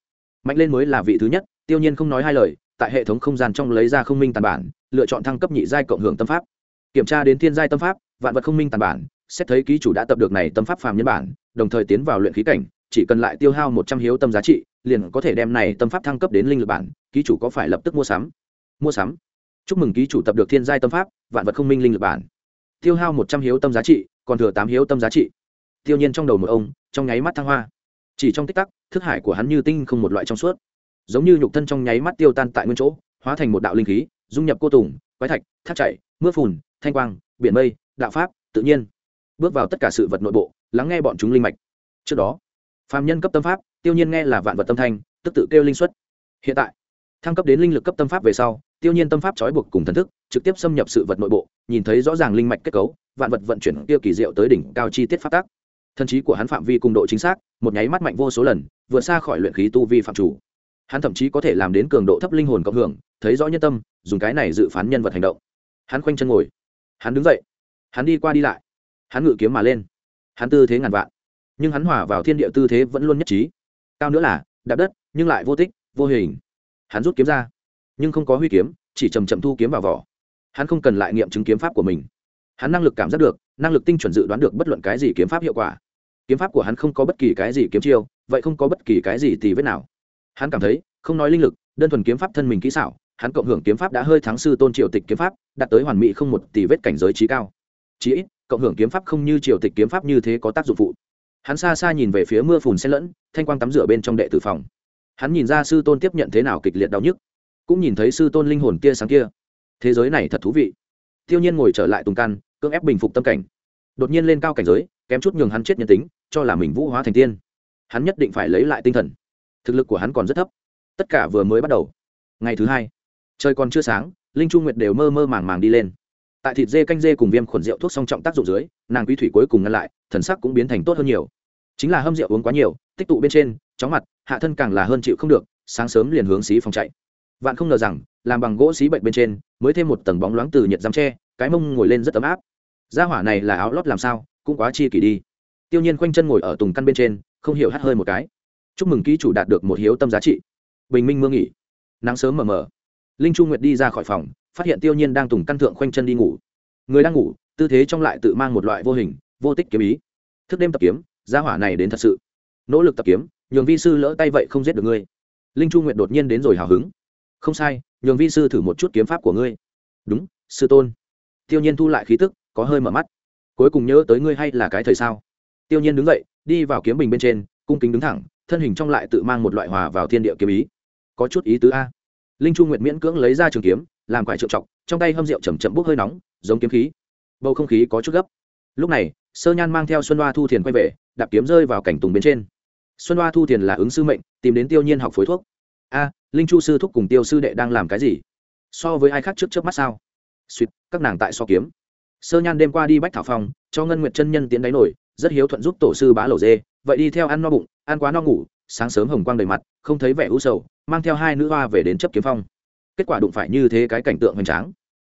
Mạnh lên mới là vị thứ nhất, tiêu nhiên không nói hai lời, tại hệ thống không gian trong lấy ra không minh tàn bản, lựa chọn thăng cấp nhị giai cộng hưởng tâm pháp. Kiểm tra đến thiên giai tâm pháp, vạn vật không minh tàn bản, xét thấy ký chủ đã tập được này tâm pháp phàm nhân bản, đồng thời tiến vào luyện khí cảnh chỉ cần lại tiêu hao một trăm hiếu tâm giá trị, liền có thể đem này tâm pháp thăng cấp đến linh lực bản, ký chủ có phải lập tức mua sắm? Mua sắm. Chúc mừng ký chủ tập được thiên giai tâm pháp, vạn vật không minh linh lực bản. Tiêu hao một trăm hiếu tâm giá trị, còn thừa tám hiếu tâm giá trị. Tiêu nhiên trong đầu một ông, trong nháy mắt thăng hoa. Chỉ trong tích tắc, thức hải của hắn như tinh không một loại trong suốt. Giống như nhục thân trong nháy mắt tiêu tan tại nguyên chỗ, hóa thành một đạo linh khí, dung nhập cô tùng, quái thạch, thác chảy, mưa phùn, thanh quang, biển mây, đạo pháp, tự nhiên. Bước vào tất cả sự vật nội bộ, lắng nghe bọn chúng linh mạch. Trước đó phàm nhân cấp tâm pháp, tiêu nhiên nghe là vạn vật tâm thanh, tức tự kêu linh xuất. Hiện tại, thăng cấp đến linh lực cấp tâm pháp về sau, tiêu nhiên tâm pháp trói buộc cùng thần thức, trực tiếp xâm nhập sự vật nội bộ, nhìn thấy rõ ràng linh mạch kết cấu, vạn vật vận chuyển tiêu kỳ diệu tới đỉnh cao chi tiết phát tác thần trí của hắn phạm vi cùng độ chính xác, một nháy mắt mạnh vô số lần, vượt xa khỏi luyện khí tu vi phạm chủ. Hắn thậm chí có thể làm đến cường độ thấp linh hồn cộng hưởng, thấy rõ nhân tâm, dùng cái này dự phán nhân vật hành động. Hắn khoanh chân ngồi. Hắn đứng dậy. Hắn đi qua đi lại. Hắn ngự kiếm mà lên. Hắn tư thế ngàn vạn nhưng hắn hòa vào thiên địa tư thế vẫn luôn nhất trí. Cao nữa là, đạp đất, nhưng lại vô tích, vô hình. Hắn rút kiếm ra, nhưng không có huy kiếm, chỉ chầm chậm thu kiếm vào vỏ. Hắn không cần lại nghiệm chứng kiếm pháp của mình. Hắn năng lực cảm giác được, năng lực tinh chuẩn dự đoán được bất luận cái gì kiếm pháp hiệu quả. Kiếm pháp của hắn không có bất kỳ cái gì kiếm chiêu, vậy không có bất kỳ cái gì tì vết nào. Hắn cảm thấy, không nói linh lực, đơn thuần kiếm pháp thân mình kỹ xảo, hắn cộng hưởng kiếm pháp đã hơi thắng sư tôn triều tịch kiếm pháp, đạt tới hoàn mỹ không một tỷ vết cảnh giới trí cao. Chí ít, cộng hưởng kiếm pháp không như triều tịch kiếm pháp như thế có tác dụng phụ hắn xa xa nhìn về phía mưa phùn xen lẫn, thanh quang tắm rửa bên trong đệ tử phòng. Hắn nhìn ra sư tôn tiếp nhận thế nào kịch liệt đau nhức, cũng nhìn thấy sư tôn linh hồn tia sáng kia. Thế giới này thật thú vị. Tiêu nhiên ngồi trở lại tùng căn, cưỡng ép bình phục tâm cảnh. Đột nhiên lên cao cảnh giới, kém chút nhường hắn chết nhân tính, cho là mình vũ hóa thành tiên. Hắn nhất định phải lấy lại tinh thần. Thực lực của hắn còn rất thấp. Tất cả vừa mới bắt đầu. Ngày thứ hai, trời còn chưa sáng, linh trung nguyệt đều mơ mơ màng màng đi lên. Tại thịt dê canh dê cùng viêm khuẩn rượu thuốc song trọng tác dụng dưới, nàng quý thủy cuối cùng ngăn lại, thần sắc cũng biến thành tốt hơn nhiều chính là hâm rượu uống quá nhiều, tích tụ bên trên, chóng mặt, hạ thân càng là hơn chịu không được, sáng sớm liền hướng xí phòng chạy. Vạn không ngờ rằng, làm bằng gỗ xí bệnh bên trên, mới thêm một tầng bóng loáng từ nhiệt giam tre, cái mông ngồi lên rất ấm áp. Gia hỏa này là áo lót làm sao, cũng quá chi kỷ đi. Tiêu nhiên khoanh chân ngồi ở tùng căn bên trên, không hiểu hắt hơi một cái. Chúc mừng ký chủ đạt được một hiếu tâm giá trị. Bình minh mưa nghỉ. Nắng sớm mờ mờ. Linh Trung nguyệt đi ra khỏi phòng, phát hiện tiêu nhiên đang tùng căn thượng khoanh chân đi ngủ. Người đang ngủ, tư thế trong lại tự mang một loại vô hình, vô tích kiếm ý. Thức đêm tập kiếm gia hỏa này đến thật sự. Nỗ lực tập kiếm, nhường vi sư lỡ tay vậy không giết được ngươi. Linh chu nguyệt đột nhiên đến rồi hào hứng. Không sai, nhường vi sư thử một chút kiếm pháp của ngươi. Đúng, sư tôn. Tiêu nhiên thu lại khí tức, có hơi mở mắt. Cuối cùng nhớ tới ngươi hay là cái thời sao? Tiêu nhiên đứng dậy, đi vào kiếm bình bên trên, cung kính đứng thẳng, thân hình trong lại tự mang một loại hòa vào thiên địa kiếm ý. Có chút ý tứ a. Linh chu nguyệt miễn cưỡng lấy ra trường kiếm, làm quải trượng trọc, trong tay hâm rượu chầm chậm bốc hơi nóng, giống kiếm khí. Bầu không khí có chút gấp. Lúc này sơ nhan mang theo xuân hoa thu thiền quay về đạp kiếm rơi vào cảnh tùng bên trên. Xuân hoa thu thiền là ứng sư mệnh tìm đến tiêu nhiên học phối thuốc. A linh chu sư thúc cùng tiêu sư đệ đang làm cái gì? So với ai khác trước trước mắt sao? Suýt các nàng tại so kiếm. Sơ nhan đêm qua đi bách thảo phòng, cho ngân nguyệt chân nhân tiến đáy nổi rất hiếu thuận giúp tổ sư bá lẩu dê. Vậy đi theo ăn no bụng ăn quá no ngủ sáng sớm hồng quang đầy mặt không thấy vẻ u sầu mang theo hai nữ hoa về đến chấp kiếm phong. Kết quả đụng phải như thế cái cảnh tượng hoành tráng.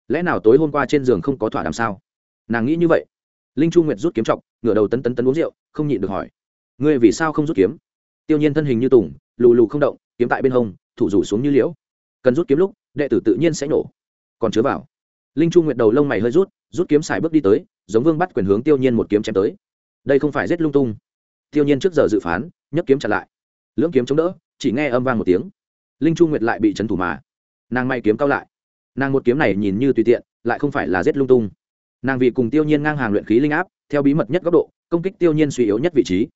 Lẽ nào tối hôm qua trên giường không có thỏa đàm sao? Nàng nghĩ như vậy linh chu nguyệt rút kiếm trọc ngửa đầu tấn tấn tấn uống rượu, không nhịn được hỏi. Ngươi vì sao không rút kiếm? Tiêu nhiên thân hình như tùng, lù lù không động, kiếm tại bên hông, thủ rủ xuống như liễu. Cần rút kiếm lúc, đệ tử tự nhiên sẽ nổ. Còn chứa vào. Linh chu nguyệt đầu lông mày hơi rút rút kiếm xài bước đi tới, giống vương bắt quyền hướng tiêu nhiên một kiếm chém tới. Đây không phải giết lung tung. Tiêu nhiên trước giờ dự phán, nhấc kiếm chặn lại. Lưỡng kiếm chống đỡ, chỉ nghe âm vang một tiếng. Linh chu nguyệt lại bị trấn thủ mà. Nàng may kiếm cao lại. Nàng một kiếm này nhìn như tùy tiện, lại không phải là giết lung tung nàng vì cùng tiêu nhiên ngang hàng luyện khí linh áp, theo bí mật nhất góc độ, công kích tiêu nhiên suy yếu nhất vị trí.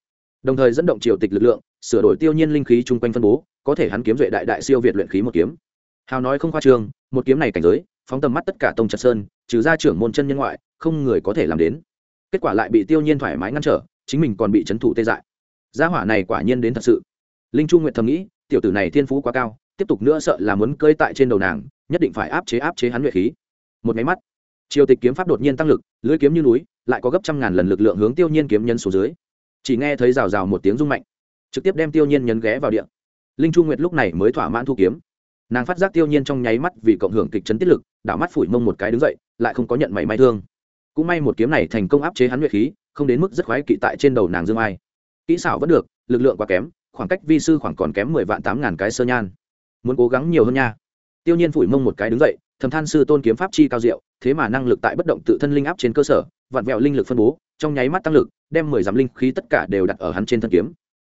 Đồng thời dẫn động triều tịch lực lượng, sửa đổi tiêu nhiên linh khí chung quanh phân bố, có thể hắn kiếm duệ đại đại siêu việt luyện khí một kiếm. Hào nói không khoa trương, một kiếm này cảnh giới, phóng tầm mắt tất cả tông trật sơn, trừ ra trưởng môn chân nhân ngoại, không người có thể làm đến. Kết quả lại bị tiêu nhiên thoải mái ngăn trở, chính mình còn bị trấn thủ tê dại. Gia hỏa này quả nhiên đến thật sự. Linh chu nguyện thầm nghĩ, tiểu tử này thiên phú quá cao, tiếp tục nữa sợ là muốn cơi tại trên đầu nàng, nhất định phải áp chế áp chế hắn luyện khí. Một máy mắt triều tịch kiếm pháp đột nhiên tăng lực lưỡi kiếm như núi, lại có gấp trăm ngàn lần lực lượng hướng tiêu nhiên kiếm nhân xuống dưới. Chỉ nghe thấy rào rào một tiếng rung mạnh, trực tiếp đem tiêu nhiên nhấn ghé vào điện linh chu nguyệt lúc này mới thỏa mãn thu kiếm. Nàng phát giác tiêu nhiên trong nháy mắt vì cộng hưởng kịch chấn tiết lực, đảo mắt phủi mông một cái đứng dậy, lại không có nhận mảy may thương. Cũng may một kiếm này thành công áp chế hắn nguyệt khí, không đến mức rất khoái kỵ tại trên đầu nàng dương ai. Kỹ xảo vẫn được, lực lượng quá kém, khoảng cách vi sư khoảng còn kém mười vạn tám ngàn cái sơ nhan. Muốn cố gắng nhiều hơn nha tiêu nhiên phủi mông một cái đứng dậy, thầm than sư tôn kiếm pháp chi cao diệu, thế mà năng lực tại bất động tự thân linh áp trên cơ sở, vặn vẹo linh lực phân bố, trong nháy mắt tăng lực, đem mười dặm linh khí tất cả đều đặt ở hắn trên thân kiếm.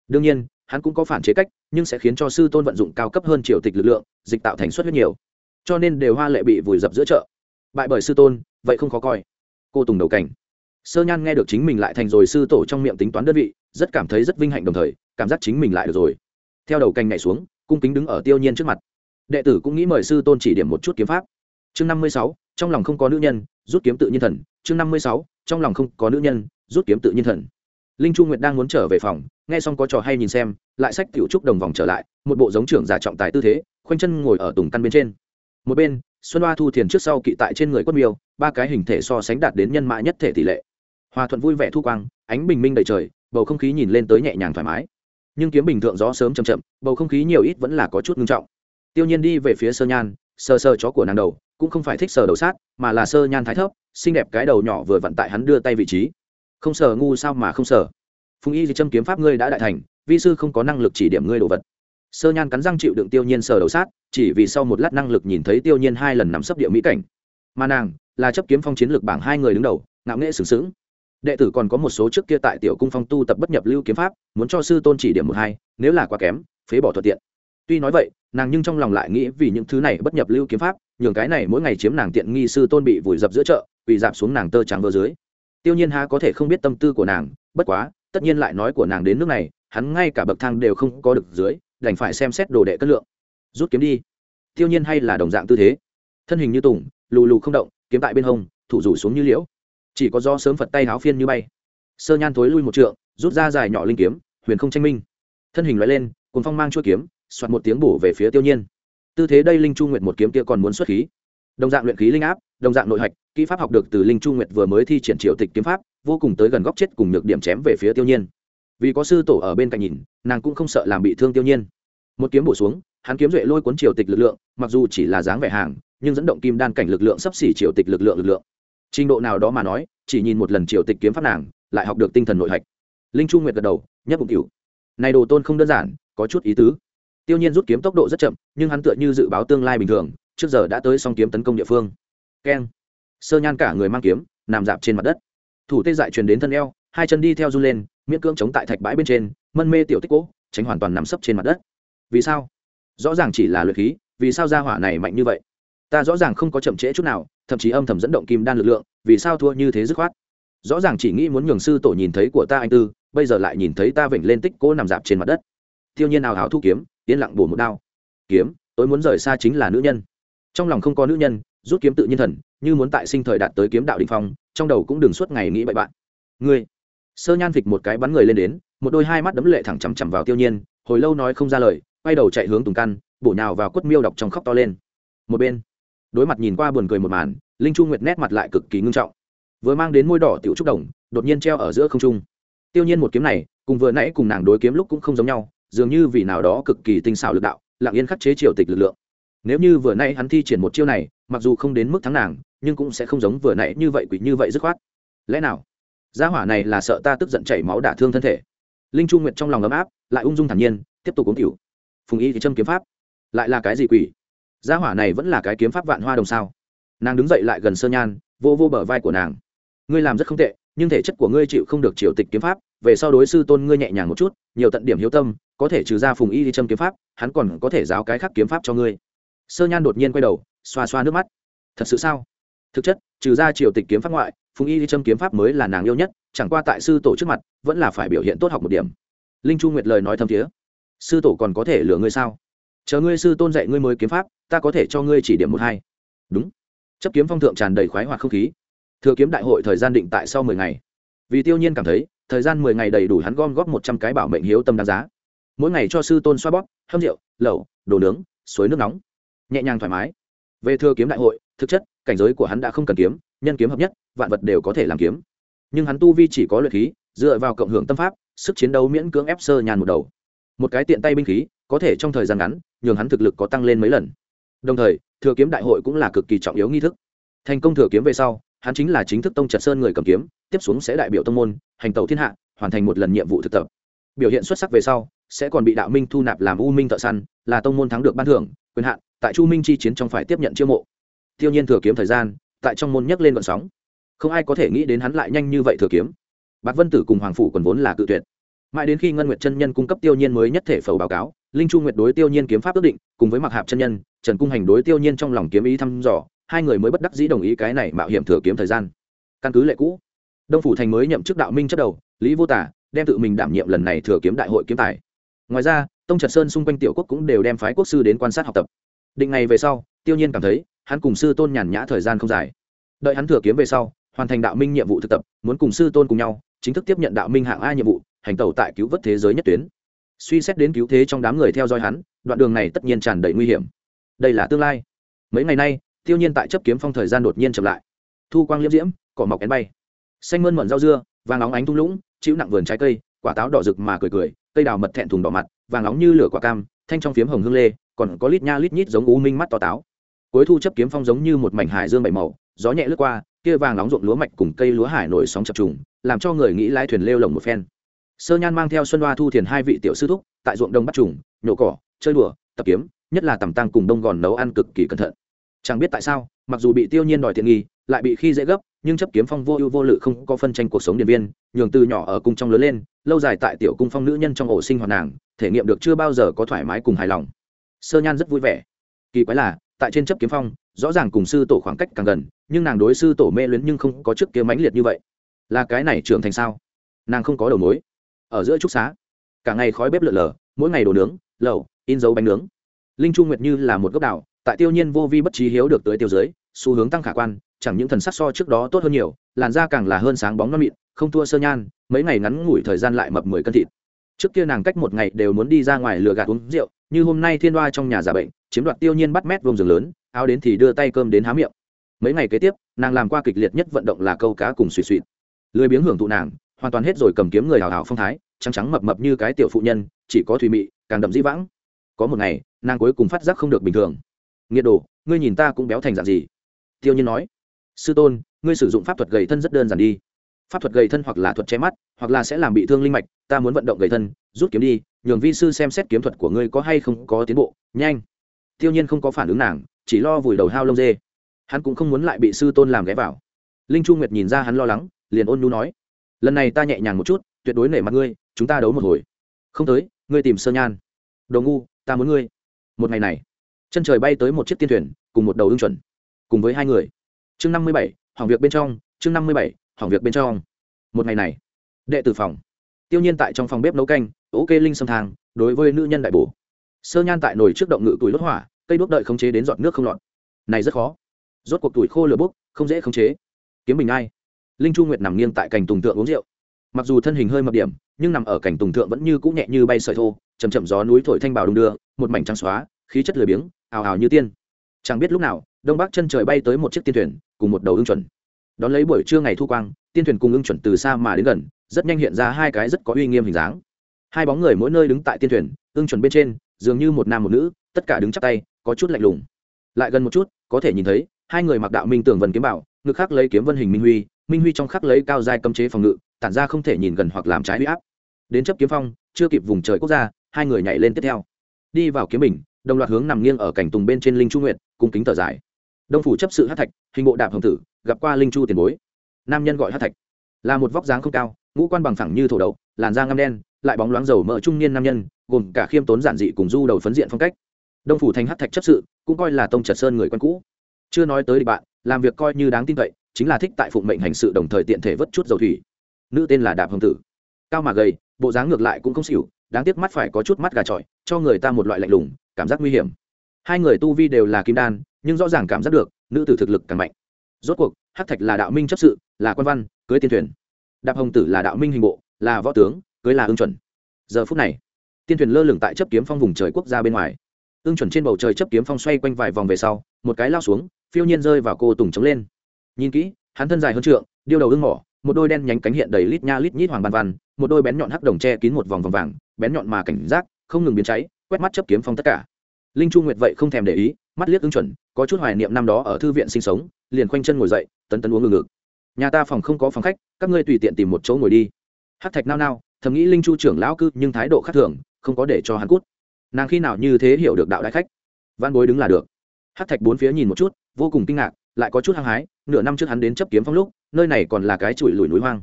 Đương nhiên, hắn cũng có phản chế cách, nhưng sẽ khiến cho sư tôn vận dụng cao cấp hơn triều tịch lực lượng, dịch tạo thành suất rất nhiều. Cho nên đều hoa lệ bị vùi dập giữa chợ. Bại bởi sư tôn, vậy không khó coi. Cô tùng đầu cảnh. Sơ nhan nghe được chính mình lại thành rồi sư tổ trong miệng tính toán đơn vị, rất cảm thấy rất vinh hạnh đồng thời, cảm giác chính mình lại được rồi. Theo đầu cành nhảy xuống, cung kính đứng ở tiêu nhiên trước mặt đệ tử cũng nghĩ mời sư tôn chỉ điểm một chút kiếm pháp. Chương năm mươi sáu, trong lòng không có nữ nhân, rút kiếm tự nhiên thần. Chương năm mươi sáu, trong lòng không có nữ nhân, rút kiếm tự nhiên thần. Linh chu nguyệt đang muốn trở về phòng, nghe xong có trò hay nhìn xem, lại sách tiểu trúc đồng vòng trở lại, một bộ giống trưởng giả trọng tài tư thế, khoanh chân ngồi ở tùng căn bên trên. Một bên, xuân hoa thu thiền trước sau kỵ tại trên người quất miêu, ba cái hình thể so sánh đạt đến nhân mã nhất thể tỷ lệ. Hòa thuận vui vẻ thu quang, ánh bình minh đầy trời, bầu không khí nhìn lên tới nhẹ nhàng thoải mái. Nhưng kiếm bình thượng gió sớm chậm chậm, bầu không khí nhiều ít vẫn là có chút ngưng trọng tiêu nhiên đi về phía sơ nhan sơ sơ chó của nàng đầu, cũng không phải thích sờ đầu sát, mà là sơ nhan thái thấp, xinh đẹp cái đầu nhỏ vừa vặn tại hắn đưa tay vị trí. Không sờ ngu sao mà không sờ? Phùng y thì châm kiếm pháp ngươi đã đại thành, vi sư không có năng lực chỉ điểm ngươi đồ vật. Sơ nhan cắn răng chịu đựng tiêu nhiên sờ đầu sát, chỉ vì sau một lát năng lực nhìn thấy tiêu nhiên hai lần nằm sấp địa mỹ cảnh. Mà nàng, là chấp kiếm phong chiến lược bảng hai người đứng đầu, ngạo nghệ sừng sững. Đệ tử còn có một số trước kia tại tiểu cung phong tu tập bất nhập lưu kiếm pháp, muốn cho sư tôn chỉ điểm một hai, nếu là quá kém, phế bỏ thuận tiện. Tuy nói vậy nàng nhưng trong lòng lại nghĩ vì những thứ này bất nhập lưu kiếm pháp, nhường cái này mỗi ngày chiếm nàng tiện nghi sư tôn bị vùi dập giữa chợ bị dạp xuống nàng tơ trắng vơ dưới. Tiêu nhiên há có thể không biết tâm tư của nàng, bất quá, tất nhiên lại nói của nàng đến nước này, hắn ngay cả bậc thang đều không có được dưới, đành phải xem xét đồ đệ cất lượng. Rút kiếm đi. Tiêu nhiên hay là đồng dạng tư thế? Thân hình như tùng, lù lù không động, kiếm tại bên hông, thủ rủ xuống như liễu. Chỉ có do sớm phật tay háo phiên như bay. Sơ nhan thối lui một trượng, rút ra dài nhỏ linh kiếm, huyền không tranh minh. Thân hình loại lên cuốn phong mang chuôi kiếm soạt một tiếng bổ về phía tiêu nhiên. Tư thế đây linh chu nguyệt một kiếm kia còn muốn xuất khí. Đồng dạng luyện khí linh áp, đồng dạng nội hạch, kỹ pháp học được từ linh chu nguyệt vừa mới thi triển triều tịch kiếm pháp, vô cùng tới gần góc chết cùng nhược điểm chém về phía tiêu nhiên. Vì có sư tổ ở bên cạnh nhìn, nàng cũng không sợ làm bị thương tiêu nhiên. Một kiếm bổ xuống, hắn kiếm duệ lôi cuốn triều tịch lực lượng, mặc dù chỉ là dáng vẻ hàng, nhưng dẫn động kim đan cảnh lực lượng sắp xỉ triều tịch lực lượng lực lượng. Trình độ nào đó mà nói, chỉ nhìn một lần triều tịch kiếm pháp nàng, lại học được tinh thần nội hạch. Linh chu nguyệt gật đầu nhất bụng cửu này đồ tôn không đơn giản, có chút ý tứ tiêu nhiên rút kiếm tốc độ rất chậm, nhưng hắn tựa như dự báo tương lai bình thường, trước giờ đã tới xong kiếm tấn công địa phương. Keng. Sơ nhan cả người mang kiếm, nằm dạp trên mặt đất. Thủ tê dại truyền đến thân eo, hai chân đi theo run lên, miễn cưỡng chống tại thạch bãi bên trên, mân mê tiểu tích cỗ tránh hoàn toàn nằm sấp trên mặt đất. Vì sao? Rõ ràng chỉ là luyện khí, vì sao gia hỏa này mạnh như vậy? Ta rõ ràng không có chậm trễ chút nào, thậm chí âm thầm dẫn động kim đan lực lượng, vì sao thua như thế dứt khoát? Rõ ràng chỉ nghĩ muốn nhường sư tổ nhìn thấy của ta anh tư, bây giờ lại nhìn thấy ta vểnh lên tích cỗ nằm dạp trên mặt đất. Tiêu nhiên nào hào thu kiếm yên lặng bổ một đao. Kiếm tối muốn rời xa chính là nữ nhân. Trong lòng không có nữ nhân, rút kiếm tự nhiên thần, như muốn tại sinh thời đạt tới kiếm đạo định phong, trong đầu cũng đừng suốt ngày nghĩ bậy bạn. Ngươi, sơ nhan phịch một cái bắn người lên đến, một đôi hai mắt đấm lệ thẳng chằm chằm vào tiêu nhiên, hồi lâu nói không ra lời, quay đầu chạy hướng tùng căn, bổ nhào vào quất miêu đọc trong khóc to lên. Một bên, đối mặt nhìn qua buồn cười một màn, linh chu nguyệt nét mặt lại cực kỳ ngưng trọng. Vừa mang đến môi đỏ tiểu trúc đồng, đột nhiên treo ở giữa không trung. Tiêu nhiên một kiếm này, cùng vừa nãy cùng nàng đối kiếm lúc cũng không giống nhau dường như vì nào đó cực kỳ tinh xảo lực đạo, lặng yên khắc chế triều tịch lực lượng. Nếu như vừa nãy hắn thi triển một chiêu này, mặc dù không đến mức thắng nàng, nhưng cũng sẽ không giống vừa nãy như vậy quỷ như vậy dứt khoát. Lẽ nào? Gia hỏa này là sợ ta tức giận chảy máu đả thương thân thể. Linh chu nguyệt trong lòng ấm áp, lại ung dung thản nhiên, tiếp tục uống cửu phùng y thì châm kiếm pháp. Lại là cái gì quỷ? Gia hỏa này vẫn là cái kiếm pháp vạn hoa đồng sao? Nàng đứng dậy lại gần sơ nhan, vô vô bờ vai của nàng. Ngươi làm rất không tệ, nhưng thể chất của ngươi chịu không được triều tịch kiếm pháp, về sau đối sư tôn ngươi nhẹ nhàng một chút, nhiều tận điểm hiếu tâm có thể trừ ra phùng y đi châm kiếm pháp, hắn còn có thể giáo cái khác kiếm pháp cho ngươi. Sơ nhan đột nhiên quay đầu, xoa xoa nước mắt. Thật sự sao? Thực chất, trừ ra triều tịch kiếm pháp ngoại, phùng y đi châm kiếm pháp mới là nàng yêu nhất, chẳng qua tại sư tổ trước mặt, vẫn là phải biểu hiện tốt học một điểm. Linh chu nguyệt lời nói thâm thiế. Sư tổ còn có thể lừa ngươi sao? Chờ ngươi sư tôn dạy ngươi mới kiếm pháp, ta có thể cho ngươi chỉ điểm một hai. Đúng. Chấp kiếm phong thượng tràn đầy khoái hoạt không khí. Thừa kiếm đại hội thời gian định tại sau mười ngày. Vì tiêu nhiên cảm thấy, thời gian mười ngày đầy đủ hắn gom góp một trăm cái bảo mệnh hiếu tâm đáng giá mỗi ngày cho sư tôn xoa bóp, hâm rượu, lẩu, đồ nướng, suối nước nóng. Nhẹ nhàng thoải mái. Về thừa kiếm đại hội, thực chất, cảnh giới của hắn đã không cần kiếm, nhân kiếm hợp nhất, vạn vật đều có thể làm kiếm. Nhưng hắn tu vi chỉ có luyện khí, dựa vào cộng hưởng tâm pháp, sức chiến đấu miễn cưỡng ép sơ nhàn một đầu. Một cái tiện tay binh khí, có thể trong thời gian ngắn, nhường hắn thực lực có tăng lên mấy lần. Đồng thời, thừa kiếm đại hội cũng là cực kỳ trọng yếu nghi thức. Thành công thừa kiếm về sau, hắn chính là chính thức tông trật sơn người cầm kiếm, tiếp xuống sẽ đại biểu tông môn, hành tẩu thiên hạ, hoàn thành một lần nhiệm vụ thực tập. Biểu hiện xuất sắc về sau sẽ còn bị đạo minh thu nạp làm u minh thợ săn, là tông môn thắng được ban thưởng, quyền hạn, tại chu minh chi chiến trong phải tiếp nhận chiêu mộ. Tiêu nhiên thừa kiếm thời gian, tại trong môn nhấc lên vận sóng. Không ai có thể nghĩ đến hắn lại nhanh như vậy thừa kiếm. Bạc vân tử cùng hoàng phủ còn vốn là cự tuyệt. Mãi đến khi ngân nguyệt chân nhân cung cấp tiêu nhiên mới nhất thể phẩu báo cáo, linh chu nguyệt đối tiêu nhiên kiếm pháp ước định, cùng với mặc hạp chân nhân, trần cung hành đối tiêu nhiên trong lòng kiếm ý thăm dò, hai người mới bất đắc dĩ đồng ý cái này mạo hiểm thừa kiếm thời gian. Căn cứ lệ cũ, đông phủ thành mới nhậm chức đạo minh chấp đầu, lý vô tả đem tự mình đảm nhiệm lần này thừa kiếm đại hội kiếm tài ngoài ra, tông trật sơn xung quanh tiểu quốc cũng đều đem phái quốc sư đến quan sát học tập. Định ngày về sau, tiêu nhiên cảm thấy, hắn cùng sư tôn nhàn nhã thời gian không dài. Đợi hắn thừa kiếm về sau, hoàn thành đạo minh nhiệm vụ thực tập, muốn cùng sư tôn cùng nhau, chính thức tiếp nhận đạo minh hạng a nhiệm vụ, hành tẩu tại cứu vớt thế giới nhất tuyến. Suy xét đến cứu thế trong đám người theo dõi hắn, đoạn đường này tất nhiên tràn đầy nguy hiểm. Đây là tương lai. Mấy ngày nay, tiêu nhiên tại chấp kiếm phong thời gian đột nhiên chậm lại. Thu quang liễm diễm, cỏ mọc én bay. Xanh mơn mận rau dưa, vàng óng ánh thung lũng, chịu nặng vườn trái cây quả táo đỏ rực mà cười cười, cây đào mật thẹn thùng đỏ mặt, vàng nóng như lửa quả cam, thanh trong phiếm hồng hương lê, còn có lít nha lít nhít giống u minh mắt to táo. Cuối thu chấp kiếm phong giống như một mảnh hải dương bảy màu, gió nhẹ lướt qua, kia vàng nóng ruộng lúa mạch cùng cây lúa hải nổi sóng chập trùng, làm cho người nghĩ lái thuyền lêu lồng một phen. Sơ nhan mang theo xuân hoa thu thiền hai vị tiểu sư thúc, tại ruộng đông bắt trùng, nhổ cỏ, chơi đùa, tập kiếm, nhất là tầm tăng cùng đông gòn nấu ăn cực kỳ cẩn thận chẳng biết tại sao, mặc dù bị tiêu nhiên đòi tiện nghi, lại bị khi dễ gấp, nhưng chấp kiếm phong vô ưu vô lự không có phân tranh cuộc sống điện viên, nhường từ nhỏ ở cung trong lớn lên, lâu dài tại tiểu cung phong nữ nhân trong ổ sinh hoạt nàng, thể nghiệm được chưa bao giờ có thoải mái cùng hài lòng. Sơ nhan rất vui vẻ. Kỳ quái là, tại trên chấp kiếm phong, rõ ràng cùng sư tổ khoảng cách càng gần, nhưng nàng đối sư tổ mê luyến nhưng không có trước kia mãnh liệt như vậy. Là cái này trưởng thành sao? Nàng không có đầu mối. Ở giữa trúc xá, cả ngày khói bếp lượn lờ mỗi ngày đồ nướng, lẩu, in dấu bánh nướng. Linh trung nguyệt như là một gốc đảo tại tiêu nhiên vô vi bất trí hiếu được tới tiêu giới, xu hướng tăng khả quan, chẳng những thần sắc so trước đó tốt hơn nhiều, làn da càng là hơn sáng bóng non mịn, không thua sơ nhan, mấy ngày ngắn ngủi thời gian lại mập mười cân thịt. Trước kia nàng cách một ngày đều muốn đi ra ngoài lừa gạt uống rượu, như hôm nay thiên đoa trong nhà giả bệnh, chiếm đoạt tiêu nhiên bắt mét vùng giường lớn, áo đến thì đưa tay cơm đến há miệng. Mấy ngày kế tiếp, nàng làm qua kịch liệt nhất vận động là câu cá cùng suy suy lười biếng hưởng thụ nàng, hoàn toàn hết rồi cầm kiếm người hào hào phong thái, trắng trắng mập mập như cái tiểu phụ nhân, chỉ có thùy mị, càng đậm dĩ vãng. Có một ngày, nàng cuối cùng phát giác không được bình thường nghiệt đồ, ngươi nhìn ta cũng béo thành dạng gì? Tiêu nhiên nói, sư tôn, ngươi sử dụng pháp thuật gầy thân rất đơn giản đi. Pháp thuật gầy thân hoặc là thuật che mắt, hoặc là sẽ làm bị thương linh mạch, ta muốn vận động gầy thân, rút kiếm đi, nhường vi sư xem xét kiếm thuật của ngươi có hay không có tiến bộ, nhanh. Tiêu nhiên không có phản ứng nàng, chỉ lo vùi đầu hao lông dê. Hắn cũng không muốn lại bị sư tôn làm ghé vào. Linh chu nguyệt nhìn ra hắn lo lắng, liền ôn nhu nói, lần này ta nhẹ nhàng một chút, tuyệt đối nể mặt ngươi, chúng ta đấu một hồi. Không tới, ngươi tìm sơ nhan. Đồ ngu, ta muốn ngươi. Một ngày này chân trời bay tới một chiếc tiên thuyền, cùng một đầu ưng chuẩn, cùng với hai người. Chương năm mươi bảy, hỏng việc bên trong, chương năm mươi bảy, hỏng việc bên trong. Một ngày này, đệ tử phòng, tiêu nhiên tại trong phòng bếp nấu canh ok linh sâm thang, đối với nữ nhân đại bổ. Sơ nhan tại nồi trước động ngự tuổi đốt hỏa, cây đốt đợi khống chế đến giọt nước không lọt. Này rất khó. Rốt cuộc tuổi khô lửa bốc, không dễ khống chế. Kiếm bình ai, linh chu nguyệt nằm nghiêng tại cành tùng tượng uống rượu. Mặc dù thân hình hơi mập điểm, nhưng nằm ở cành tùng tượng vẫn như cũ nhẹ như bay sợi thô chầm chậm gió núi thổi thanh bào đung đưa, một mảnh trắng xóa khí chất lười biếng, ào ào như tiên. Chẳng biết lúc nào, đông bắc chân trời bay tới một chiếc tiên thuyền, cùng một đầu ưng chuẩn. Đón lấy buổi trưa ngày thu quang, tiên thuyền cùng ưng chuẩn từ xa mà đến gần, rất nhanh hiện ra hai cái rất có uy nghiêm hình dáng. Hai bóng người mỗi nơi đứng tại tiên thuyền, ưng chuẩn bên trên, dường như một nam một nữ, tất cả đứng chắp tay, có chút lạnh lùng. Lại gần một chút, có thể nhìn thấy, hai người mặc đạo minh tường vân kiếm bảo, ngực khắc lấy kiếm vân hình minh huy minh huy trong khắc lấy cao dài cấm chế phòng ngự, tản ra không thể nhìn gần hoặc làm trái huy áp. Đến chấp kiếm phong, chưa kịp vùng trời quốc gia, hai người nhảy lên tiếp theo. Đi vào kiếm bình đồng loạt hướng nằm nghiêng ở cảnh tùng bên trên linh chu nguyệt, cung kính tờ giải đông phủ chấp sự hát thạch, hình bộ đạp hồng tử, gặp qua linh chu tiền bối. Nam nhân gọi hát thạch. Là một vóc dáng không cao, ngũ quan bằng phẳng như thổ đậu, làn da ngăm đen, lại bóng loáng dầu mỡ trung niên nam nhân, gồm cả khiêm tốn giản dị cùng du đầu phấn diện phong cách. Đông phủ thành hát thạch chấp sự, cũng coi là tông trật sơn người quen cũ. Chưa nói tới địch bạn, làm việc coi như đáng tin cậy, chính là thích tại phụng mệnh hành sự đồng thời tiện thể vớt chút dầu thủy. Nữ tên là đạp hồng tử. Cao mà gầy, bộ dáng ngược lại cũng không xỉu, đáng tiếc mắt phải có chút mắt gà trọi, cho người ta một loại lạnh lùng cảm giác nguy hiểm. Hai người tu vi đều là kim đan, nhưng rõ ràng cảm giác được, nữ tử thực lực càng mạnh. Rốt cuộc, hắc thạch là đạo minh chấp sự, là quan văn, cưới tiên thuyền. Đạp hồng tử là đạo minh hình bộ, là võ tướng, cưới là ưng chuẩn. Giờ phút này, tiên thuyền lơ lửng tại chấp kiếm phong vùng trời quốc gia bên ngoài. Ưng chuẩn trên bầu trời chấp kiếm phong xoay quanh vài vòng về sau, một cái lao xuống, phiêu nhiên rơi vào cô tùng trống lên. Nhìn kỹ, hắn thân dài hơn trượng, điêu đầu ưng mỏ, một đôi đen nhánh cánh hiện đầy lít nha lít nhít hoàng ban văn, một đôi bén nhọn hắc đồng che kín một vòng vòng vàng, bén nhọn mà cảnh giác, không ngừng biến cháy quét mắt chấp kiếm phong tất cả. Linh chu nguyệt vậy không thèm để ý, mắt liếc ứng chuẩn, có chút hoài niệm năm đó ở thư viện sinh sống, liền khoanh chân ngồi dậy, tấn tấn uống ngừng ngực nhà ta phòng không có phòng khách, các ngươi tùy tiện tìm một chỗ ngồi đi. Hát thạch nao nao, thầm nghĩ linh chu trưởng lão cư nhưng thái độ khác thường, không có để cho hắn cút. Nàng khi nào như thế hiểu được đạo đại khách. Văn bối đứng là được. Hát thạch bốn phía nhìn một chút, vô cùng kinh ngạc, lại có chút hăng hái, nửa năm trước hắn đến chấp kiếm phong lúc, nơi này còn là cái chùi lùi núi hoang.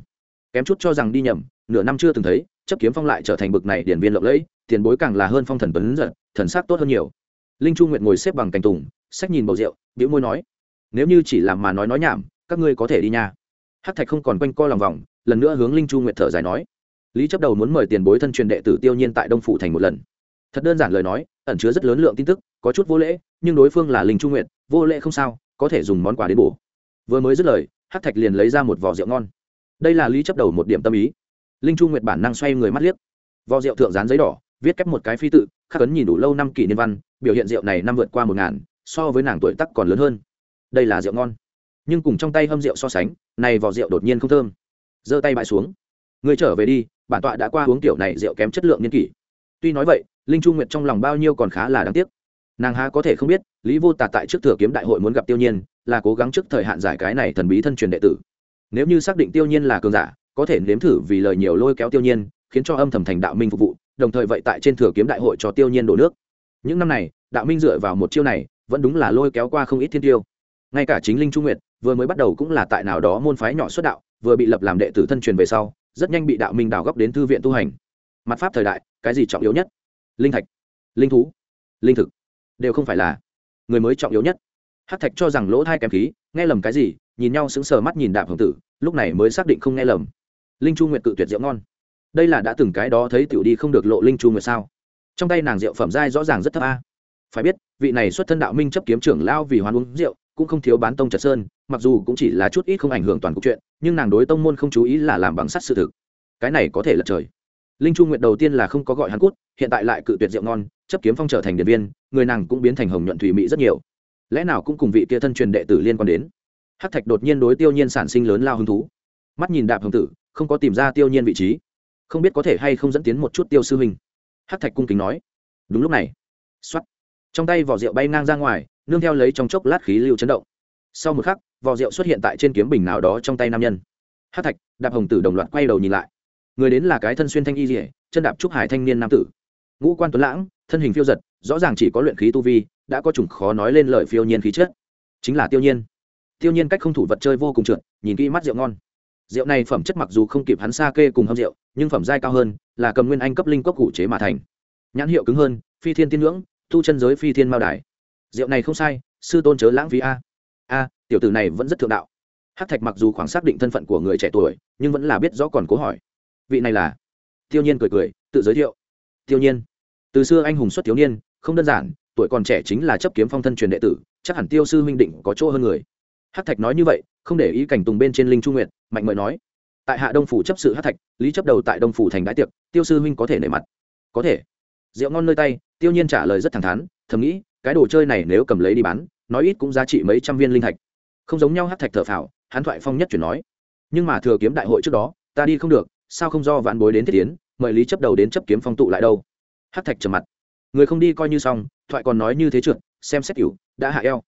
Kém chút cho rằng đi nhầm, nửa năm chưa từng thấy chấp kiếm phong lại trở thành bực này điển viên lộng lẫy, tiền bối càng là hơn phong thần tuấn giật, thần sắc tốt hơn nhiều. Linh chu nguyện ngồi xếp bằng cành tùng sách nhìn bầu rượu biểu môi nói, nếu như chỉ làm mà nói nói nhảm, các ngươi có thể đi nha. Hát thạch không còn quanh co lòng vòng, lần nữa hướng linh chu nguyện thở dài nói, lý chấp đầu muốn mời tiền bối thân truyền đệ tử tiêu nhiên tại đông phủ thành một lần. Thật đơn giản lời nói, ẩn chứa rất lớn lượng tin tức, có chút vô lễ, nhưng đối phương là linh chu nguyện vô lễ không sao, có thể dùng món quà đến bổ. Vừa mới dứt lời hát thạch liền lấy ra một vỏ rượu ngon. Đây là lý chấp đầu một điểm tâm ý linh chu nguyệt bản năng xoay người mắt liếc. Vò rượu thượng dán giấy đỏ, viết kép một cái phi tự, khắc ấn nhìn đủ lâu năm kỷ niên văn, biểu hiện rượu này năm vượt qua một ngàn, so với nàng tuổi tắc còn lớn hơn. Đây là rượu ngon. Nhưng cùng trong tay hâm rượu so sánh, này vò rượu đột nhiên không thơm. Giơ tay bại xuống. Người trở về đi, bản tọa đã qua uống tiểu này rượu kém chất lượng niên kỷ. Tuy nói vậy, linh chu nguyệt trong lòng bao nhiêu còn khá là đáng tiếc. Nàng há có thể không biết, lý vô tà tại trước thừa kiếm đại hội muốn gặp tiêu nhiên, là cố gắng trước thời hạn giải cái này thần bí thân truyền đệ tử. Nếu như xác định tiêu nhiên là cường giả có thể nếm thử vì lời nhiều lôi kéo tiêu nhiên, khiến cho âm thầm thành đạo minh phục vụ, đồng thời vậy tại trên thừa kiếm đại hội cho tiêu nhiên đổ nước. Những năm này, đạo minh dựa vào một chiêu này, vẫn đúng là lôi kéo qua không ít thiên tiêu. Ngay cả chính linh trung nguyệt, vừa mới bắt đầu cũng là tại nào đó môn phái nhỏ xuất đạo, vừa bị lập làm đệ tử thân truyền về sau, rất nhanh bị đạo minh đào góc đến thư viện tu hành. Mặt pháp thời đại, cái gì trọng yếu nhất? Linh thạch, linh thú, linh thực, đều không phải là người mới trọng yếu nhất. Hát thạch cho rằng lỗ thai kém khí, nghe lầm cái gì, nhìn nhau sững sờ mắt nhìn đạm hồng tử, lúc này mới xác định không nghe lầm linh chu nguyệt cự tuyệt rượu ngon. Đây là đã từng cái đó thấy tiểu đi không được lộ linh chu nguyệt sao? Trong tay nàng rượu phẩm giai rõ ràng rất thấp a. Phải biết, vị này xuất thân đạo minh chấp kiếm trưởng lao vì hoan uống rượu, cũng không thiếu bán tông trật sơn, mặc dù cũng chỉ là chút ít không ảnh hưởng toàn cục chuyện, nhưng nàng đối tông môn không chú ý là làm bằng sắt sự thực. Cái này có thể là trời. Linh chu nguyệt đầu tiên là không có gọi hắn cút, hiện tại lại cự tuyệt rượu ngon, chấp kiếm phong trở thành điện viên, người nàng cũng biến thành hồng nhuận thủy mỹ rất nhiều. Lẽ nào cũng cùng vị kia thân truyền đệ tử liên quan đến? Hắc thạch đột nhiên đối tiêu nhiên sản sinh lớn lao hứng thú. Mắt nhìn đạp hồng tử không có tìm ra tiêu nhiên vị trí, không biết có thể hay không dẫn tiến một chút tiêu sư huynh. Hát thạch cung kính nói. Đúng lúc này x o á t trong tay vỏ rượu bay ngang ra ngoài, nương theo lấy trong chốc lát khí lưu chấn động. Sau một khắc, vỏ rượu xuất hiện tại trên kiếm bình nào đó trong tay nam nhân. Hát thạch, đạp hồng tử đồng loạt quay đầu nhìn lại. Người đến là cái thân xuyên thanh y dỉa chân đạp trúc hải thanh niên nam tử. Ngũ quan tuấn lãng, thân hình phiêu giật, rõ ràng chỉ có luyện khí tu vi, đã có chủng khó nói lên lời phiêu nhiên khí chết. chính là tiêu nhiên. Tiêu nhiên cách không thủ vật chơi vô cùng trượt, nhìn kỹ mắt rượu ngon rượu này phẩm chất mặc dù không kịp hắn xa kê cùng hâm rượu, nhưng phẩm giai cao hơn, là cầm nguyên anh cấp linh cốc cụ chế mà thành. Nhãn hiệu cứng hơn, phi thiên tiên ngưỡng thu chân giới phi thiên mao đài. Rượu này không sai, sư tôn chớ lãng phí a. A, tiểu tử này vẫn rất thượng đạo. Hắc thạch mặc dù khoảng xác định thân phận của người trẻ tuổi, nhưng vẫn là biết rõ còn cố hỏi. Vị này là? Tiêu nhiên cười cười, tự giới thiệu. Tiêu nhiên, từ xưa anh hùng xuất thiếu niên, không đơn giản, tuổi còn trẻ chính là chấp kiếm phong thân truyền đệ tử, chắc hẳn tiêu sư huynh định có chỗ hơn người. Hát thạch nói như vậy, không để ý cảnh tùng bên trên linh trung nguyện mạnh mời nói, tại hạ đông phủ chấp sự hát thạch, lý chấp đầu tại đông phủ thành đái tiệc, tiêu sư huynh có thể nể mặt. Có thể. Rượu ngon nơi tay, tiêu nhiên trả lời rất thẳng thắn, thầm nghĩ, cái đồ chơi này nếu cầm lấy đi bán, nói ít cũng giá trị mấy trăm viên linh thạch. Không giống nhau hát thạch thở phào, hắn thoại phong nhất chuyển nói, nhưng mà thừa kiếm đại hội trước đó, ta đi không được, sao không do vạn bối đến thiết tiến, mời lý chấp đầu đến chấp kiếm phong tụ lại đâu. Hát thạch trầm mặt. Người không đi coi như xong, thoại còn nói như thế trượt, xem xét cửu, đã hạ eo.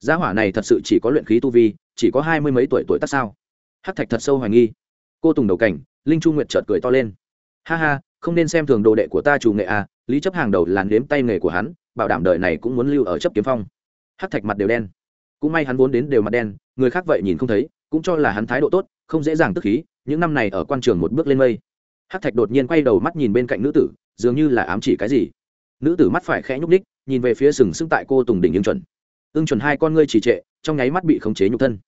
Gia hỏa này thật sự chỉ có luyện khí tu vi, chỉ có hai mươi mấy tuổi tuổi tác sao? Hát thạch thật sâu hoài nghi. Cô tùng đầu cảnh, linh chu nguyệt chợt cười to lên. Ha ha, không nên xem thường đồ đệ của ta chủ nghệ à lý chấp hàng đầu làn đếm tay nghề của hắn, bảo đảm đời này cũng muốn lưu ở chấp kiếm phong. Hát thạch mặt đều đen. Cũng may hắn vốn đến đều mặt đen, người khác vậy nhìn không thấy, cũng cho là hắn thái độ tốt, không dễ dàng tức khí, những năm này ở quan trường một bước lên mây. Hát thạch đột nhiên quay đầu mắt nhìn bên cạnh nữ tử, dường như là ám chỉ cái gì. Nữ tử mắt phải khẽ nhúc ních nhìn về phía sừng sững tại cô tùng đỉnh ưng chuẩn. Ưng chuẩn hai con ngươi trì trệ, trong nháy mắt bị khống chế nhục thân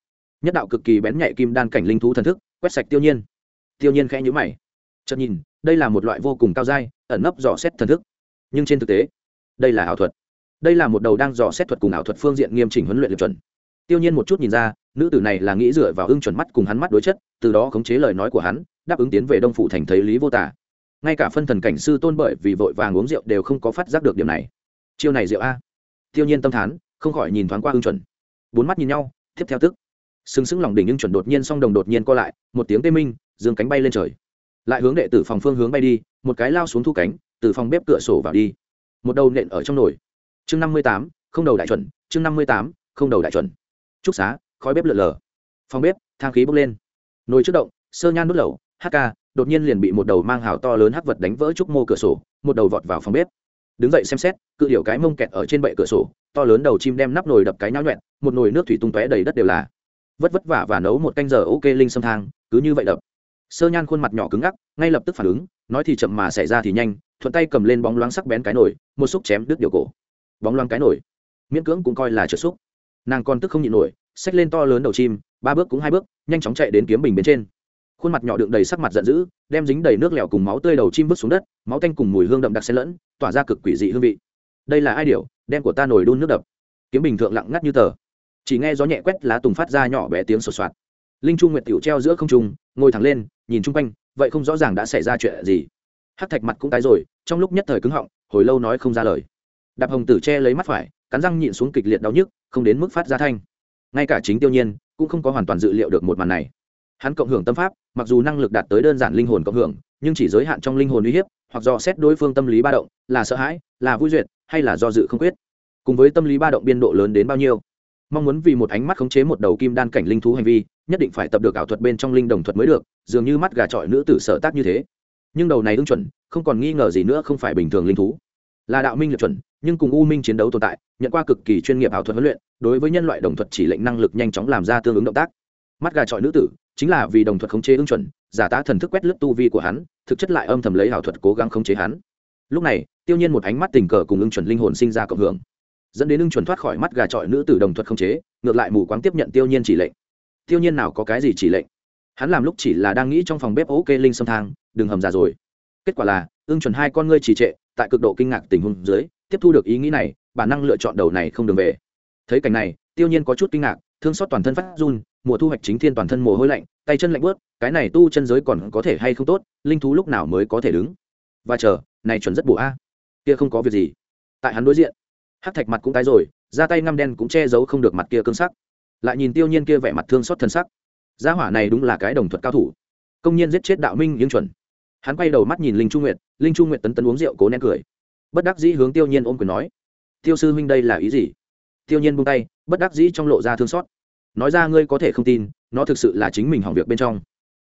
nhất đạo cực kỳ bén nhạy kim đan cảnh linh thú thần thức, quét sạch tiêu nhiên. Tiêu nhiên khẽ nhíu mày. Chợt nhìn, đây là một loại vô cùng cao dai ẩn nấp dò xét thần thức. Nhưng trên thực tế, đây là ảo thuật. Đây là một đầu đang dò xét thuật cùng ảo thuật phương diện nghiêm chỉnh huấn luyện liệt chuẩn. Tiêu nhiên một chút nhìn ra, nữ tử này là nghĩ dựa vào ưng chuẩn mắt cùng hắn mắt đối chất, từ đó khống chế lời nói của hắn, đáp ứng tiến về đông phủ thành thấy lý vô tả. Ngay cả phân thần cảnh sư tôn bởi vì vội vàng uống rượu đều không có phát giác được điểm này. Chiêu này rượu a. Tiêu nhiên tâm thán, không khỏi nhìn thoáng qua ưng chuẩn. Bốn mắt nhìn nhau, tiếp theo tức sừng sững lòng đỉnh nhưng chuẩn đột nhiên song đồng đột nhiên co lại, một tiếng tê minh, dương cánh bay lên trời. Lại hướng đệ tử phòng phương hướng bay đi, một cái lao xuống thu cánh, từ phòng bếp cửa sổ vào đi. Một đầu nện ở trong nồi. Chương năm mươi tám, không đầu đại chuẩn, chương năm mươi tám, không đầu đại chuẩn. Trúc xá, khói bếp lượn lờ phòng bếp, thang khí bốc lên. Nồi trước động, sơ nhan đốt lẩu hk đột nhiên liền bị một đầu mang hào to lớn hắc vật đánh vỡ trúc mô cửa sổ, một đầu vọt vào phòng bếp. Đứng dậy xem xét, cự điệu cái mông kẹt ở trên bệ cửa sổ, to lớn đầu chim đem nắp nồi đập cái nháo nhuẹn, một nồi nước thủy tung tóe đầy đất đều là vất vất vả và nấu một canh giờ ok linh xâm thang, cứ như vậy đập. Sơ nhan khuôn mặt nhỏ cứng ngắc, ngay lập tức phản ứng, nói thì chậm mà xảy ra thì nhanh, thuận tay cầm lên bóng loáng sắc bén cái nồi, một xúc chém đứt điều cổ. Bóng loáng cái nồi. Miễn cưỡng cũng coi là trợ xúc. Nàng còn tức không nhịn nổi, xách lên to lớn đầu chim, ba bước cũng hai bước, nhanh chóng chạy đến kiếm bình bên trên. Khuôn mặt nhỏ đựng đầy sắc mặt giận dữ, đem dính đầy nước lèo cùng máu tươi đầu chim vứt xuống đất, máu tanh cùng mùi hương đậm đặc xen lẫn, tỏa ra cực quỷ dị hương vị. Đây là ai điều đem của ta nổi đun nước đập. Kiếm bình thượng lặng ngắt như tờ chỉ nghe gió nhẹ quét lá tùng phát ra nhỏ bé tiếng sột soạt. Linh chu nguyệt tiểu treo giữa không trung, ngồi thẳng lên, nhìn chung quanh, vậy không rõ ràng đã xảy ra chuyện gì. Hát thạch mặt cũng tái rồi, trong lúc nhất thời cứng họng, hồi lâu nói không ra lời. Đạp hồng tử che lấy mắt phải, cắn răng nhịn xuống kịch liệt đau nhức, không đến mức phát ra thanh. Ngay cả chính tiêu nhiên, cũng không có hoàn toàn dự liệu được một màn này. Hắn cộng hưởng tâm pháp, mặc dù năng lực đạt tới đơn giản linh hồn cộng hưởng, nhưng chỉ giới hạn trong linh hồn uy hiếp, hoặc do xét đối phương tâm lý ba động, là sợ hãi, là vui duyệt, hay là do dự không quyết. Cùng với tâm lý ba động biên độ lớn đến bao nhiêu mong muốn vì một ánh mắt khống chế một đầu kim đan cảnh linh thú hành vi, nhất định phải tập được ảo thuật bên trong linh đồng thuật mới được, dường như mắt gà trọi nữ tử sở tác như thế. Nhưng đầu này ưng chuẩn, không còn nghi ngờ gì nữa không phải bình thường linh thú. Là đạo minh lập chuẩn, nhưng cùng u minh chiến đấu tồn tại, nhận qua cực kỳ chuyên nghiệp ảo thuật huấn luyện, đối với nhân loại đồng thuật chỉ lệnh năng lực nhanh chóng làm ra tương ứng động tác. Mắt gà trọi nữ tử, chính là vì đồng thuật khống chế ưng chuẩn, giả tá thần thức quét lướt tu vi của hắn, thực chất lại âm thầm lấy ảo thuật cố gắng khống chế hắn. Lúc này, tiêu nhiên một ánh mắt tình cờ cùng ưng chuẩn linh hồn sinh ra cộng hưởng dẫn đến ưng chuẩn thoát khỏi mắt gà trọi nữ tử đồng thuật không chế, ngược lại mù quáng tiếp nhận tiêu nhiên chỉ lệnh. Tiêu nhiên nào có cái gì chỉ lệnh? Hắn làm lúc chỉ là đang nghĩ trong phòng bếp ok linh xâm thang, đừng hầm già rồi. Kết quả là, ưng chuẩn hai con ngươi trì trệ, tại cực độ kinh ngạc tình huống dưới, tiếp thu được ý nghĩ này, bản năng lựa chọn đầu này không đường về. Thấy cảnh này, tiêu nhiên có chút kinh ngạc, thương xót toàn thân phát run, mùa thu hoạch chính thiên toàn thân mồ hôi lạnh, tay chân lạnh bớt, cái này tu chân giới còn có thể hay không tốt, linh thú lúc nào mới có thể đứng? Và chờ, này chuẩn rất bổ a. Kia không có việc gì. Tại hắn đối diện hắc thạch mặt cũng tái rồi ra tay ngăm đen cũng che giấu không được mặt kia cương sắc. Lại nhìn tiêu nhiên kia vẻ mặt thương xót thân sắc. Gia hỏa này đúng là cái đồng thuật cao thủ. Công nhiên giết chết đạo minh yên chuẩn. Hắn quay đầu mắt nhìn linh trung nguyệt, linh trung nguyệt tấn tấn uống rượu cố nén cười. Bất đắc dĩ hướng tiêu nhiên ôm quyền nói, tiêu sư huynh đây là ý gì? Tiêu nhiên buông tay, bất đắc dĩ trong lộ ra thương xót. Nói ra ngươi có thể không tin, nó thực sự là chính mình hỏng việc bên trong.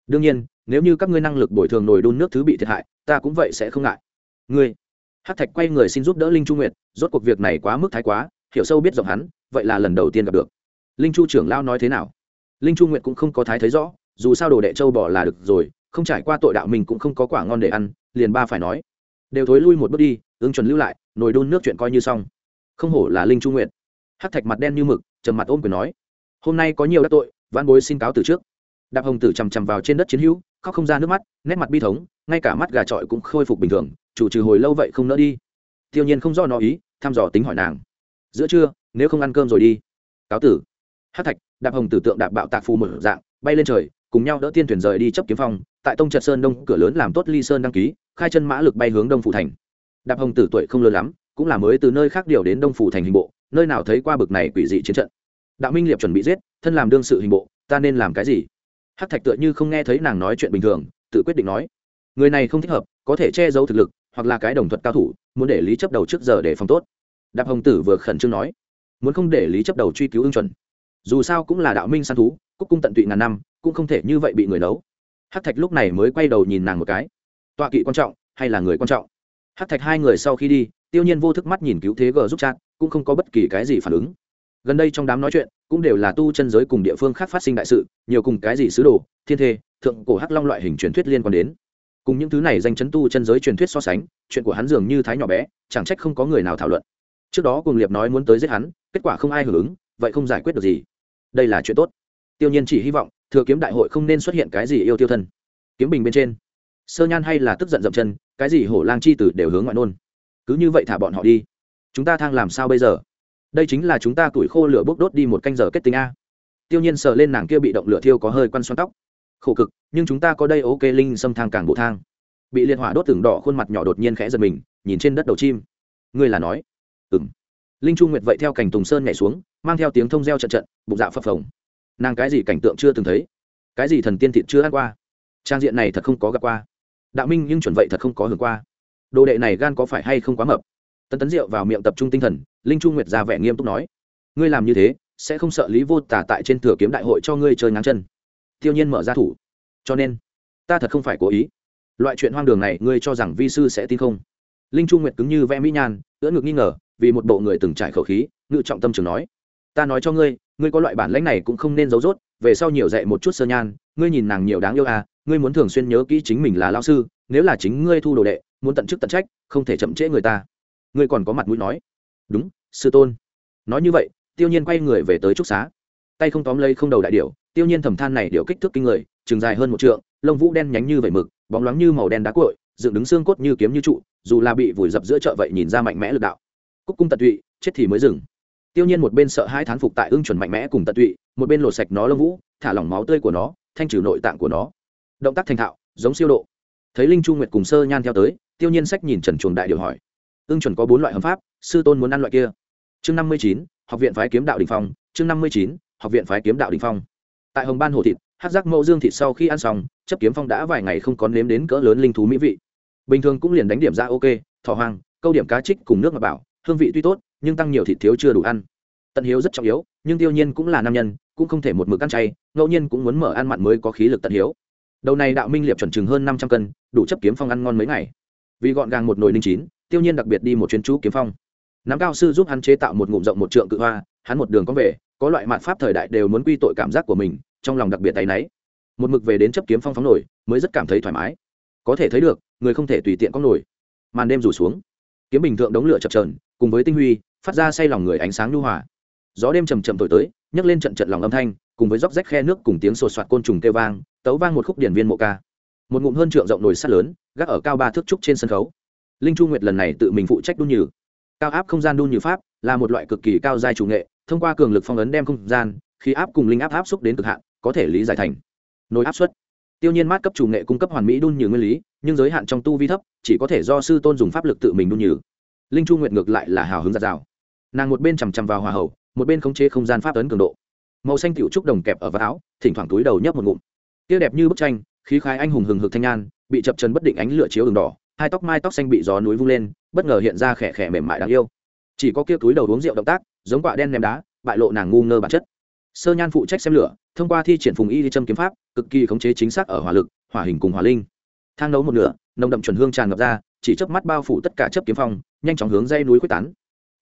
Đương nhiên, nếu như các ngươi năng lực bồi thường nổi đun nước thứ bị thiệt hại, ta cũng vậy sẽ không ngại. Ngươi hát thạch quay người xin giúp đỡ linh chu nguyệt, rốt cuộc việc này quá mức thái quá, hiểu sâu biết rộng hắn, vậy là lần đầu tiên gặp được. Linh chu trưởng lao nói thế nào? Linh chu nguyệt cũng không có thái thấy rõ, dù sao đồ đệ châu bỏ là được rồi, không trải qua tội đạo mình cũng không có quả ngon để ăn, liền ba phải nói. Đều thối lui một bước đi, ứng chuẩn lưu lại, nồi đun nước chuyện coi như xong. Không hổ là linh chu nguyệt. Hát thạch mặt đen như mực, trầm mặt ôm quyền nói. Hôm nay có nhiều đắc tội văn bối xin cáo từ trước. Đạp hồng tử chằm chằm vào trên đất chiến hữu, khóc không ra nước mắt, nét mặt bi thống, ngay cả mắt gà trọi cũng khôi phục bình thường chủ trừ hồi lâu vậy không nỡ đi. Tiêu nhiên không do nó ý, thăm dò tính hỏi nàng. Giữa trưa, nếu không ăn cơm rồi đi. Cáo tử. Hát thạch, đạp hồng tử tượng đạp bạo tạc phù một dạng, bay lên trời, cùng nhau đỡ tiên thuyền rời đi chấp kiếm phong. Tại tông trật sơn đông, cửa lớn làm tốt ly sơn đăng ký, khai chân mã lực bay hướng đông phủ thành. Đạp hồng tử tuổi không lớn lắm, cũng là mới từ nơi khác điều đến đông phủ thành hình bộ, nơi nào thấy qua bực này quỷ dị chiến trận. Đạo minh liệp chuẩn bị giết, thân làm đương sự hình bộ, ta nên làm cái gì? Hắc thạch tựa như không nghe thấy nàng nói chuyện bình thường, tự quyết định nói. Người này không thích hợp, có thể che giấu thực lực hoặc là cái đồng thuật cao thủ, muốn để lý chấp đầu trước giờ để phòng tốt. Đạp hồng tử vừa khẩn trương nói, muốn không để lý chấp đầu truy cứu ưng chuẩn. Dù sao cũng là đạo minh săn thú, cúc cung tận tụy ngàn năm, cũng không thể như vậy bị người nấu. Hắc thạch lúc này mới quay đầu nhìn nàng một cái. Tọa kỵ quan trọng, hay là người quan trọng? Hắc thạch hai người sau khi đi, tiêu nhiên vô thức mắt nhìn cứu thế g giúp chat, cũng không có bất kỳ cái gì phản ứng. Gần đây trong đám nói chuyện, cũng đều là tu chân giới cùng địa phương khác phát sinh đại sự, nhiều cùng cái gì sứ đồ, thiên thê, thượng cổ hắc long loại hình truyền thuyết liên quan đến cùng những thứ này danh chấn tu chân giới truyền thuyết so sánh, chuyện của hắn dường như thái nhỏ bé, chẳng trách không có người nào thảo luận. Trước đó cùng liệp nói muốn tới giết hắn, kết quả không ai hưởng ứng, vậy không giải quyết được gì. Đây là chuyện tốt. Tiêu nhiên chỉ hy vọng, thừa kiếm đại hội không nên xuất hiện cái gì yêu tiêu thân. Kiếm bình bên trên. Sơ nhan hay là tức giận dậm chân, cái gì hổ lang chi tử đều hướng ngoại nôn. Cứ như vậy thả bọn họ đi. Chúng ta thang làm sao bây giờ? Đây chính là chúng ta tuổi khô lửa bốc đốt đi một canh giờ kết tinh a. Tiêu nhiên sờ lên nàng kia bị động lửa thiêu có hơi quăn xoắn tóc khổ cực, nhưng chúng ta có đây ok, linh xâm thang càng bộ thang. Bị liệt hỏa đốt tưởng đỏ, khuôn mặt nhỏ đột nhiên khẽ giật mình, nhìn trên đất đầu chim. Ngươi là nói? Ừng linh chu nguyệt vậy theo cảnh tùng sơn nhảy xuống, mang theo tiếng thông reo trận trận, bụng dạ phập phồng. Nàng cái gì cảnh tượng chưa từng thấy? Cái gì thần tiên thịt chưa ăn qua? Trang diện này thật không có gặp qua. Đạo minh nhưng chuẩn vậy thật không có hưởng qua. Đồ đệ này gan có phải hay không quá mập? Tấn tấn rượu vào miệng tập trung tinh thần, linh chu nguyệt ra vẻ nghiêm túc nói. Ngươi làm như thế, sẽ không sợ lý vô tả tại trên thừa kiếm đại hội cho ngươi chơi ngáng chân tiêu nhiên mở ra thủ. Cho nên, ta thật không phải cố ý. Loại chuyện hoang đường này, ngươi cho rằng vi sư sẽ tin không? Linh chu nguyệt cứng như vẽ mỹ nhan, ưỡn ngực nghi ngờ, vì một bộ người từng trải khẩu khí, ngự trọng tâm trường nói. Ta nói cho ngươi ngươi có loại bản lãnh này cũng không nên giấu dốt về sau nhiều dạy một chút sơ nhan, ngươi nhìn nàng nhiều đáng yêu à ngươi muốn thường xuyên nhớ kỹ chính mình là lao sư, nếu là chính ngươi thu đồ đệ, muốn tận chức tận trách, không thể chậm trễ người ta. Ngươi còn có mặt mũi nói. Đúng, sư tôn. Nói như vậy, tiêu nhiên quay người về tới trúc xá. Tay không tóm lấy không đầu đại điệu tiêu nhiên thầm than này điệu kích thước kinh người trường dài hơn một trượng, lông vũ đen nhánh như vẩy mực, bóng loáng như màu đen đá cội dựng đứng xương cốt như kiếm như trụ, dù là bị vùi dập giữa chợ vậy nhìn ra mạnh mẽ lực đạo. Cúc cung tận tụy, chết thì mới dừng. Tiêu nhiên một bên sợ hai thán phục tại ưng chuẩn mạnh mẽ cùng tận tụy, một bên lột sạch nó lông vũ, thả lỏng máu tươi của nó, thanh trừ nội tạng của nó. Động tác thành thạo, giống siêu độ. Thấy linh chu nguyệt cùng sơ nhan theo tới, tiêu nhiên sách nhìn trần chuồng đại điều hỏi. Ưng chuẩn có bốn loại hầm pháp, sư tôn muốn ăn loại kia. Chương năm mươi chín, học viện phái kiếm đạo đình phong, chương năm mươi chín, học viện phái kiếm đạo đình phong tại hồng ban hồ thịt hát giác mẫu dương thịt sau khi ăn xong, chấp kiếm phong đã vài ngày không có nếm đến cỡ lớn linh thú mỹ vị. Bình thường cũng liền đánh điểm ra ok, thỏ hoang, câu điểm cá trích cùng nước mà bảo, hương vị tuy tốt, nhưng tăng nhiều thịt thiếu chưa đủ ăn. Tận hiếu rất trọng yếu, nhưng tiêu nhiên cũng là nam nhân, cũng không thể một mực ăn chay, ngẫu nhiên cũng muốn mở ăn mặn mới có khí lực tận hiếu. Đầu này đạo minh liệp chuẩn chừng hơn năm trăm cân, đủ chấp kiếm phong ăn ngon mấy ngày. Vì gọn gàng một nồi ninh chín, tiêu nhiên đặc biệt đi một chuyến chú kiếm phong. Nắm cao sư giúp hắn chế tạo một ngụm rộng một trượng cự hoa hắn một đường có về có loại mạn pháp thời đại đều muốn quy tội cảm giác của mình, trong lòng đặc biệt tay náy. Một mực về đến chấp kiếm phong phóng nổi, mới rất cảm thấy thoải mái. Có thể thấy được, người không thể tùy tiện có nổi. Màn đêm rủ xuống, kiếm bình thượng đống lửa chập trờn cùng với tinh huy, phát ra say lòng người ánh sáng nhu hòa. Gió đêm chầm chậm thổi tới, nhấc lên trận trận lòng âm thanh, cùng với róc rách khe nước cùng tiếng sột soạt côn trùng kêu vang, tấu vang một khúc điển viên mộ ca. Một ngụm hơn trượng rộng nồi sắt lớn, gác ở cao ba thước trúc trên sân khấu. Linh chu nguyệt lần này tự mình phụ trách đun nhừ. Cao áp không gian đun nhừ pháp là một loại cực kỳ cao giai chủ nghệ thông qua cường lực phong ấn đem không gian, khi áp cùng linh áp áp xúc đến cực hạn, có thể lý giải thành nồi áp suất. Tiêu nhiên mát cấp chủ nghệ cung cấp hoàn mỹ đun nhừ nguyên lý, nhưng giới hạn trong tu vi thấp, chỉ có thể do sư tôn dùng pháp lực tự mình đun nhừ. Linh chu nguyện ngược lại là hào hứng giạt rào nàng một bên chằm chằm vào hòa hậu, một bên khống chế không gian pháp ấn cường độ. Màu xanh tiểu trúc đồng kẹp ở vào áo, thỉnh thoảng túi đầu nhấp một ngụm. Tiêu đẹp như bức tranh, khí khai anh hùng hừng hực thanh nhan bị chập chân bất định ánh lửa chiếu đường đỏ, hai tóc mai tóc xanh bị gió núi vung lên, bất ngờ hiện ra khẽ khẽ mềm mại đáng yêu. Chỉ có kia túi đầu uống rượu động tác giống quạ đen ném đá, bại lộ nàng ngu ngơ bản chất. Sơ nhan phụ trách xem lửa, thông qua thi triển phùng y đi châm kiếm pháp, cực kỳ khống chế chính xác ở hỏa lực, hỏa hình cùng hỏa linh. Thang nấu một nửa, nồng đậm chuẩn hương tràn ngập ra, chỉ chớp mắt bao phủ tất cả chấp kiếm phong, nhanh chóng hướng dây núi quyết tán.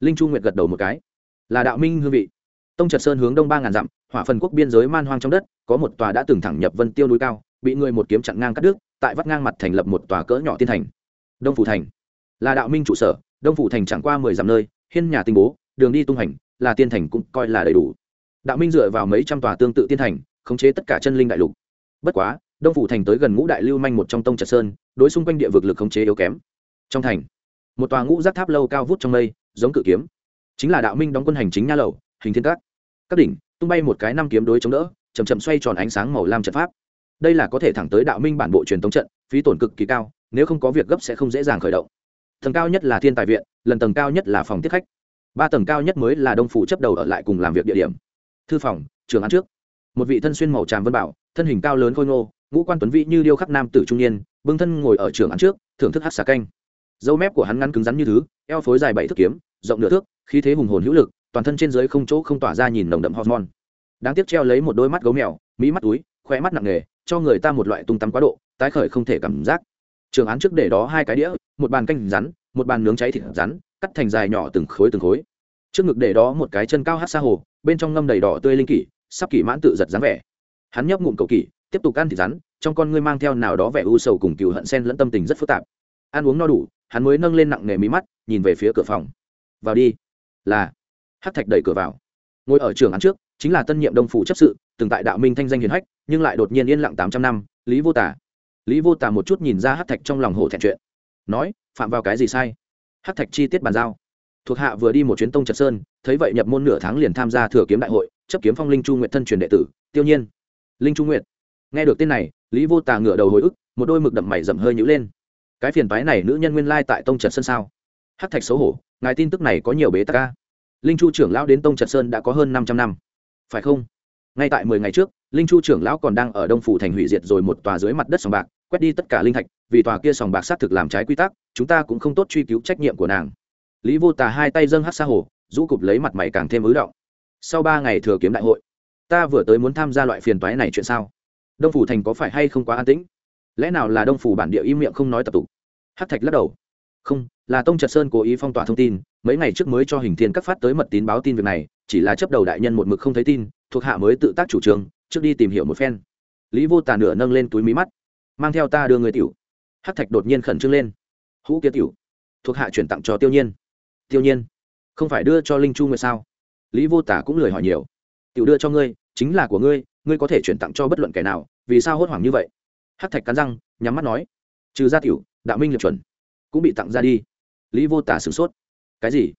Linh chu nguyệt gật đầu một cái. Là đạo minh hương vị. Tông trật sơn hướng đông ba ngàn dặm, hỏa phần quốc biên giới man hoang trong đất, có một tòa đã từng thẳng nhập vân tiêu núi cao, bị người một kiếm chặn ngang cắt đứt, tại vắt ngang mặt thành lập một tòa cỡ nhỏ tiên thành. Đông phủ thành. Là đạo minh trụ sở, đông phủ thành chẳng qua mười dặm nơi, hiên nhà tinh bố đường đi tung hành, là tiên thành cũng coi là đầy đủ. Đạo minh dựa vào mấy trăm tòa tương tự tiên thành, khống chế tất cả chân linh đại lục. Bất quá, đông phủ thành tới gần ngũ đại lưu manh một trong tông trật sơn, đối xung quanh địa vực lực khống chế yếu kém. Trong thành, một tòa ngũ giác tháp lâu cao vút trong mây, giống cự kiếm. Chính là đạo minh đóng quân hành chính nha lầu, hình thiên các. Các đỉnh, tung bay một cái năm kiếm đối chống đỡ chầm chậm xoay tròn ánh sáng màu lam trận pháp. Đây là có thể thẳng tới đạo minh bản bộ truyền thống trận, phí tổn cực kỳ cao, nếu không có việc gấp sẽ không dễ dàng khởi động. Tầng cao nhất là thiên tài viện, lần tầng cao nhất là phòng tiếp khách ba tầng cao nhất mới là đông phủ chấp đầu ở lại cùng làm việc địa điểm. Thư phòng, trường án trước. Một vị thân xuyên màu tràm vân bảo, thân hình cao lớn khôi ngô, ngũ quan tuấn vị như điêu khắc nam tử trung niên, bưng thân ngồi ở trường án trước, thưởng thức hát xà canh. Dâu mép của hắn ngắn cứng rắn như thứ, eo phối dài bảy thước kiếm, rộng nửa thước, khí thế hùng hồn hữu lực, toàn thân trên dưới không chỗ không tỏa ra nhìn nồng đậm hormone. Đáng tiếc treo lấy một đôi mắt gấu mèo, mỹ mắt túi khoe mắt nặng nề, cho người ta một loại tung tắm quá độ, tái khởi không thể cảm giác. Trường án trước để đó hai cái đĩa, một bàn canh rắn, một bàn nướng cháy thịt rắn cắt thành dài nhỏ từng khối từng khối. Trước ngực để đó một cái chân cao hát xa hồ, bên trong ngâm đầy đỏ tươi linh kỷ, sắp kỷ mãn tự giật dáng vẻ. Hắn nhấp ngụm cầu kỷ, tiếp tục ăn thịt rắn, trong con ngươi mang theo nào đó vẻ u sầu cùng cừu hận sen lẫn tâm tình rất phức tạp. Ăn uống no đủ, hắn mới nâng lên nặng nề mí mắt, nhìn về phía cửa phòng. Vào đi. Là. Hát thạch đẩy cửa vào. Ngồi ở trường án trước, chính là tân nhiệm đông phủ chấp sự, từng tại đạo minh thanh danh hiền hách, nhưng lại đột nhiên yên lặng tám trăm năm, lý vô tả lý vô tả một chút nhìn ra hát thạch trong lòng hổ thẹn chuyện. Nói, phạm vào cái gì sai? Hát thạch chi tiết bàn giao. Thuộc hạ vừa đi một chuyến tông trật sơn, thấy vậy nhập môn nửa tháng liền tham gia thừa kiếm đại hội, chấp kiếm phong linh chu nguyện thân truyền đệ tử, tiêu nhiên. Linh chu nguyện nghe được tên này, lý vô tà ngửa đầu hồi ức, một đôi mực đậm mày rậm hơi nhữ lên. Cái phiền toái này nữ nhân nguyên lai tại tông trật sơn sao? Hát thạch xấu hổ, ngài tin tức này có nhiều bế tắc ca linh chu trưởng lão đến tông trật sơn đã có hơn năm trăm năm. Phải không? Ngay tại mười ngày trước, linh chu trưởng lão còn đang ở đông phủ thành hủy diệt rồi một tòa dưới mặt đất sòng bạc, quét đi tất cả linh thạch vì tòa kia sòng bạc xác thực làm trái quy tắc, chúng ta cũng không tốt truy cứu trách nhiệm của nàng. Lý vô tà hai tay dâng hát xa hồ, rũ cụp lấy mặt mày càng thêm ứ động. Sau ba ngày thừa kiếm đại hội, ta vừa tới muốn tham gia loại phiền toái này chuyện sao? Đông phủ thành có phải hay không quá an tĩnh? Lẽ nào là đông phủ bản địa im miệng không nói tập tục? Hát thạch lắc đầu. Không, là tông trật sơn cố ý phong tỏa thông tin, mấy ngày trước mới cho hình thiên các phát tới mật tín báo tin việc này, chỉ là chấp đầu đại nhân một mực không thấy tin, thuộc hạ mới tự tác chủ trương, trước đi tìm hiểu một phen. Lý vô tà nửa nâng lên túi mí mắt. Mang theo ta đưa người tiểu hát thạch đột nhiên khẩn trương lên. Hũ kia tiểu, thuộc hạ chuyển tặng cho tiêu nhiên. Tiêu nhiên, không phải đưa cho linh chu nguyệt sao? Lý vô tả cũng lười hỏi nhiều. Tiểu đưa cho ngươi, chính là của ngươi ngươi có thể chuyển tặng cho bất luận kẻ nào, vì sao hốt hoảng như vậy? Hát thạch cắn răng, nhắm mắt nói. Trừ gia tiểu, đạo minh liệt chuẩn, cũng bị tặng ra đi. Lý vô tả sửng sốt. Cái gì?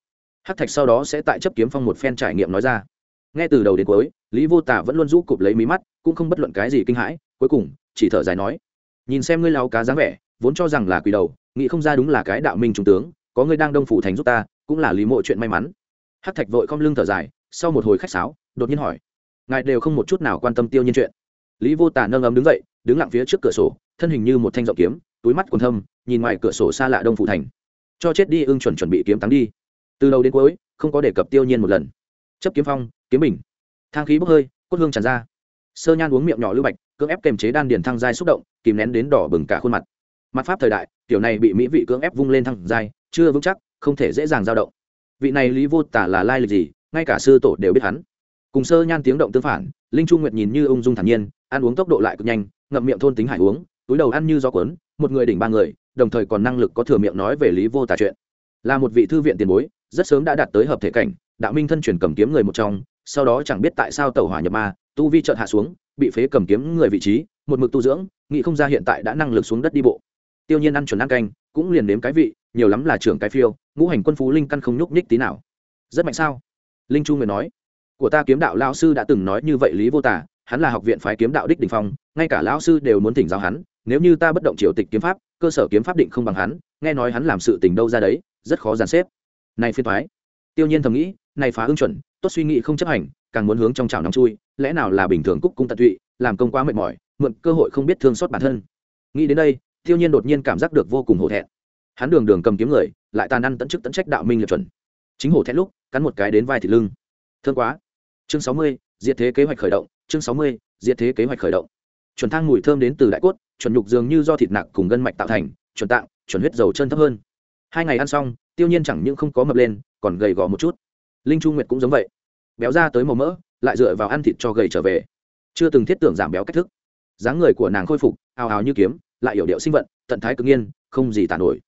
Hát thạch sau đó sẽ tại chấp kiếm phong một phen trải nghiệm nói ra. Nghe từ đầu đến cuối, lý vô tả vẫn luôn rũ cụp lấy mí mắt, cũng không bất luận cái gì kinh hãi, cuối cùng, chỉ thở dài nói. Nhìn xem ngươi lao cá dáng vẻ vốn cho rằng là quỳ đầu, nghĩ không ra đúng là cái đạo minh trung tướng, có người đang đông phủ thành giúp ta, cũng là lý mộ chuyện may mắn. Hát thạch vội không lưng thở dài, sau một hồi khách sáo, đột nhiên hỏi, ngài đều không một chút nào quan tâm tiêu nhiên chuyện? Lý vô tả nâng ấm đứng dậy, đứng lặng phía trước cửa sổ, thân hình như một thanh rộng kiếm, túi mắt còn thâm, nhìn ngoài cửa sổ xa lạ đông phủ thành. Cho chết đi ưng chuẩn chuẩn bị kiếm tắng đi. Từ đầu đến cuối, không có đề cập tiêu nhiên một lần. Chấp kiếm phong, kiếm bình. Thang khí bốc hơi, cốt hương tràn ra. Sơ nhan uống miệng nhỏ lưu bạch, cưỡng ép kềm chế đan điền thăng dai xúc động, kìm nén đến đỏ bừng cả khuôn mặt mặt pháp thời đại, kiểu này bị mỹ vị cưỡng ép vung lên thăng dai chưa vững chắc, không thể dễ dàng dao động. Vị này lý vô tả là lai lịch gì, ngay cả sư tổ đều biết hắn. Cùng sơ nhan tiếng động tương phản, linh chu nguyệt nhìn như ung dung thản nhiên, ăn uống tốc độ lại cực nhanh, ngậm miệng thôn tính hải uống, túi đầu ăn như gió cuốn, một người đỉnh ba người, đồng thời còn năng lực có thừa miệng nói về lý vô tả chuyện. Là một vị thư viện tiền bối, rất sớm đã đạt tới hợp thể cảnh, đạo minh thân chuyển cầm kiếm người một trong, sau đó chẳng biết tại sao tẩu hỏa nhập ma, tu vi chợt hạ xuống, bị phế cầm kiếm người vị trí, một mực tu dưỡng, nghĩ không ra hiện tại đã năng lực xuống đất đi bộ tiêu nhiên ăn chuẩn ăn canh, cũng liền nếm cái vị, nhiều lắm là trưởng cái phiêu, ngũ hành quân phú linh căn không nhúc nhích tí nào. Rất mạnh sao? Linh chu người nói. Của ta kiếm đạo lao sư đã từng nói như vậy lý vô tả hắn là học viện phái kiếm đạo đích đình phong, ngay cả lão sư đều muốn thỉnh giáo hắn, nếu như ta bất động triều tịch kiếm pháp, cơ sở kiếm pháp định không bằng hắn, nghe nói hắn làm sự tình đâu ra đấy, rất khó dàn xếp. Này phiên thoái. Tiêu nhiên thầm nghĩ, này phá ưng chuẩn, tốt suy nghĩ không chấp hành, càng muốn hướng trong chảo nóng chui, lẽ nào là bình thường cúc cung tận tụy, làm công quá mệt mỏi, mượn cơ hội không biết thương xót bản thân. Nghĩ đến đây tiêu nhiên đột nhiên cảm giác được vô cùng hổ thẹn. Hắn đường đường cầm kiếm người, lại tàn ăn tận chức tận trách đạo minh liệt chuẩn. Chính hổ thẹn lúc, cắn một cái đến vai thịt lưng. Thương quá. Chương sáu mươi, diệt thế kế hoạch khởi động. Chương sáu mươi, diệt thế kế hoạch khởi động. Chuẩn thang mùi thơm đến từ đại cốt, chuẩn nhục dường như do thịt nặng cùng gân mạch tạo thành, chuẩn tạng, chuẩn huyết dầu chân thấp hơn. Hai ngày ăn xong, tiêu nhiên chẳng những không có mập lên, còn gầy gò một chút. Linh chu nguyệt cũng giống vậy. Béo ra tới màu mỡ, lại dựa vào ăn thịt cho gầy trở về. Chưa từng thiết tưởng giảm béo cách thức. Dáng người của nàng khôi phục ào ào như kiếm lại hiểu điệu sinh vận, tận thái cực nhiên không gì tàn nổi.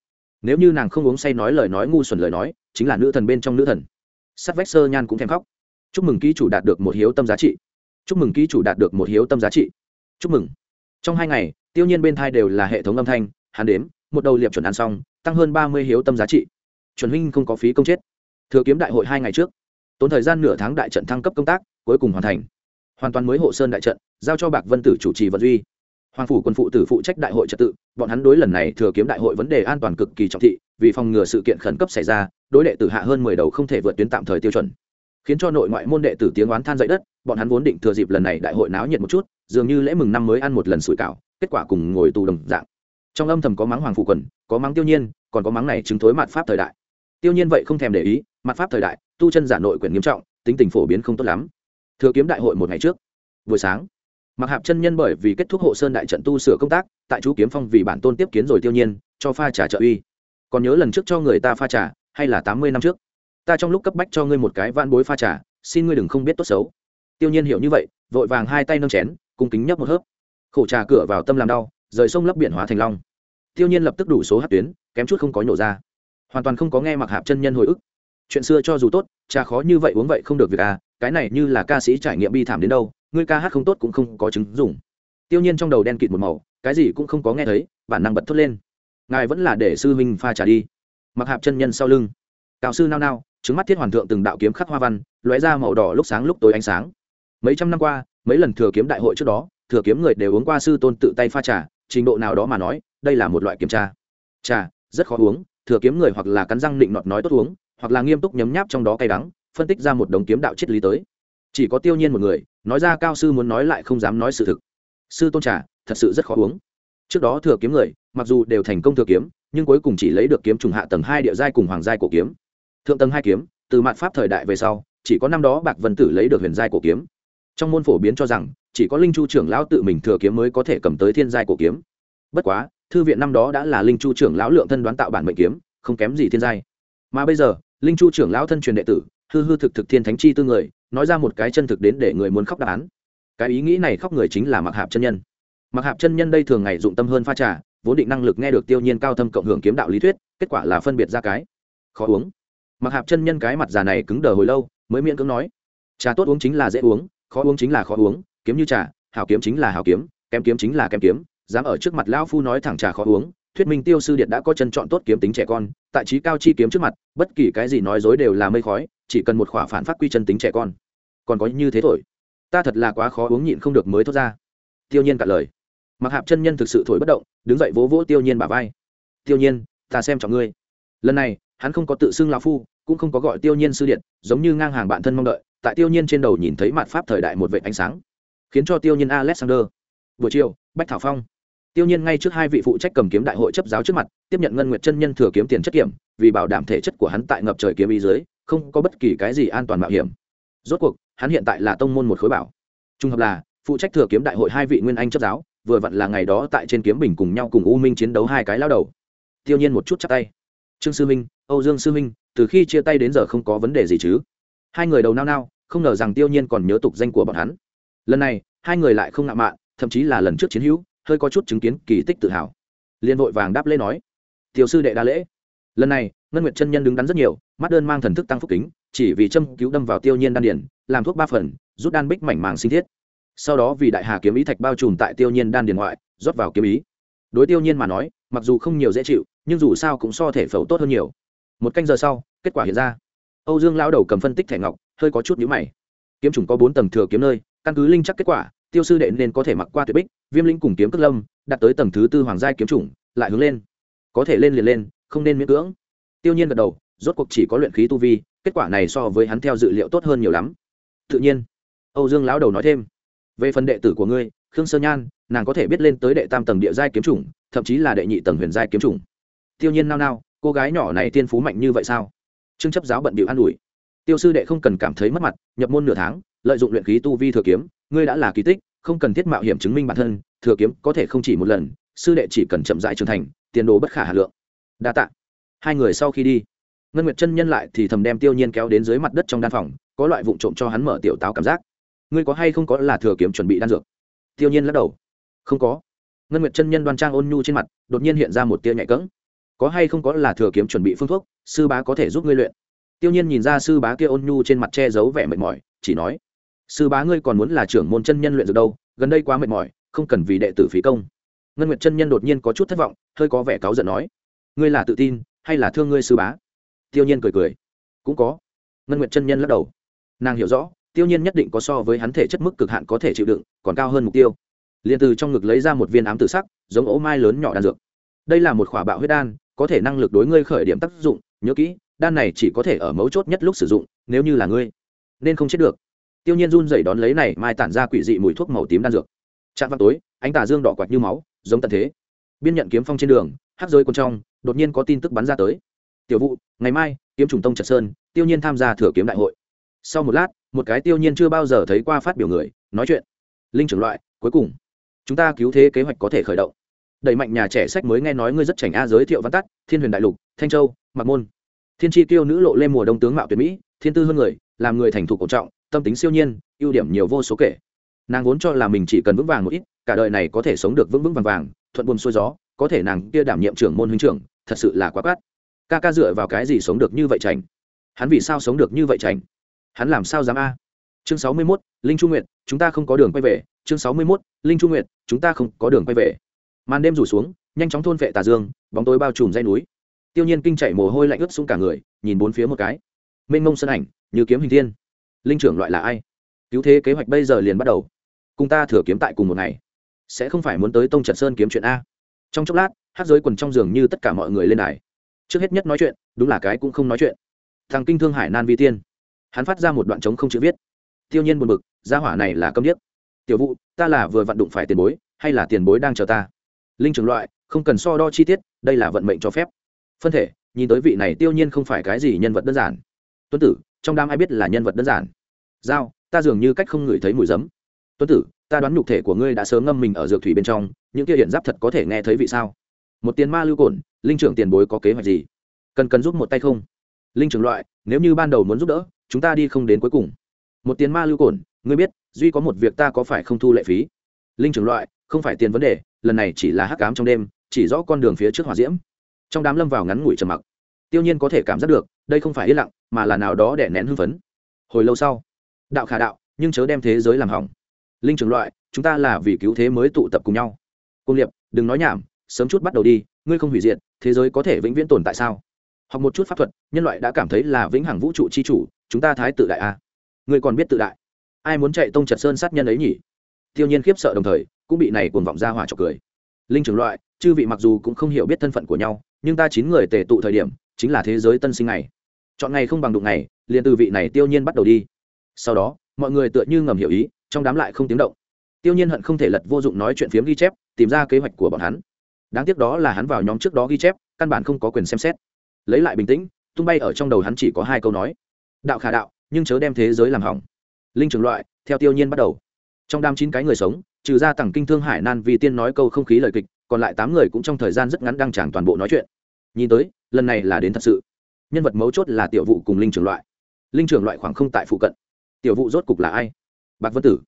Nếu như nàng không uống say nói lời nói ngu xuẩn lời nói, chính là nữ thần bên trong nữ thần. Sắt vách sơ nhan cũng thèm khóc. Chúc mừng ký chủ đạt được một hiếu tâm giá trị. Chúc mừng ký chủ đạt được một hiếu tâm giá trị. Chúc mừng. Trong hai ngày, tiêu nhiên bên thai đều là hệ thống âm thanh, hàn đếm, một đầu liệp chuẩn ăn xong, tăng hơn ba mươi hiếu tâm giá trị. Chuẩn huynh không có phí công chết. Thừa kiếm đại hội hai ngày trước. Tốn thời gian nửa tháng đại trận thăng cấp công tác, cuối cùng hoàn thành. Hoàn toàn mới hộ sơn đại trận, giao cho bạc vân tử chủ trì vận duy hoàng phủ quân phụ tử phụ trách đại hội trật tự, bọn hắn đối lần này thừa kiếm đại hội vấn đề an toàn cực kỳ trọng thị, vì phòng ngừa sự kiện khẩn cấp xảy ra, đối đệ tử hạ hơn mười đầu không thể vượt tuyến tạm thời tiêu chuẩn. Khiến cho nội ngoại môn đệ tử tiếng oán than dậy đất, bọn hắn vốn định thừa dịp lần này đại hội náo nhiệt một chút, dường như lễ mừng năm mới ăn một lần sủi cảo, kết quả cùng ngồi tù đồng dạng. Trong âm thầm có mắng hoàng phủ quần, có mắng tiêu nhiên, còn có mắng này chứng thối mặt pháp thời đại. Tiêu nhiên vậy không thèm để ý, mặt pháp thời đại, tu chân giả nội quyển nghiêm trọng, tính tình phổ biến không tốt lắm. Thừa kiếm đại hội một ngày trước, buổi sáng mặc hạp chân nhân bởi vì kết thúc hộ sơn đại trận tu sửa công tác, tại chú kiếm phong vì bản tôn tiếp kiến rồi tiêu nhiên, cho pha trà trợ uy. Còn nhớ lần trước cho người ta pha trà, hay là tám mươi năm trước? Ta trong lúc cấp bách cho ngươi một cái van bối pha trà, xin ngươi đừng không biết tốt xấu. Tiêu nhiên hiểu như vậy, vội vàng hai tay nâng chén, cung kính nhấp một hớp. Khổ trà cửa vào tâm làm đau, rời sông lấp biển hóa thành long. Tiêu nhiên lập tức đủ số hát tuyến, kém chút không có nhổ ra. Hoàn toàn không có nghe mặc hạp chân nhân hồi ức. Chuyện xưa cho dù tốt trà khó như vậy uống vậy không được việc à cái này như là ca sĩ trải nghiệm bi thảm đến đâu ngươi ca hát không tốt cũng không có chứng dùng tiêu nhiên trong đầu đen kịt một màu, cái gì cũng không có nghe thấy, bản năng bật thốt lên. Ngài vẫn là để sư huynh pha trà đi. Mặc hạp chân nhân sau lưng. Cao sư nao nao, trứng mắt thiết hoàn thượng từng đạo kiếm khắc hoa văn, lóe ra màu đỏ lúc sáng lúc tối ánh sáng. Mấy trăm năm qua, mấy lần thừa kiếm đại hội trước đó, thừa kiếm người đều uống qua sư tôn tự tay pha trà, trình độ nào đó mà nói, đây là một loại kiểm tra. Trà, rất khó uống, thừa kiếm người hoặc là cắn răng định nọt nói tốt uống, hoặc là nghiêm túc nhấm nháp trong đó cay đắng, phân tích ra một đống kiếm đạo triết lý tới chỉ có tiêu nhiên một người, nói ra cao sư muốn nói lại không dám nói sự thực. Sư tôn trà, thật sự rất khó uống. Trước đó thừa kiếm người, mặc dù đều thành công thừa kiếm, nhưng cuối cùng chỉ lấy được kiếm trùng hạ tầng hai địa giai cùng hoàng giai cổ kiếm. Thượng tầng hai kiếm, từ mạn pháp thời đại về sau, chỉ có năm đó bạc vân tử lấy được huyền giai cổ kiếm. Trong môn phổ biến cho rằng, chỉ có linh chu trưởng lão tự mình thừa kiếm mới có thể cầm tới thiên giai cổ kiếm. Bất quá, thư viện năm đó đã là linh chu trưởng lão lượng thân đoán tạo bản mệnh kiếm, không kém gì thiên giai. Mà bây giờ, linh chu trưởng lão thân truyền đệ tử hư hư thực thực thiên thánh chi tư người, nói ra một cái chân thực đến để người muốn khóc đáp án. Cái ý nghĩ này khóc người chính là mặc hạp chân nhân. Mặc hạp chân nhân đây thường ngày dụng tâm hơn pha trà, vốn định năng lực nghe được tiêu nhiên cao thâm cộng hưởng kiếm đạo lý thuyết, kết quả là phân biệt ra cái. Khó uống. Mặc hạp chân nhân cái mặt già này cứng đờ hồi lâu, mới miễn cưỡng nói. Trà tốt uống chính là dễ uống, khó uống chính là khó uống, kiếm như trà, hảo kiếm chính là hảo kiếm, kém kiếm chính là kém kiếm, dám ở trước mặt lão phu nói thẳng trà khó uống thuyết minh tiêu sư điện đã có chân chọn tốt kiếm tính trẻ con tại trí cao chi kiếm trước mặt bất kỳ cái gì nói dối đều là mây khói chỉ cần một khỏa phản phát quy chân tính trẻ con. Còn có như thế thổi, ta thật là quá khó uống nhịn không được mới thốt ra. Tiêu nhiên cả lời. Mặc hạp chân nhân thực sự thổi bất động đứng dậy vỗ vỗ tiêu nhiên bà vai. Tiêu nhiên ta xem trọng ngươi. Lần này hắn không có tự xưng lão phu cũng không có gọi tiêu nhiên sư điện giống như ngang hàng bạn thân mong đợi tại tiêu nhiên trên đầu nhìn thấy mặt pháp thời đại một vệ ánh sáng khiến cho tiêu nhiên alexander. Buổi chiều bách thảo phong tiêu nhiên ngay trước hai vị phụ trách cầm kiếm đại hội chấp giáo trước mặt, tiếp nhận ngân nguyệt chân nhân thừa kiếm tiền chất kiểm, vì bảo đảm thể chất của hắn tại ngập trời kiếm ý dưới, không có bất kỳ cái gì an toàn mạo hiểm. Rốt cuộc, hắn hiện tại là tông môn một khối bảo. Trung hợp là, phụ trách thừa kiếm đại hội hai vị nguyên anh chấp giáo, vừa vặn là ngày đó tại trên kiếm bình cùng nhau cùng u minh chiến đấu hai cái lao đầu. Tiêu nhiên một chút chắp tay. Trương sư minh âu dương sư minh từ khi chia tay đến giờ không có vấn đề gì chứ? Hai người đầu nao nao, không ngờ rằng tiêu nhiên còn nhớ tục danh của bọn hắn. Lần này, hai người lại không ngạo mạn, thậm chí là lần trước chiến hữu hơi có chút chứng kiến kỳ tích tự hào. Liên vội vàng đáp lễ nói, tiểu sư đệ đa lễ. Lần này, ngân nguyệt chân nhân đứng đắn rất nhiều, mắt đơn mang thần thức tăng phúc kính, chỉ vì châm cứu đâm vào tiêu nhiên đan điển, làm thuốc ba phần, rút đan bích mảnh màng sinh thiết. Sau đó vì đại hà kiếm ý thạch bao trùm tại tiêu nhiên đan điển ngoại, rót vào kiếm ý. Đối tiêu nhiên mà nói, mặc dù không nhiều dễ chịu, nhưng dù sao cũng so thể phẫu tốt hơn nhiều. Một canh giờ sau, kết quả hiện ra. Âu dương lão đầu cầm phân tích thẻ ngọc, hơi có chút nhũ mày. Kiếm trùng có bốn tầng thừa kiếm nơi, căn cứ linh chắc kết quả tiêu sư đệ nên có thể mặc qua tuyệt bích, viêm linh cùng kiếm cất lâm đạt tới tầng thứ tư hoàng giai kiếm chủng, lại hướng lên. Có thể lên liền lên, không nên miễn cưỡng. Tiêu nhiên gật đầu, rốt cuộc chỉ có luyện khí tu vi, kết quả này so với hắn theo dự liệu tốt hơn nhiều lắm. Tự nhiên, âu dương lão đầu nói thêm, về phần đệ tử của ngươi, khương sơ nhan, nàng có thể biết lên tới đệ tam tầng địa giai kiếm chủng, thậm chí là đệ nhị tầng huyền giai kiếm chủng. Tiêu nhiên nao nao, cô gái nhỏ này tiên phú mạnh như vậy sao? Trương chấp giáo bận bịu an ủi. Tiêu sư đệ không cần cảm thấy mất mặt, nhập môn nửa tháng lợi dụng luyện khí tu vi thừa kiếm, ngươi đã là kỳ tích, không cần thiết mạo hiểm chứng minh bản thân, thừa kiếm có thể không chỉ một lần, sư đệ chỉ cần chậm dại trưởng thành, tiền đồ bất khả hà lượng. Đa tạ. Hai người sau khi đi, ngân nguyệt chân nhân lại thì thầm đem tiêu nhiên kéo đến dưới mặt đất trong đan phòng, có loại vụ trộm cho hắn mở tiểu táo cảm giác. Ngươi có hay không có là thừa kiếm chuẩn bị đan dược? Tiêu nhiên lắc đầu. Không có. Ngân nguyệt chân nhân đoan trang ôn nhu trên mặt, đột nhiên hiện ra một tia nhạy cẫng. Có hay không có là thừa kiếm chuẩn bị phương thuốc, sư bá có thể giúp ngươi luyện. Tiêu nhiên nhìn ra sư bá kia ôn nhu trên mặt che giấu vẻ mệt mỏi, chỉ nói sư bá ngươi còn muốn là trưởng môn chân nhân luyện dược đâu, gần đây quá mệt mỏi, không cần vì đệ tử phí công. Ngân nguyệt chân nhân đột nhiên có chút thất vọng, hơi có vẻ cáu giận nói, ngươi là tự tin hay là thương ngươi sư bá? Tiêu nhiên cười cười, cũng có. Ngân nguyệt chân nhân lắc đầu. Nàng hiểu rõ, tiêu nhiên nhất định có so với hắn thể chất mức cực hạn có thể chịu đựng, còn cao hơn mục tiêu. Liền từ trong ngực lấy ra một viên ám tử sắc, giống ố mai lớn nhỏ đan dược. Đây là một khỏa bạo huyết đan, có thể năng lực đối ngươi khởi điểm tác dụng, nhớ kỹ, đan này chỉ có thể ở mấu chốt nhất lúc sử dụng, nếu như là ngươi, nên không chết được tiêu nhiên run dậy đón lấy này, mai tản ra quỷ dị mùi thuốc màu tím đan dược. Chạm vào tối, ánh tà dương đỏ quạt như máu, giống tận thế. Biên nhận kiếm phong trên đường, hắc rơi quân trong, đột nhiên có tin tức bắn ra tới. Tiểu vụ ngày mai, kiếm trùng tông trật sơn, tiêu nhiên tham gia thừa kiếm đại hội. Sau một lát, một cái tiêu nhiên chưa bao giờ thấy qua phát biểu người, nói chuyện. Linh trưởng loại, cuối cùng, chúng ta cứu thế kế hoạch có thể khởi động. Đẩy mạnh nhà trẻ sách mới nghe nói ngươi rất chảnh a giới thiệu văn tắt, thiên huyền đại lục, thanh châu mặc môn. Thiên tri tiêu nữ lộ lên mùa đông tướng mạo tuyệt mỹ, thiên tư hơn người, làm người thành thục cổ trọng tâm tính siêu nhiên ưu điểm nhiều vô số kể. Nàng vốn cho là mình chỉ cần vững vàng một ít cả đời này có thể sống được vững vững vàng vàng thuận buồm xuôi gió có thể nàng kia đảm nhiệm trưởng môn huynh trưởng thật sự là quá quát. Ca ca dựa vào cái gì sống được như vậy trành hắn vì sao sống được như vậy trành hắn làm sao dám a? Chương sáu mươi 61, linh trung nguyệt chúng ta không có đường quay về. Chương sáu mươi 61, linh trung nguyệt chúng ta không có đường quay về. Màn đêm rủ xuống nhanh chóng thôn vệ tà dương bóng tối bao trùm dây núi. Tiêu nhiên kinh chạy mồ hôi lạnh ướt xuống cả người nhìn bốn phía một cái. Mênh mông sân ảnh như kiếm hình thiên linh trưởng loại là ai? Cứu thế kế hoạch bây giờ liền bắt đầu. Cùng ta thừa kiếm tại cùng một ngày. Sẽ không phải muốn tới tông trần sơn kiếm chuyện a. Trong chốc lát, hát giới quần trong giường như tất cả mọi người lên đài. Trước hết nhất nói chuyện, đúng là cái cũng không nói chuyện. Thằng kinh thương hải nan vi tiên. Hắn phát ra một đoạn trống không chữ viết. Tiêu nhiên buồn bực, gia hỏa này là câm điếc. Tiểu vụ ta là vừa vận đụng phải tiền bối, hay là tiền bối đang chờ ta? Linh trưởng loại, không cần so đo chi tiết, đây là vận mệnh cho phép. Phân thể, nhìn tới vị này tiêu nhiên không phải cái gì nhân vật đơn giản. Tuấn tử, trong đám ai biết là nhân vật đơn giản? Giao, ta dường như cách không ngửi thấy mùi giấm. Tuấn tử, ta đoán nhục thể của ngươi đã sớm ngâm mình ở dược thủy bên trong, những kia hiện giáp thật có thể nghe thấy vị sao? Một tiền ma lưu cổn, linh trưởng tiền bối có kế hoạch gì? Cần cần giúp một tay không? Linh trưởng loại, nếu như ban đầu muốn giúp đỡ, chúng ta đi không đến cuối cùng. Một tiền ma lưu cổn, ngươi biết, duy có một việc ta có phải không thu lệ phí? Linh trưởng loại, không phải tiền vấn đề, lần này chỉ là hắc cám trong đêm, chỉ rõ con đường phía trước hòa diễm. Trong đám lâm vào ngắn ngủi trầm mặc. Tiêu nhiên có thể cảm giác được, đây không phải yên lặng, mà là nào đó để nén hưng phấn. Hồi lâu sau đạo khả đạo, nhưng chớ đem thế giới làm hỏng. Linh trưởng loại, chúng ta là vì cứu thế mới tụ tập cùng nhau. Cung liệp, đừng nói nhảm, sớm chút bắt đầu đi, ngươi không hủy diệt, thế giới có thể vĩnh viễn tồn tại sao? Học một chút pháp thuật, nhân loại đã cảm thấy là vĩnh hằng vũ trụ chi chủ, chúng ta thái tự đại a. À? ngươi còn biết tự đại? Ai muốn chạy tông trật sơn sát nhân ấy nhỉ? Tiêu nhiên khiếp sợ đồng thời, cũng bị này cuồng vọng ra hỏa trọc cười. Linh trưởng loại, chư vị mặc dù cũng không hiểu biết thân phận của nhau, nhưng ta chín người tề tụ thời điểm, chính là thế giới tân sinh này. Chọn ngày không bằng đụng ngày, liền từ vị này tiêu nhiên bắt đầu đi sau đó, mọi người tựa như ngầm hiểu ý, trong đám lại không tiếng động. Tiêu nhiên hận không thể lật vô dụng nói chuyện phiếm ghi chép, tìm ra kế hoạch của bọn hắn. Đáng tiếc đó là hắn vào nhóm trước đó ghi chép, căn bản không có quyền xem xét. Lấy lại bình tĩnh, tung bay ở trong đầu hắn chỉ có hai câu nói. Đạo khả đạo, nhưng chớ đem thế giới làm hỏng. Linh trường loại, theo tiêu nhiên bắt đầu. Trong đám chín cái người sống, trừ ra tặng kinh thương hải nan vì tiên nói câu không khí lời kịch, còn lại tám người cũng trong thời gian rất ngắn đăng tràng toàn bộ nói chuyện. Nhìn tới, lần này là đến thật sự. Nhân vật mấu chốt là tiểu vụ cùng linh trưởng loại. Linh trưởng loại khoảng không tại phụ cận tiểu vụ rốt cục là ai? Bạc vân tử.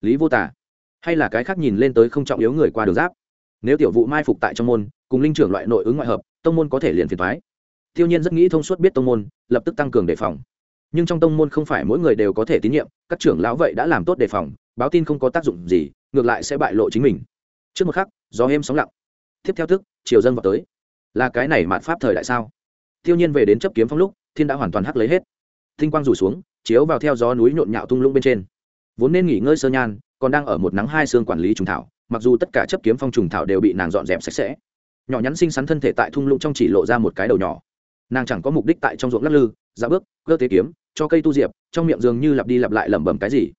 Lý vô tả hay là cái khác nhìn lên tới không trọng yếu người qua đường giáp? Nếu tiểu vụ mai phục tại trong môn, cùng linh trưởng loại nội ứng ngoại hợp, tông môn có thể liền phiền thoái tiêu nhiên rất nghĩ thông suốt biết tông môn, lập tức tăng cường đề phòng. Nhưng trong tông môn không phải mỗi người đều có thể tín nhiệm, các trưởng lão vậy đã làm tốt đề phòng, báo tin không có tác dụng gì, ngược lại sẽ bại lộ chính mình. Trước một khắc, gió êm sóng lặng. Tiếp theo thức chiều dân vào tới. Là cái này mạn pháp thời đại sao? Tiêu nhiên về đến chấp kiếm phong lúc, thiên đã hoàn toàn hắc lấy hết. Thinh quang rủ xuống chiếu vào theo gió núi nhộn nhạo tung lũng bên trên. Vốn nên nghỉ ngơi sơ nhan, còn đang ở một nắng hai xương quản lý trùng thảo, mặc dù tất cả chấp kiếm phong trùng thảo đều bị nàng dọn dẹp sạch sẽ. Nhỏ nhắn xinh xắn thân thể tại thung lũng trong chỉ lộ ra một cái đầu nhỏ. Nàng chẳng có mục đích tại trong ruộng lắc lư ra bước, cơ tế kiếm, cho cây tu diệp, trong miệng dường như lặp đi lặp lại lẩm bẩm cái gì.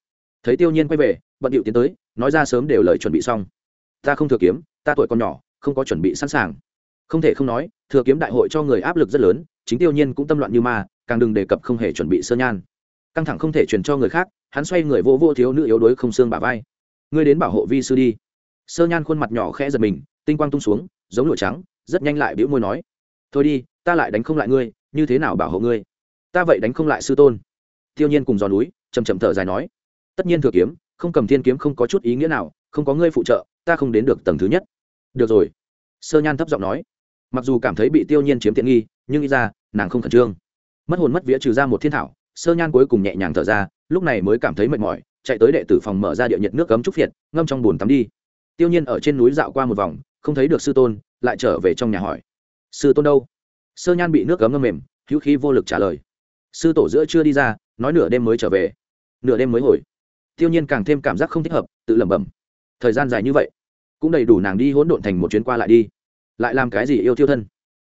Thấy tiêu nhiên quay về, bận điệu tiến tới, nói ra sớm đều lời chuẩn bị xong. Ta không thừa kiếm, ta tuổi còn nhỏ, không có chuẩn bị sẵn sàng. Không thể không nói, thừa kiếm đại hội cho người áp lực rất lớn, chính tiêu nhiên cũng tâm loạn như ma, càng đừng đề cập không hề chuẩn bị sơ nhan căng thẳng không thể truyền cho người khác, hắn xoay người vô vô thiếu nữ yếu đuối không xương bà vai. Ngươi đến bảo hộ vi sư đi. Sơ nhan khuôn mặt nhỏ khẽ giật mình, tinh quang tung xuống, giống lụa trắng, rất nhanh lại bĩu môi nói, thôi đi, ta lại đánh không lại ngươi, như thế nào bảo hộ ngươi? Ta vậy đánh không lại sư tôn. Tiêu nhiên cùng giò núi chầm chậm thở dài nói, tất nhiên thừa kiếm, không cầm thiên kiếm không có chút ý nghĩa nào, không có ngươi phụ trợ, ta không đến được tầng thứ nhất. Được rồi. Sơ nhan thấp giọng nói. Mặc dù cảm thấy bị tiêu nhiên chiếm tiện nghi, nhưng nghĩ ra, nàng không khẩn trương. Mất hồn mất vía trừ ra một thiên thảo sơ nhan cuối cùng nhẹ nhàng thở ra, lúc này mới cảm thấy mệt mỏi, chạy tới đệ tử phòng mở ra địa nhiệt nước cấm trúc phiệt, ngâm trong bồn tắm đi. Tiêu nhiên ở trên núi dạo qua một vòng, không thấy được sư tôn, lại trở về trong nhà hỏi. Sư tôn đâu? Sơ nhan bị nước cấm ngâm mềm, hữu khí vô lực trả lời. Sư tổ giữa chưa đi ra, nói nửa đêm mới trở về. Nửa đêm mới hồi. Tiêu nhiên càng thêm cảm giác không thích hợp, tự lẩm bẩm. Thời gian dài như vậy, cũng đầy đủ nàng đi hỗn độn thành một chuyến qua lại đi. Lại làm cái gì yêu tiêu thân?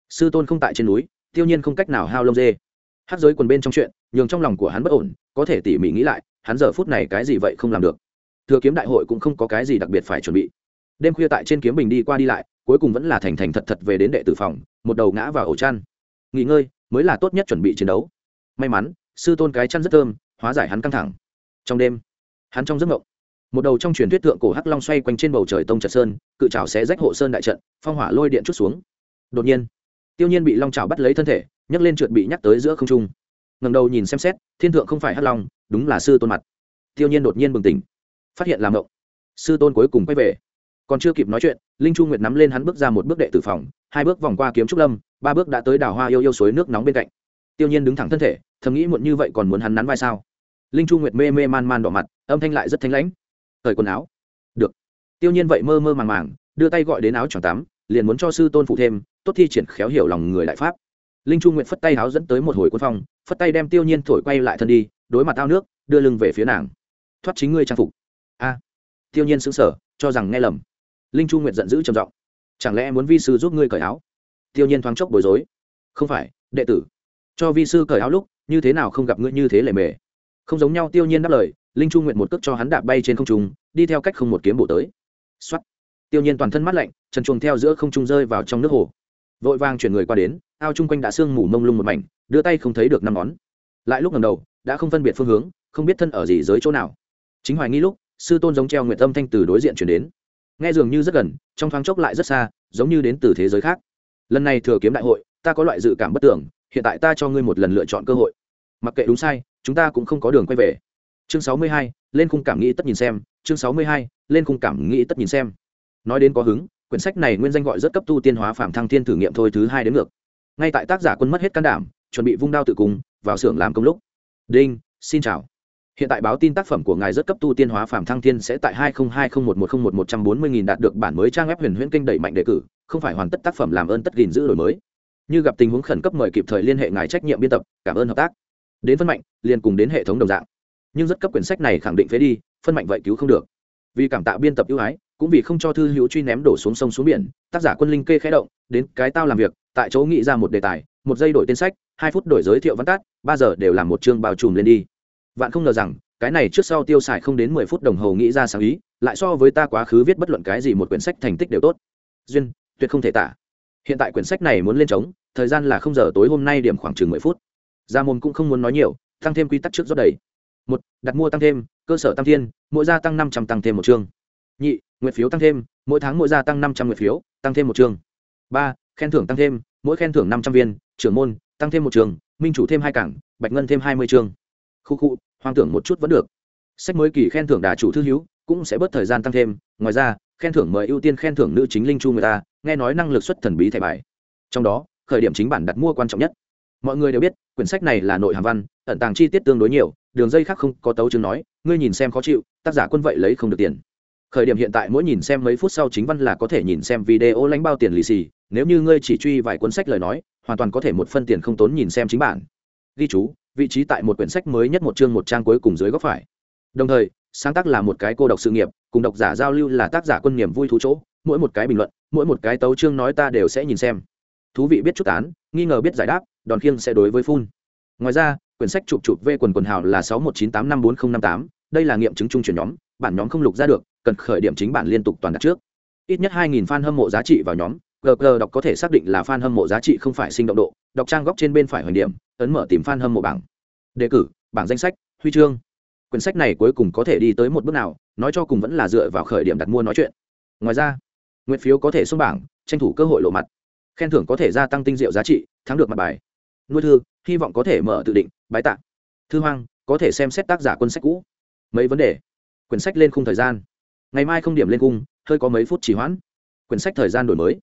Sư tôn không tại trên núi, tiêu nhiên không cách nào hao lông dê. Hát giới quần bên trong chuyện nhường trong lòng của hắn bất ổn, có thể tỉ mỉ nghĩ lại, hắn giờ phút này cái gì vậy không làm được. Thừa kiếm đại hội cũng không có cái gì đặc biệt phải chuẩn bị. Đêm khuya tại trên kiếm bình đi qua đi lại, cuối cùng vẫn là thành thành thật thật về đến đệ tử phòng, một đầu ngã vào ổ chăn. Nghỉ ngơi, mới là tốt nhất chuẩn bị chiến đấu. May mắn, sư tôn cái chăn rất thơm, hóa giải hắn căng thẳng. Trong đêm, hắn trong giấc mộng, một đầu trong truyền thuyết thượng cổ hắc long xoay quanh trên bầu trời tông trật sơn, cự trào xé rách hộ sơn đại trận, phong hỏa lôi điện chút xuống. Đột nhiên, tiêu nhiên bị long trào bắt lấy thân thể, nhấc lên trượt bị nhắc tới giữa không trung ngẩng đầu nhìn xem xét, thiên thượng không phải hắc long, đúng là sư tôn mặt. Tiêu nhiên đột nhiên bừng tỉnh, phát hiện làm động sư tôn cuối cùng quay về. Còn chưa kịp nói chuyện, linh chu nguyệt nắm lên hắn bước ra một bước đệ tử phòng, hai bước vòng qua kiếm trúc lâm, ba bước đã tới đào hoa yêu yêu suối nước nóng bên cạnh. Tiêu nhiên đứng thẳng thân thể, thầm nghĩ muộn như vậy còn muốn hắn nắn vai sao? Linh chu nguyệt mê mê man man đỏ mặt, âm thanh lại rất thanh lãnh. Thời quần áo. Được. Tiêu nhiên vậy mơ mơ màng màng, đưa tay gọi đến áo choàng tắm, liền muốn cho sư tôn phụ thêm, tốt thi triển khéo hiểu lòng người đại pháp linh chu nguyệt phất tay áo dẫn tới một hồi quân phong, phất tay đem tiêu nhiên thổi quay lại thân đi, đối mặt ao nước, đưa lưng về phía nàng. Thoát chính ngươi trang phục. A. Tiêu nhiên sững sờ, cho rằng nghe lầm. Linh chu nguyệt giận dữ trầm giọng. Chẳng lẽ muốn vi sư giúp ngươi cởi áo? Tiêu nhiên thoáng chốc bối rối. Không phải, đệ tử. Cho vi sư cởi áo lúc, như thế nào không gặp ngươi như thế lề mề? Không giống nhau, tiêu nhiên đáp lời, linh chu nguyệt một cước cho hắn đạp bay trên không trung, đi theo cách không một kiếm bổ tới. Xuất tiêu nhiên toàn thân mắt lạnh, trần chuồng theo giữa không trung rơi vào trong nước hồ vội vàng chuyển người qua đến, ao chung quanh đã sương mù mông lung một mảnh, đưa tay không thấy được năm ngón. Lại lúc ngầm đầu, đã không phân biệt phương hướng, không biết thân ở gì dưới chỗ nào. Chính hoài nghi lúc, sư tôn giống treo nguyện tâm thanh từ đối diện chuyển đến. Nghe dường như rất gần, trong thoáng chốc lại rất xa, giống như đến từ thế giới khác. Lần này thừa kiếm đại hội, ta có loại dự cảm bất tưởng, hiện tại ta cho ngươi một lần lựa chọn cơ hội. Mặc kệ đúng sai, chúng ta cũng không có đường quay về. Chương sáu mươi hai, lên khung cảm nghĩ tất nhìn xem, chương sáu mươi hai, lên khung cảm nghĩ tất nhìn xem. Nói đến có hứng quyển sách này nguyên danh gọi rất cấp tu tiên hóa phạm thăng thiên thử nghiệm thôi thứ hai đến ngược. Ngay tại tác giả quân mất hết can đảm, chuẩn bị vung đao tự cùng, vào xưởng làm công lúc. Đinh, xin chào. Hiện tại báo tin tác phẩm của ngài rất cấp tu tiên hóa phạm thăng thiên sẽ tại hai nghìn hai mươi một một trăm một một trăm bốn mươi nghìn đạt được bản mới trang web huyền huyễn kinh đẩy mạnh đề cử, không phải hoàn tất tác phẩm làm ơn tất gìn giữ đổi mới. Như gặp tình huống khẩn cấp mời kịp thời liên hệ ngài trách nhiệm biên tập, cảm ơn hợp tác. Đến phân mạnh, liền cùng đến hệ thống đồng dạng. Nhưng rất cấp quyển sách này khẳng định phế đi, phân mạnh vậy cứu không được. Vì cảm tạ biên tập ưu ái cũng vì không cho thư hữu truy ném đổ xuống sông xuống biển, tác giả quân linh kê khẽ động, đến cái tao làm việc, tại chỗ nghĩ ra một đề tài, một giây đổi tên sách, hai phút đổi giới thiệu văn tát ba giờ đều làm một chương bao trùm lên đi. Vạn không ngờ rằng, cái này trước sau tiêu xài không đến mười phút đồng hồ nghĩ ra sáng ý, lại so với ta quá khứ viết bất luận cái gì một quyển sách thành tích đều tốt. Duyên, tuyệt không thể tả. Hiện tại quyển sách này muốn lên trống, thời gian là không giờ tối hôm nay điểm khoảng chừng mười phút. Gia môn cũng không muốn nói nhiều, tăng thêm quy tắc trước rót đầy. Một, đặt mua tăng thêm, cơ sở tăng thiên, mỗi gia tăng năm trăm tăng thêm một chương nhị, nguyện phiếu tăng thêm, mỗi tháng mỗi gia tăng năm trăm nguyện phiếu, tăng thêm một trường. ba, khen thưởng tăng thêm, mỗi khen thưởng năm trăm viên. Trưởng môn, tăng thêm một trường, minh chủ thêm hai cảng, bạch ngân thêm hai mươi chương khu khu, hoang tưởng một chút vẫn được. Sách mới kỳ khen thưởng đà chủ thư hữu, cũng sẽ bớt thời gian tăng thêm. Ngoài ra, khen thưởng mời ưu tiên khen thưởng nữ chính linh chu người ta, nghe nói năng lực xuất thần bí thẻ bài. Trong đó, khởi điểm chính bản đặt mua quan trọng nhất. Mọi người đều biết, quyển sách này là nội hàm văn, ẩn tàng chi tiết tương đối nhiều, đường dây khác không có tấu chứng nói, ngươi nhìn xem khó chịu, tác giả quân vậy lấy không được tiền khởi điểm hiện tại mỗi nhìn xem mấy phút sau chính văn là có thể nhìn xem video lãnh bao tiền lì xì, nếu như ngươi chỉ truy vài cuốn sách lời nói, hoàn toàn có thể một phân tiền không tốn nhìn xem chính bản. Ghi chú, vị trí tại một quyển sách mới nhất một chương một trang cuối cùng dưới góc phải. Đồng thời, sáng tác là một cái cô độc sự nghiệp, cùng độc giả giao lưu là tác giả quân niềm vui thú chỗ, mỗi một cái bình luận, mỗi một cái tấu chương nói ta đều sẽ nhìn xem. Thú vị biết chút án, nghi ngờ biết giải đáp, đòn khiêng sẽ đối với phun. Ngoài ra, quyển sách chụp chụp về quần quần hào là sáu một chín tám năm bốn n năm tám, đây là nghiệm chứng chung chuyển nhóm, bản nhóm không lục ra được cần khởi điểm chính bản liên tục toàn đặt trước. Ít nhất hai nghìn fan hâm mộ giá trị vào nhóm. Gg đọc có thể xác định là fan hâm mộ giá trị không phải sinh động độ. Đọc trang góc trên bên phải hoành điểm, ấn mở tìm fan hâm mộ bảng. Đề cử, bảng danh sách, huy chương. Quyển sách này cuối cùng có thể đi tới một bước nào, nói cho cùng vẫn là dựa vào khởi điểm đặt mua nói chuyện. Ngoài ra nguyện phiếu có thể xuống bảng, tranh thủ cơ hội lộ mặt. Khen thưởng có thể gia tăng tinh diệu giá trị, thắng được mặt bài. Nuôi thư, hy vọng có thể mở tự định, bái tạ. Thư hoang, có thể xem xét tác giả quân sách cũ. Mấy vấn đề. Quyển sách lên khung thời gian ngày mai không điểm lên cung, hơi có mấy phút chỉ hoãn. Quyển sách thời gian đổi mới.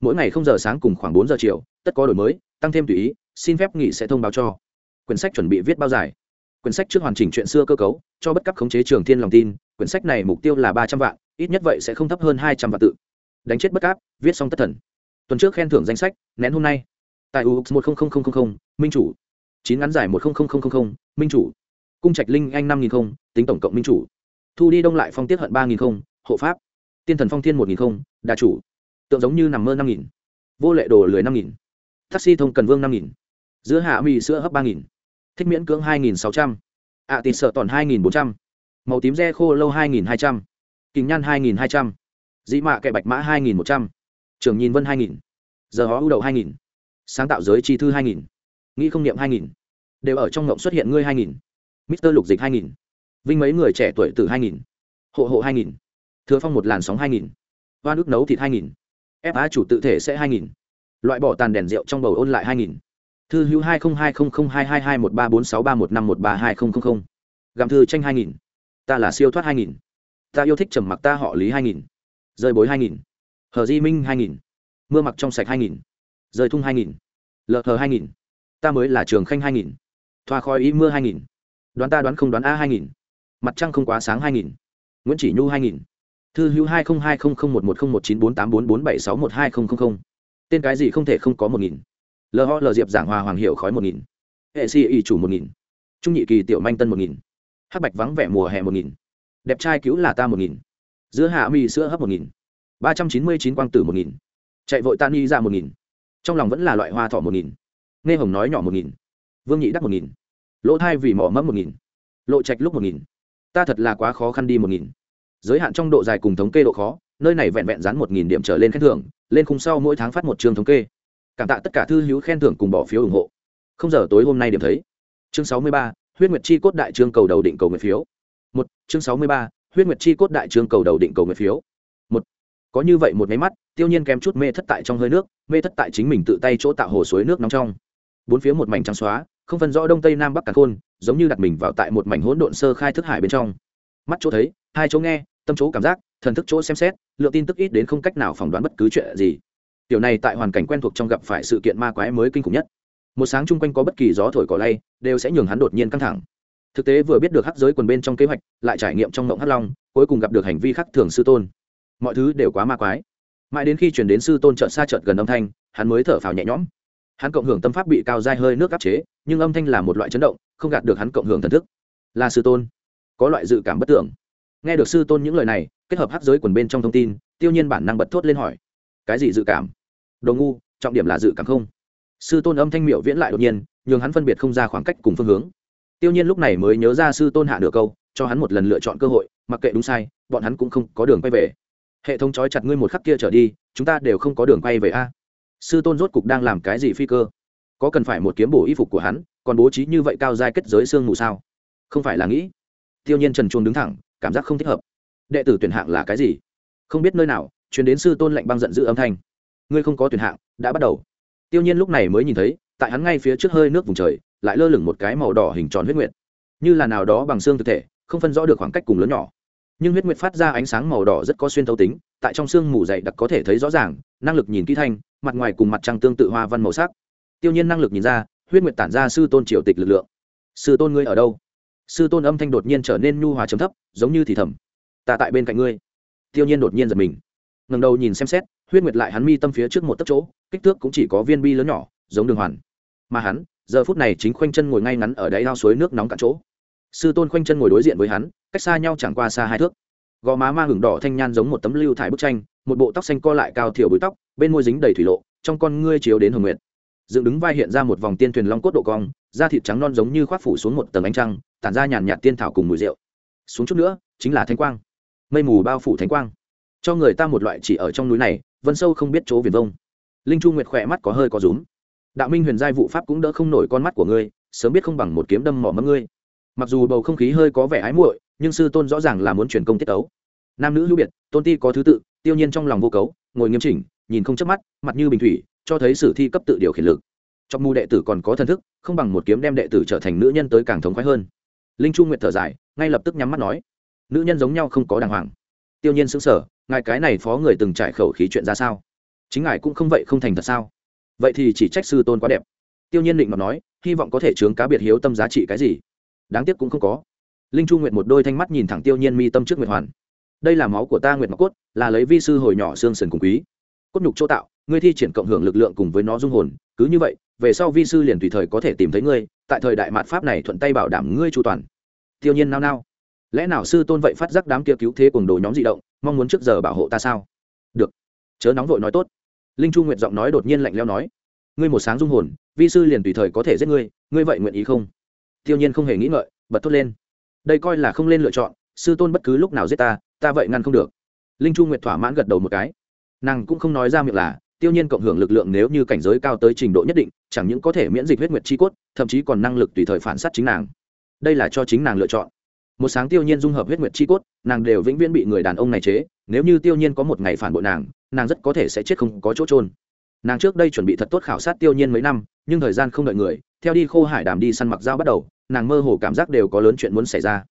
Mỗi ngày không giờ sáng cùng khoảng bốn giờ chiều tất có đổi mới tăng thêm tùy ý xin phép nghỉ sẽ thông báo cho. Quyển sách chuẩn bị viết bao dài. Quyển sách trước hoàn chỉnh chuyện xưa cơ cấu cho bất cấp khống chế trường thiên lòng tin quyển sách này mục tiêu là ba trăm vạn ít nhất vậy sẽ không thấp hơn hai trăm vạn tự. Đánh chết bất cáp viết xong tất thần. Tuần trước khen thưởng danh sách nén hôm nay. Tại u một minh chủ. Chín ngắn giải một minh chủ. Cung trạch linh anh năm nghìn không tính tổng cộng minh chủ thu đi đông lại phong tiết hận ba nghìn không, hộ pháp. Tiên thần phong thiên một nghìn không, đà chủ. Tượng giống như nằm mơ năm nghìn. Vô lệ đồ lười năm nghìn. Taxi thông cần vương năm nghìn. Giữa hạ mì sữa hấp ba nghìn. Thích miễn cưỡng hai nghìn sáu trăm. Ạ tịt sợ tòn hai nghìn bốn trăm. Màu tím re khô lâu hai nghìn hai trăm. Kính nhan hai nghìn hai trăm. Dĩ mạ kệ bạch mã hai nghìn một trăm. Trường nhìn vân hai nghìn. Giờ hó ưu đậu hai nghìn. Sáng tạo giới chi thư hai nghìn. Nghĩ không niệm hai nghìn. Đều ở trong ngộng xuất hiện ngươi hai nghìn. Mister lục dịch hai nghìn vinh mấy người trẻ tuổi từ hai nghìn hộ hộ hai nghìn thừa phong một làn sóng hai nghìn hoa nước nấu thịt hai nghìn fa chủ tự thể sẽ hai nghìn loại bỏ tàn đèn rượu trong bầu ôn lại hai nghìn thư hữu hai nghìn hai mươi hai hai hai một ba bốn sáu ba một năm một ba hai nghìn gặm thư tranh hai nghìn ta là siêu thoát hai nghìn ta yêu thích trầm mặc ta họ lý hai nghìn rơi bối hai nghìn hờ di minh hai nghìn mưa mặc trong sạch hai nghìn rơi thung hai nghìn lợt hờ hai nghìn ta mới là trường khanh hai nghìn thoa khói ý mưa hai nghìn đoán ta đoán không đoán a hai nghìn mặt trăng không quá sáng hai nghìn nguyễn chỉ nhu hai nghìn thư hữu hai nghìn hai nghìn một một nghìn một chín bốn tám bốn bốn bảy sáu một hai nghìn tên cái gì không thể không có một nghìn lho l diệp giảng hòa hoàng hiệu khói một nghìn hệ si y chủ một nghìn trung nhị kỳ tiểu manh tân một nghìn hắc bạch vắng vẻ mùa hè một nghìn đẹp trai cứu là ta một nghìn giữa hạ mi sữa hấp một nghìn ba trăm chín mươi chín quang tử một nghìn chạy vội tan y ra một nghìn trong lòng vẫn là loại hoa thọ một nghìn nghe hồng nói nhỏ một nghìn vương nhị đắc một nghìn lỗ thai vì mỏ mẫm một nghìn lộ trạch lúc một nghìn ta thật là quá khó khăn đi một nghìn. Giới hạn trong độ dài cùng thống kê độ khó, nơi này vẹn vẹn dán một nghìn điểm trở lên khen thưởng, lên khung sau mỗi tháng phát một chương thống kê. Cảm tạ tất cả thư hữu khen thưởng cùng bỏ phiếu ủng hộ. Không giờ tối hôm nay điểm thấy. Chương sáu mươi ba, huyết nguyệt chi cốt đại trương cầu đầu định cầu nguyện phiếu. Một, chương sáu mươi ba, huyết nguyệt chi cốt đại trương cầu đầu định cầu nguyện phiếu. Một, có như vậy một máy mắt, tiêu nhiên kém chút mê thất tại trong hơi nước, mê thất tại chính mình tự tay chỗ tạo hồ suối nước nóng trong. Bốn phía một mảnh trắng xóa, không phân rõ đông tây nam bắc cả khôn giống như đặt mình vào tại một mảnh hỗn độn sơ khai thức hải bên trong. Mắt chỗ thấy, hai chỗ nghe, tâm chỗ cảm giác, thần thức chỗ xem xét, lượng tin tức ít đến không cách nào phỏng đoán bất cứ chuyện gì. Điều này tại hoàn cảnh quen thuộc trong gặp phải sự kiện ma quái mới kinh khủng nhất. Một sáng chung quanh có bất kỳ gió thổi cỏ lay, đều sẽ nhường hắn đột nhiên căng thẳng. Thực tế vừa biết được hắc giới quần bên trong kế hoạch, lại trải nghiệm trong mộng hắc long, cuối cùng gặp được hành vi khắc thường sư tôn. Mọi thứ đều quá ma quái. Mãi đến khi chuyển đến sư tôn trợn xa chợt gần âm thanh, hắn mới thở phào nhẹ nhõm hắn cộng hưởng tâm pháp bị cao dai hơi nước áp chế, nhưng âm thanh là một loại chấn động, không gạt được hắn cộng hưởng thần thức. Là sư tôn. Có loại dự cảm bất tưởng. Nghe được sư tôn những lời này, kết hợp hắc giới quần bên trong thông tin, tiêu nhiên bản năng bật thốt lên hỏi, cái gì dự cảm? Đồ ngu, trọng điểm là dự cảm không? Sư tôn âm thanh miệu viễn lại đột nhiên, nhường hắn phân biệt không ra khoảng cách cùng phương hướng. Tiêu nhiên lúc này mới nhớ ra sư tôn hạ nửa câu, cho hắn một lần lựa chọn cơ hội, mặc kệ đúng sai, bọn hắn cũng không có đường quay về. Hệ thống trói chặt ngươi một khắc kia trở đi, chúng ta đều không có đường quay về a sư tôn rốt cục đang làm cái gì phi cơ? Có cần phải một kiếm bổ y phục của hắn, còn bố trí như vậy cao giai kết giới xương mù sao? Không phải là nghĩ. Tiêu nhiên trần chuông đứng thẳng, cảm giác không thích hợp. Đệ tử tuyển hạng là cái gì? Không biết nơi nào chuyển đến sư tôn lệnh băng giận dữ âm thanh. Ngươi không có tuyển hạng, đã bắt đầu. Tiêu nhiên lúc này mới nhìn thấy, tại hắn ngay phía trước hơi nước vùng trời, lại lơ lửng một cái màu đỏ hình tròn huyết nguyệt. Như là nào đó bằng xương thực thể, không phân rõ được khoảng cách cùng lớn nhỏ. Nhưng huyết nguyệt phát ra ánh sáng màu đỏ rất có xuyên thấu tính, tại trong xương mù dày đặc có thể thấy rõ ràng, năng lực nhìn kỹ thanh mặt ngoài cùng mặt trăng tương tự hoa văn màu sắc. Tiêu nhiên năng lực nhìn ra, huyết nguyệt tản ra sư tôn triều tịch lực lượng. Sư tôn ngươi ở đâu? Sư tôn âm thanh đột nhiên trở nên nhu hòa chấm thấp, giống như thì thầm. Ta tại bên cạnh ngươi. Tiêu nhiên đột nhiên giật mình. Ngẩng đầu nhìn xem xét, huyết nguyệt lại hắn mi tâm phía trước một tấc chỗ, kích thước cũng chỉ có viên bi lớn nhỏ, giống đường hoàn. Mà hắn, giờ phút này chính khoanh chân ngồi ngay ngắn ở đáy ao suối nước nóng cạn chỗ. Sư tôn khoanh chân ngồi đối diện với hắn, cách xa nhau chẳng qua xa hai thước. Gò má ma hưởng đỏ thanh nhan giống một tấm lưu thải bức tranh, một bộ tóc xanh co lại cao thiểu bụi tóc bên môi dính đầy thủy lộ, trong con ngươi chiếu đến hồng nguyện dựng đứng vai hiện ra một vòng tiên thuyền long cốt độ cong, da thịt trắng non giống như khoác phủ xuống một tầng ánh trăng, tản ra nhàn nhạt tiên thảo cùng mùi rượu. Xuống chút nữa, chính là thánh quang. Mây mù bao phủ thánh quang. Cho người ta một loại chỉ ở trong núi này, vân sâu không biết chỗ viền vông. Linh chu nguyệt khỏe mắt có hơi có rúm. Đạo minh huyền giai vụ pháp cũng đỡ không nổi con mắt của ngươi, sớm biết không bằng một kiếm đâm mỏ mâm ngươi. Mặc dù bầu không khí hơi có vẻ ái muội, nhưng sư tôn rõ ràng là muốn truyền công tiết ấu nam nữ hữu biệt, tôn ti có thứ tự, tiêu nhiên trong lòng vô cấu, ngồi nghiêm chỉnh nhìn không chớp mắt, mặt như bình thủy, cho thấy sử thi cấp tự điều khiển lực. Trong mù đệ tử còn có thần thức, không bằng một kiếm đem đệ tử trở thành nữ nhân tới càng thống khoái hơn. Linh chu nguyệt thở dài, ngay lập tức nhắm mắt nói, nữ nhân giống nhau không có đàng hoàng. Tiêu nhiên sững sờ, ngài cái này phó người từng trải khẩu khí chuyện ra sao? Chính ngài cũng không vậy không thành thật sao? Vậy thì chỉ trách sư tôn quá đẹp. Tiêu nhiên định mà nói, hy vọng có thể chướng cá biệt hiếu tâm giá trị cái gì? Đáng tiếc cũng không có. Linh chu nguyệt một đôi thanh mắt nhìn thẳng tiêu nhiên mi tâm trước nguyệt hoàn. Đây là máu của ta nguyệt mặc cốt, là lấy vi sư hồi nhỏ xương sườn cùng quý cốt nhục chỗ tạo, ngươi thi triển cộng hưởng lực lượng cùng với nó dung hồn, cứ như vậy, về sau vi sư liền tùy thời có thể tìm thấy ngươi, tại thời đại mạt pháp này thuận tay bảo đảm ngươi chu toàn. Tiêu nhiên nao nao. Lẽ nào sư tôn vậy phát giác đám kia cứu thế cùng đồ nhóm di động, mong muốn trước giờ bảo hộ ta sao? Được. Chớ nóng vội nói tốt. Linh chu nguyện giọng nói đột nhiên lạnh leo nói. Ngươi một sáng dung hồn, vi sư liền tùy thời có thể giết ngươi ngươi vậy nguyện ý không? Tiêu nhiên không hề nghĩ ngợi, bật thốt lên. Đây coi là không lên lựa chọn, sư tôn bất cứ lúc nào giết ta ta vậy ngăn không được. Linh chu nguyệt thỏa mãn gật đầu một cái nàng cũng không nói ra miệng là, tiêu nhiên cộng hưởng lực lượng nếu như cảnh giới cao tới trình độ nhất định, chẳng những có thể miễn dịch huyết nguyệt chi cốt, thậm chí còn năng lực tùy thời phản sát chính nàng. Đây là cho chính nàng lựa chọn. Một sáng tiêu nhiên dung hợp huyết nguyệt chi cốt, nàng đều vĩnh viễn bị người đàn ông này chế, nếu như tiêu nhiên có một ngày phản bội nàng nàng rất có thể sẽ chết không có chỗ trôn nàng trước đây chuẩn bị thật tốt khảo sát tiêu nhiên mấy năm, nhưng thời gian không đợi người, theo đi khô hải đàm đi săn mặc dao bắt đầu, nàng mơ hồ cảm giác đều có lớn chuyện muốn xảy ra.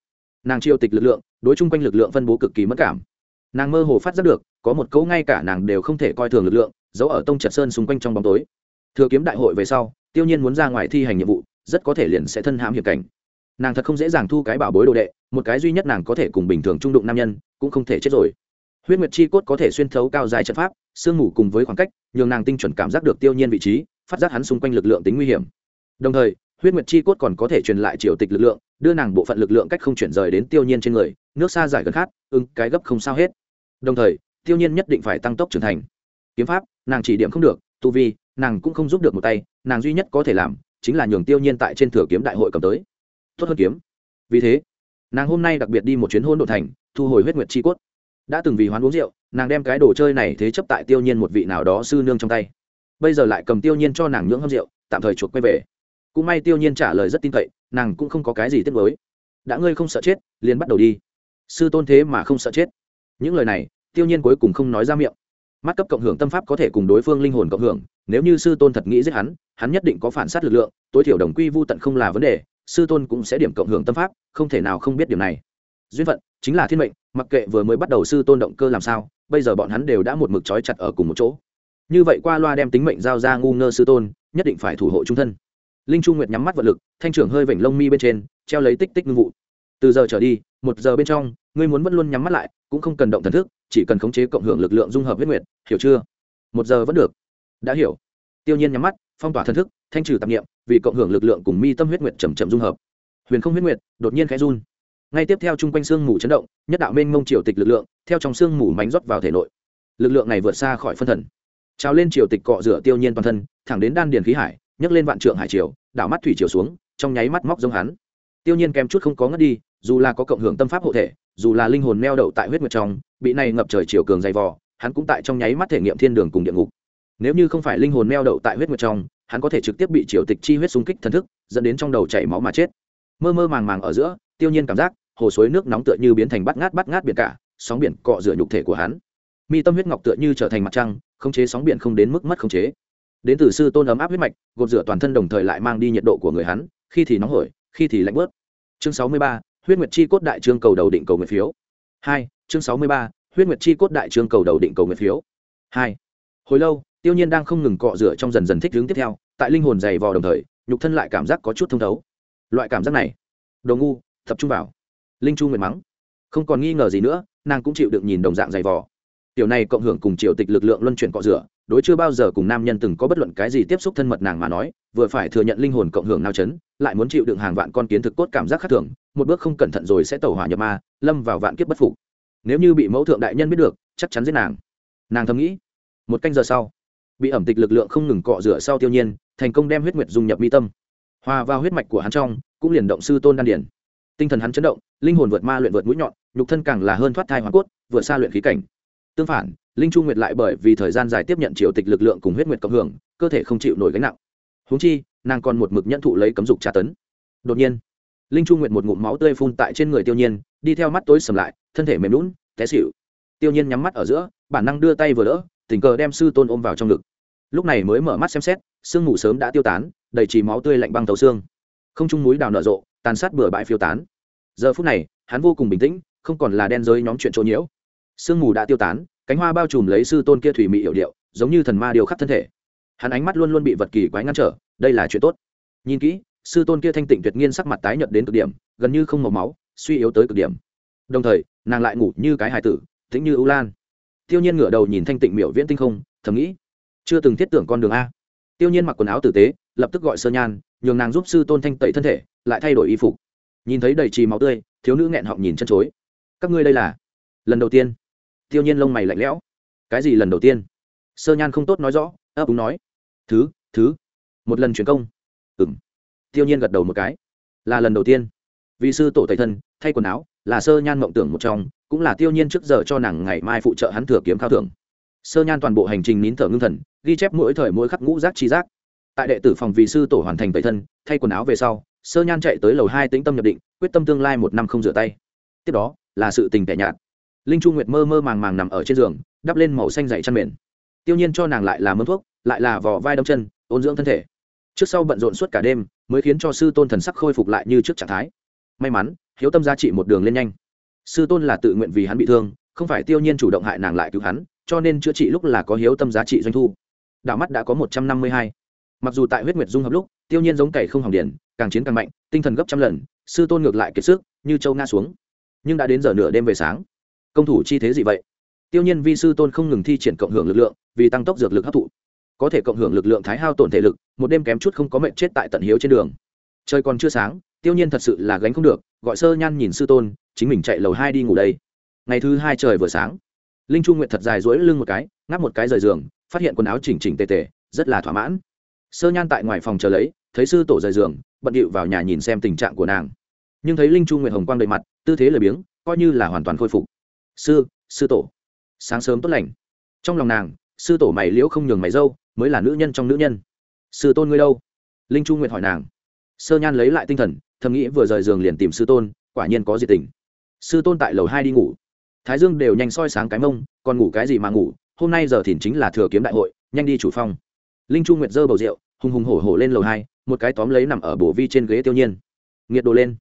Nàng triều tịch lực lượng, đối chung quanh lực lượng phân bố cực kỳ mất cảm. Nàng mơ hồ phát giác được có một cấu ngay cả nàng đều không thể coi thường lực lượng, giấu ở tông trật sơn xung quanh trong bóng tối. Thừa kiếm đại hội về sau, tiêu nhiên muốn ra ngoài thi hành nhiệm vụ, rất có thể liền sẽ thân hãm hiểm cảnh. Nàng thật không dễ dàng thu cái bảo bối đồ đệ, một cái duy nhất nàng có thể cùng bình thường trung đụng nam nhân, cũng không thể chết rồi. Huyết nguyệt chi cốt có thể xuyên thấu cao dài trận pháp, sương mù cùng với khoảng cách, nhường nàng tinh chuẩn cảm giác được tiêu nhiên vị trí, phát giác hắn xung quanh lực lượng tính nguy hiểm. Đồng thời, huyết nguyệt chi cốt còn có thể truyền lại triều tịch lực lượng, đưa nàng bộ phận lực lượng cách không chuyển rời đến tiêu nhiên trên người, nước xa giải gần khát ưng cái gấp không sao hết. Đồng thời tiêu nhiên nhất định phải tăng tốc trưởng thành. Kiếm pháp, nàng chỉ điểm không được, tu vi, nàng cũng không giúp được một tay, nàng duy nhất có thể làm chính là nhường tiêu nhiên tại trên thừa kiếm đại hội cầm tới. Tốt hơn kiếm. Vì thế, nàng hôm nay đặc biệt đi một chuyến hôn đ thành, thu hồi huyết nguyệt chi cốt. Đã từng vì hoán uống rượu, nàng đem cái đồ chơi này thế chấp tại tiêu nhiên một vị nào đó sư nương trong tay. Bây giờ lại cầm tiêu nhiên cho nàng nhưỡng hâm rượu, tạm thời chuộc quay về. Cũng may tiêu nhiên trả lời rất tin cậy, nàng cũng không có cái gì tiếc với đã ngươi không sợ chết, liền bắt đầu đi. Sư tôn thế mà không sợ chết. Những lời này tiêu nhiên cuối cùng không nói ra miệng. Mắt cấp cộng hưởng tâm pháp có thể cùng đối phương linh hồn cộng hưởng, nếu như sư tôn thật nghĩ giết hắn hắn nhất định có phản sát lực lượng, tối thiểu đồng quy vô tận không là vấn đề, sư tôn cũng sẽ điểm cộng hưởng tâm pháp, không thể nào không biết điều này. Duyên phận, chính là thiên mệnh, mặc kệ vừa mới bắt đầu sư tôn động cơ làm sao, bây giờ bọn hắn đều đã một mực trói chặt ở cùng một chỗ. Như vậy qua loa đem tính mệnh giao ra ngu ngơ sư tôn, nhất định phải thủ hộ trung thân. Linh chu nguyệt nhắm mắt vật lực, thanh trưởng hơi vểnh lông mi bên trên, treo lấy tích tích ngưng vụ. Từ giờ trở đi, một giờ bên trong, ngươi muốn vẫn luôn nhắm mắt lại, cũng không cần động thần thức chỉ cần khống chế cộng hưởng lực lượng dung hợp huyết nguyệt, hiểu chưa? Một giờ vẫn được. Đã hiểu. Tiêu nhiên nhắm mắt, phong tỏa thần thức, thanh trừ tạp nghiệm vì cộng hưởng lực lượng cùng mi tâm huyết nguyệt chầm chậm dung hợp. Huyền không huyết nguyệt, đột nhiên khẽ run. Ngay tiếp theo chung quanh xương mù chấn động, nhất đạo mênh mông triều tịch lực lượng, theo trong xương mù mánh rót vào thể nội. Lực lượng này vượt xa khỏi phân thần. Trào lên triều tịch cọ rửa tiêu nhiên toàn thân, thẳng đến đan điền khí hải, nhấc lên vạn trượng hải triều, đảo mắt thủy triều xuống, trong nháy mắt móc giống hắn. Tiêu nhiên kèm chút không có ngất đi, dù là có cộng hưởng tâm pháp hộ thể dù là linh hồn neo đậu tại huyết nguyệt trong, bị này ngập trời chiều cường dày vò, hắn cũng tại trong nháy mắt thể nghiệm thiên đường cùng địa ngục. Nếu như không phải linh hồn neo đậu tại huyết nguyệt trong, hắn có thể trực tiếp bị triều tịch chi huyết xung kích thần thức, dẫn đến trong đầu chảy máu mà chết. Mơ mơ màng màng ở giữa, tiêu nhiên cảm giác, hồ suối nước nóng tựa như biến thành bắt ngát bắt ngát biển cả, sóng biển cọ rửa nhục thể của hắn. Mi tâm huyết ngọc tựa như trở thành mặt trăng, khống chế sóng biển không đến mức mất khống chế. Đến từ sư tôn ấm áp huyết mạch, gột rửa toàn thân đồng thời lại mang đi nhiệt độ của người hắn, khi thì nóng hổi, khi thì lạnh bớt chương sáu mươi ba huyết nguyệt chi cốt đại trương cầu đầu định cầu nguyện phiếu. Hai, chương sáu mươi ba, huyết nguyệt chi cốt đại trương cầu đầu định cầu nguyện phiếu. Hai, hồi lâu, tiêu nhiên đang không ngừng cọ rửa trong dần dần thích hướng tiếp theo, tại linh hồn dày vò đồng thời, nhục thân lại cảm giác có chút thông thấu. Loại cảm giác này, đồ ngu, tập trung vào. Linh chu nguyệt mắng. Không còn nghi ngờ gì nữa, nàng cũng chịu được nhìn đồng dạng dày vò. Tiểu này cộng hưởng cùng triều tịch lực lượng luân chuyển cọ rửa đối chưa bao giờ cùng nam nhân từng có bất luận cái gì tiếp xúc thân mật nàng mà nói, vừa phải thừa nhận linh hồn cộng hưởng nào chấn, lại muốn chịu đựng hàng vạn con kiến thực cốt cảm giác khác thường, một bước không cẩn thận rồi sẽ tẩu hỏa nhập ma, lâm vào vạn kiếp bất phục. Nếu như bị mẫu thượng đại nhân biết được, chắc chắn giết nàng. Nàng thầm nghĩ. Một canh giờ sau, bị ẩm tịch lực lượng không ngừng cọ rửa sau tiêu nhiên, thành công đem huyết nguyệt dung nhập mi tâm. Hòa vào huyết mạch của hắn trong, cũng liền động sư tôn đan điển tinh thần hắn chấn động, linh hồn vượt ma luyện vượt mũi nhọn, nhục thân càng là hơn thoát thai hoa cốt, vượt xa luyện khí cảnh. Tương phản linh chu nguyệt lại bởi vì thời gian dài tiếp nhận triều tịch lực lượng cùng huyết nguyệt cộng hưởng, cơ thể không chịu nổi gánh nặng. Húng chi, nàng còn một mực nhận thụ lấy cấm dục tra tấn. Đột nhiên, linh chu nguyệt một ngụm máu tươi phun tại trên người tiêu nhiên, đi theo mắt tối sầm lại, thân thể mềm lún té xịu tiêu nhiên nhắm mắt ở giữa, bản năng đưa tay vừa đỡ, tình cờ đem sư tôn ôm vào trong ngực. Lúc này mới mở mắt xem xét, sương ngủ sớm đã tiêu tán, đầy chỉ máu tươi lạnh băng tàu xương. Không trung núi đào nở rộ, tàn sát bừa bãi phiêu tán. Giờ phút này, hắn vô cùng bình tĩnh, không còn là đen giới nhóm chuyện chỗ nhiễu. Sương mù đã tiêu tán cánh hoa bao trùm lấy sư tôn kia thủy mị hiệu điệu, giống như thần ma điều khắc thân thể. Hắn ánh mắt luôn luôn bị vật kỳ quái ngăn trở, đây là chuyện tốt. Nhìn kỹ, sư tôn kia thanh tịnh tuyệt nhiên sắc mặt tái nhợt đến cực điểm, gần như không màu máu, suy yếu tới cực điểm. Đồng thời, nàng lại ngủ như cái hài tử, tĩnh như ưu lan. Tiêu nhiên ngửa đầu nhìn thanh tịnh miểu viễn tinh không, thầm nghĩ, chưa từng thiết tưởng con đường a. Tiêu nhiên mặc quần áo tử tế, lập tức gọi sơ nhan, nhường nàng giúp sư tôn thanh tẩy thân thể, lại thay đổi y phục. Nhìn thấy đầy trì máu tươi, thiếu nữ nghẹn họng nhìn chân chối, các ngươi đây là lần đầu tiên tiêu nhiên lông mày lạnh lẽo. Cái gì lần đầu tiên? Sơ nhan không tốt nói rõ, ấp úng nói. Thứ thứ. Một lần truyền công. Ừng tiêu nhiên gật đầu một cái. Là lần đầu tiên. Vì sư tổ tẩy thân, thay quần áo, là sơ nhan mộng tưởng một trong, cũng là tiêu nhiên trước giờ cho nàng ngày mai phụ trợ hắn thừa kiếm khao thưởng. Sơ nhan toàn bộ hành trình nín thở ngưng thần, ghi chép mỗi thời mỗi khắc ngũ giác chi giác. Tại đệ tử phòng vì sư tổ hoàn thành tẩy thân, thay quần áo về sau, sơ nhan chạy tới lầu hai tĩnh tâm nhập định, quyết tâm tương lai một năm không rửa tay. Tiếp đó, là sự tình tẻ nhạt linh chu nguyệt mơ mơ màng màng nằm ở trên giường, đắp lên màu xanh dày chăn mền. Tiêu nhiên cho nàng lại là mâm thuốc, lại là vỏ vai đâm chân, ôn dưỡng thân thể. Trước sau bận rộn suốt cả đêm, mới khiến cho sư tôn thần sắc khôi phục lại như trước trạng thái. May mắn, hiếu tâm giá trị một đường lên nhanh. Sư tôn là tự nguyện vì hắn bị thương, không phải tiêu nhiên chủ động hại nàng lại cứu hắn, cho nên chữa trị lúc là có hiếu tâm giá trị doanh thu. Đảo mắt đã có một trăm năm mươi hai. Mặc dù tại huyết nguyệt dung hợp lúc, tiêu nhiên giống cày không hỏng điển càng chiến càng mạnh, tinh thần gấp trăm lần, sư tôn ngược lại kiệt sức, như châu nga xuống. Nhưng đã đến giờ nửa đêm về sáng công thủ chi thế gì vậy? Tiêu nhiên vi sư tôn không ngừng thi triển cộng hưởng lực lượng, vì tăng tốc dược lực hấp thụ. Có thể cộng hưởng lực lượng thái hao tổn thể lực, một đêm kém chút không có mệnh chết tại tận hiếu trên đường. Trời còn chưa sáng, tiêu nhiên thật sự là gánh không được, gọi sơ nhan nhìn sư tôn, chính mình chạy lầu hai đi ngủ đây. Ngày thứ hai trời vừa sáng, linh chu nguyệt thật dài dỗi lưng một cái, ngáp một cái rời giường, phát hiện quần áo chỉnh chỉnh tề tề, rất là thỏa mãn. Sơ nhan tại ngoài phòng chờ lấy, thấy sư tổ rời giường, bận điệu vào nhà nhìn xem tình trạng của nàng. Nhưng thấy linh chu nguyệt hồng quang đầy mặt, tư thế lười biếng, coi như là hoàn toàn khôi phục sư sư tổ. Sáng sớm tốt lành. Trong lòng nàng, sư tổ mày liễu không nhường mày dâu, mới là nữ nhân trong nữ nhân. Sư tôn ngươi đâu? Linh chu nguyệt hỏi nàng. Sơ nhan lấy lại tinh thần, thầm nghĩ vừa rời giường liền tìm sư tôn, quả nhiên có diệt tình. Sư tôn tại lầu hai đi ngủ. Thái dương đều nhanh soi sáng cái mông, còn ngủ cái gì mà ngủ, hôm nay giờ thìn chính là thừa kiếm đại hội, nhanh đi chủ phong. Linh chu nguyệt dơ bầu rượu, hùng hùng hổ hổ lên lầu hai, một cái tóm lấy nằm ở bổ vi trên ghế tiêu nhiên. Nghiệt đồ lên.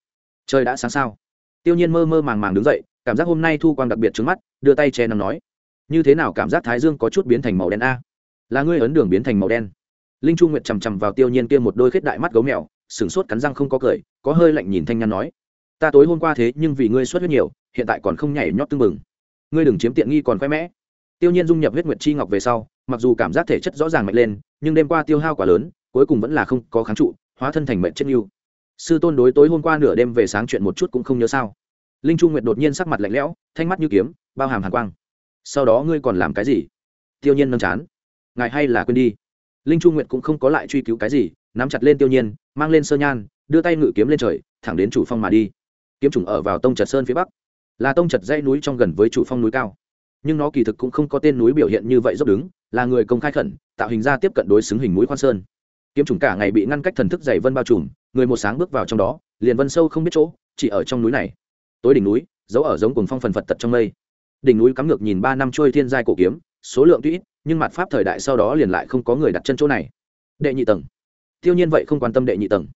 Trời đã sáng sao. Tiêu nhiên mơ mơ màng màng đứng dậy cảm giác hôm nay thu quang đặc biệt trứng mắt, đưa tay che nằm nói. Như thế nào cảm giác thái dương có chút biến thành màu đen a? Là ngươi ấn đường biến thành màu đen. Linh chu nguyệt chằm chằm vào tiêu nhiên kia một đôi khết đại mắt gấu mèo, sửng sốt cắn răng không có cười, có hơi lạnh nhìn thanh nhan nói. Ta tối hôm qua thế nhưng vì ngươi xuất huyết nhiều, hiện tại còn không nhảy nhót tưng bừng. Ngươi đừng chiếm tiện nghi còn khoe mẽ. Tiêu nhiên dung nhập huyết nguyệt chi ngọc về sau, mặc dù cảm giác thể chất rõ ràng mạnh lên, nhưng đêm qua tiêu hao quá lớn, cuối cùng vẫn là không có kháng trụ, hóa thân thành mệnh chết yêu sư tôn đối tối hôm qua nửa đêm về sáng chuyện một chút cũng không nhớ sao linh trung nguyệt đột nhiên sắc mặt lạnh lẽo, thanh mắt như kiếm, bao hàm hàn quang. Sau đó ngươi còn làm cái gì? Tiêu nhiên nâng chán. Ngài hay là quên đi. Linh trung nguyệt cũng không có lại truy cứu cái gì, nắm chặt lên tiêu nhiên, mang lên sơ nhan, đưa tay ngự kiếm lên trời, thẳng đến chủ phong mà đi. Kiếm trùng ở vào tông trật sơn phía bắc. Là tông trật dãy núi trong gần với chủ phong núi cao. Nhưng nó kỳ thực cũng không có tên núi biểu hiện như vậy dốc đứng, là người công khai khẩn, tạo hình ra tiếp cận đối xứng hình núi khoan sơn. Kiếm trùng cả ngày bị ngăn cách thần thức dày vân bao trùm, người một sáng bước vào trong đó, liền vân sâu không biết chỗ, chỉ ở trong núi này tối đỉnh núi giấu ở giống cùng phong phần phật tật trong mây. Đỉnh núi cắm ngược nhìn ba năm trôi thiên giai cổ kiếm, số lượng tuy ít, nhưng mặt pháp thời đại sau đó liền lại không có người đặt chân chỗ này. Đệ nhị tầng. Tiêu nhiên vậy không quan tâm đệ nhị tầng.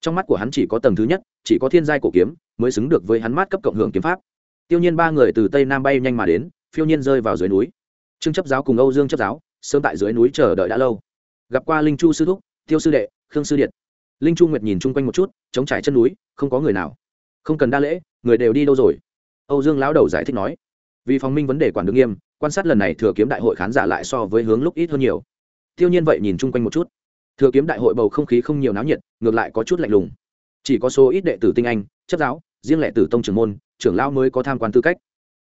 Trong mắt của hắn chỉ có tầng thứ nhất, chỉ có thiên giai cổ kiếm, mới xứng được với hắn mát cấp cộng hưởng kiếm pháp. Tiêu nhiên ba người từ tây nam bay nhanh mà đến, phiêu nhiên rơi vào dưới núi. Trương chấp giáo cùng âu dương chấp giáo, sớm tại dưới núi chờ đợi đã lâu. Gặp qua linh chu sư thúc, tiêu sư đệ, khương sư điện. Linh chu nguyệt nhìn chung quanh một chút, chống trải chân núi, không có người nào. Không cần đa lễ người đều đi đâu rồi? Âu dương lão đầu giải thích nói. Vì phòng minh vấn đề quản đương nghiêm, quan sát lần này thừa kiếm đại hội khán giả lại so với hướng lúc ít hơn nhiều. Tiêu nhiên vậy nhìn chung quanh một chút. Thừa kiếm đại hội bầu không khí không nhiều náo nhiệt, ngược lại có chút lạnh lùng. Chỉ có số ít đệ tử tinh anh, chấp giáo, riêng lệ tử tông trưởng môn, trưởng lao mới có tham quan tư cách.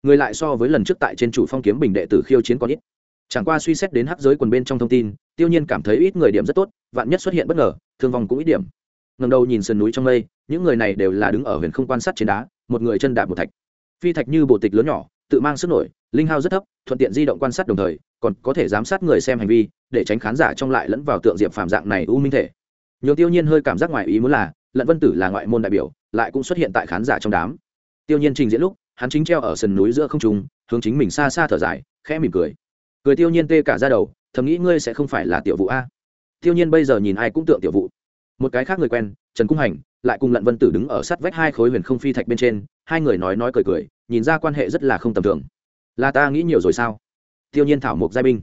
Người lại so với lần trước tại trên chủ phong kiếm bình đệ tử khiêu chiến còn ít. Chẳng qua suy xét đến hắc giới quần bên trong thông tin, tiêu nhiên cảm thấy ít người điểm rất tốt, vạn nhất xuất hiện bất ngờ, thương vong cũng ít điểm. Ngầm đầu nhìn sườn núi trong mây, những người này đều là đứng ở huyền không quan sát trên đá một người chân đạp một thạch. Phi thạch như bộ tịch lớn nhỏ, tự mang sức nổi, linh hao rất thấp, thuận tiện di động quan sát đồng thời, còn có thể giám sát người xem hành vi, để tránh khán giả trong lại lẫn vào tượng diệp phàm dạng này u minh thể. Nhiều tiêu nhiên hơi cảm giác ngoài ý muốn là, lận vân tử là ngoại môn đại biểu, lại cũng xuất hiện tại khán giả trong đám. Tiêu nhiên trình diễn lúc, hắn chính treo ở sườn núi giữa không trung, hướng chính mình xa xa thở dài, khẽ mỉm cười. Cười tiêu nhiên tê cả ra đầu, thầm nghĩ ngươi sẽ không phải là tiểu vụ a. Tiêu nhiên bây giờ nhìn ai cũng tượng tiểu vụ một cái khác người quen, trần cung hành lại cùng lận vân tử đứng ở sát vách hai khối huyền không phi thạch bên trên, hai người nói nói cười cười, nhìn ra quan hệ rất là không tầm thường. Là ta nghĩ nhiều rồi sao? Tiêu nhiên thảo mộc giai binh.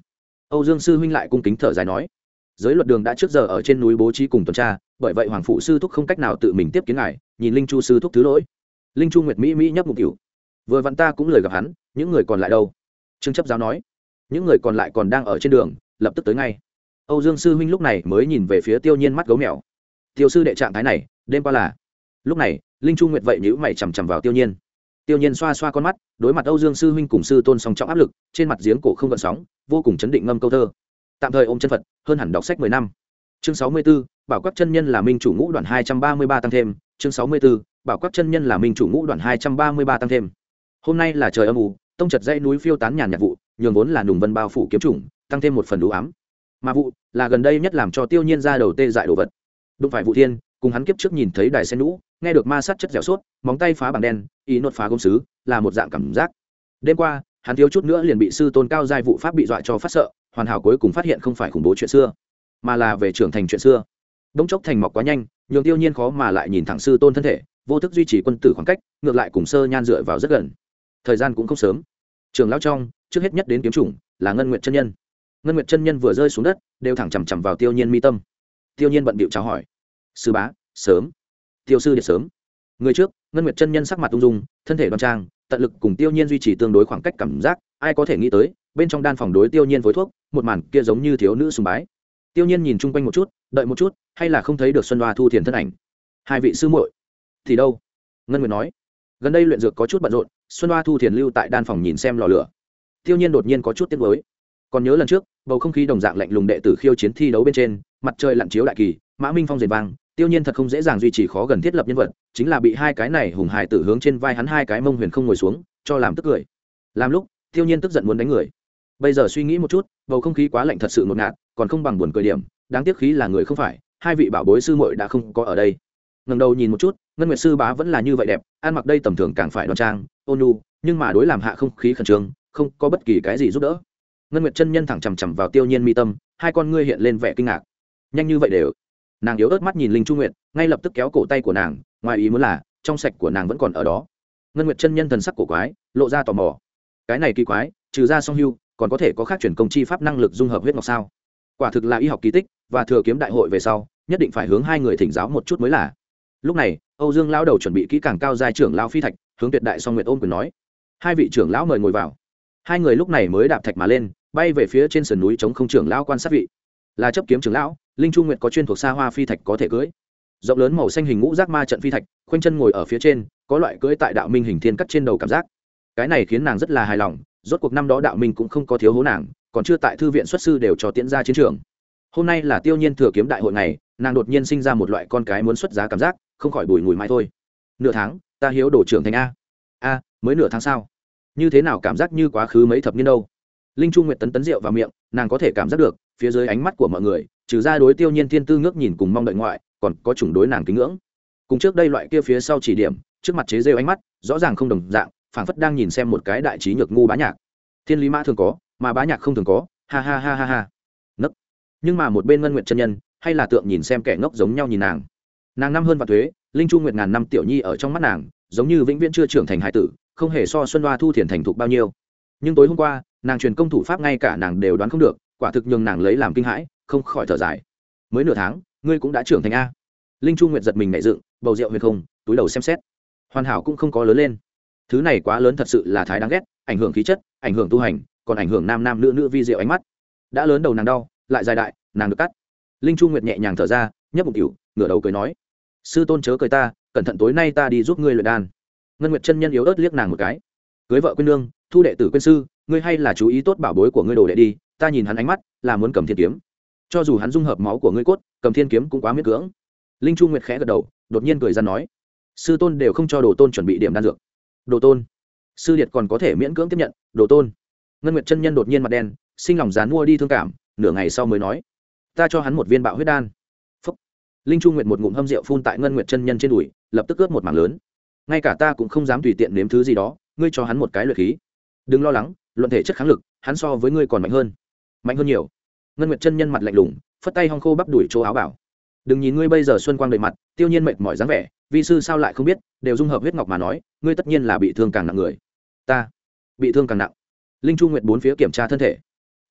Âu dương sư huynh lại cung kính thở dài nói. Giới luật đường đã trước giờ ở trên núi bố trí cùng tuần tra, bởi vậy hoàng phụ sư thúc không cách nào tự mình tiếp kiến ngài, nhìn linh chu sư thúc thứ lỗi. Linh chu nguyệt mỹ mỹ nhấp mục cửu. Vừa vặn ta cũng lời gặp hắn, những người còn lại đâu? Trương chấp giáo nói. Những người còn lại còn đang ở trên đường, lập tức tới ngay. Âu dương sư huynh lúc này mới nhìn về phía tiêu nhiên mắt gấu mèo. Tiêu sư đệ trạng thái này đêm qua là. Lúc này linh chu nguyệt vậy nhữ mày chằm chằm vào tiêu nhiên. Tiêu nhiên xoa xoa con mắt đối mặt âu dương sư huynh cùng sư tôn song trọng áp lực trên mặt giếng cổ không gợn sóng vô cùng chấn định ngâm câu thơ. Tạm thời ôm chân phật hơn hẳn đọc sách mười năm. Chương sáu mươi 64, bảo các chân nhân là minh chủ ngũ đoạn hai trăm ba mươi ba tăng thêm. Chương sáu mươi 64, bảo các chân nhân là minh chủ ngũ đoạn hai trăm ba mươi ba tăng thêm. Hôm nay là trời âm u tông chật dãy núi phiêu tán nhàn nhạt vụ nhường vốn là nùng vân bao phủ kiếm chủng tăng thêm một phần đủ ám. Mà vụ là gần đây nhất làm cho tiêu nhiên ra đầu tê dại đồ vật. Đụng phải vụ thiên cùng hắn kiếp trước nhìn thấy đài sen nũ nghe được ma sát chất dẻo suốt, móng tay phá bằng đen ý nốt phá gông xứ, là một dạng cảm giác. Đêm qua hắn thiếu chút nữa liền bị sư tôn cao giai vụ pháp bị dọa cho phát sợ hoàn hảo cuối cùng phát hiện không phải khủng bố chuyện xưa mà là về trưởng thành chuyện xưa. Đống chốc thành mọc quá nhanh nhường tiêu nhiên khó mà lại nhìn thẳng sư tôn thân thể vô thức duy trì quân tử khoảng cách ngược lại cùng sơ nhan dựa vào rất gần. Thời gian cũng không sớm. Trường lão trong trước hết nhất đến kiếm chủng là ngân nguyện chân nhân. Ngân nguyện chân nhân vừa rơi xuống đất đều thẳng chằm chằm vào tiêu nhiên mi tâm. Tiêu nhiên bận bịu chào hỏi sư bá, sớm. Tiêu sư điệt sớm. Người trước, ngân nguyệt chân nhân sắc mặt ung dung, thân thể đoan trang, tận lực cùng tiêu nhiên duy trì tương đối khoảng cách cảm giác, ai có thể nghĩ tới, bên trong đan phòng đối tiêu nhiên với thuốc, một màn kia giống như thiếu nữ sùng bái. Tiêu nhiên nhìn chung quanh một chút, đợi một chút, hay là không thấy được xuân Đoa thu thiền thân ảnh. Hai vị sư muội, thì đâu? Ngân nguyệt nói. Gần đây luyện dược có chút bận rộn, xuân Đoa thu thiền lưu tại đan phòng nhìn xem lò lửa. Tiêu nhiên đột nhiên có chút tiếc nuối còn nhớ lần trước, bầu không khí đồng dạng lạnh lùng đệ tử khiêu chiến thi đấu bên trên, mặt trời lặn chiếu đại kỳ, mã minh phong rền vang, tiêu nhiên thật không dễ dàng duy trì khó gần thiết lập nhân vật, chính là bị hai cái này hùng hải tử hướng trên vai hắn hai cái mông huyền không ngồi xuống, cho làm tức cười. Làm lúc, tiêu nhiên tức giận muốn đánh người. Bây giờ suy nghĩ một chút, bầu không khí quá lạnh thật sự ngột ngạt, còn không bằng buồn cười điểm, đáng tiếc khí là người không phải, hai vị bảo bối sư muội đã không có ở đây. Ngẩng đầu nhìn một chút, ngân nguyệt sư bá vẫn là như vậy đẹp, ăn mặc đây tầm thường càng phải đoan trang, ôn nhu, nhưng mà đối làm hạ không khí khẩn trương, không có bất kỳ cái gì giúp đỡ ngân nguyệt chân nhân thẳng chằm chằm vào tiêu nhiên mi tâm, hai con ngươi hiện lên vẻ kinh ngạc. Nhanh như vậy đều. Nàng yếu ớt mắt nhìn linh chu nguyệt, ngay lập tức kéo cổ tay của nàng, ngoài ý muốn là, trong sạch của nàng vẫn còn ở đó. Ngân nguyệt chân nhân thần sắc cổ quái, lộ ra tò mò. Cái này kỳ quái, trừ ra song hưu, còn có thể có khác chuyển công chi pháp năng lực dung hợp huyết ngọc sao? Quả thực là y học kỳ tích, và thừa kiếm đại hội về sau, nhất định phải hướng hai người thỉnh giáo một chút mới là. Lúc này, âu dương lão đầu chuẩn bị kỹ càng cao giai trưởng lão phi thạch, hướng tuyệt đại song nguyệt ôm quyền nói. Hai vị trưởng lão mời ngồi vào. Hai người lúc này mới đạp thạch mà lên bay về phía trên sườn núi chống không trưởng lão quan sát vị. Là chấp kiếm trưởng lão, linh chu nguyệt có chuyên thuộc xa hoa phi thạch có thể cưới rộng lớn màu xanh hình ngũ giác ma trận phi thạch, khoanh chân ngồi ở phía trên, có loại cưỡi tại đạo minh hình thiên cắt trên đầu cảm giác. Cái này khiến nàng rất là hài lòng, rốt cuộc năm đó đạo minh cũng không có thiếu hố nàng, còn chưa tại thư viện xuất sư đều cho tiễn ra chiến trường. Hôm nay là tiêu nhiên thừa kiếm đại hội này nàng đột nhiên sinh ra một loại con cái muốn xuất giá cảm giác, không khỏi bùi ngùi mai thôi. Nửa tháng, ta hiếu đổ trưởng thành a. A, mới nửa tháng sao? Như thế nào cảm giác như quá khứ mấy thập niên đâu? Linh chu nguyệt tấn tấn rượu vào miệng, nàng có thể cảm giác được, phía dưới ánh mắt của mọi người, trừ ra đối tiêu nhiên thiên tư ngước nhìn cùng mong đợi ngoại, còn có chủng đối nàng kính ngưỡng. Cùng trước đây loại kia phía sau chỉ điểm, trước mặt chế rêu ánh mắt, rõ ràng không đồng dạng, phảng phất đang nhìn xem một cái đại trí nhược ngu bá nhạc. Thiên lý mã thường có, mà bá nhạc không thường có, ha ha ha ha ha. Nấc. Nhưng mà một bên ngân nguyện chân nhân, hay là tượng nhìn xem kẻ ngốc giống nhau nhìn nàng. Nàng năm hơn và thuế, linh chu nguyệt ngàn năm tiểu nhi ở trong mắt nàng, giống như vĩnh viễn chưa trưởng thành hải tử, không hề so xuân hoa thu thiền thành thục bao nhiêu. Nhưng tối hôm qua nàng truyền công thủ pháp ngay cả nàng đều đoán không được, quả thực nhường nàng lấy làm kinh hãi, không khỏi thở dài. Mới nửa tháng, ngươi cũng đã trưởng thành a. Linh chu nguyệt giật mình nảy dựng, bầu rượu huyền không, túi đầu xem xét. Hoàn hảo cũng không có lớn lên. Thứ này quá lớn thật sự là thái đáng ghét, ảnh hưởng khí chất, ảnh hưởng tu hành, còn ảnh hưởng nam nam nữ nữ vi diệu ánh mắt. Đã lớn đầu nàng đau, lại dài đại, nàng được cắt. Linh chu nguyệt nhẹ nhàng thở ra, nhấp một cửu ngửa đầu cười nói, sư tôn chớ cười ta, cẩn thận tối nay ta đi giúp ngươi luyện đan. Ngân nguyệt chân nhân yếu ớt liếc nàng một cái cưới vợ quên nương thu đệ tử quên sư, ngươi hay là chú ý tốt bảo bối của ngươi đồ đệ đi, ta nhìn hắn ánh mắt là muốn cầm thiên kiếm. Cho dù hắn dung hợp máu của ngươi cốt, cầm thiên kiếm cũng quá miễn cưỡng. Linh chu nguyệt khẽ gật đầu, đột nhiên cười ra nói, sư tôn đều không cho đồ tôn chuẩn bị điểm đan dược. Đồ tôn, sư điệt còn có thể miễn cưỡng tiếp nhận, đồ tôn. Ngân nguyệt chân nhân đột nhiên mặt đen, sinh lòng dán mua đi thương cảm, nửa ngày sau mới nói, ta cho hắn một viên bạo huyết đan. Phúc. linh chu nguyệt một ngụm hâm rượu phun tại ngân nguyệt chân nhân trên đùi, lập tức ướt một mảng lớn. Ngay cả ta cũng không dám tùy tiện nếm thứ gì đó ngươi cho hắn một cái luyện khí. Đừng lo lắng, luận thể chất kháng lực, hắn so với ngươi còn mạnh hơn. Mạnh hơn nhiều. Ngân nguyệt chân nhân mặt lạnh lùng, phất tay hong khô bắp đuổi chỗ áo bảo. Đừng nhìn ngươi bây giờ xuân quang đầy mặt, tiêu nhiên mệt mỏi dáng vẻ, vi sư sao lại không biết, đều dung hợp huyết ngọc mà nói, ngươi tất nhiên là bị thương càng nặng người. Ta bị thương càng nặng. Linh chu nguyệt bốn phía kiểm tra thân thể.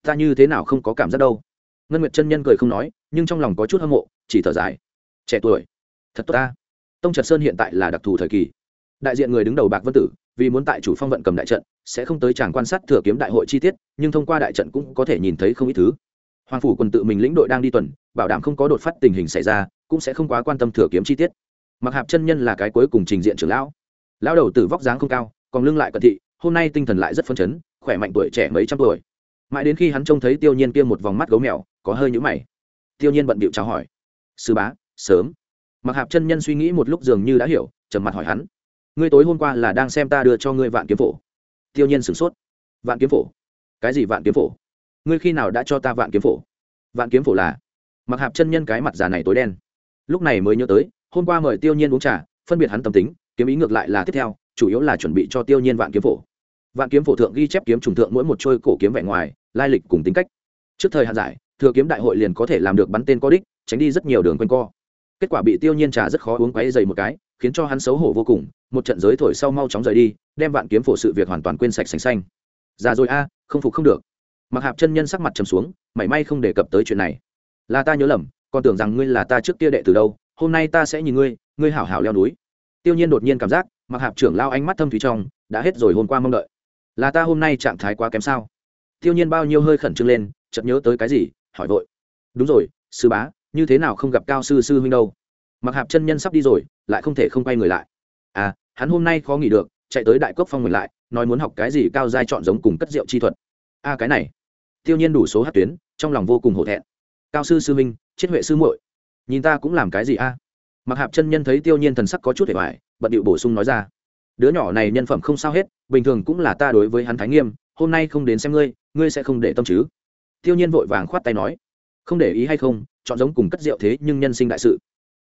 Ta như thế nào không có cảm giác đâu. Ngân nguyệt chân nhân cười không nói, nhưng trong lòng có chút hâm mộ, chỉ thở dài. Trẻ tuổi. Thật tốt ta. Tông trật sơn hiện tại là đặc thù thời kỳ. Đại diện người đứng đầu bạc vân tử vì muốn tại chủ phong vận cầm đại trận, sẽ không tới tràng quan sát thừa kiếm đại hội chi tiết, nhưng thông qua đại trận cũng có thể nhìn thấy không ít thứ. Hoàng phủ quân tự mình lĩnh đội đang đi tuần, bảo đảm không có đột phát tình hình xảy ra, cũng sẽ không quá quan tâm thừa kiếm chi tiết. Mặc hạp chân nhân là cái cuối cùng trình diện trưởng lão. Lão đầu tử vóc dáng không cao, còn lưng lại cận thị, hôm nay tinh thần lại rất phấn chấn, khỏe mạnh tuổi trẻ mấy trăm tuổi. Mãi đến khi hắn trông thấy tiêu nhiên kia một vòng mắt gấu mèo, có hơi nhũ mày. Tiêu nhiên bận bịu chào hỏi. Sư bá, sớm. Mặc hạp chân nhân suy nghĩ một lúc dường như đã hiểu, trầm mặt hỏi hắn ngươi tối hôm qua là đang xem ta đưa cho ngươi vạn kiếm phổ. Tiêu nhiên sửng sốt. Vạn kiếm phổ? Cái gì vạn kiếm phổ? Ngươi khi nào đã cho ta vạn kiếm phổ? Vạn kiếm phổ là? Mặc hạp chân nhân cái mặt già này tối đen. Lúc này mới nhớ tới, hôm qua mời tiêu nhiên uống trà, phân biệt hắn tâm tính, kiếm ý ngược lại là tiếp theo, chủ yếu là chuẩn bị cho tiêu nhiên vạn kiếm phổ. Vạn kiếm phổ thượng ghi chép kiếm trùng thượng mỗi một trôi cổ kiếm vẻ ngoài, lai lịch cùng tính cách. Trước thời hạn giải, thừa kiếm đại hội liền có thể làm được bắn tên có đích, tránh đi rất nhiều đường quanh co. Kết quả bị tiêu nhiên trà rất khó uống quấy dày một cái khiến cho hắn xấu hổ vô cùng, một trận giới thổi sau mau chóng rời đi, đem vạn kiếm phổ sự việc hoàn toàn quên sạch sành xanh. Già rồi a, không phục không được. Mặc hạp chân nhân sắc mặt trầm xuống, mảy may không đề cập tới chuyện này. Là ta nhớ lầm, còn tưởng rằng ngươi là ta trước kia đệ từ đâu, hôm nay ta sẽ nhìn ngươi ngươi hảo hảo leo núi. Tiêu nhiên đột nhiên cảm giác mặc hạp trưởng lao ánh mắt thâm thúy trong, đã hết rồi hôm qua mong đợi. Là ta hôm nay trạng thái quá kém sao? Tiêu nhiên bao nhiêu hơi khẩn trương lên, chợt nhớ tới cái gì, hỏi vội. Đúng rồi, sư bá, như thế nào không gặp cao sư sư huynh đâu? Mặc hạp chân nhân sắp đi rồi lại không thể không quay người lại. À hắn hôm nay khó nghỉ được chạy tới đại cốc phong mình lại nói muốn học cái gì cao giai chọn giống cùng cất rượu chi thuật. A à, cái này. Tiêu nhiên đủ số hát tuyến trong lòng vô cùng hổ thẹn. Cao sư sư minh chết huệ sư muội. Nhìn ta cũng làm cái gì a? Mặc hạp chân nhân thấy tiêu nhiên thần sắc có chút hề hoài bận điệu bổ sung nói ra. Đứa nhỏ này nhân phẩm không sao hết bình thường cũng là ta đối với hắn thái nghiêm hôm nay không đến xem ngươi ngươi sẽ không để tâm chứ. Tiêu nhiên vội vàng khoát tay nói. Không để ý hay không chọn giống cùng cất rượu thế nhưng nhân sinh đại sự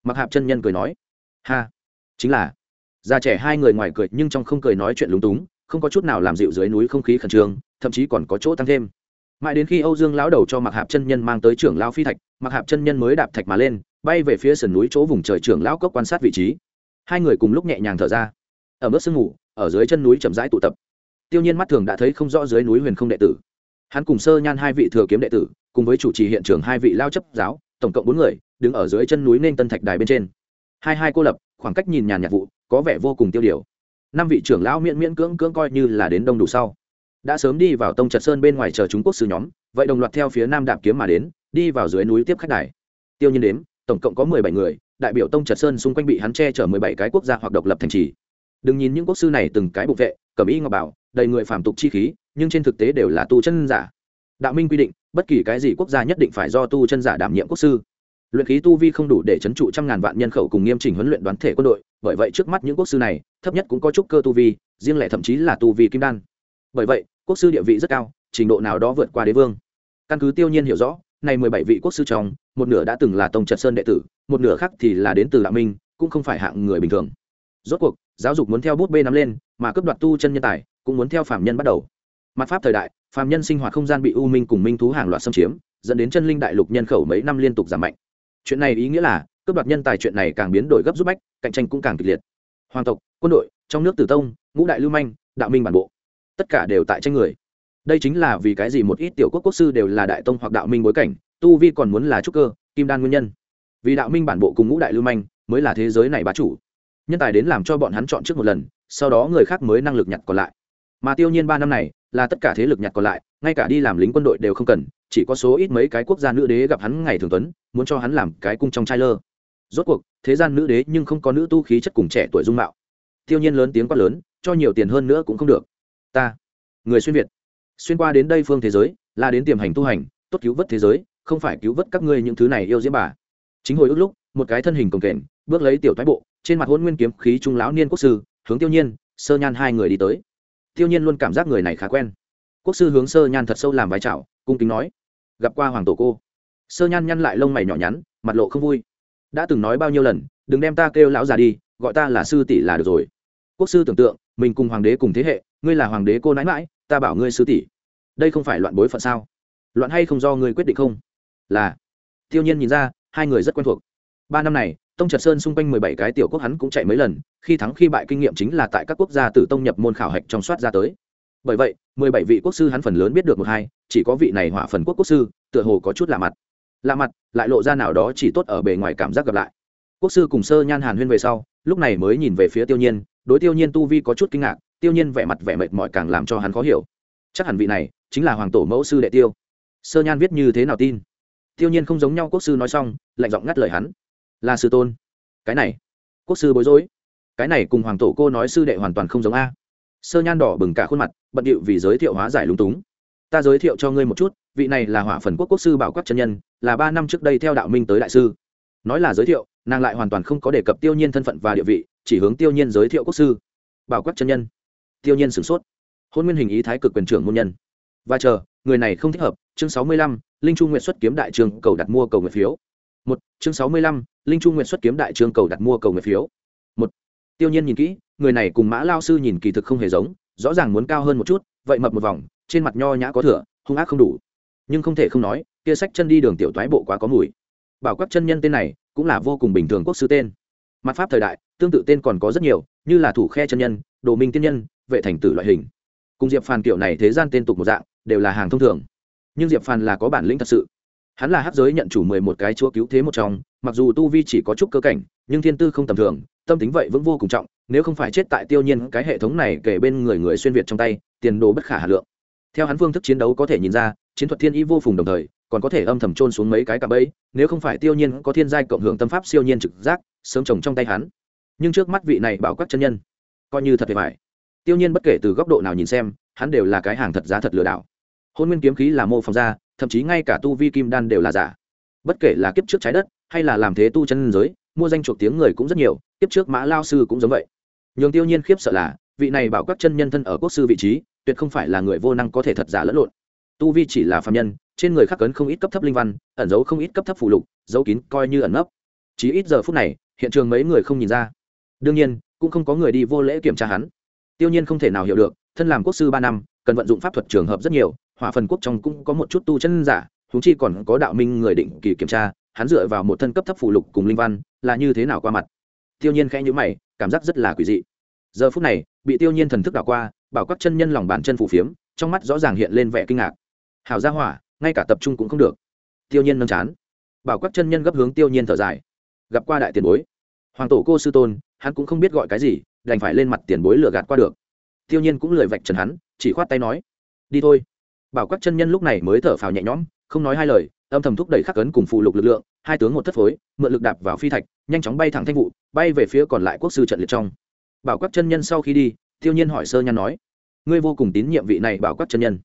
mặc hạp chân nhân cười nói, ha, chính là. Già trẻ hai người ngoài cười nhưng trong không cười nói chuyện lúng túng, không có chút nào làm dịu dưới núi không khí khẩn trương, thậm chí còn có chỗ tăng thêm. Mãi đến khi âu dương lão đầu cho mặc hạp chân nhân mang tới trưởng lao phi thạch, mặc hạp chân nhân mới đạp thạch mà lên, bay về phía sườn núi chỗ vùng trời trưởng lão cốc quan sát vị trí. Hai người cùng lúc nhẹ nhàng thở ra. Ở mức sương ngủ ở dưới chân núi chậm rãi tụ tập. Tiêu nhiên mắt thường đã thấy không rõ dưới núi huyền không đệ tử. Hắn cùng sơ nhan hai vị thừa kiếm đệ tử, cùng với chủ trì hiện trường hai vị lao chấp giáo, tổng cộng bốn người đứng ở dưới chân núi nên tân thạch đài bên trên. Hai hai cô lập, khoảng cách nhìn nhàn nhạc vụ, có vẻ vô cùng tiêu điều. Năm vị trưởng lão miễn miễn cưỡng cưỡng coi như là đến đông đủ sau. Đã sớm đi vào tông trật sơn bên ngoài chờ trung quốc sư nhóm, vậy đồng loạt theo phía nam đạp kiếm mà đến, đi vào dưới núi tiếp khách đài. Tiêu nhiên đếm, tổng cộng có mười bảy người, đại biểu tông trật sơn xung quanh bị hắn che chở mười bảy cái quốc gia hoặc độc lập thành trì. Đừng nhìn những quốc sư này từng cái bộ vệ cẩm y ngọc bảo, đầy người phàm tục chi khí, nhưng trên thực tế đều là tu chân giả. Đạo minh quy định, bất kỳ cái gì quốc gia nhất định phải do tu chân giả đảm nhiệm quốc sư luyện khí tu vi không đủ để chấn trụ trăm ngàn vạn nhân khẩu cùng nghiêm chỉnh huấn luyện đoán thể quân đội, bởi vậy trước mắt những quốc sư này, thấp nhất cũng có chút cơ tu vi, riêng lẻ thậm chí là tu vi kim đan. Bởi vậy, quốc sư địa vị rất cao, trình độ nào đó vượt qua đế vương. Căn cứ tiêu nhiên hiểu rõ này mười bảy vị quốc sư trong, một nửa đã từng là tông trật sơn đệ tử, một nửa khác thì là đến từ đạo minh, cũng không phải hạng người bình thường. Rốt cuộc, giáo dục muốn theo bút bê nắm lên, mà cấp đoạt tu chân nhân tài, cũng muốn theo phạm nhân bắt đầu. Mặt pháp thời đại phạm nhân sinh hoạt không gian bị u minh cùng minh thú hàng loạt xâm chiếm, dẫn đến chân linh đại lục nhân khẩu mấy năm liên tục giảm mạnh chuyện này ý nghĩa là, cướp đoạt nhân tài chuyện này càng biến đổi gấp rút bách, cạnh tranh cũng càng kịch liệt. Hoàng tộc, quân đội, trong nước tử tông, ngũ đại lưu manh, đạo minh bản bộ, tất cả đều tại tranh người. Đây chính là vì cái gì một ít tiểu quốc quốc sư đều là đại tông hoặc đạo minh bối cảnh, tu vi còn muốn là trúc cơ, kim đan nguyên nhân. Vì đạo minh bản bộ cùng ngũ đại lưu manh, mới là thế giới này bá chủ. Nhân tài đến làm cho bọn hắn chọn trước một lần, sau đó người khác mới năng lực nhặt còn lại. Mà tiêu nhiên ba năm này, là tất cả thế lực nhặt còn lại, ngay cả đi làm lính quân đội đều không cần chỉ có số ít mấy cái quốc gia nữ đế gặp hắn ngày thường tuấn, muốn cho hắn làm cái cung trong trai lơ. Rốt cuộc, thế gian nữ đế nhưng không có nữ tu khí chất cùng trẻ tuổi dung mạo. Tiêu nhiên lớn tiếng quát lớn, cho nhiều tiền hơn nữa cũng không được. Ta, người xuyên việt, xuyên qua đến đây phương thế giới, là đến tiềm hành tu hành, tốt cứu vớt thế giới, không phải cứu vớt các ngươi những thứ này yêu diễm bà. Chính hồi ước lúc, một cái thân hình cồng kềnh, bước lấy tiểu thái bộ, trên mặt hôn nguyên kiếm khí trung lão niên quốc sư, hướng tiêu nhiên, sơ nhan hai người đi tới. Tiêu nhiên luôn cảm giác người này khá quen. Quốc sư hướng sơ nhan thật sâu làm vai trào cung kính nói, gặp qua hoàng tổ cô. Sơ nhan nhăn lại lông mày nhỏ nhắn, mặt lộ không vui. Đã từng nói bao nhiêu lần, đừng đem ta kêu lão già đi, gọi ta là sư tỷ là được rồi. Quốc sư tưởng tượng, mình cùng hoàng đế cùng thế hệ, ngươi là hoàng đế cô nãi mãi ta bảo ngươi sư tỷ. Đây không phải loạn bối phận sao? Loạn hay không do ngươi quyết định không? Là. Tiêu nhiên nhìn ra, hai người rất quen thuộc. Ba năm này, tông trật sơn xung quanh mười bảy cái tiểu quốc hắn cũng chạy mấy lần, khi thắng khi bại kinh nghiệm chính là tại các quốc gia tử tông nhập môn khảo hạch trong soát ra tới bởi vậy, mười bảy vị quốc sư hắn phần lớn biết được một hai, chỉ có vị này hỏa phần quốc quốc sư, tựa hồ có chút lạ mặt. Lạ mặt, lại lộ ra nào đó chỉ tốt ở bề ngoài cảm giác gặp lại. Quốc sư cùng sơ nhan hàn huyên về sau, lúc này mới nhìn về phía tiêu nhiên, đối tiêu nhiên tu vi có chút kinh ngạc, tiêu nhiên vẻ mặt vẻ mệt mỏi càng làm cho hắn khó hiểu. Chắc hẳn vị này chính là hoàng tổ mẫu sư đệ tiêu. Sơ nhan viết như thế nào tin? Tiêu nhiên không giống nhau quốc sư nói xong, lạnh giọng ngắt lời hắn. Là sư tôn. Cái này, quốc sư bối rối. Cái này cùng hoàng tổ cô nói sư đệ hoàn toàn không giống a sơ nhan đỏ bừng cả khuôn mặt, bận điệu vì giới thiệu hóa giải lúng túng. Ta giới thiệu cho ngươi một chút, vị này là hỏa phần quốc quốc sư bảo quát chân nhân, là ba năm trước đây theo đạo minh tới đại sư. Nói là giới thiệu, nàng lại hoàn toàn không có đề cập tiêu nhiên thân phận và địa vị, chỉ hướng tiêu nhiên giới thiệu quốc sư. Bảo quát chân nhân. Tiêu nhiên sửng sốt. Hôn nguyên hình ý thái cực quyền trưởng môn nhân. Và chờ, người này không thích hợp, chương sáu mươi lăm, linh trung nguyện xuất kiếm đại trường cầu đặt mua cầu nguyện phiếu. Một, chương sáu mươi lăm, linh trung nguyện xuất kiếm đại trường cầu đặt mua cầu nguyện phiếu. Một tiêu nhiên nhìn kỹ, người này cùng mã lao sư nhìn kỳ thực không hề giống, rõ ràng muốn cao hơn một chút, vậy mập một vòng, trên mặt nho nhã có thừa, hung ác không đủ. Nhưng không thể không nói, kia sách chân đi đường tiểu toái bộ quá có mùi. Bảo các chân nhân tên này, cũng là vô cùng bình thường quốc sư tên. Mặt pháp thời đại, tương tự tên còn có rất nhiều, như là thủ khe chân nhân, đồ minh tiên nhân, vệ thành tử loại hình. Cùng diệp phàn kiểu này thế gian tên tục một dạng, đều là hàng thông thường. Nhưng diệp phàn là có bản lĩnh thật sự. Hắn là hát giới nhận chủ mười một cái chúa cứu thế một trong, mặc dù tu vi chỉ có chút cơ cảnh nhưng thiên tư không tầm thường, tâm tính vậy vẫn vô cùng trọng, nếu không phải chết tại tiêu nhiên, cái hệ thống này kể bên người người xuyên việt trong tay, tiền đồ bất khả hà lượng. Theo hắn phương thức chiến đấu có thể nhìn ra, chiến thuật thiên y vô phùng đồng thời, còn có thể âm thầm trôn xuống mấy cái cạm bẫy, nếu không phải tiêu nhiên có thiên giai cộng hưởng tâm pháp siêu nhiên trực giác, sớm trồng trong tay hắn. Nhưng trước mắt vị này bảo các chân nhân, coi như thật về phải. Tiêu nhiên bất kể từ góc độ nào nhìn xem, hắn đều là cái hàng thật giá thật lừa đảo. Hôn nguyên kiếm khí là mô phỏng ra, thậm chí ngay cả tu vi kim đan đều là giả. Bất kể là kiếp trước trái đất, hay là làm thế tu chân giới mua danh chuộc tiếng người cũng rất nhiều tiếp trước mã lao sư cũng giống vậy. Nhường tiêu nhiên khiếp sợ là, vị này bảo các chân nhân thân ở quốc sư vị trí, tuyệt không phải là người vô năng có thể thật giả lẫn lộn. Tu vi chỉ là phạm nhân, trên người khắc cấn không ít cấp thấp linh văn, ẩn giấu không ít cấp thấp phụ lục, giấu kín coi như ẩn nấp. Chỉ ít giờ phút này, hiện trường mấy người không nhìn ra. Đương nhiên, cũng không có người đi vô lễ kiểm tra hắn. Tiêu nhiên không thể nào hiểu được, thân làm quốc sư ba năm, cần vận dụng pháp thuật trường hợp rất nhiều, hỏa phần quốc trong cũng có một chút tu chân giả chúng chi còn có đạo minh người định kỳ kiểm tra hắn dựa vào một thân cấp thấp phụ lục cùng linh văn, là như thế nào qua mặt? Tiêu nhiên khẽ nhíu mày, cảm giác rất là quỷ dị. Giờ phút này, bị tiêu nhiên thần thức đảo qua, bảo các chân nhân lòng bàn chân phủ phiếm, trong mắt rõ ràng hiện lên vẻ kinh ngạc. Hào gia hỏa, ngay cả tập trung cũng không được. Tiêu nhiên nâng chán. Bảo các chân nhân gấp hướng tiêu nhiên thở dài. Gặp qua đại tiền bối. Hoàng tổ cô sư tôn, hắn cũng không biết gọi cái gì, đành phải lên mặt tiền bối lừa gạt qua được. Tiêu nhiên cũng lười vạch trần hắn, chỉ khoát tay nói. Đi thôi. Bảo các chân nhân lúc này mới thở phào nhẹ nhõm, không nói hai lời âm thầm thúc đẩy khắc ấn cùng phụ lục lực lượng, hai tướng một thất phối, mượn lực đạp vào phi thạch, nhanh chóng bay thẳng thanh vụ, bay về phía còn lại quốc sư trận liệt trong. Bảo các chân nhân sau khi đi, tiêu nhiên hỏi sơ nhan nói, ngươi vô cùng tín nhiệm vị này bảo các chân nhân.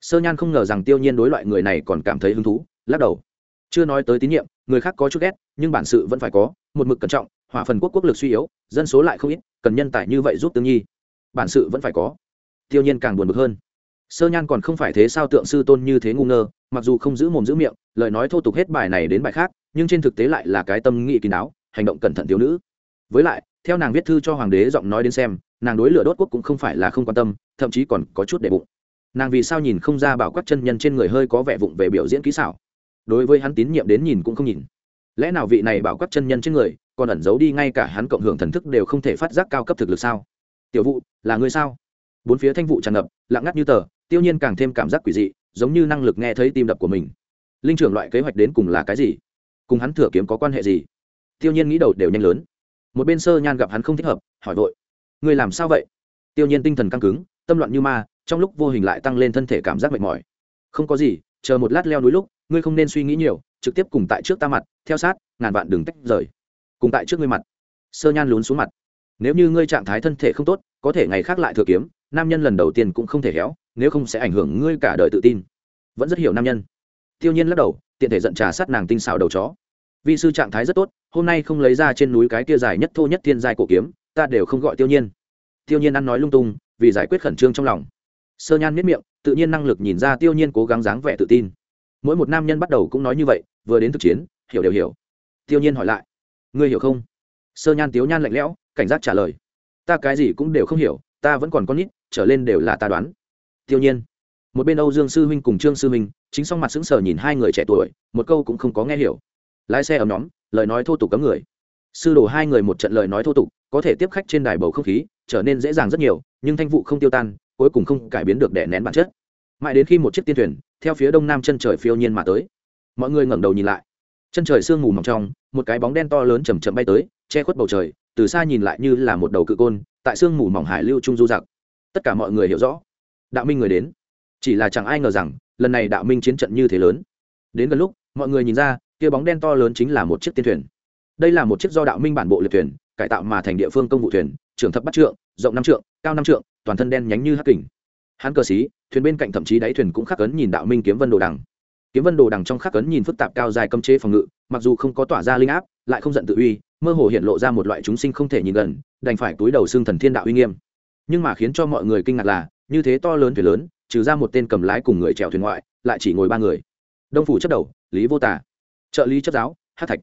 Sơ nhan không ngờ rằng tiêu nhiên đối loại người này còn cảm thấy hứng thú, lắc đầu. Chưa nói tới tín nhiệm, người khác có chút ghét, nhưng bản sự vẫn phải có, một mực cẩn trọng, hỏa phần quốc quốc lực suy yếu, dân số lại không ít, cần nhân tài như vậy giúp tương nhi. Bản sự vẫn phải có. Tiêu nhiên càng buồn bực hơn sơ nhan còn không phải thế sao tượng sư tôn như thế ngu ngơ, mặc dù không giữ mồm giữ miệng, lời nói thô tục hết bài này đến bài khác, nhưng trên thực tế lại là cái tâm nghị kín đáo, hành động cẩn thận thiếu nữ. Với lại, theo nàng viết thư cho hoàng đế giọng nói đến xem, nàng đối lửa đốt quốc cũng không phải là không quan tâm, thậm chí còn có chút để bụng. Nàng vì sao nhìn không ra bảo quát chân nhân trên người hơi có vẻ vụng về biểu diễn kỹ xảo. Đối với hắn tín nhiệm đến nhìn cũng không nhìn. Lẽ nào vị này bảo quát chân nhân trên người còn ẩn giấu đi ngay cả hắn cộng hưởng thần thức đều không thể phát giác cao cấp thực lực sao? Tiểu vụ là người sao? Bốn phía thanh vụ tràn ngập, lặng ngắt như tờ tiêu nhiên càng thêm cảm giác quỷ dị, giống như năng lực nghe thấy tim đập của mình. Linh trưởng loại kế hoạch đến cùng là cái gì? Cùng hắn thừa kiếm có quan hệ gì? Tiêu nhiên nghĩ đầu đều nhanh lớn. Một bên sơ nhan gặp hắn không thích hợp, hỏi vội người làm sao vậy? Tiêu nhiên tinh thần căng cứng, tâm loạn như ma, trong lúc vô hình lại tăng lên thân thể cảm giác mệt mỏi. Không có gì, chờ một lát leo núi lúc, ngươi không nên suy nghĩ nhiều, trực tiếp cùng tại trước ta mặt, theo sát, ngàn vạn đừng tách rời. Cùng tại trước ngươi mặt. Sơ nhan lún xuống mặt. Nếu như ngươi trạng thái thân thể không tốt, có thể ngày khác lại thừa kiếm, nam nhân lần đầu tiên cũng không thể héo nếu không sẽ ảnh hưởng ngươi cả đời tự tin. Vẫn rất hiểu nam nhân. Tiêu nhiên lắc đầu, tiện thể giận trà sát nàng tinh xào đầu chó. Vị sư trạng thái rất tốt, hôm nay không lấy ra trên núi cái kia dài nhất thô nhất thiên giai cổ kiếm, ta đều không gọi tiêu nhiên. Tiêu nhiên ăn nói lung tung, vì giải quyết khẩn trương trong lòng. Sơ nhan miết miệng, tự nhiên năng lực nhìn ra tiêu nhiên cố gắng dáng vẻ tự tin. Mỗi một nam nhân bắt đầu cũng nói như vậy, vừa đến thực chiến, hiểu đều hiểu. Tiêu nhiên hỏi lại, ngươi hiểu không? Sơ nhan tiếu nhan lạnh lẽo, cảnh giác trả lời, ta cái gì cũng đều không hiểu, ta vẫn còn con nít, trở lên đều là ta đoán tiêu nhiên. Một bên âu dương sư huynh cùng trương sư huynh, chính song mặt sững sờ nhìn hai người trẻ tuổi, một câu cũng không có nghe hiểu. Lái xe ấm nhóm, lời nói thô tục cấm người. Sư đồ hai người một trận lời nói thô tục, có thể tiếp khách trên đài bầu không khí, trở nên dễ dàng rất nhiều, nhưng thanh vụ không tiêu tan, cuối cùng không cải biến được đè nén bản chất. Mãi đến khi một chiếc tiên thuyền, theo phía đông nam chân trời phiêu nhiên mà tới. Mọi người ngẩng đầu nhìn lại. Chân trời sương mù mỏng trong, một cái bóng đen to lớn chầm chậm bay tới, che khuất bầu trời, từ xa nhìn lại như là một đầu cự côn, tại sương mù mỏng hải lưu trung du giặc. Tất cả mọi người hiểu rõ đạo minh người đến. Chỉ là chẳng ai ngờ rằng, lần này đạo minh chiến trận như thế lớn. Đến gần lúc, mọi người nhìn ra, kia bóng đen to lớn chính là một chiếc tiên thuyền. Đây là một chiếc do đạo minh bản bộ liệt thuyền, cải tạo mà thành địa phương công vụ thuyền, trưởng thập bắt trượng, rộng năm trượng, cao năm trượng, toàn thân đen nhánh như hắc kình. Hắn cờ xí, thuyền bên cạnh thậm chí đáy thuyền cũng khắc ấn nhìn đạo minh kiếm vân đồ đằng. Kiếm vân đồ đằng trong khắc ấn nhìn phức tạp cao dài cấm chế phòng ngự, mặc dù không có tỏa ra linh áp, lại không giận tự uy, mơ hồ hiện lộ ra một loại chúng sinh không thể nhìn gần, đành phải túi đầu xương thần thiên đạo uy nghiêm. Nhưng mà khiến cho mọi người kinh ngạc là như thế to lớn thuyền lớn, trừ ra một tên cầm lái cùng người chèo thuyền ngoại, lại chỉ ngồi ba người. Đông phủ chấp đầu, lý vô tả trợ lý chấp giáo hát thạch.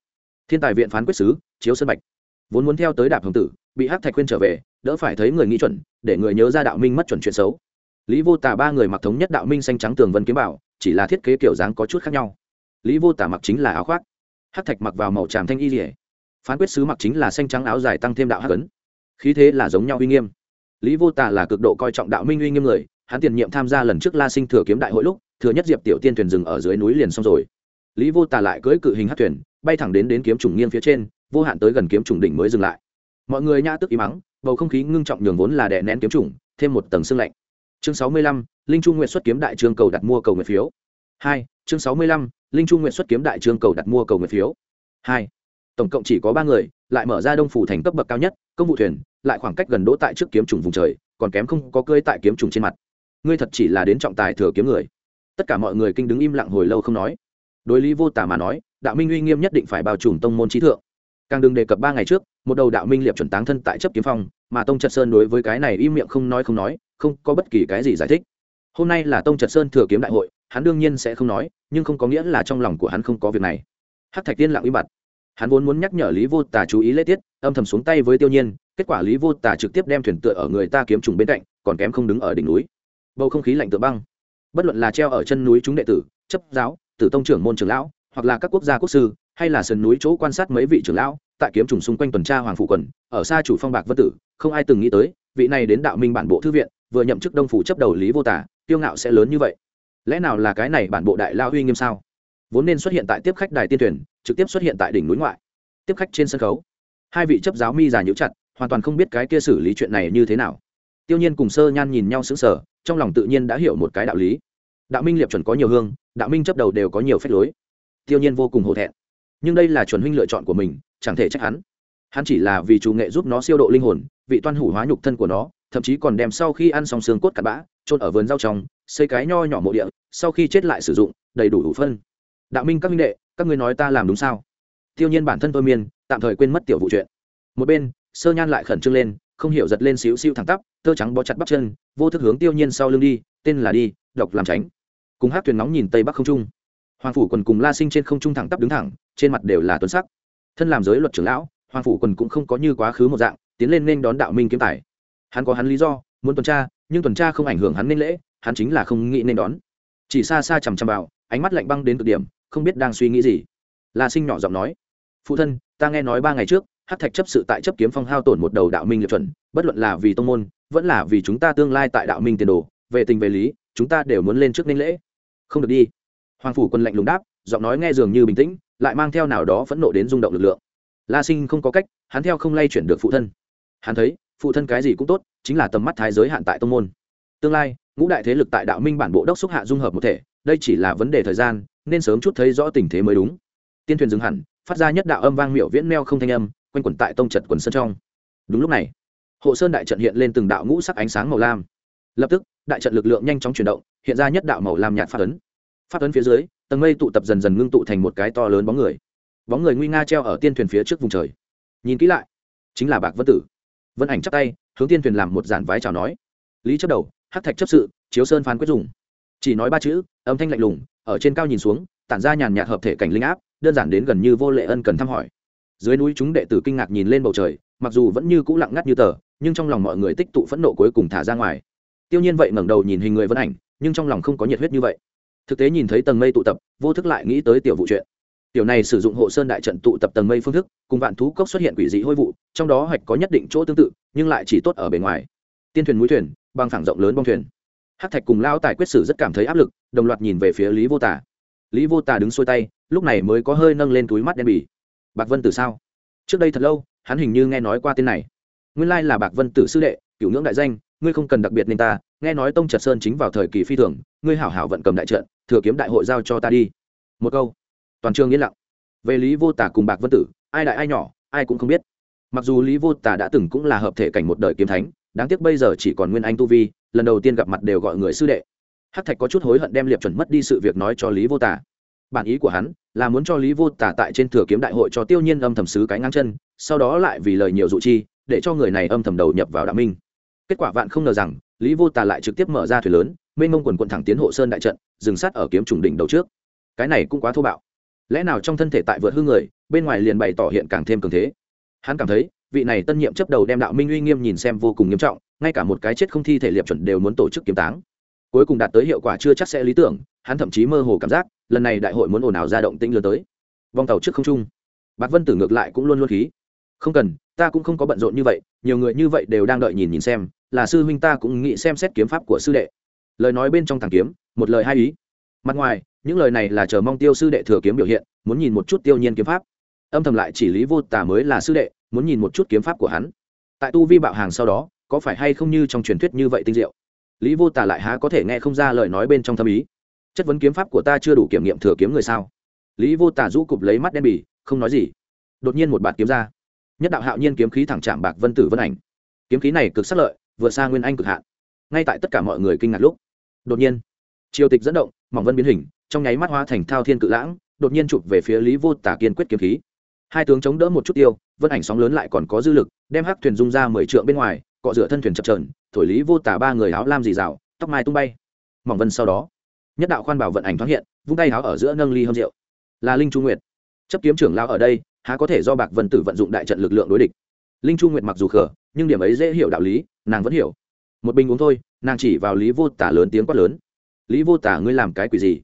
Thiên tài viện phán quyết sứ, chiếu sân bạch. Vốn muốn theo tới đạp hồng tử, bị hát thạch khuyên trở về, đỡ phải thấy người nghĩ chuẩn, để người nhớ ra đạo minh mất chuẩn chuyện xấu. Lý vô tả ba người mặc thống nhất đạo minh xanh trắng tường vân kiếm bảo, chỉ là thiết kế kiểu dáng có chút khác nhau. Lý vô tả mặc chính là áo khoác. Hát thạch mặc vào màu tràm thanh y rỉa phán quyết sứ mặc chính là xanh trắng áo dài tăng thêm đạo hát ấn. Khí thế là giống nhau uy nghiêm lý vô tả là cực độ coi trọng đạo minh uy nghiêm người, hắn tiền nhiệm tham gia lần trước la sinh thừa kiếm đại hội lúc, thừa nhất diệp tiểu tiên thuyền dừng ở dưới núi liền xong rồi. Lý vô tả lại cưỡi cự hình hát thuyền, bay thẳng đến đến kiếm trùng nghiêng phía trên, vô hạn tới gần kiếm trùng đỉnh mới dừng lại. Mọi người nhã tức ý mắng, bầu không khí ngưng trọng nhường vốn là đè nén kiếm trùng, thêm một tầng sương lạnh. Chương sáu mươi lăm, linh trung nguyện xuất kiếm đại trương cầu đặt mua cầu nguyện phiếu. Hai, chương sáu mươi lăm, linh trung nguyện xuất kiếm đại trương cầu đặt mua cầu nguyện phiếu. Hai, tổng cộng chỉ có ba người, lại mở ra đông phủ thành cấp bậc cao nhất, công vụ thuyền lại khoảng cách gần đỗ tại trước kiếm trùng vùng trời, còn kém không có cơi tại kiếm trùng trên mặt. Ngươi thật chỉ là đến trọng tài thừa kiếm người. Tất cả mọi người kinh đứng im lặng hồi lâu không nói. Đối lý vô tả mà nói, đạo minh uy nghiêm nhất định phải bao trùm tông môn trí thượng. Càng đừng đề cập ba ngày trước, một đầu đạo minh liệp chuẩn táng thân tại chấp kiếm phong, mà tông trật sơn đối với cái này im miệng không nói không nói, không có bất kỳ cái gì giải thích. Hôm nay là tông trật sơn thừa kiếm đại hội, hắn đương nhiên sẽ không nói, nhưng không có nghĩa là trong lòng của hắn không có việc này. Hát thạch tiên lặng im bặt. Hắn vốn muốn nhắc nhở lý vô tả chú ý lễ tiết, âm thầm xuống tay với tiêu nhiên kết quả lý vô tả trực tiếp đem thuyền tựa ở người ta kiếm trùng bên cạnh, còn kém không đứng ở đỉnh núi. Bầu không khí lạnh tựa băng. Bất luận là treo ở chân núi chúng đệ tử, chấp giáo, tử tông trưởng môn trưởng lão, hoặc là các quốc gia quốc sư, hay là sườn núi chỗ quan sát mấy vị trưởng lão, tại kiếm trùng xung quanh tuần tra hoàng phủ quần, ở xa chủ phong bạc vân tử, không ai từng nghĩ tới, vị này đến đạo minh bản bộ thư viện, vừa nhậm chức đông phủ chấp đầu lý vô tả tiêu ngạo sẽ lớn như vậy. Lẽ nào là cái này bản bộ đại lao uy nghiêm sao? Vốn nên xuất hiện tại tiếp khách đài tiên tuyển trực tiếp xuất hiện tại đỉnh núi ngoại, tiếp khách trên sân khấu. Hai vị chấp giáo mi già nhũ chặt hoàn toàn không biết cái kia xử lý chuyện này như thế nào. Tiêu nhiên cùng sơ nhan nhìn nhau sững sờ, trong lòng tự nhiên đã hiểu một cái đạo lý. Đạo minh liệp chuẩn có nhiều hương, đạo minh chấp đầu đều có nhiều phép lối. Tiêu nhiên vô cùng hổ thẹn. Nhưng đây là chuẩn huynh lựa chọn của mình, chẳng thể trách hắn. Hắn chỉ là vì chủ nghệ giúp nó siêu độ linh hồn, vị toan hủ hóa nhục thân của nó, thậm chí còn đem sau khi ăn xong xương cốt cặn bã trôn ở vườn rau trồng xây cái nho nhỏ mộ địa, sau khi chết lại sử dụng, đầy đủ đủ phân. Đạo minh các minh đệ, các ngươi nói ta làm đúng sao? Tiêu nhiên bản thân tôi miên, tạm thời quên mất tiểu vụ chuyện. Một bên sơ nhan lại khẩn trương lên, không hiểu giật lên xíu xíu thẳng tắp, tơ trắng bó chặt bắp chân, vô thức hướng tiêu nhiên sau lưng đi, tên là đi, độc làm tránh. Cùng hát thuyền nóng nhìn tây bắc không trung. Hoàng phủ quần cùng la sinh trên không trung thẳng tắp đứng thẳng, trên mặt đều là tuấn sắc. Thân làm giới luật trưởng lão, hoàng phủ quần cũng không có như quá khứ một dạng, tiến lên nên đón đạo minh kiếm tài. Hắn có hắn lý do, muốn tuần tra, nhưng tuần tra không ảnh hưởng hắn nên lễ, hắn chính là không nghĩ nên đón. Chỉ xa xa chằm chằm vào, ánh mắt lạnh băng đến cực điểm, không biết đang suy nghĩ gì. La sinh nhỏ giọng nói, phụ thân, ta nghe nói ba ngày trước hát thạch chấp sự tại chấp kiếm phong hao tổn một đầu đạo minh liệt chuẩn, bất luận là vì tông môn, vẫn là vì chúng ta tương lai tại đạo minh tiền đồ, về tình về lý, chúng ta đều muốn lên trước nên lễ. Không được đi. Hoàng phủ quân lạnh lùng đáp, giọng nói nghe dường như bình tĩnh, lại mang theo nào đó phẫn nộ đến rung động lực lượng. La sinh không có cách, hắn theo không lay chuyển được phụ thân. Hắn thấy, phụ thân cái gì cũng tốt, chính là tầm mắt thái giới hạn tại tông môn. Tương lai, ngũ đại thế lực tại đạo minh bản bộ đốc xúc hạ dung hợp một thể, đây chỉ là vấn đề thời gian, nên sớm chút thấy rõ tình thế mới đúng. Tiên thuyền dừng hẳn, phát ra nhất đạo âm vang miệu viễn meo không thanh âm quanh quẩn tại tông trật quần sơn trong. Đúng lúc này, hộ sơn đại trận hiện lên từng đạo ngũ sắc ánh sáng màu lam. Lập tức, đại trận lực lượng nhanh chóng chuyển động, hiện ra nhất đạo màu lam nhạt phát ấn. Phát ấn phía dưới, tầng mây tụ tập dần dần ngưng tụ thành một cái to lớn bóng người. Bóng người nguy nga treo ở tiên thuyền phía trước vùng trời. Nhìn kỹ lại, chính là bạc vân tử. Vân ảnh chắp tay, hướng tiên thuyền làm một giản vái chào nói. Lý chấp đầu hát thạch chấp sự, chiếu sơn phán quyết dùng. Chỉ nói ba chữ, âm thanh lạnh lùng, ở trên cao nhìn xuống, tản ra nhàn nhạt hợp thể cảnh linh áp, đơn giản đến gần như vô lệ ân cần thăm hỏi dưới núi chúng đệ tử kinh ngạc nhìn lên bầu trời, mặc dù vẫn như cũ lặng ngắt như tờ, nhưng trong lòng mọi người tích tụ phẫn nộ cuối cùng thả ra ngoài. Tiêu nhiên vậy ngẩng đầu nhìn hình người vân ảnh, nhưng trong lòng không có nhiệt huyết như vậy. Thực tế nhìn thấy tầng mây tụ tập, vô thức lại nghĩ tới tiểu vụ chuyện. Tiểu này sử dụng hộ sơn đại trận tụ tập tầng mây phương thức, cùng vạn thú cốc xuất hiện quỷ dị hôi vụ, trong đó hoạch có nhất định chỗ tương tự, nhưng lại chỉ tốt ở bề ngoài. Tiên thuyền mũi thuyền bằng thẳng rộng lớn bong thuyền. Hát thạch cùng lao tài quyết sử rất cảm thấy áp lực, đồng loạt nhìn về phía lý vô tả lý vô tả đứng xuôi tay, lúc này mới có hơi nâng lên túi mắt đen bỉ bạc vân tử sao? Trước đây thật lâu, hắn hình như nghe nói qua tên này. Nguyên lai là bạc vân tử sư đệ cựu ngưỡng đại danh, ngươi không cần đặc biệt nên ta, nghe nói tông trật sơn chính vào thời kỳ phi thường, ngươi hảo hảo vận cầm đại trận, thừa kiếm đại hội giao cho ta đi. Một câu. Toàn trường yên lặng. Về lý vô tả cùng bạc vân tử, ai đại ai nhỏ, ai cũng không biết. Mặc dù lý vô tả đã từng cũng là hợp thể cảnh một đời kiếm thánh, đáng tiếc bây giờ chỉ còn nguyên anh tu vi, lần đầu tiên gặp mặt đều gọi người sư đệ. Hắc thạch có chút hối hận đem liệp chuẩn mất đi sự việc nói cho lý vô tả. Bản ý của hắn là muốn cho lý vô tả tại trên thừa kiếm đại hội cho tiêu nhiên âm thầm sứ cái ngang chân, sau đó lại vì lời nhiều dụ chi, để cho người này âm thầm đầu nhập vào đạo minh. Kết quả vạn không ngờ rằng, lý vô tả lại trực tiếp mở ra thuyền lớn, mênh mông quần quận thẳng tiến hộ sơn đại trận, dừng sát ở kiếm trùng đỉnh đầu trước. Cái này cũng quá thô bạo. Lẽ nào trong thân thể tại vượt hư người, bên ngoài liền bày tỏ hiện càng thêm cường thế? Hắn cảm thấy, vị này tân nhiệm chấp đầu đem đạo minh uy nghiêm nhìn xem vô cùng nghiêm trọng, ngay cả một cái chết không thi thể liệp chuẩn đều muốn tổ chức kiếm táng. Cuối cùng đạt tới hiệu quả chưa chắc sẽ lý tưởng, hắn thậm chí mơ hồ cảm giác lần này đại hội muốn ồn ào ra động tĩnh lừa tới. Vòng tàu trước không trung, bạc vân tử ngược lại cũng luôn luôn khí. Không cần, ta cũng không có bận rộn như vậy, nhiều người như vậy đều đang đợi nhìn nhìn xem, là sư huynh ta cũng nghĩ xem xét kiếm pháp của sư đệ. Lời nói bên trong thằng kiếm, một lời hai ý. Mặt ngoài, những lời này là chờ mong tiêu sư đệ thừa kiếm biểu hiện, muốn nhìn một chút tiêu nhiên kiếm pháp. Âm thầm lại chỉ lý vô tả mới là sư đệ, muốn nhìn một chút kiếm pháp của hắn. Tại tu vi bạo hàng sau đó, có phải hay không như trong truyền thuyết như vậy tinh diệu? Lý vô tả lại há có thể nghe không ra lời nói bên trong thâm ý chất vấn kiếm pháp của ta chưa đủ kiểm nghiệm thừa kiếm người sao? Lý vô tả rũ cụp lấy mắt đen bì, không nói gì. Đột nhiên một bạt kiếm ra. Nhất đạo hạo nhiên kiếm khí thẳng chạm bạc vân tử vân ảnh. Kiếm khí này cực sắc lợi, vượt xa nguyên anh cực hạn. Ngay tại tất cả mọi người kinh ngạc lúc, đột nhiên triều tịch dẫn động, mỏng vân biến hình, trong nháy mắt hóa thành thao thiên cự lãng, đột nhiên chụp về phía lý vô tả kiên quyết kiếm khí. Hai tướng chống đỡ một chút tiêu, vân ảnh sóng lớn lại còn có dư lực, đem hắc thuyền dung ra mười trượng bên ngoài, cọ rửa thân thuyền chập trờn thổi lý vô tả ba người áo lam dì rào, tóc mai tung bay. Mỏng vân sau đó nhất đạo khoan bảo vận ảnh thoáng hiện, vung tay háo ở giữa nâng ly hâm rượu. Là linh chu nguyệt. Chấp kiếm trưởng lao ở đây, há có thể do bạc vân tử vận dụng đại trận lực lượng đối địch. Linh chu nguyệt mặc dù khở nhưng điểm ấy dễ hiểu đạo lý, nàng vẫn hiểu. Một bình uống thôi, nàng chỉ vào lý vô tả lớn tiếng quát lớn. Lý vô tả, ngươi làm cái quỷ gì?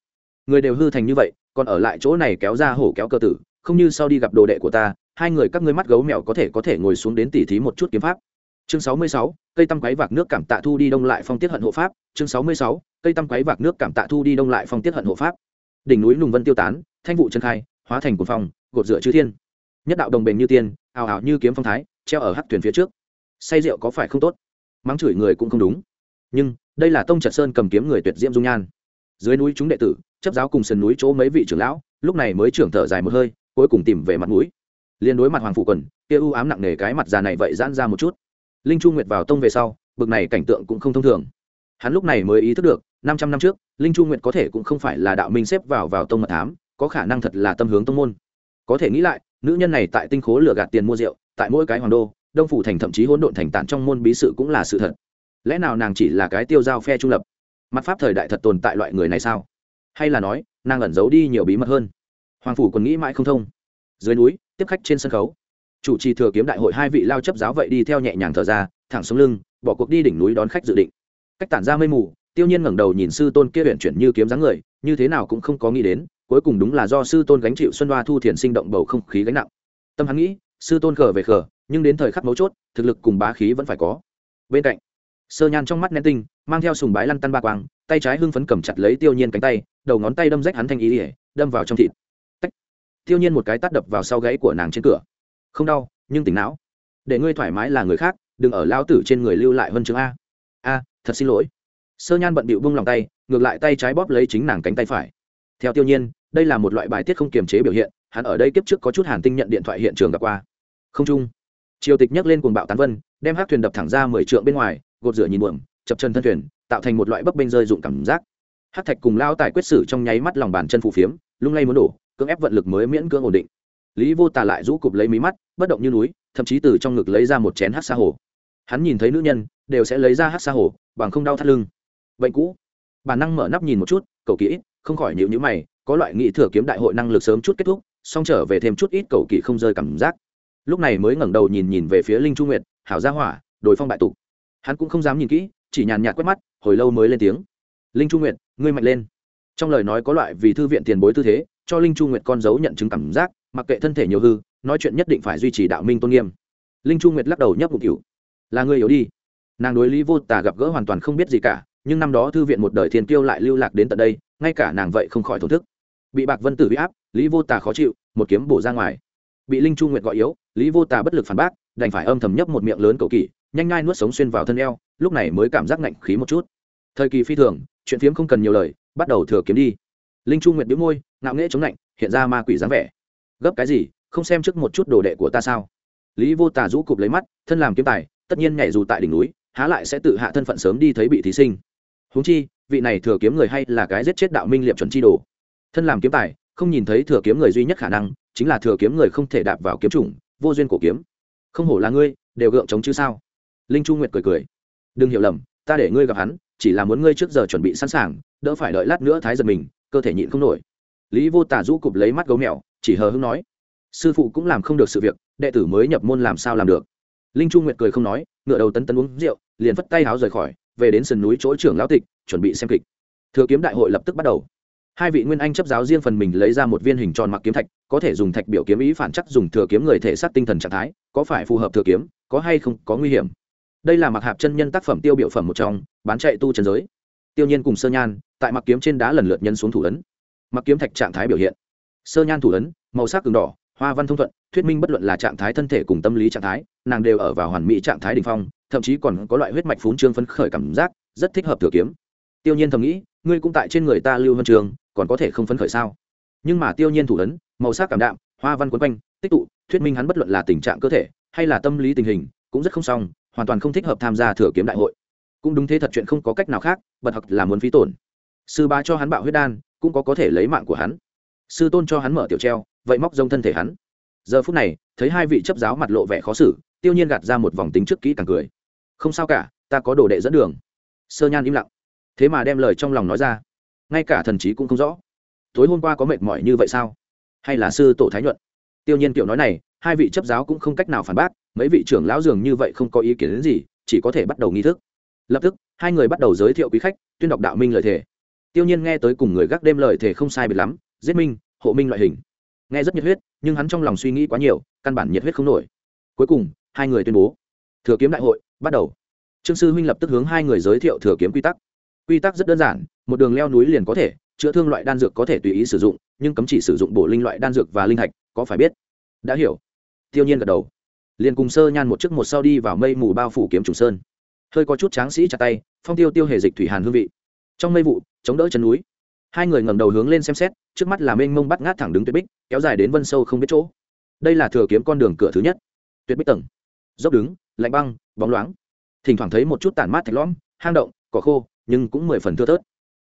Người đều hư thành như vậy, còn ở lại chỗ này kéo ra hổ kéo cơ tử, không như sau đi gặp đồ đệ của ta, hai người các ngươi mắt gấu mèo có thể có thể ngồi xuống đến tỉ thí một chút kiếm pháp. Chương sáu mươi sáu, cây tăm quáy vạc nước cảm tạ thu đi đông lại phong tiết hận hộ pháp. Chương sáu mươi sáu cây tăm quấy vạc nước cảm tạ thu đi đông lại phong tiết hận hộ pháp. Đỉnh núi lùng vân tiêu tán, thanh vụ chân khai, hóa thành cuồng phong, gột rửa chư thiên. Nhất đạo đồng bền như tiên, ào ào như kiếm phong thái, treo ở hắc thuyền phía trước. Say rượu có phải không tốt? Mắng chửi người cũng không đúng. Nhưng, đây là tông trật sơn cầm kiếm người tuyệt diễm dung nhan. Dưới núi chúng đệ tử, chấp giáo cùng sườn núi chỗ mấy vị trưởng lão, lúc này mới trưởng thở dài một hơi, cuối cùng tìm về mặt mũi. Liên đối mặt hoàng phụ quần, kia u ám nặng nề cái mặt già này vậy giãn ra một chút. Linh chu nguyệt vào tông về sau, bực này cảnh tượng cũng không thông thường. Hắn lúc này mới ý thức được năm trăm năm trước, linh chu nguyệt có thể cũng không phải là đạo minh xếp vào vào tông mật thám, có khả năng thật là tâm hướng tông môn. Có thể nghĩ lại, nữ nhân này tại tinh khố lừa gạt tiền mua rượu, tại mỗi cái hoàng đô, đông phủ thành thậm chí hỗn độn thành tản trong môn bí sự cũng là sự thật. Lẽ nào nàng chỉ là cái tiêu giao phe trung lập? Mặt pháp thời đại thật tồn tại loại người này sao? Hay là nói, nàng ẩn giấu đi nhiều bí mật hơn? Hoàng phủ còn nghĩ mãi không thông. Dưới núi, tiếp khách trên sân khấu. Chủ trì thừa kiếm đại hội hai vị lao chấp giáo vậy đi theo nhẹ nhàng thở ra, thẳng xuống lưng, bỏ cuộc đi đỉnh núi đón khách dự định. Cách tản ra mây mù tiêu nhiên ngẩng đầu nhìn sư tôn kia huyện chuyển như kiếm dáng người, như thế nào cũng không có nghĩ đến, cuối cùng đúng là do sư tôn gánh chịu xuân hoa thu thiền sinh động bầu không khí gánh nặng. Tâm hắn nghĩ, sư tôn khờ về khờ nhưng đến thời khắc mấu chốt, thực lực cùng bá khí vẫn phải có. Bên cạnh, sơ nhan trong mắt nén tinh, mang theo sùng bái lăn tăn ba quang, tay trái hưng phấn cầm chặt lấy tiêu nhiên cánh tay, đầu ngón tay đâm rách hắn thanh ý ỉa đâm vào trong thịt. Tách. tiêu nhiên một cái tắt đập vào sau gáy của nàng trên cửa. Không đau, nhưng tỉnh não. Để ngươi thoải mái là người khác, đừng ở lao tử trên người lưu lại hơn chứng a. A, thật xin lỗi sơ nhan bận bịu bung lòng tay, ngược lại tay trái bóp lấy chính nàng cánh tay phải. Theo tiêu nhiên, đây là một loại bài tiết không kiềm chế biểu hiện, hắn ở đây kiếp trước có chút hàn tinh nhận điện thoại hiện trường gặp qua. Không trung triều tịch nhấc lên cuồng bạo tán vân, đem hát thuyền đập thẳng ra mười trượng bên ngoài, gột rửa nhìn buồm, chập chân thân thuyền, tạo thành một loại bấp bênh rơi dụng cảm giác. Hát thạch cùng lao tài quyết sử trong nháy mắt lòng bàn chân phủ phiếm, lung lay muốn đổ, cưỡng ép vận lực mới miễn cưỡng ổn định. Lý vô tà lại rũ cụp lấy mí mắt, bất động như núi, thậm chí từ trong ngực lấy ra một chén hát xa hồ. Hắn nhìn thấy nữ nhân, đều sẽ lấy ra hát xa hồ, bằng không đau thắt lưng bệnh cũ. Bản năng mở nắp nhìn một chút, cầu kỹ không khỏi nhịu nhữ mày, có loại nghị thừa kiếm đại hội năng lực sớm chút kết thúc xong trở về thêm chút ít cầu kỹ không rơi cảm giác. Lúc này mới ngẩng đầu nhìn nhìn về phía linh chu nguyệt, hảo gia hỏa đồi phong bại tục. Hắn cũng không dám nhìn kỹ, chỉ nhàn nhạt quét mắt, hồi lâu mới lên tiếng. Linh chu nguyệt, ngươi mạnh lên. Trong lời nói có loại vì thư viện tiền bối tư thế, cho linh chu nguyệt con dấu nhận chứng cảm giác, mặc kệ thân thể nhiều hư, nói chuyện nhất định phải duy trì đạo minh tôn nghiêm. Linh chu nguyệt lắc đầu nhấp bụng cửu là người yếu đi. Nàng đối lý vô tà gặp gỡ hoàn toàn không biết gì cả nhưng năm đó thư viện một đời thiên tiêu lại lưu lạc đến tận đây, ngay cả nàng vậy không khỏi thổn thức. Bị bạc vân tử bị áp, lý vô tà khó chịu, một kiếm bổ ra ngoài. Bị linh chu nguyệt gọi yếu, lý vô tà bất lực phản bác, đành phải âm thầm nhấp một miệng lớn cầu kỳ, nhanh ngai nuốt sống xuyên vào thân eo, lúc này mới cảm giác ngạnh khí một chút. Thời kỳ phi thường, chuyện phiếm không cần nhiều lời, bắt đầu thừa kiếm đi. Linh chu nguyệt đĩu môi, ngạo nghễ chống lạnh, hiện ra ma quỷ dáng vẻ. Gấp cái gì, không xem trước một chút đồ đệ của ta sao? Lý vô tà rũ cụp lấy mắt, thân làm kiếm tài, tất nhiên nhảy dù tại đỉnh núi há lại sẽ tự hạ thân phận sớm đi thấy bị thí sinh. Huống chi, vị này thừa kiếm người hay là cái giết chết đạo minh liệp chuẩn chi đồ. Thân làm kiếm tài, không nhìn thấy thừa kiếm người duy nhất khả năng, chính là thừa kiếm người không thể đạp vào kiếm chủng, vô duyên cổ kiếm. Không hổ là ngươi, đều gượng chống chứ sao? Linh chu nguyệt cười cười. Đừng hiểu lầm, ta để ngươi gặp hắn, chỉ là muốn ngươi trước giờ chuẩn bị sẵn sàng, đỡ phải đợi lát nữa thái giật mình, cơ thể nhịn không nổi. Lý vô tả rũ cụp lấy mắt gấu mèo, chỉ hờ hưng nói. Sư phụ cũng làm không được sự việc, đệ tử mới nhập môn làm sao làm được? Linh chu nguyệt cười không nói ngựa đầu tấn tấn uống rượu liền vất tay háo rời khỏi, về đến sườn núi chỗ trưởng lão tịch, chuẩn bị xem kịch. Thừa kiếm đại hội lập tức bắt đầu. Hai vị nguyên anh chấp giáo riêng phần mình lấy ra một viên hình tròn mặc kiếm thạch, có thể dùng thạch biểu kiếm ý phản chắc dùng thừa kiếm người thể sát tinh thần trạng thái, có phải phù hợp thừa kiếm, có hay không, có nguy hiểm. Đây là mặc hạp chân nhân tác phẩm tiêu biểu phẩm một trong, bán chạy tu trần giới. Tiêu nhiên cùng sơ nhan, tại mặc kiếm trên đá lần lượt nhân xuống thủ ấn. Mặc kiếm thạch trạng thái biểu hiện. Sơ nhan thủ ấn, màu sắc cường đỏ, hoa văn thông thuận, thuyết minh bất luận là trạng thái thân thể cùng tâm lý trạng thái, nàng đều ở vào hoàn mỹ trạng thái đ ỉ n h phong thậm chí còn có loại huyết mạch phún trương phấn khởi cảm giác, rất thích hợp thừa kiếm. Tiêu nhiên thầm nghĩ, ngươi cũng tại trên người ta lưu vân trường, còn có thể không phấn khởi sao? Nhưng mà tiêu nhiên thủ ấn, màu sắc cảm đạm, hoa văn quấn quanh, tích tụ, thuyết minh hắn bất luận là tình trạng cơ thể, hay là tâm lý tình hình, cũng rất không xong, hoàn toàn không thích hợp tham gia thừa kiếm đại hội. Cũng đúng thế thật chuyện không có cách nào khác, bật học là muốn phí tổn. Sư bá cho hắn bạo huyết đan, cũng có có thể lấy mạng của hắn. Sư tôn cho hắn mở tiểu treo, vậy móc rông thân thể hắn. Giờ phút này, thấy hai vị chấp giáo mặt lộ vẻ khó xử, tiêu nhiên gạt ra một vòng tính trước kỹ càng cười không sao cả, ta có đồ đệ dẫn đường. Sơ nhan im lặng. Thế mà đem lời trong lòng nói ra. Ngay cả thần trí cũng không rõ. Tối hôm qua có mệt mỏi như vậy sao? Hay là sư tổ thái nhuận? Tiêu nhiên kiểu nói này, hai vị chấp giáo cũng không cách nào phản bác, mấy vị trưởng lão dường như vậy không có ý kiến đến gì, chỉ có thể bắt đầu nghi thức. Lập tức, hai người bắt đầu giới thiệu quý khách, tuyên đọc đạo minh lời thề. Tiêu nhiên nghe tới cùng người gác đêm lời thề không sai biệt lắm, giết minh, hộ minh loại hình. Nghe rất nhiệt huyết, nhưng hắn trong lòng suy nghĩ quá nhiều, căn bản nhiệt huyết không nổi. Cuối cùng, hai người tuyên bố, thừa kiếm đại hội bắt đầu. Trương sư huynh lập tức hướng hai người giới thiệu thừa kiếm quy tắc. Quy tắc rất đơn giản, một đường leo núi liền có thể, chữa thương loại đan dược có thể tùy ý sử dụng, nhưng cấm chỉ sử dụng bổ linh loại đan dược và linh hạch, có phải biết? Đã hiểu. Tiêu nhiên gật đầu. Liền cùng sơ nhan một chiếc một sau đi vào mây mù bao phủ kiếm trùng sơn. Hơi có chút tráng sĩ chặt tay, phong tiêu tiêu hề dịch thủy hàn hương vị. Trong mây vụ, chống đỡ chân núi. Hai người ngẩng đầu hướng lên xem xét, trước mắt là mênh mông bắt ngát thẳng đứng tuyệt bích, kéo dài đến vân sâu không biết chỗ. Đây là thừa kiếm con đường cửa thứ nhất. Tuyệt bích tầng. Dốc đứng lạnh băng, bóng loáng. Thỉnh thoảng thấy một chút tản mát thạch lõm, hang động, cỏ khô, nhưng cũng mười phần thưa thớt.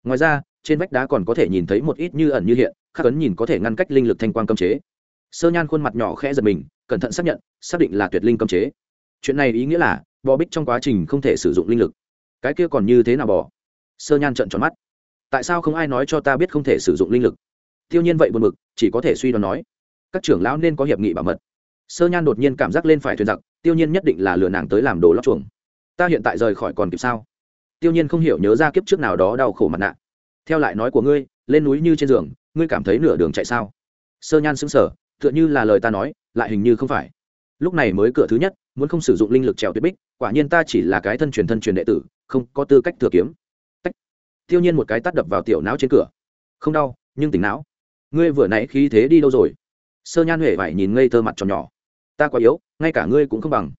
Ngoài ra, trên vách đá còn có thể nhìn thấy một ít như ẩn như hiện, khắc ấn nhìn có thể ngăn cách linh lực thanh quang cấm chế. Sơ nhan khuôn mặt nhỏ khẽ giật mình, cẩn thận xác nhận, xác định là tuyệt linh cấm chế. Chuyện này ý nghĩa là, bò bích trong quá trình không thể sử dụng linh lực. Cái kia còn như thế nào bò? Sơ nhan trợn tròn mắt. Tại sao không ai nói cho ta biết không thể sử dụng linh lực? Tiêu nhiên vậy buồn mực chỉ có thể suy đoán nói. Các trưởng lão nên có hiệp nghị bảo mật sơ nhan đột nhiên cảm giác lên phải thuyền giặc, tiêu nhiên nhất định là lừa nàng tới làm đồ lót chuồng. Ta hiện tại rời khỏi còn kịp sao? Tiêu nhiên không hiểu nhớ ra kiếp trước nào đó đau khổ mặt nạ. Theo lại nói của ngươi, lên núi như trên giường, ngươi cảm thấy nửa đường chạy sao? Sơ nhan sững sờ, tựa như là lời ta nói, lại hình như không phải. Lúc này mới cửa thứ nhất, muốn không sử dụng linh lực trèo tuyết bích, quả nhiên ta chỉ là cái thân truyền thân truyền đệ tử, không có tư cách thừa kiếm. Tách. tiêu nhiên một cái tắt đập vào tiểu não trên cửa. Không đau, nhưng tỉnh não. Ngươi vừa nãy khí thế đi đâu rồi? Sơ nhan huệ vải nhìn ngây thơ mặt tròn nhỏ ta quá yếu, ngay cả ngươi cũng không bằng.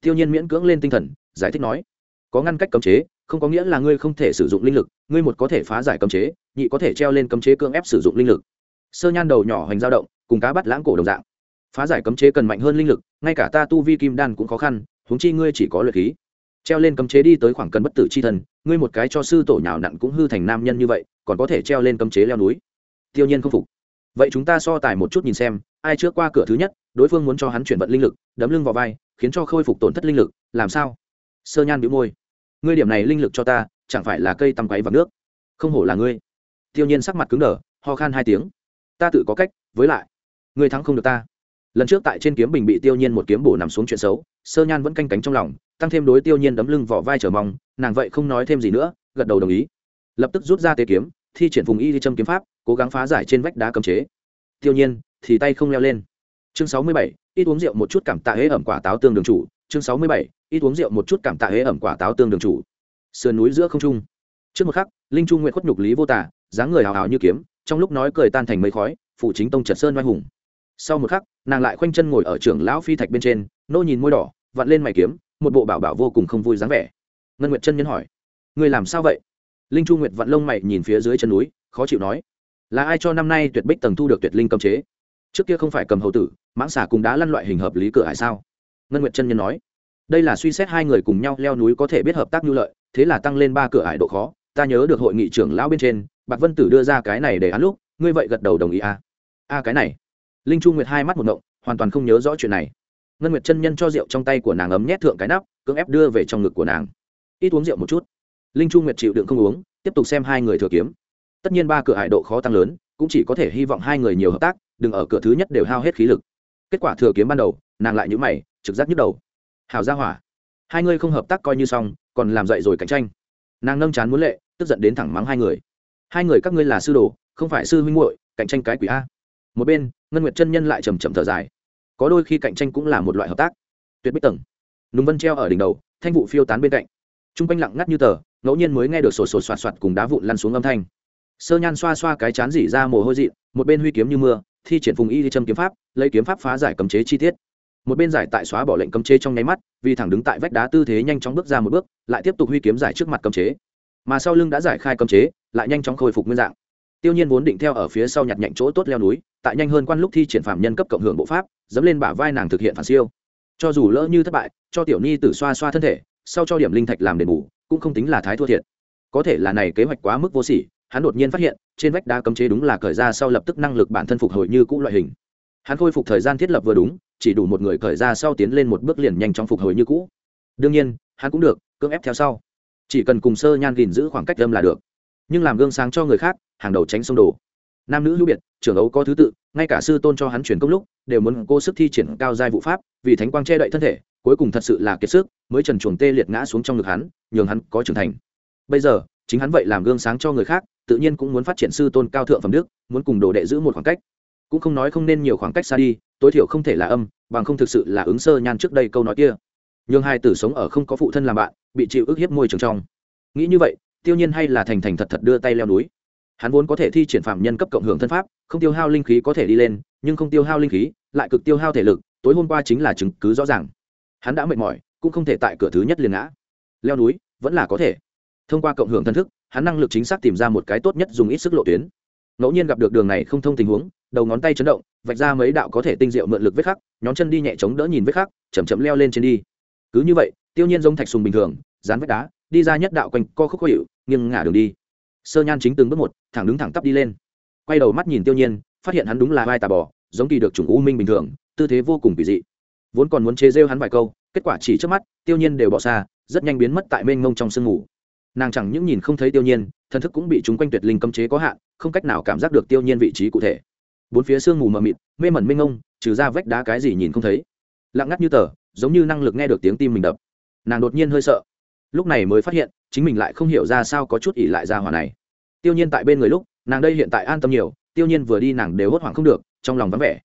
Tiêu nhiên miễn cưỡng lên tinh thần, giải thích nói, có ngăn cách cấm chế, không có nghĩa là ngươi không thể sử dụng linh lực, ngươi một có thể phá giải cấm chế, nhị có thể treo lên cấm chế cưỡng ép sử dụng linh lực. Sơ nhan đầu nhỏ hoành dao động, cùng cá bắt lãng cổ đồng dạng. Phá giải cấm chế cần mạnh hơn linh lực, ngay cả ta tu vi kim đan cũng khó khăn, huống chi ngươi chỉ có luyện khí. Treo lên cấm chế đi tới khoảng cần bất tử c h i thần, ngươi một cái cho sư tổ nhào nặn cũng hư thành nam nhân như vậy, còn có thể treo lên cấm chế leo núi. Tiêu nhiên không phục. Vậy chúng ta so tài một chút nhìn xem, ai trước qua cửa thứ nhất đối phương muốn cho hắn chuyển vận linh lực, đấm lưng vào vai, khiến cho khôi phục tổn thất linh lực, làm sao? Sơ nhan bị môi. Ngươi điểm này linh lực cho ta, chẳng phải là cây tăm quáy vào nước? Không hổ là ngươi. Tiêu nhiên sắc mặt cứng đờ, ho khan hai tiếng. Ta tự có cách, với lại, ngươi thắng không được ta. Lần trước tại trên kiếm bình bị tiêu nhiên một kiếm bổ nằm xuống chuyện xấu, sơ nhan vẫn canh cánh trong lòng, tăng thêm đối tiêu nhiên đấm lưng vỏ vai trở mong, nàng vậy không nói thêm gì nữa, gật đầu đồng ý. Lập tức rút ra tê kiếm, thi triển vùng y đi châm kiếm pháp, cố gắng phá giải trên vách đá cấm chế. Tiêu nhiên, thì tay không leo lên chương sáu mươi bảy, ít uống rượu một chút cảm tạ hế ẩm quả táo tương đường chủ. Chương sáu mươi bảy, ít uống rượu một chút cảm tạ hế ẩm quả táo tương đường chủ. Sườn núi giữa không trung. Trước một khắc, linh trung nguyện khuất nhục lý vô tả dáng người hào hào như kiếm, trong lúc nói cười tan thành mây khói, phụ chính tông trật sơn oai hùng. Sau một khắc, nàng lại khoanh chân ngồi ở trưởng lão phi thạch bên trên, nô nhìn môi đỏ, vặn lên mày kiếm, một bộ bảo bảo vô cùng không vui dáng vẻ. Ngân nguyệt chân nhân hỏi người làm sao vậy? Linh chu nguyệt vặn lông mày nhìn phía dưới chân núi, khó chịu nói, là ai cho năm nay tuyệt bích tầng thu được tuyệt linh cầm chế? Trước kia không phải cầm hầu tử, mãng xà cùng đá lăn loại hình hợp lý cửa hải sao? Ngân nguyệt chân nhân nói. Đây là suy xét hai người cùng nhau leo núi có thể biết hợp tác nhu lợi, thế là tăng lên ba cửa hải độ khó. Ta nhớ được hội nghị trưởng lão bên trên, bạc vân tử đưa ra cái này để án lúc, ngươi vậy gật đầu đồng ý à. a cái này. Linh chu nguyệt hai mắt một ngộng hoàn toàn không nhớ rõ chuyện này. Ngân nguyệt chân nhân cho rượu trong tay của nàng ấm nhét thượng cái nắp, cưỡng ép đưa về trong ngực của nàng. Ít uống rượu một chút. Linh chu nguyệt chịu đựng không uống, tiếp tục xem hai người thừa kiếm. Tất nhiên ba cửa hải độ khó tăng lớn, cũng chỉ có thể hy vọng hai người nhiều hợp tác đừng ở cửa thứ nhất đều hao hết khí lực. Kết quả thừa kiếm ban đầu, nàng lại nhữ mày, trực giác nhức đầu. Hào ra hỏa. Hai người không hợp tác coi như xong, còn làm dậy rồi cạnh tranh. Nàng nâng chán muốn lệ, tức giận đến thẳng mắng hai người. Hai người các ngươi là sư đồ, không phải sư huynh muội, cạnh tranh cái quỷ a. Một bên, ngân nguyệt chân nhân lại chầm chậm thở dài. Có đôi khi cạnh tranh cũng là một loại hợp tác. Tuyệt bích tầng. Nùng vân treo ở đỉnh đầu, thanh vụ phiêu tán bên cạnh. T r u n g quanh lặng ngắt như tờ, ngẫu nhiên mới nghe được sổ sổ soạt soạt cùng đá vụn lăn xuống âm thanh. Sơ nhan xoa xoa cái chán dỉ ra mồ hôi dị một bên huy kiếm như mưa thi triển phùng y đi châm kiếm pháp, lấy kiếm pháp phá giải cấm chế chi tiết. Một bên giải tại xóa bỏ lệnh cấm chế trong nháy mắt, vì thẳng đứng tại vách đá tư thế nhanh chóng bước ra một bước, lại tiếp tục huy kiếm giải trước mặt cấm chế. Mà sau lưng đã giải khai cấm chế, lại nhanh chóng khôi phục nguyên dạng. Tiêu nhiên vốn định theo ở phía sau nhặt nhạnh chỗ tốt leo núi, tại nhanh hơn quan lúc thi triển phạm nhân cấp cộng hưởng bộ pháp, dẫm lên bả vai nàng thực hiện phản siêu. Cho dù lỡ như thất bại, cho tiểu ni tử xoa xoa thân thể, sau cho điểm linh thạch làm đền bù, cũng không tính là thái thua thiệt. Có thể là này kế hoạch quá mức vô sỉ hắn đột nhiên phát hiện, trên vách đá cấm chế đúng là cởi ra sau lập tức năng lực bản thân phục hồi như cũ loại hình. Hắn khôi phục thời gian thiết lập vừa đúng, chỉ đủ một người cởi ra sau tiến lên một bước liền nhanh chóng phục hồi như cũ. Đương nhiên, hắn cũng được, cưỡng ép theo sau. Chỉ cần cùng sơ nhan gìn giữ khoảng cách âm là được. Nhưng làm gương sáng cho người khác, hàng đầu tránh sông đồ. Nam nữ hữu biệt, trưởng ấu có thứ tự, ngay cả sư tôn cho hắn chuyển công lúc, đều muốn cô sức thi triển cao giai vụ pháp, vì thánh quang che đậy thân thể, cuối cùng thật sự là kiệt sức, mới trần chuồng tê liệt ngã xuống trong ngực hắn, nhường hắn có trưởng thành. Bây giờ, chính hắn vậy làm gương sáng cho người khác tự nhiên cũng muốn phát triển sư tôn cao thượng phẩm đức, muốn cùng đồ đệ giữ một khoảng cách. Cũng không nói không nên nhiều khoảng cách xa đi, tối thiểu không thể là âm, bằng không thực sự là ứng sơ nhan trước đây câu nói kia. Nhưng hai tử sống ở không có phụ thân làm bạn, bị chịu ức hiếp môi trường trong. Nghĩ như vậy, tiêu nhiên hay là thành thành thật thật đưa tay leo núi. Hắn vốn có thể thi triển phạm nhân cấp cộng hưởng thân pháp, không tiêu hao linh khí có thể đi lên, nhưng không tiêu hao linh khí, lại cực tiêu hao thể lực, tối hôm qua chính là chứng cứ rõ ràng. Hắn đã mệt mỏi, cũng không thể tại cửa thứ nhất liền ngã. Leo núi, vẫn là có thể. Thông qua cộng hưởng thân thức hắn năng lực chính xác tìm ra một cái tốt nhất dùng ít sức lộ tuyến. Ngẫu nhiên gặp được đường này không thông tình huống, đầu ngón tay chấn động, vạch ra mấy đạo có thể tinh diệu mượn lực vết khắc nhóm chân đi nhẹ chống đỡ nhìn vết khắc chầm chậm leo lên trên đi. Cứ như vậy, tiêu nhiên giống thạch sùng bình thường, dán vết đá, đi ra nhất đạo quanh co khúc khó hiệu nghiêng ngả đường đi. Sơ nhan chính từng bước một, thẳng đứng thẳng tắp đi lên. Quay đầu mắt nhìn tiêu nhiên, phát hiện hắn đúng là vai tà bò, giống kỳ được chủng u minh bình thường, tư thế vô cùng kỳ dị. Vốn còn muốn chế rêu hắn vài câu, kết quả chỉ trước mắt, tiêu nhiên đều bỏ xa, rất nhanh biến mất tại mênh mông trong sương ngủ nàng chẳng những nhìn không thấy tiêu nhiên thần thức cũng bị chúng quanh tuyệt linh cấm chế có hạn, không cách nào cảm giác được tiêu nhiên vị trí cụ thể. Bốn phía sương mù mờ mịt, mê mẩn mênh ngông trừ ra vách đá cái gì nhìn không thấy. Lặng ngắt như tờ, giống như năng lực nghe được tiếng tim mình đập. Nàng đột nhiên hơi sợ. Lúc này mới phát hiện, chính mình lại không hiểu ra sao có chút ỉ lại ra hỏa này. Tiêu nhiên tại bên người lúc, nàng đây hiện tại an tâm nhiều, tiêu nhiên vừa đi nàng đều hốt hoảng không được, trong lòng vắng vẻ.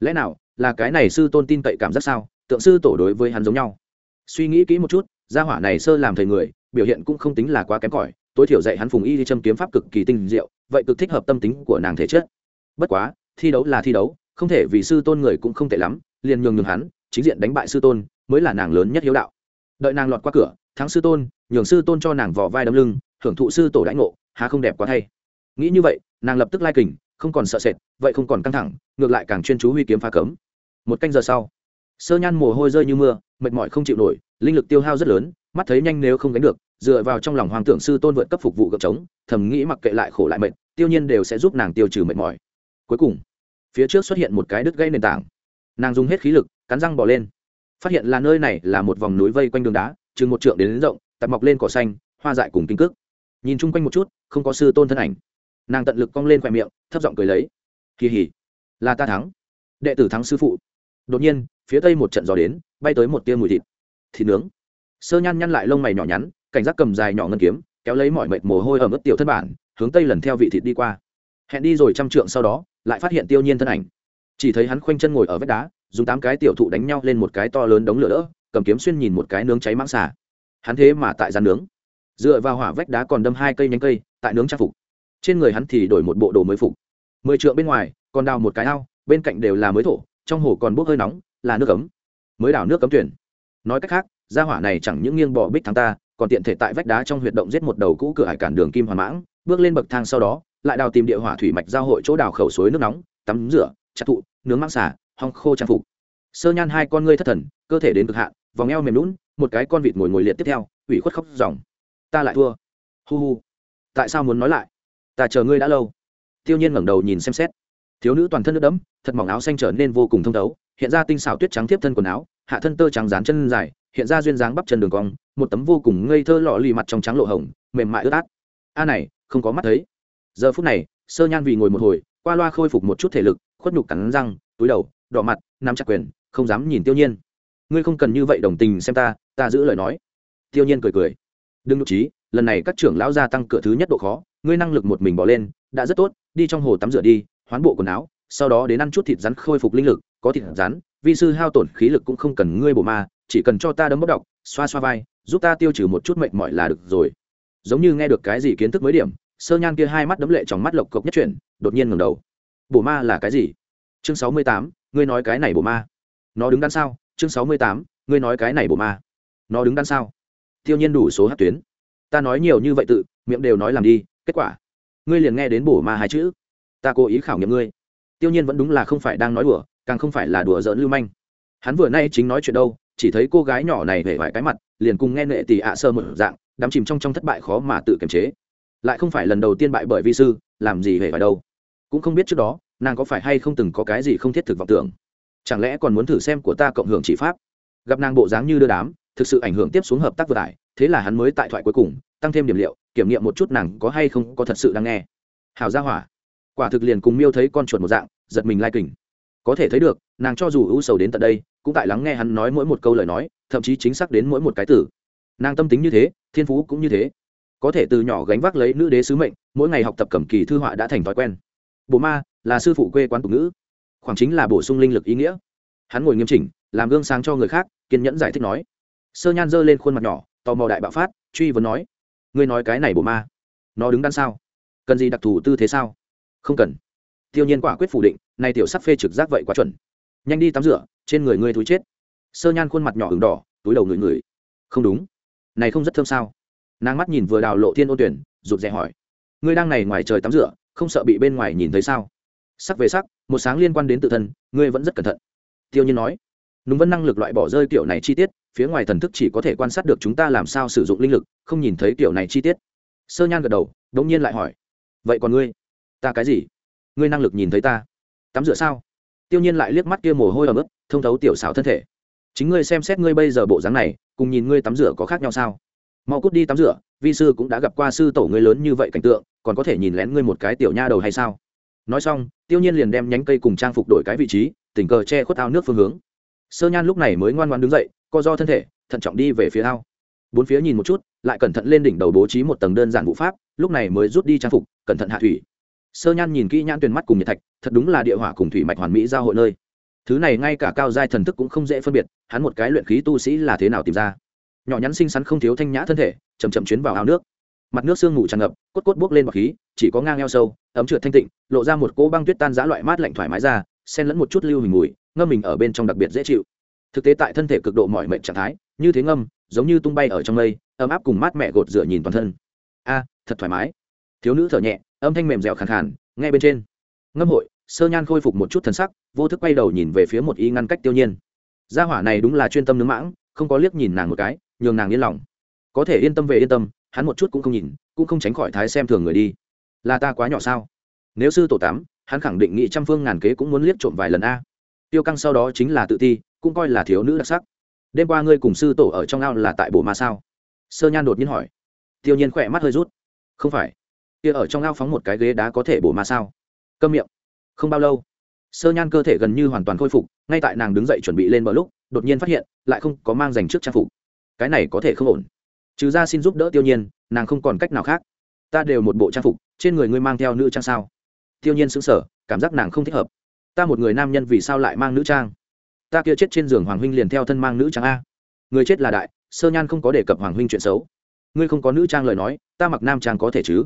Lẽ nào, là cái này sư tôn tin cậy cảm giác sao? Tượng sư tổ đối với hắn giống nhau. Suy nghĩ kỹ một chút, gia hỏa này sơ làm thầy người biểu hiện cũng không tính là quá kém cỏi, tối thiểu dạy hắn phùng y đi châm kiếm pháp cực kỳ tinh diệu, vậy cực thích hợp tâm tính của nàng thể chất. Bất quá, thi đấu là thi đấu, không thể vì sư tôn người cũng không tệ lắm, liền nhường nhường hắn, chính diện đánh bại sư tôn, mới là nàng lớn nhất hiếu đạo. Đợi nàng lọt qua cửa, thắng sư tôn, nhường sư tôn cho nàng vỏ vai đấm lưng hưởng thụ sư tổ đãi ngộ, há không đẹp quá thay. Nghĩ như vậy, nàng lập tức lai kình, không còn sợ sệt, vậy không còn căng thẳng, ngược lại càng chuyên chú huy kiếm phá cấm. Một canh giờ sau, sơ nhan mồ hôi rơi như mưa, mệt mỏi không chịu nổi, linh lực tiêu hao rất lớn mắt thấy nhanh nếu không gánh được dựa vào trong lòng hoàng tưởng sư tôn vượt cấp phục vụ gợp trống thầm nghĩ mặc kệ lại khổ lại mệt tiêu nhiên đều sẽ giúp nàng tiêu trừ mệt mỏi. Cuối cùng phía trước xuất hiện một cái đứt gây nền tảng. Nàng dùng hết khí lực cắn răng bỏ lên. Phát hiện là nơi này là một vòng núi vây quanh đường đá chừng một trượng đến, đến rộng tập mọc lên cỏ xanh hoa dại cùng kinh cước. Nhìn chung quanh một chút không có sư tôn thân ảnh. Nàng tận lực cong lên khoe miệng thấp giọng cười lấy. Kỳ hỉ là ta thắng. Đệ tử thắng sư phụ. Đột nhiên phía tây một trận gió đến bay tới một tia mùi thịt. Thịt nướng sơ nhăn nhăn lại lông mày nhỏ nhắn, cảnh giác cầm dài nhỏ ngân kiếm, kéo lấy mọi mệt mồ hôi ở mức tiểu thân bản, hướng tây lần theo vị thịt đi qua. Hẹn đi rồi trăm trượng sau đó, lại phát hiện tiêu nhiên thân ảnh. Chỉ thấy hắn khoanh chân ngồi ở vách đá, dùng tám cái tiểu thụ đánh nhau lên một cái to lớn đống lửa đỡ, cầm kiếm xuyên nhìn một cái nướng cháy mãng xà. Hắn thế mà tại gian nướng. Dựa vào hỏa vách đá còn đâm hai cây nhánh cây, tại nướng trang phục. Trên người hắn thì đổi một bộ đồ mới phục. Mười trượng bên ngoài, còn đào một cái ao, bên cạnh đều là mới thổ, trong hồ còn bốc hơi nóng, là nước cấm mới đào nước cấm tuyển. Nói cách khác gia hỏa này chẳng những nghiêng bỏ bích thắng ta, còn tiện thể tại vách đá trong huyệt động giết một đầu cũ cửa hải cản đường kim hoàn mãng, bước lên bậc thang sau đó, lại đào tìm địa hỏa thủy mạch giao hội chỗ đào khẩu suối nước nóng, tắm rửa, chặt thụ, nướng mang xả hong khô trang phục. Sơ nhan hai con ngươi thất thần, cơ thể đến cực hạn, vòng eo mềm lún một cái con vịt ngồi ngồi liệt tiếp theo, ủy khuất khóc dòng ta lại thua. Hu hu. Tại sao muốn nói lại? Ta chờ ngươi đã lâu. Tiêu nhiên ngẩng đầu nhìn xem xét. Thiếu nữ toàn thân nước đẫm, thật mỏng áo xanh trở nên vô cùng thông thấu, hiện ra tinh xảo tuyết trắng tiếp thân quần áo, hạ thân tơ trắng dán chân dài hiện ra duyên dáng bắp chân đường cong, một tấm vô cùng ngây thơ lọ lì mặt trong trắng lộ hồng, mềm mại ướt át. A này, không có mắt thấy. Giờ phút này, sơ nhan vì ngồi một hồi, qua loa khôi phục một chút thể lực, khuất nhục cắn răng, túi đầu, đỏ mặt, nắm chặt quyền, không dám nhìn tiêu nhiên. Ngươi không cần như vậy đồng tình xem ta ta giữ lời nói. Tiêu nhiên cười cười. Đừng nhục trí, lần này các trưởng lão gia tăng cửa thứ nhất độ khó, ngươi năng lực một mình bỏ lên, đã rất tốt, đi trong hồ tắm rửa đi, hoán bộ quần áo, sau đó đến ăn chút thịt rắn khôi phục linh lực, có thịt rắn, vi sư hao tổn khí lực cũng không cần ngươi bổ ma chỉ cần cho ta đấm bốc độc xoa xoa vai, giúp ta tiêu trừ một chút mệnh mỏi là được rồi. Giống như nghe được cái gì kiến thức mới điểm, sơ nhan kia hai mắt đấm lệ trong mắt lộc cộc nhất chuyển, đột nhiên ngẩng đầu. Bổ ma là cái gì? Chương sáu mươi tám, ngươi nói cái này bổ ma. Nó đứng đằng sau chương sáu mươi tám, ngươi nói cái này bổ ma. Nó đứng đằng sau tiêu nhiên đủ số hát tuyến. Ta nói nhiều như vậy tự, miệng đều nói làm đi, kết quả. Ngươi liền nghe đến bổ ma hai chữ. Ta cố ý khảo nghiệm ngươi. Tiêu nhiên vẫn đúng là không phải đang nói đùa, càng không phải là đùa giỡn lưu manh. Hắn vừa nay chính nói chuyện đâu chỉ thấy cô gái nhỏ này hề vải cái mặt, liền cùng nghe nệ tỷ ạ sơ một dạng, đắm chìm trong trong thất bại khó mà tự kiềm chế. Lại không phải lần đầu tiên bại bởi vi sư, làm gì hề vải đâu. Cũng không biết trước đó, nàng có phải hay không từng có cái gì không thiết thực vọng tưởng. Chẳng lẽ còn muốn thử xem của ta cộng hưởng chỉ pháp? Gặp nàng bộ dáng như đưa đám, thực sự ảnh hưởng tiếp xuống hợp tác vừa tải thế là hắn mới tại thoại cuối cùng, tăng thêm điểm liệu, kiểm nghiệm một chút nàng có hay không có thật sự đang nghe. Hào gia hỏa. Quả thực liền cùng miêu thấy con chuột một dạng, giật mình lai kình. Có thể thấy được, nàng cho dù ưu sầu đến tận đây cũng tại lắng nghe hắn nói mỗi một câu lời nói, thậm chí chính xác đến mỗi một cái từ. Nàng tâm tính như thế, thiên phú cũng như thế. Có thể từ nhỏ gánh vác lấy nữ đế sứ mệnh, mỗi ngày học tập cầm kỳ thư họa đã thành thói quen. Bộ ma, là sư phụ quê quán tục ngữ. Khoảng chính là bổ sung linh lực ý nghĩa. Hắn ngồi nghiêm chỉnh, làm gương sáng cho người khác, kiên nhẫn giải thích nói. Sơ nhan giơ lên khuôn mặt nhỏ, tò mò đại bạo phát, truy vấn nói. Ngươi nói cái này bộ ma, nó đứng đằng sau cần gì đặc thù tư thế sao? Không cần. Tiêu nhiên quả quyết phủ định, nay tiểu sắc phê trực giác vậy quá chuẩn. Nhanh đi tắm rửa trên người ngươi thúi chết. Sơ nhan khuôn mặt nhỏ ửng đỏ, túi đầu người người không đúng. Này không rất thơm sao? Nàng mắt nhìn vừa đào lộ thiên ô tuyển, rụt rè hỏi. Ngươi đang này ngoài trời tắm rửa, không sợ bị bên ngoài nhìn thấy sao? Sắc về sắc, một sáng liên quan đến tự thân, ngươi vẫn rất cẩn thận. Tiêu nhiên nói. Núng vẫn năng lực loại bỏ rơi kiểu này chi tiết, phía ngoài thần thức chỉ có thể quan sát được chúng ta làm sao sử dụng linh lực, không nhìn thấy kiểu này chi tiết. Sơ nhan gật đầu, đống nhiên lại hỏi. Vậy còn ngươi? Ta cái gì? Ngươi năng lực nhìn thấy ta. Tắm rửa sao? Tiêu nhiên lại liếc mắt kia mồ hôi ở mức thông thấu tiểu xảo thân thể. Chính ngươi xem xét ngươi bây giờ bộ dáng này, cùng nhìn ngươi tắm rửa có khác nhau sao? Mau cút đi tắm rửa, vi sư cũng đã gặp qua sư tổ ngươi lớn như vậy cảnh tượng, còn có thể nhìn lén ngươi một cái tiểu nha đầu hay sao? Nói xong, tiêu nhiên liền đem nhánh cây cùng trang phục đổi cái vị trí, tình cờ che khuất ao nước phương hướng. Sơ nhan lúc này mới ngoan ngoan đứng dậy, co do thân thể, thận trọng đi về phía ao. Bốn phía nhìn một chút, lại cẩn thận lên đỉnh đầu bố trí một tầng đơn giản vụ pháp, lúc này mới rút đi trang phục, cẩn thận hạ thủy. Sơ nhan nhìn kỹ nhãn tuyền mắt cùng nhiệt thạch, thật đúng là địa hỏa cùng thủy mạch hoàn mỹ giao hội nơi thứ này ngay cả cao giai thần thức cũng không dễ phân biệt, hắn một cái luyện khí tu sĩ là thế nào tìm ra? Nhỏ nhắn xinh xắn không thiếu thanh nhã thân thể chầm chậm chuyến vào ao nước. Mặt nước sương ngủ tràn ngập, cốt cốt buốc lên bọc khí, chỉ có ngang eo sâu, ấm trượt thanh tịnh, lộ ra một cỗ băng tuyết tan giã loại mát lạnh thoải mái ra, xen lẫn một chút lưu hình mùi, ngâm mình ở bên trong đặc biệt dễ chịu. Thực tế tại thân thể cực độ mọi mệnh trạng thái, như thế ngâm, giống như tung bay ở trong mây, ấm áp cùng mát mẹ gột rửa nhìn toàn thân. A, thật thoải mái. Thiếu nữ thở nhẹ, âm thanh mềm dẻo khàn khàn, nghe bên trên. Ngâm hội sơ nhan khôi phục một chút thần sắc, vô thức quay đầu nhìn về phía một y ngăn cách tiêu nhiên. Gia hỏa này đúng là chuyên tâm nướng mãng, không có liếc nhìn nàng một cái, nhường nàng yên lòng. Có thể yên tâm về yên tâm, hắn một chút cũng không nhìn, cũng không tránh khỏi thái xem thường người đi. Là ta quá nhỏ sao? Nếu sư tổ tám, hắn khẳng định nghị trăm phương ngàn kế cũng muốn liếc trộm vài lần a. Tiêu căng sau đó chính là tự ti, cũng coi là thiếu nữ đặc sắc. Đêm qua ngươi cùng sư tổ ở trong ao là tại bộ ma sao? Sơ nhan đột nhiên hỏi. Tiêu nhiên khỏe mắt hơi rút. Không phải. Kia ở trong ao phóng một cái ghế đá có thể bổ ma sao? Câm miệng không bao lâu, sơ nhan cơ thể gần như hoàn toàn khôi phục, ngay tại nàng đứng dậy chuẩn bị lên bờ lúc, đột nhiên phát hiện, lại không có mang dành trước trang phục. Cái này có thể không ổn. Trừ ra xin giúp đỡ tiêu nhiên, nàng không còn cách nào khác. Ta đều một bộ trang phục, trên người ngươi mang theo nữ trang sao? Tiêu nhiên sững sờ, cảm giác nàng không thích hợp. Ta một người nam nhân vì sao lại mang nữ trang? Ta kia chết trên giường hoàng huynh liền theo thân mang nữ trang a. Người chết là đại, sơ nhan không có đề cập hoàng huynh chuyện xấu. Ngươi không có nữ trang lời nói, ta mặc nam trang có thể chứ?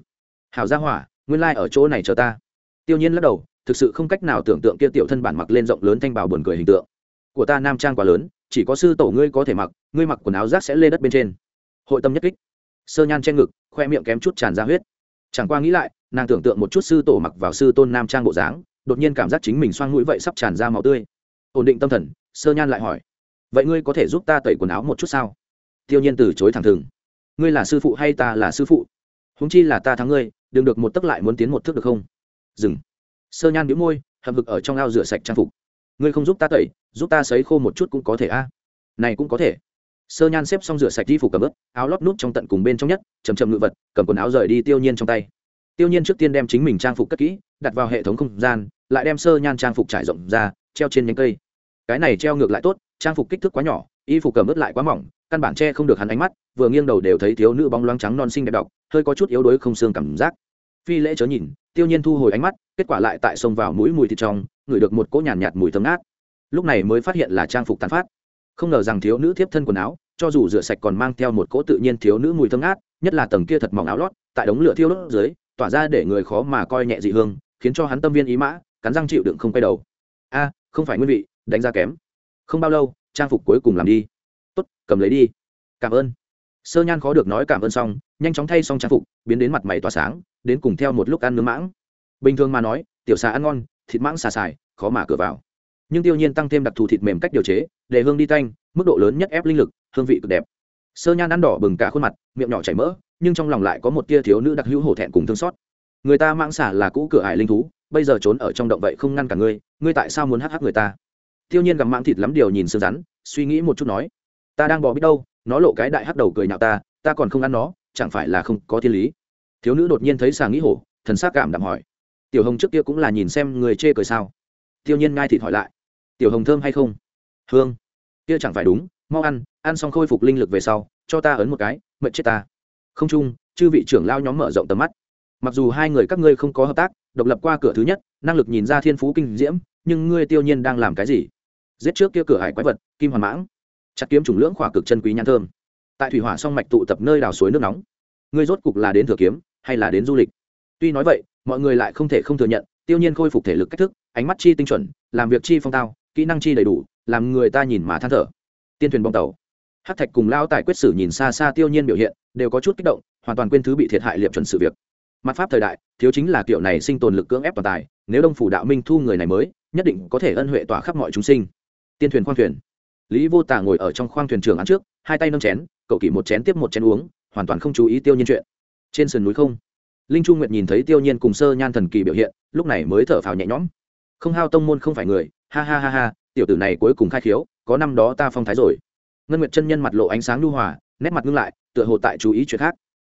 Hảo gia hỏa, nguyên lai、like、ở chỗ này chờ ta. Tiêu nhiên lắc đầu thực sự không cách nào tưởng tượng kia tiểu thân bản mặc lên rộng lớn thanh bào buồn cười hình tượng. Của ta nam trang quá lớn, chỉ có sư tổ ngươi có thể mặc, ngươi mặc quần áo rác sẽ lê đất bên trên. Hội tâm nhất kích. Sơ nhan che ngực, khoe miệng kém chút tràn ra huyết. Chẳng qua nghĩ lại, nàng tưởng tượng một chút sư tổ mặc vào sư tôn nam trang bộ dáng, đột nhiên cảm giác chính mình xoang mũi vậy sắp tràn ra máu tươi. Ổn định tâm thần, sơ nhan lại hỏi. Vậy ngươi có thể giúp ta tẩy quần áo một chút sao? Tiêu nhiên từ chối thẳng thừng. Ngươi là sư phụ hay ta là sư phụ? Húng chi là ta thắng ngươi, đừng được một tấc lại muốn tiến một thước được không? Dừng sơ nhan biếu môi hầm hực ở trong ao rửa sạch trang phục. Ngươi không giúp ta tẩy, giúp ta sấy khô một chút cũng có thể a. Này cũng có thể. Sơ nhan xếp xong rửa sạch đi phục cầm ướp áo lót nút trong tận cùng bên trong nhất, chầm chầm ngự vật, cầm quần áo rời đi tiêu nhiên trong tay. Tiêu nhiên trước tiên đem chính mình trang phục cất kỹ, đặt vào hệ thống không gian, lại đem sơ nhan trang phục trải rộng ra, treo trên nhánh cây. Cái này treo ngược lại tốt, trang phục kích thước quá nhỏ, y phục cầm ướp lại quá mỏng, căn bản che không được hắn ánh mắt, vừa nghiêng đầu đều thấy thiếu nữ bóng loáng trắng non xinh đẹp đọc, hơi có chút yếu đuối không xương cảm giác. Phi lễ chớ nhìn tiêu nhiên thu hồi ánh mắt kết quả lại tại sông vào mũi mùi thịt trong ngửi được một cỗ nhàn nhạt, nhạt mùi thơm ngát. Lúc này mới phát hiện là trang phục tàn phát. Không ngờ rằng thiếu nữ tiếp thân quần áo cho dù rửa sạch còn mang theo một cỗ tự nhiên thiếu nữ mùi thơm ngát nhất là tầng kia thật mỏng áo lót tại đống lửa thiêu đốt dưới tỏa ra để người khó mà coi nhẹ dị hương khiến cho hắn tâm viên ý mã cắn răng chịu đựng không quay đầu. A không phải nguyên vị đánh ra kém. Không bao lâu trang phục cuối cùng làm đi. Tốt cầm lấy đi. Cảm ơn sơ nhan khó được nói cảm ơn xong, nhanh chóng thay xong trang phục, biến đến mặt mày tỏa sáng, đến cùng theo một lúc ăn nướng mãng. Bình thường mà nói, tiểu xà ăn ngon, thịt mãng xà xài, khó mà cửa vào. Nhưng tiêu nhiên tăng thêm đặc thù thịt mềm cách điều chế, để hương đi tanh, mức độ lớn nhất ép linh lực, hương vị cực đẹp. Sơ nhan ăn đỏ bừng cả khuôn mặt, miệng nhỏ chảy mỡ, nhưng trong lòng lại có một tia thiếu nữ đặc hữu hổ thẹn cùng thương xót. Người ta mãng xả là cũ cửa ải linh thú, bây giờ trốn ở trong động vậy không ngăn cả ngươi ngươi tại sao muốn hắc hắc người ta? Tiêu nhiên gặm mãng thịt lắm điều nhìn sương rắn suy nghĩ một chút nói, ta đang bỏ biết đâu nó lộ cái đại hắc đầu cười nhạo ta ta còn không ăn nó, chẳng phải là không có thiên lý. Thiếu nữ đột nhiên thấy sảng nghĩ hổ, thần sắc cảm đạm hỏi, tiểu hồng trước kia cũng là nhìn xem người chê cười sao? Tiêu nhiên ngai thịt hỏi lại, tiểu hồng thơm hay không? Hương. Kia chẳng phải đúng, mau ăn ăn xong khôi phục linh lực về sau, cho ta ấn một cái, mệt chết ta. Không chung, chư vị trưởng lao nhóm mở rộng tầm mắt. Mặc dù hai người các ngươi không có hợp tác, độc lập qua cửa thứ nhất, năng lực nhìn ra thiên phú kinh diễm, nhưng ngươi tiêu nhiên đang làm cái gì? Giết trước kia cửa hải quái vật, kim hoàn mãng chặt kiếm trùng lưỡng khỏa cực chân quý nhãn thơm. Tại thủy hỏa song mạch tụ tập nơi đào suối nước nóng. Ngươi rốt cục là đến thừa kiếm, hay là đến du lịch? Tuy nói vậy, mọi người lại không thể không thừa nhận, tiêu nhiên khôi phục thể lực cách thức, ánh mắt chi tinh chuẩn, làm việc chi phong tao, kỹ năng chi đầy đủ, làm người ta nhìn mà than thở. Tiên thuyền bong tàu. Hát thạch cùng lao tài quyết sử nhìn xa xa tiêu nhiên biểu hiện, đều có chút kích động, hoàn toàn quên thứ bị thiệt hại liệp chuẩn sự việc. Mặt pháp thời đại, thiếu chính là kiểu này sinh tồn lực cưỡng ép toàn tài, nếu đông phủ đạo minh thu người này mới, nhất định có thể ân huệ tỏa khắp mọi chúng sinh. Tiên thuyền khoang thuyền lý vô tả ngồi ở trong khoang thuyền trường ăn trước, hai tay nâng chén, cậu kỷ một chén tiếp một chén uống, hoàn toàn không chú ý tiêu nhiên chuyện. Trên sườn núi không. Linh chu nguyệt nhìn thấy tiêu nhiên cùng sơ nhan thần kỳ biểu hiện, lúc này mới thở phào nhẹ nhõm. Không hao tông môn không phải người, ha ha ha ha, tiểu tử này cuối cùng khai khiếu, có năm đó ta phong thái rồi. Ngân nguyệt chân nhân mặt lộ ánh sáng lưu hòa, nét mặt ngưng lại, tựa hồ tại chú ý chuyện khác.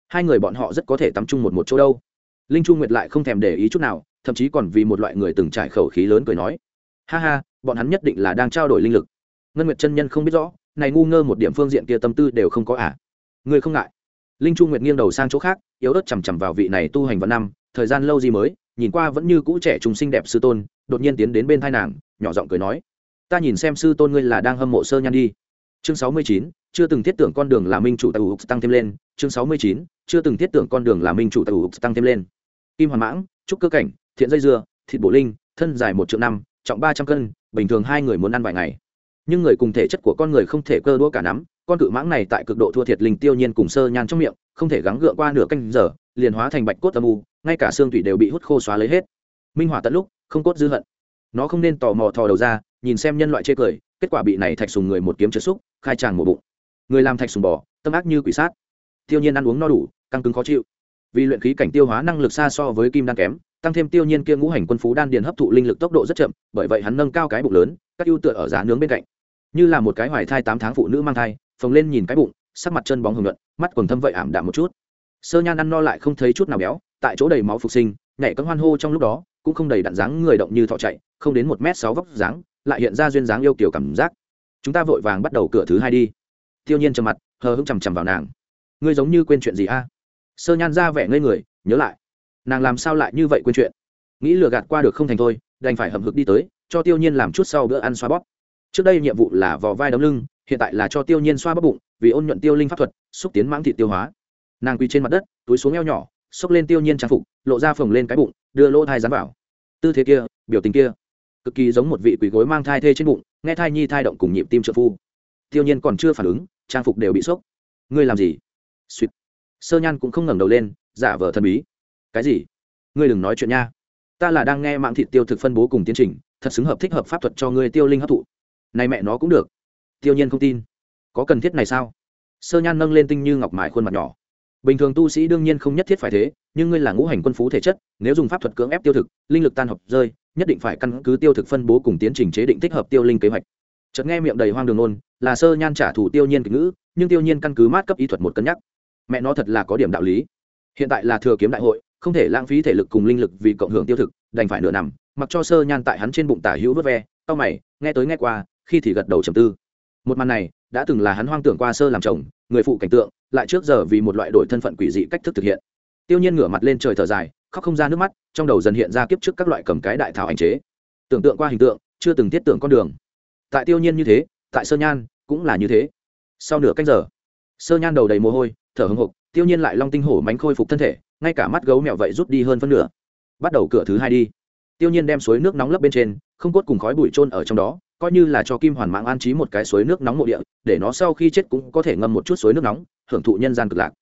Hai người bọn họ rất có thể tắm chung một một chỗ đâu. Linh chu nguyệt lại không thèm để ý chút nào, thậm chí còn vì một loại người từng trải khẩu khí lớn cười nói, ha ha, bọn hắn nhất định là đang trao đổi linh lực ngân nguyệt chân nhân không biết rõ, này ngu ngơ một điểm phương diện kia tâm tư đều không có ả à. người không ngại. Linh chu nguyệt nghiêng đầu sang chỗ khác, yếu ớt chằm chằm vào vị này tu hành vào năm, thời gian lâu gì mới, nhìn qua vẫn như cũ trẻ trùng xinh đẹp sư tôn, đột nhiên tiến đến bên thai nàng, nhỏ giọng cười nói, ta nhìn xem sư tôn ngươi là đang hâm mộ sơ nhan đi. Chương sáu mươi chín, chưa từng thiết tưởng con đường là minh chủ tại ục tăng thêm lên. Chương sáu mươi chín, chưa từng thiết tưởng con đường là minh chủ tại ục tăng thêm lên. Kim hoàn mãng, trúc cơ cảnh, thiện dây dưa thịt bổ linh, thân dài một triệu năm, trọng ba trăm cân, bình thường hai người muốn ăn vài ngày nhưng người cùng thể chất của con người không thể cơ đua cả nắm, con cự mãng này tại cực độ thua thiệt linh tiêu nhiên cùng sơ nhan trong miệng, không thể gắng gượng qua nửa canh giờ, liền hóa thành bạch cốt âm u, ngay cả xương thủy đều bị hút khô xóa lấy hết. Minh hỏa tận lúc, không cốt dư hận. Nó không nên tò mò thò đầu ra, nhìn xem nhân loại chê cười, kết quả bị này thạch sùng người một kiếm trượt xúc, khai tràng một bụng. Người làm thạch sùng bò, tâm ác như quỷ sát. Tiêu nhiên ăn uống no đủ, căng cứng khó chịu. Vì luyện khí cảnh tiêu hóa năng lực xa so với kim đan kém, tăng thêm tiêu nhiên kia ngũ hành quân phú đan điền hấp thụ linh lực tốc độ rất chậm, bởi vậy hắn nâng cao cái bụng lớn, các ưu tựa ở giá nướng bên cạnh như là một cái hoài thai tám tháng phụ nữ mang thai, phồng lên nhìn cái bụng, sắc mặt chân bóng hồng nhuận, mắt quần thâm vậy ảm đạm một chút. Sơ nhan ăn no lại không thấy chút nào béo, tại chỗ đầy máu phục sinh, nhảy cấm hoan hô trong lúc đó, cũng không đầy đặn dáng người động như thọ chạy, không đến một m sáu vóc dáng, lại hiện ra duyên dáng yêu kiểu cảm giác. Chúng ta vội vàng bắt đầu cửa thứ hai đi. Tiêu nhiên trầm mặt, hờ hững chằm chằm vào nàng. Ngươi giống như quên chuyện gì a? Sơ nhan ra vẻ ngây người, nhớ lại. Nàng làm sao lại như vậy quên chuyện? Nghĩ lừa gạt qua được không thành thôi, đành phải hầm hực đi tới, cho tiêu nhiên làm chút sau bữa ăn xoa bóp trước đây nhiệm vụ là vò vai đấm lưng, hiện tại là cho tiêu nhiên xoa bắp bụng, vì ôn nhuận tiêu linh pháp thuật, xúc tiến mãng thị tiêu hóa. Nàng quỳ trên mặt đất, túi xuống eo nhỏ, xốc lên tiêu nhiên trang phục, lộ ra phồng lên cái bụng, đưa lỗ thai dán vào. Tư thế kia, biểu tình kia, cực kỳ giống một vị quỳ gối mang thai thê trên bụng, nghe thai nhi thai động cùng nhịp tim trợ phu. Tiêu nhiên còn chưa phản ứng, trang phục đều bị sốc ngươi làm gì? Suýt. Sơ nhan cũng không ngẩng đầu lên, giả vờ thần bí. Cái gì? Ngươi đừng nói chuyện nha. Ta là đang nghe mạng thịt tiêu thực phân bố cùng tiến trình, thật xứng hợp thích hợp pháp thuật cho ngươi tiêu linh hấp thụ này mẹ nó cũng được. Tiêu nhiên không tin. Có cần thiết này sao? Sơ nhan nâng lên tinh như ngọc mài khuôn mặt nhỏ. Bình thường tu sĩ đương nhiên không nhất thiết phải thế, nhưng ngươi là ngũ hành quân phú thể chất, nếu dùng pháp thuật cưỡng ép tiêu thực, linh lực tan học rơi, nhất định phải căn cứ tiêu thực phân bố cùng tiến trình chế định thích hợp tiêu linh kế hoạch. Chợt nghe miệng đầy hoang đường nôn, là sơ nhan trả thù tiêu nhiên kịch ngữ, nhưng tiêu nhiên căn cứ mát cấp ý thuật một cân nhắc. Mẹ nó thật là có điểm đạo lý. Hiện tại là thừa kiếm đại hội, không thể lãng phí thể lực cùng linh lực vì cộng hưởng tiêu thực, đành phải nửa nằm, mặc cho sơ nhan tại hắn trên bụng tả hữu vớt ve tao mày, nghe tới nghe qua khi thì gật đầu trầm tư. Một màn này đã từng là hắn hoang tưởng qua sơ làm chồng người phụ cảnh tượng lại trước giờ vì một loại đổi thân phận quỷ dị cách thức thực hiện. Tiêu nhiên ngửa mặt lên trời thở dài khóc không ra nước mắt trong đầu dần hiện ra kiếp trước các loại cầm cái đại thảo ảnh chế. Tưởng tượng qua hình tượng chưa từng thiết tưởng con đường. Tại tiêu nhiên như thế tại sơ nhan cũng là như thế. Sau nửa canh giờ sơ nhan đầu đầy mồ hôi thở hồng hục, tiêu nhiên lại long tinh hổ mánh khôi phục thân thể ngay cả mắt gấu mèo vậy rút đi hơn phân nửa. Bắt đầu cửa thứ hai đi. Tiêu nhiên đem suối nước nóng lấp bên trên không cốt cùng khói bụi trôn ở trong đó coi như là cho kim hoàn mạng an trí một cái suối nước nóng mộ địa, để nó sau khi chết cũng có thể ngâm một chút suối nước nóng, hưởng thụ nhân gian cực lạc.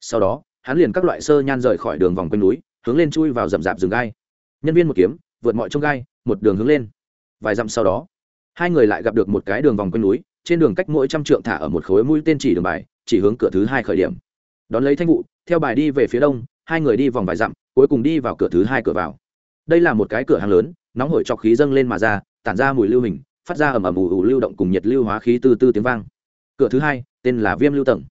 Sau đó, hắn liền các loại sơ nhan rời khỏi đường vòng quanh núi, hướng lên chui vào rậm rạp rừng gai. Nhân viên một kiếm, vượt mọi trông gai, một đường hướng lên. Vài dặm sau đó, hai người lại gặp được một cái đường vòng quanh núi, trên đường cách mỗi trăm trượng thả ở một khối mũi tên chỉ đường bài, chỉ hướng cửa thứ hai khởi điểm. Đón lấy thanh vụ, theo bài đi về phía đông, hai người đi vòng vài dặm, cuối cùng đi vào cửa thứ hai cửa vào. Đây là một cái cửa hàng lớn, nóng hổi trọc khí dâng lên mà ra, tản ra mùi lưu hình phát ra ầm ầm ù ù lưu động cùng nhiệt lưu hóa khí từ từ tiếng vang. Cửa thứ hai, tên là viêm lưu tầng.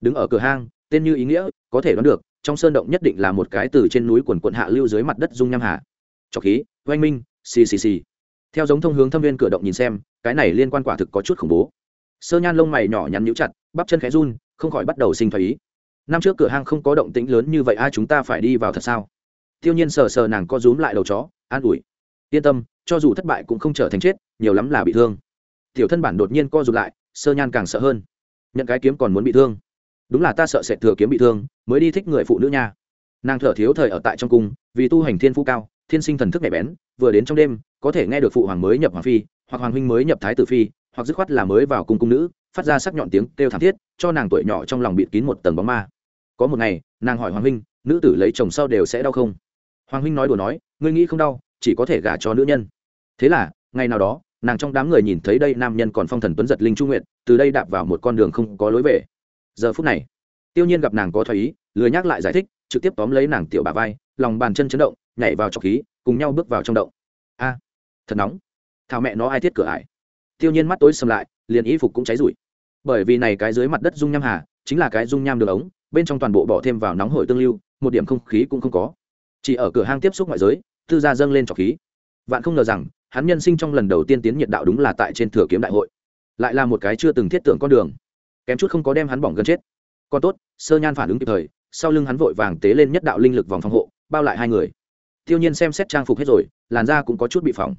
Đứng ở cửa hang, tên như ý nghĩa, có thể đoán được, trong sơn động nhất định là một cái từ trên núi quần quận hạ lưu dưới mặt đất dung nham hạ trọc khí, oanh minh, xì xì xì. Theo giống thông hướng thâm viên cửa động nhìn xem, cái này liên quan quả thực có chút khủng bố. Sơ nhan lông mày nhỏ nhắn nhũ chặt, bắp chân khẽ run, không khỏi bắt đầu sinh thái ý. Năm trước cửa hang không có động tĩnh lớn như vậy ai chúng ta phải đi vào thật sao? Tiêu nhiên sờ sờ nàng co rúm lại đầu chó, an ủi. Yên tâm cho dù thất bại cũng không trở thành chết, nhiều lắm là bị thương. Tiểu thân bản đột nhiên co rụt lại, sơ nhan càng sợ hơn. Nhận cái kiếm còn muốn bị thương. Đúng là ta sợ sẽ thừa kiếm bị thương, mới đi thích người phụ nữ nha. Nàng thở thiếu thời ở tại trong cung, vì tu hành thiên phú cao, thiên sinh thần thức nhạy bén, vừa đến trong đêm, có thể nghe được phụ hoàng mới nhập hoàng phi, hoặc hoàng huynh mới nhập thái tử phi, hoặc dứt khoát là mới vào cung cung nữ, phát ra sắc nhọn tiếng kêu thảm thiết, cho nàng tuổi nhỏ trong lòng bịt kín một tầng bóng ma. Có một ngày, nàng hỏi hoàng huynh, nữ tử lấy chồng sau đều sẽ đau không? Hoàng huynh nói đùa nói, ngươi nghĩ không đau chỉ có thể gả cho nữ nhân. Thế là, ngày nào đó, nàng trong đám người nhìn thấy đây nam nhân còn phong thần tuấn giật linh trung nguyện từ đây đạp vào một con đường không có lối về. Giờ phút này, tiêu nhiên gặp nàng có thoái ý, lười nhắc lại giải thích, trực tiếp tóm lấy nàng tiểu bà vai, lòng bàn chân chấn động, nhảy vào trọc khí, cùng nhau bước vào trong động. A, thật nóng. Thảo mẹ nó ai thiết cửa ải. Tiêu nhiên mắt tối sầm lại, liền y phục cũng cháy rụi. Bởi vì này cái dưới mặt đất dung nham hà, chính là cái dung nham đường ống, bên trong toàn bộ bỏ thêm vào nóng hổi tương lưu, một điểm không khí cũng không có. Chỉ ở cửa hang tiếp xúc ngoại giới tư gia dâng lên trọc khí. Vạn không ngờ rằng, hắn nhân sinh trong lần đầu tiên tiến nhiệt đạo đúng là tại trên thừa kiếm đại hội. Lại là một cái chưa từng thiết tưởng con đường. Kém chút không có đem hắn bỏng gần chết. Còn tốt, sơ nhan phản ứng kịp thời, sau lưng hắn vội vàng tế lên nhất đạo linh lực vòng phòng hộ, bao lại hai người. Tiêu nhiên xem xét trang phục hết rồi, làn da cũng có chút bị phỏng.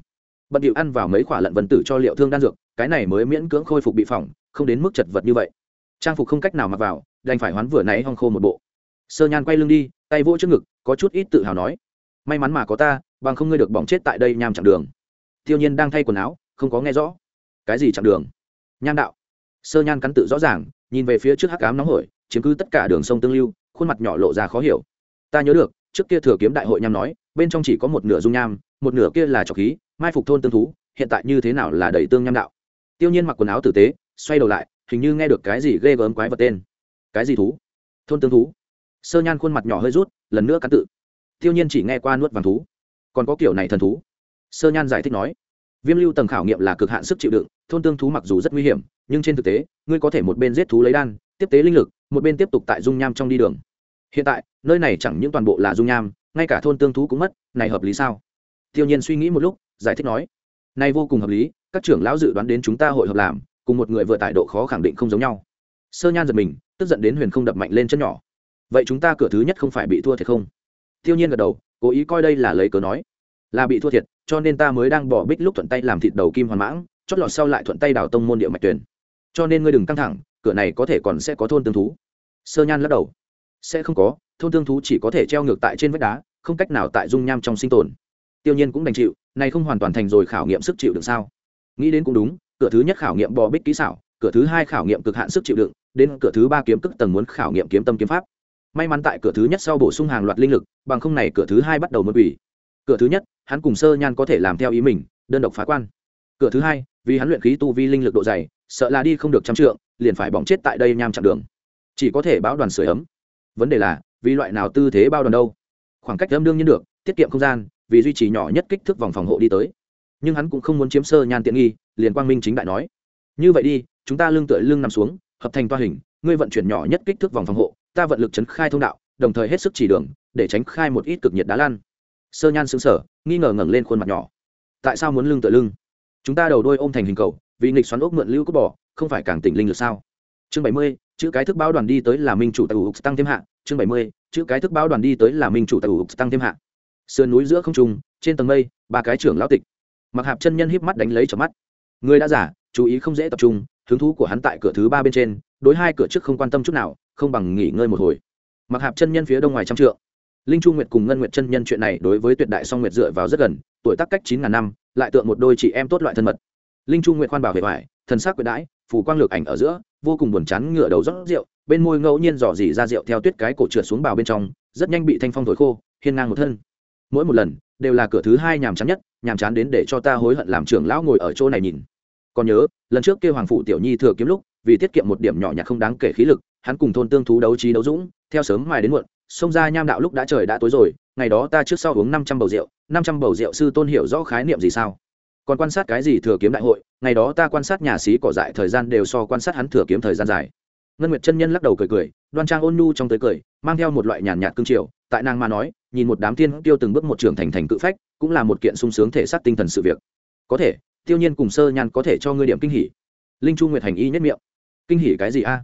Bận điệu ăn vào mấy quả lận vân tử cho liệu thương đan dược, cái này mới miễn cưỡng khôi phục bị phỏng, không đến mức chật vật như vậy. Trang phục không cách nào mặc vào, đành phải hoán vừa nãy hong khô một bộ. Sơ nhan quay lưng đi, tay vỗ trước ngực, có chút ít tự hào nói may mắn mà có ta, bằng không ngươi được bỏng chết tại đây nham chặng đường. Tiêu nhiên đang thay quần áo, không có nghe rõ. Cái gì chặng đường? Nham đạo. Sơ nhan cắn tự rõ ràng, nhìn về phía trước hắc ám nóng hổi, chiếm cứ tất cả đường sông tương lưu, khuôn mặt nhỏ lộ ra khó hiểu. Ta nhớ được, trước kia thừa kiếm đại hội nham nói, bên trong chỉ có một nửa dung nham, một nửa kia là trọc khí, mai phục thôn tương thú, hiện tại như thế nào là đầy tương nham đạo? Tiêu nhiên mặc quần áo tử tế, xoay đầu lại, hình như nghe được cái gì ghê gớm quái vật tên. Cái gì thú? Thôn tương thú. Sơ nhan khuôn mặt nhỏ hơi rút, lần nữa cắn tự tiêu nhiên chỉ nghe qua nuốt vàng thú. Còn có kiểu này thần thú. Sơ nhan giải thích nói, viêm lưu tầng khảo nghiệm là cực hạn sức chịu đựng, thôn tương thú mặc dù rất nguy hiểm, nhưng trên thực tế, ngươi có thể một bên giết thú lấy đan, tiếp tế linh lực, một bên tiếp tục tại dung nham trong đi đường. Hiện tại, nơi này chẳng những toàn bộ là dung nham, ngay cả thôn tương thú cũng mất, này hợp lý sao? Tiêu nhiên suy nghĩ một lúc, giải thích nói, này vô cùng hợp lý, các trưởng lão dự đoán đến chúng ta hội hợp làm, cùng một người vừa tại độ khó khẳng định không giống nhau. Sơ nhan giật mình, tức giận đến huyền không đập mạnh lên chân nhỏ. Vậy chúng ta cửa thứ nhất không phải bị thua thiệt không? Tiêu nhiên gật đầu, cố ý coi đây là lấy cớ nói. Là bị thua thiệt, cho nên ta mới đang bỏ bích lúc thuận tay làm thịt đầu kim hoàn mãng, chót lọt sau lại thuận tay đào tông môn địa mạch tuyển. Cho nên ngươi đừng căng thẳng, cửa này có thể còn sẽ có thôn tương thú. Sơ nhan lắc đầu. Sẽ không có, thôn tương thú chỉ có thể treo ngược tại trên vách đá, không cách nào tại dung nham trong sinh tồn. Tiêu nhiên cũng đành chịu, này không hoàn toàn thành rồi khảo nghiệm sức chịu đựng sao? Nghĩ đến cũng đúng, cửa thứ nhất khảo nghiệm bò bích kỹ xảo, cửa thứ hai khảo nghiệm cực hạn sức chịu đựng, đến cửa thứ ba kiếm cực tầng muốn khảo nghiệm kiếm tâm kiếm pháp may mắn tại cửa thứ nhất sau bổ sung hàng loạt linh lực, bằng không này cửa thứ hai bắt đầu mất quỷ. Cửa thứ nhất, hắn cùng sơ nhan có thể làm theo ý mình, đơn độc phá quan. Cửa thứ hai, vì hắn luyện khí tu vi linh lực độ dày, sợ là đi không được trăm trượng, liền phải bỏng chết tại đây nham chặn đường. Chỉ có thể báo đoàn sửa ấm. Vấn đề là, vì loại nào tư thế bao đoàn đâu? Khoảng cách âm đương nhiên được, tiết kiệm không gian, vì duy trì nhỏ nhất kích thước vòng phòng hộ đi tới. Nhưng hắn cũng không muốn chiếm sơ nhan tiện nghi, liền quang minh chính đại nói. Như vậy đi, chúng ta lưng tựa lưng nằm xuống, hợp thành toa hình, ngươi vận chuyển nhỏ nhất kích thước vòng phòng hộ ta vận lực chấn khai thông đạo, đồng thời hết sức chỉ đường, để tránh khai một ít cực nhiệt đá lan sơ nhan xứng sở nghi ngờ ngẩng lên khuôn mặt nhỏ. Tại sao muốn lưng tựa lưng? Chúng ta đầu đôi ôm thành hình cầu, vì nghịch xoắn ốc mượn lưu cốt bỏ không phải càng tỉnh linh lực sao? Chương bảy mươi, chữ cái thức báo đoàn đi tới là minh chủ tại ủ tăng thêm hạ. Chương bảy mươi, chữ cái thức báo đoàn đi tới là minh chủ tại ủ tăng thêm hạ. Sườn núi giữa không trung, trên tầng mây, ba cái trưởng lão tịch. Mặc hạp chân nhân híp mắt đánh lấy trở mắt. Người đã giả chú ý không dễ tập trung, hứng thú của hắn tại cửa thứ ba bên trên, đối hai cửa trước không quan tâm chút nào không bằng nghỉ ngơi một hồi. Mặc hạp chân nhân phía đông ngoài trăm trượng. Linh chu nguyệt cùng ngân nguyệt chân nhân chuyện này đối với tuyệt đại song nguyệt dựa vào rất gần tuổi tác cách chín ngàn năm lại tượng một đôi chị em tốt loại thân mật. Linh chu nguyệt khoan bảo vệ vải, thần sắc quyệt đãi phủ quang lược ảnh ở giữa vô cùng buồn chán ngửa đầu rót rượu bên môi ngẫu nhiên dò dỉ ra rượu theo tuyết cái cổ trượt xuống bào bên trong rất nhanh bị thanh phong thổi khô hiên ngang một thân. Mỗi một lần đều là cửa thứ hai nhàm chán nhất nhàm chán đến để cho ta hối hận làm trưởng lão ngồi ở chỗ này nhìn. Còn nhớ lần trước kêu hoàng phụ tiểu nhi thừa kiếm lúc vì tiết kiệm một điểm nhỏ nhặt không đáng kể khí lực hắn cùng thôn tương thú đấu trí đấu dũng, theo sớm mai đến muộn xông ra nham đạo lúc đã trời đã tối rồi, ngày đó ta trước sau uống năm trăm bầu rượu, năm trăm bầu rượu sư tôn hiểu rõ khái niệm gì sao? Còn quan sát cái gì thừa kiếm đại hội, ngày đó ta quan sát nhà sĩ cỏ dại thời gian đều so quan sát hắn thừa kiếm thời gian dài. Ngân nguyệt chân nhân lắc đầu cười cười, đoan trang ôn nhu trong tới cười, mang theo một loại nhàn nhạt cương triều, tại nàng mà nói, nhìn một đám tiên tiêu từng bước một trưởng thành thành cự phách, cũng là một kiện sung sướng thể xác tinh thần sự việc. Có thể, tiêu nhiên cùng sơ nhan có thể cho ngươi điểm kinh hỉ. Linh chu nguyệt hành y nhất miệng. Kinh hỉ cái gì a?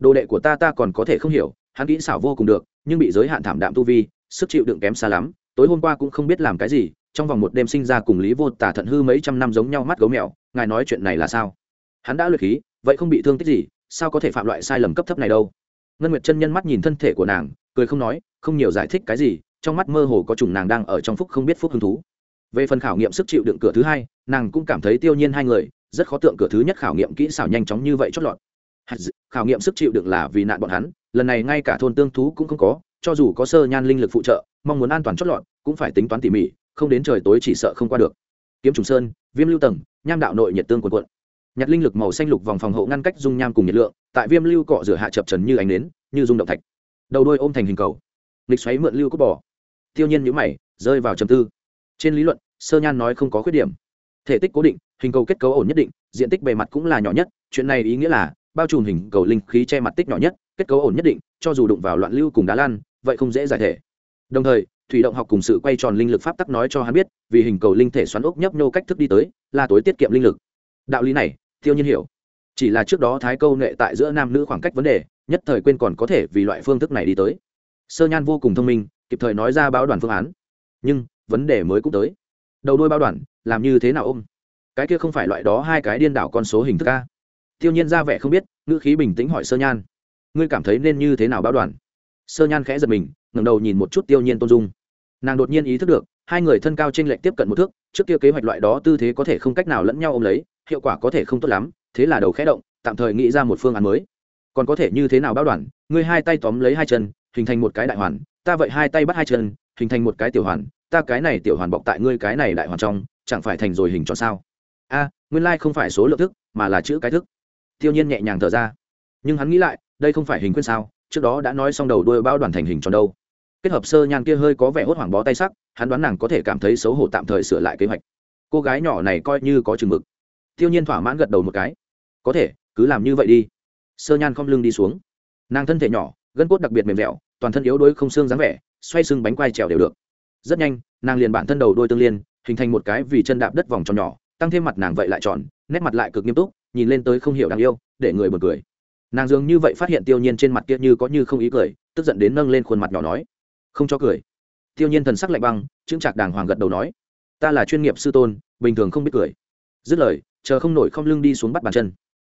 Đồ đệ của ta ta còn có thể không hiểu, hắn kỹ xảo vô cùng được, nhưng bị giới hạn thảm đạm tu vi, sức chịu đựng kém xa lắm, tối hôm qua cũng không biết làm cái gì, trong vòng một đêm sinh ra cùng lý vô tả thận hư mấy trăm năm giống nhau mắt gấu mèo, ngài nói chuyện này là sao? Hắn đã luyện khí, vậy không bị thương tích gì, sao có thể phạm loại sai lầm cấp thấp này đâu? Ngân nguyệt chân nhân mắt nhìn thân thể của nàng, cười không nói, không nhiều giải thích cái gì, trong mắt mơ hồ có trùng nàng đang ở trong phúc không biết phúc hứng thú. Về phần khảo nghiệm sức chịu đựng cửa thứ hai, nàng cũng cảm thấy tiêu nhiên hai người, rất khó tượng cửa thứ nhất khảo nghiệm kỹ xảo nhanh chóng như vậy chót lọt khảo nghiệm sức chịu đựng là vì nạn bọn hắn, lần này ngay cả thôn tương thú cũng không có, cho dù có sơ nhan linh lực phụ trợ, mong muốn an toàn chót lọt, cũng phải tính toán tỉ mỉ, không đến trời tối chỉ sợ không qua được. Kiếm trùng sơn, viêm lưu tầng, nham đạo nội nhiệt tương quần quận nhặt linh lực màu xanh lục vòng phòng hộ ngăn cách dung nham cùng nhiệt lượng, tại viêm lưu cọ rửa hạ chập trần như ánh nến, như dung động thạch. Đầu đôi ôm thành hình cầu. Lịch xoáy mượn lưu cốt bỏ tiêu nhiên nhũ mày, rơi vào trầm tư. Trên lý luận, sơ nhan nói không có khuyết điểm. Thể tích cố định, hình cầu kết cấu ổn nhất định, diện tích bề mặt cũng là nhỏ nhất, chuyện này ý nghĩa là bao trùm hình cầu linh khí che mặt tích nhỏ nhất, kết cấu ổn nhất định, cho dù đụng vào loạn lưu cùng đá lan, vậy không dễ giải thể. Đồng thời, thủy động học cùng sự quay tròn linh lực pháp tắc nói cho hắn biết, vì hình cầu linh thể xoắn ốc nhấp nhô cách thức đi tới, là tối tiết kiệm linh lực. Đạo lý này, tiêu nhiên hiểu. Chỉ là trước đó thái câu nghệ tại giữa nam nữ khoảng cách vấn đề, nhất thời quên còn có thể vì loại phương thức này đi tới. Sơ nhan vô cùng thông minh, kịp thời nói ra báo đoàn phương án. Nhưng, vấn đề mới cũng tới. Đầu đôi báo đoàn, làm như thế nào ôm? Cái kia không phải loại đó hai cái điên đảo con số hình thức a? Tiêu nhiên ra vẻ không biết, ngữ khí bình tĩnh hỏi sơ nhan. Ngươi cảm thấy nên như thế nào báo đoàn? Sơ nhan khẽ giật mình, ngẩng đầu nhìn một chút tiêu nhiên tôn dung. Nàng đột nhiên ý thức được, hai người thân cao trên lệch tiếp cận một thước, trước kia kế hoạch loại đó tư thế có thể không cách nào lẫn nhau ôm lấy, hiệu quả có thể không tốt lắm, thế là đầu khẽ động, tạm thời nghĩ ra một phương án mới. Còn có thể như thế nào báo đoàn? Ngươi hai tay tóm lấy hai chân, hình thành một cái đại hoàn, ta vậy hai tay bắt hai chân, hình thành một cái tiểu hoàn, ta cái này tiểu hoàn bọc tại ngươi cái này đại hoàn trong, chẳng phải thành rồi hình tròn sao? A, nguyên lai không phải số lượng thức, mà là chữ cái thức tiêu nhiên nhẹ nhàng thở ra. Nhưng hắn nghĩ lại, đây không phải hình quyên sao, trước đó đã nói xong đầu đuôi bao đoàn thành hình tròn đâu. Kết hợp sơ nhan kia hơi có vẻ hốt hoảng bó tay sắc, hắn đoán nàng có thể cảm thấy xấu hổ tạm thời sửa lại kế hoạch. Cô gái nhỏ này coi như có chừng mực. Tiêu nhiên thỏa mãn gật đầu một cái. Có thể, cứ làm như vậy đi. Sơ nhan không lưng đi xuống. Nàng thân thể nhỏ, gân cốt đặc biệt mềm dẻo, toàn thân yếu đuối không xương dáng vẻ, xoay xương bánh quai trèo đều được. Rất nhanh, nàng liền bản thân đầu đôi tương liên, hình thành một cái vì chân đạp đất vòng tròn nhỏ, tăng thêm mặt nàng vậy lại tròn, nét mặt lại cực nghiêm túc nhìn lên tới không hiểu đáng yêu, để người bật cười. Nàng dường như vậy phát hiện tiêu nhiên trên mặt kia như có như không ý cười, tức giận đến nâng lên khuôn mặt nhỏ nói. Không cho cười. Tiêu nhiên thần sắc lạnh băng, chững chạc đàng hoàng gật đầu nói. Ta là chuyên nghiệp sư tôn, bình thường không biết cười. Dứt lời, chờ không nổi không lưng đi xuống bắt bàn chân.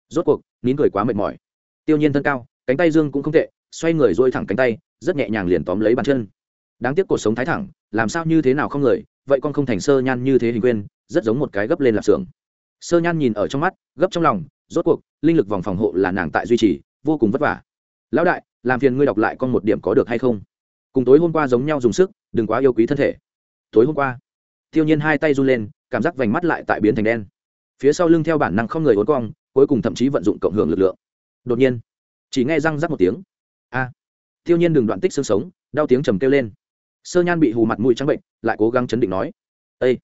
Rốt cuộc, nín cười quá mệt mỏi. Tiêu nhiên thân cao, cánh tay dương cũng không tệ, xoay người dôi thẳng cánh tay, rất nhẹ nhàng liền tóm lấy bàn chân. Đáng tiếc cuộc sống thái thẳng, làm sao như thế nào không người, vậy con không thành sơ nhan như thế hình quên, rất giống một cái gấp lên lạp xưởng sơ nhan nhìn ở trong mắt, gấp trong lòng, rốt cuộc, linh lực vòng phòng hộ là nàng tại duy trì, vô cùng vất vả. Lão đại, làm phiền ngươi đọc lại con một điểm có được hay không? Cùng tối hôm qua giống nhau dùng sức, đừng quá yêu quý thân thể. Tối hôm qua, tiêu nhiên hai tay run lên, cảm giác vành mắt lại tại biến thành đen. Phía sau lưng theo bản năng không người uốn cong, cuối cùng thậm chí vận dụng cộng hưởng lực lượng. Đột nhiên, chỉ nghe răng rắc một tiếng. A! Tiêu nhiên đừng đoạn tích xương sống, đau tiếng trầm kêu lên. Sơ nhan bị hù mặt mũi trắng bệnh, lại cố gắng chấn định nói. Ây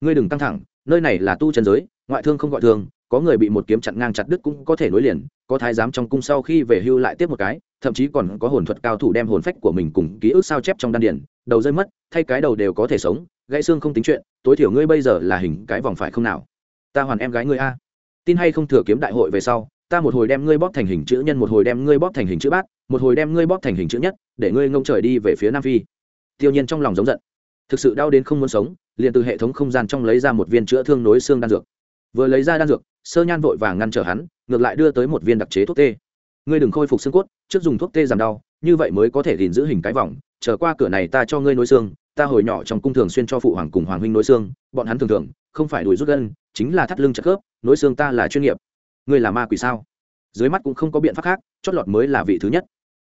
ngươi đừng căng thẳng nơi này là tu chân giới, ngoại thương không gọi thương, có người bị một kiếm chặn ngang chặt đứt cũng có thể nối liền, có thái giám trong cung sau khi về hưu lại tiếp một cái, thậm chí còn có hồn thuật cao thủ đem hồn phách của mình cùng ký ức sao chép trong đan điển đầu rơi mất, thay cái đầu đều có thể sống, gãy xương không tính chuyện, tối thiểu ngươi bây giờ là hình cái vòng phải không nào? Ta hoàn em gái ngươi a. Tin hay không thừa kiếm đại hội về sau, ta một hồi đem ngươi bóp thành hình chữ nhân, một hồi đem ngươi bóp thành hình chữ bát, một hồi đem ngươi bóp thành hình chữ nhất, để ngươi ngông trời đi về phía nam phi. Tiêu nhiên trong lòng giống giận. Thực sự đau đến không muốn sống liền từ hệ thống không gian trong lấy ra một viên chữa thương nối xương đan dược. Vừa lấy ra đan dược, sơ nhan vội vàng ngăn trở hắn, ngược lại đưa tới một viên đặc chế thuốc tê. Ngươi đừng khôi phục xương cốt, trước dùng thuốc tê giảm đau, như vậy mới có thể gìn giữ hình cái vòng trở qua cửa này ta cho ngươi nối xương, ta hồi nhỏ trong cung thường xuyên cho phụ hoàng cùng hoàng huynh nối xương, bọn hắn thường thường không phải đuổi rút gân, chính là thắt lưng chặt khớp, nối xương ta là chuyên nghiệp. Ngươi là ma quỷ sao? Dưới mắt cũng không có biện pháp khác, chót lọt mới là vị thứ nhất.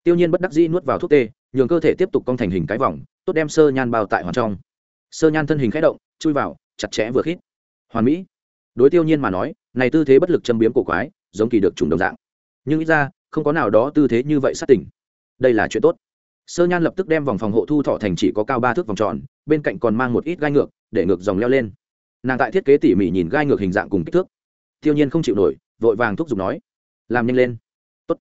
Tiêu nhiên bất đắc dĩ nuốt vào thuốc tê, nhường cơ thể tiếp tục cong thành hình cái vòng, tốt đem sơ nhan bao tại hoàn trong sơ nhan thân hình khẽ động, chui vào, chặt chẽ vừa khít. Hoàn mỹ. Đối tiêu nhiên mà nói, này tư thế bất lực châm biếm cổ quái, giống kỳ được trùng đồng dạng. Nhưng ít ra, không có nào đó tư thế như vậy sát tỉnh đây là chuyện tốt. Sơ nhan lập tức đem vòng phòng hộ thu thọ thành chỉ có cao ba thước vòng tròn, bên cạnh còn mang một ít gai ngược, để ngược dòng leo lên. Nàng tại thiết kế tỉ mỉ nhìn gai ngược hình dạng cùng kích thước. Tiêu nhiên không chịu nổi, vội vàng thúc giục nói, làm nhanh lên. Tốt.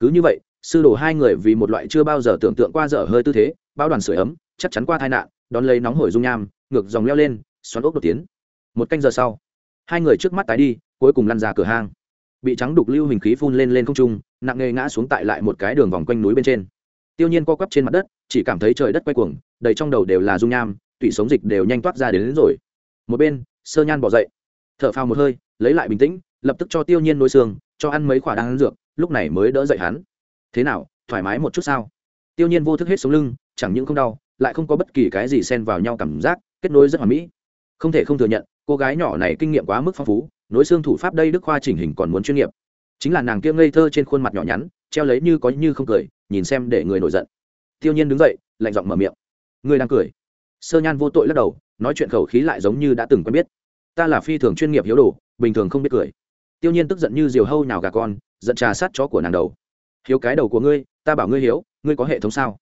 Cứ như vậy, sư đồ hai người vì một loại chưa bao giờ tưởng tượng qua dở hơi tư thế bao đoàn sưởi ấm, chắc chắn qua tai nạn đón lấy nóng hổi dung nham ngược dòng leo lên xoắn ốc đột tiến. Một canh giờ sau hai người trước mắt tái đi cuối cùng lăn ra cửa hang. Bị trắng đục lưu hình khí phun lên lên không trung nặng nề ngã xuống tại lại một cái đường vòng quanh núi bên trên. Tiêu nhiên co quắp trên mặt đất chỉ cảm thấy trời đất quay cuồng đầy trong đầu đều là dung nham tủy sống dịch đều nhanh toát ra đến, đến rồi. Một bên sơ nhan bỏ dậy thở phào một hơi lấy lại bình tĩnh lập tức cho tiêu nhiên nối xương cho ăn mấy quả đan dược lúc này mới đỡ dậy hắn. Thế nào thoải mái một chút sao? Tiêu nhiên vô thức hết sống lưng chẳng những không đau lại không có bất kỳ cái gì xen vào nhau cảm giác, kết nối rất hoàn mỹ. Không thể không thừa nhận, cô gái nhỏ này kinh nghiệm quá mức phong phú, nối xương thủ pháp đây đức khoa chỉnh hình còn muốn chuyên nghiệp. Chính là nàng kia ngây thơ trên khuôn mặt nhỏ nhắn, treo lấy như có như không cười, nhìn xem để người nổi giận. Tiêu nhiên đứng dậy, lạnh giọng mở miệng. Người đang cười. Sơ nhan vô tội lắc đầu, nói chuyện khẩu khí lại giống như đã từng quen biết. Ta là phi thường chuyên nghiệp hiếu đồ, bình thường không biết cười. Tiêu nhiên tức giận như diều hâu nào gà con, giận trà sát chó của nàng đầu. Hiếu cái đầu của ngươi, ta bảo ngươi hiếu, ngươi có hệ thống sao?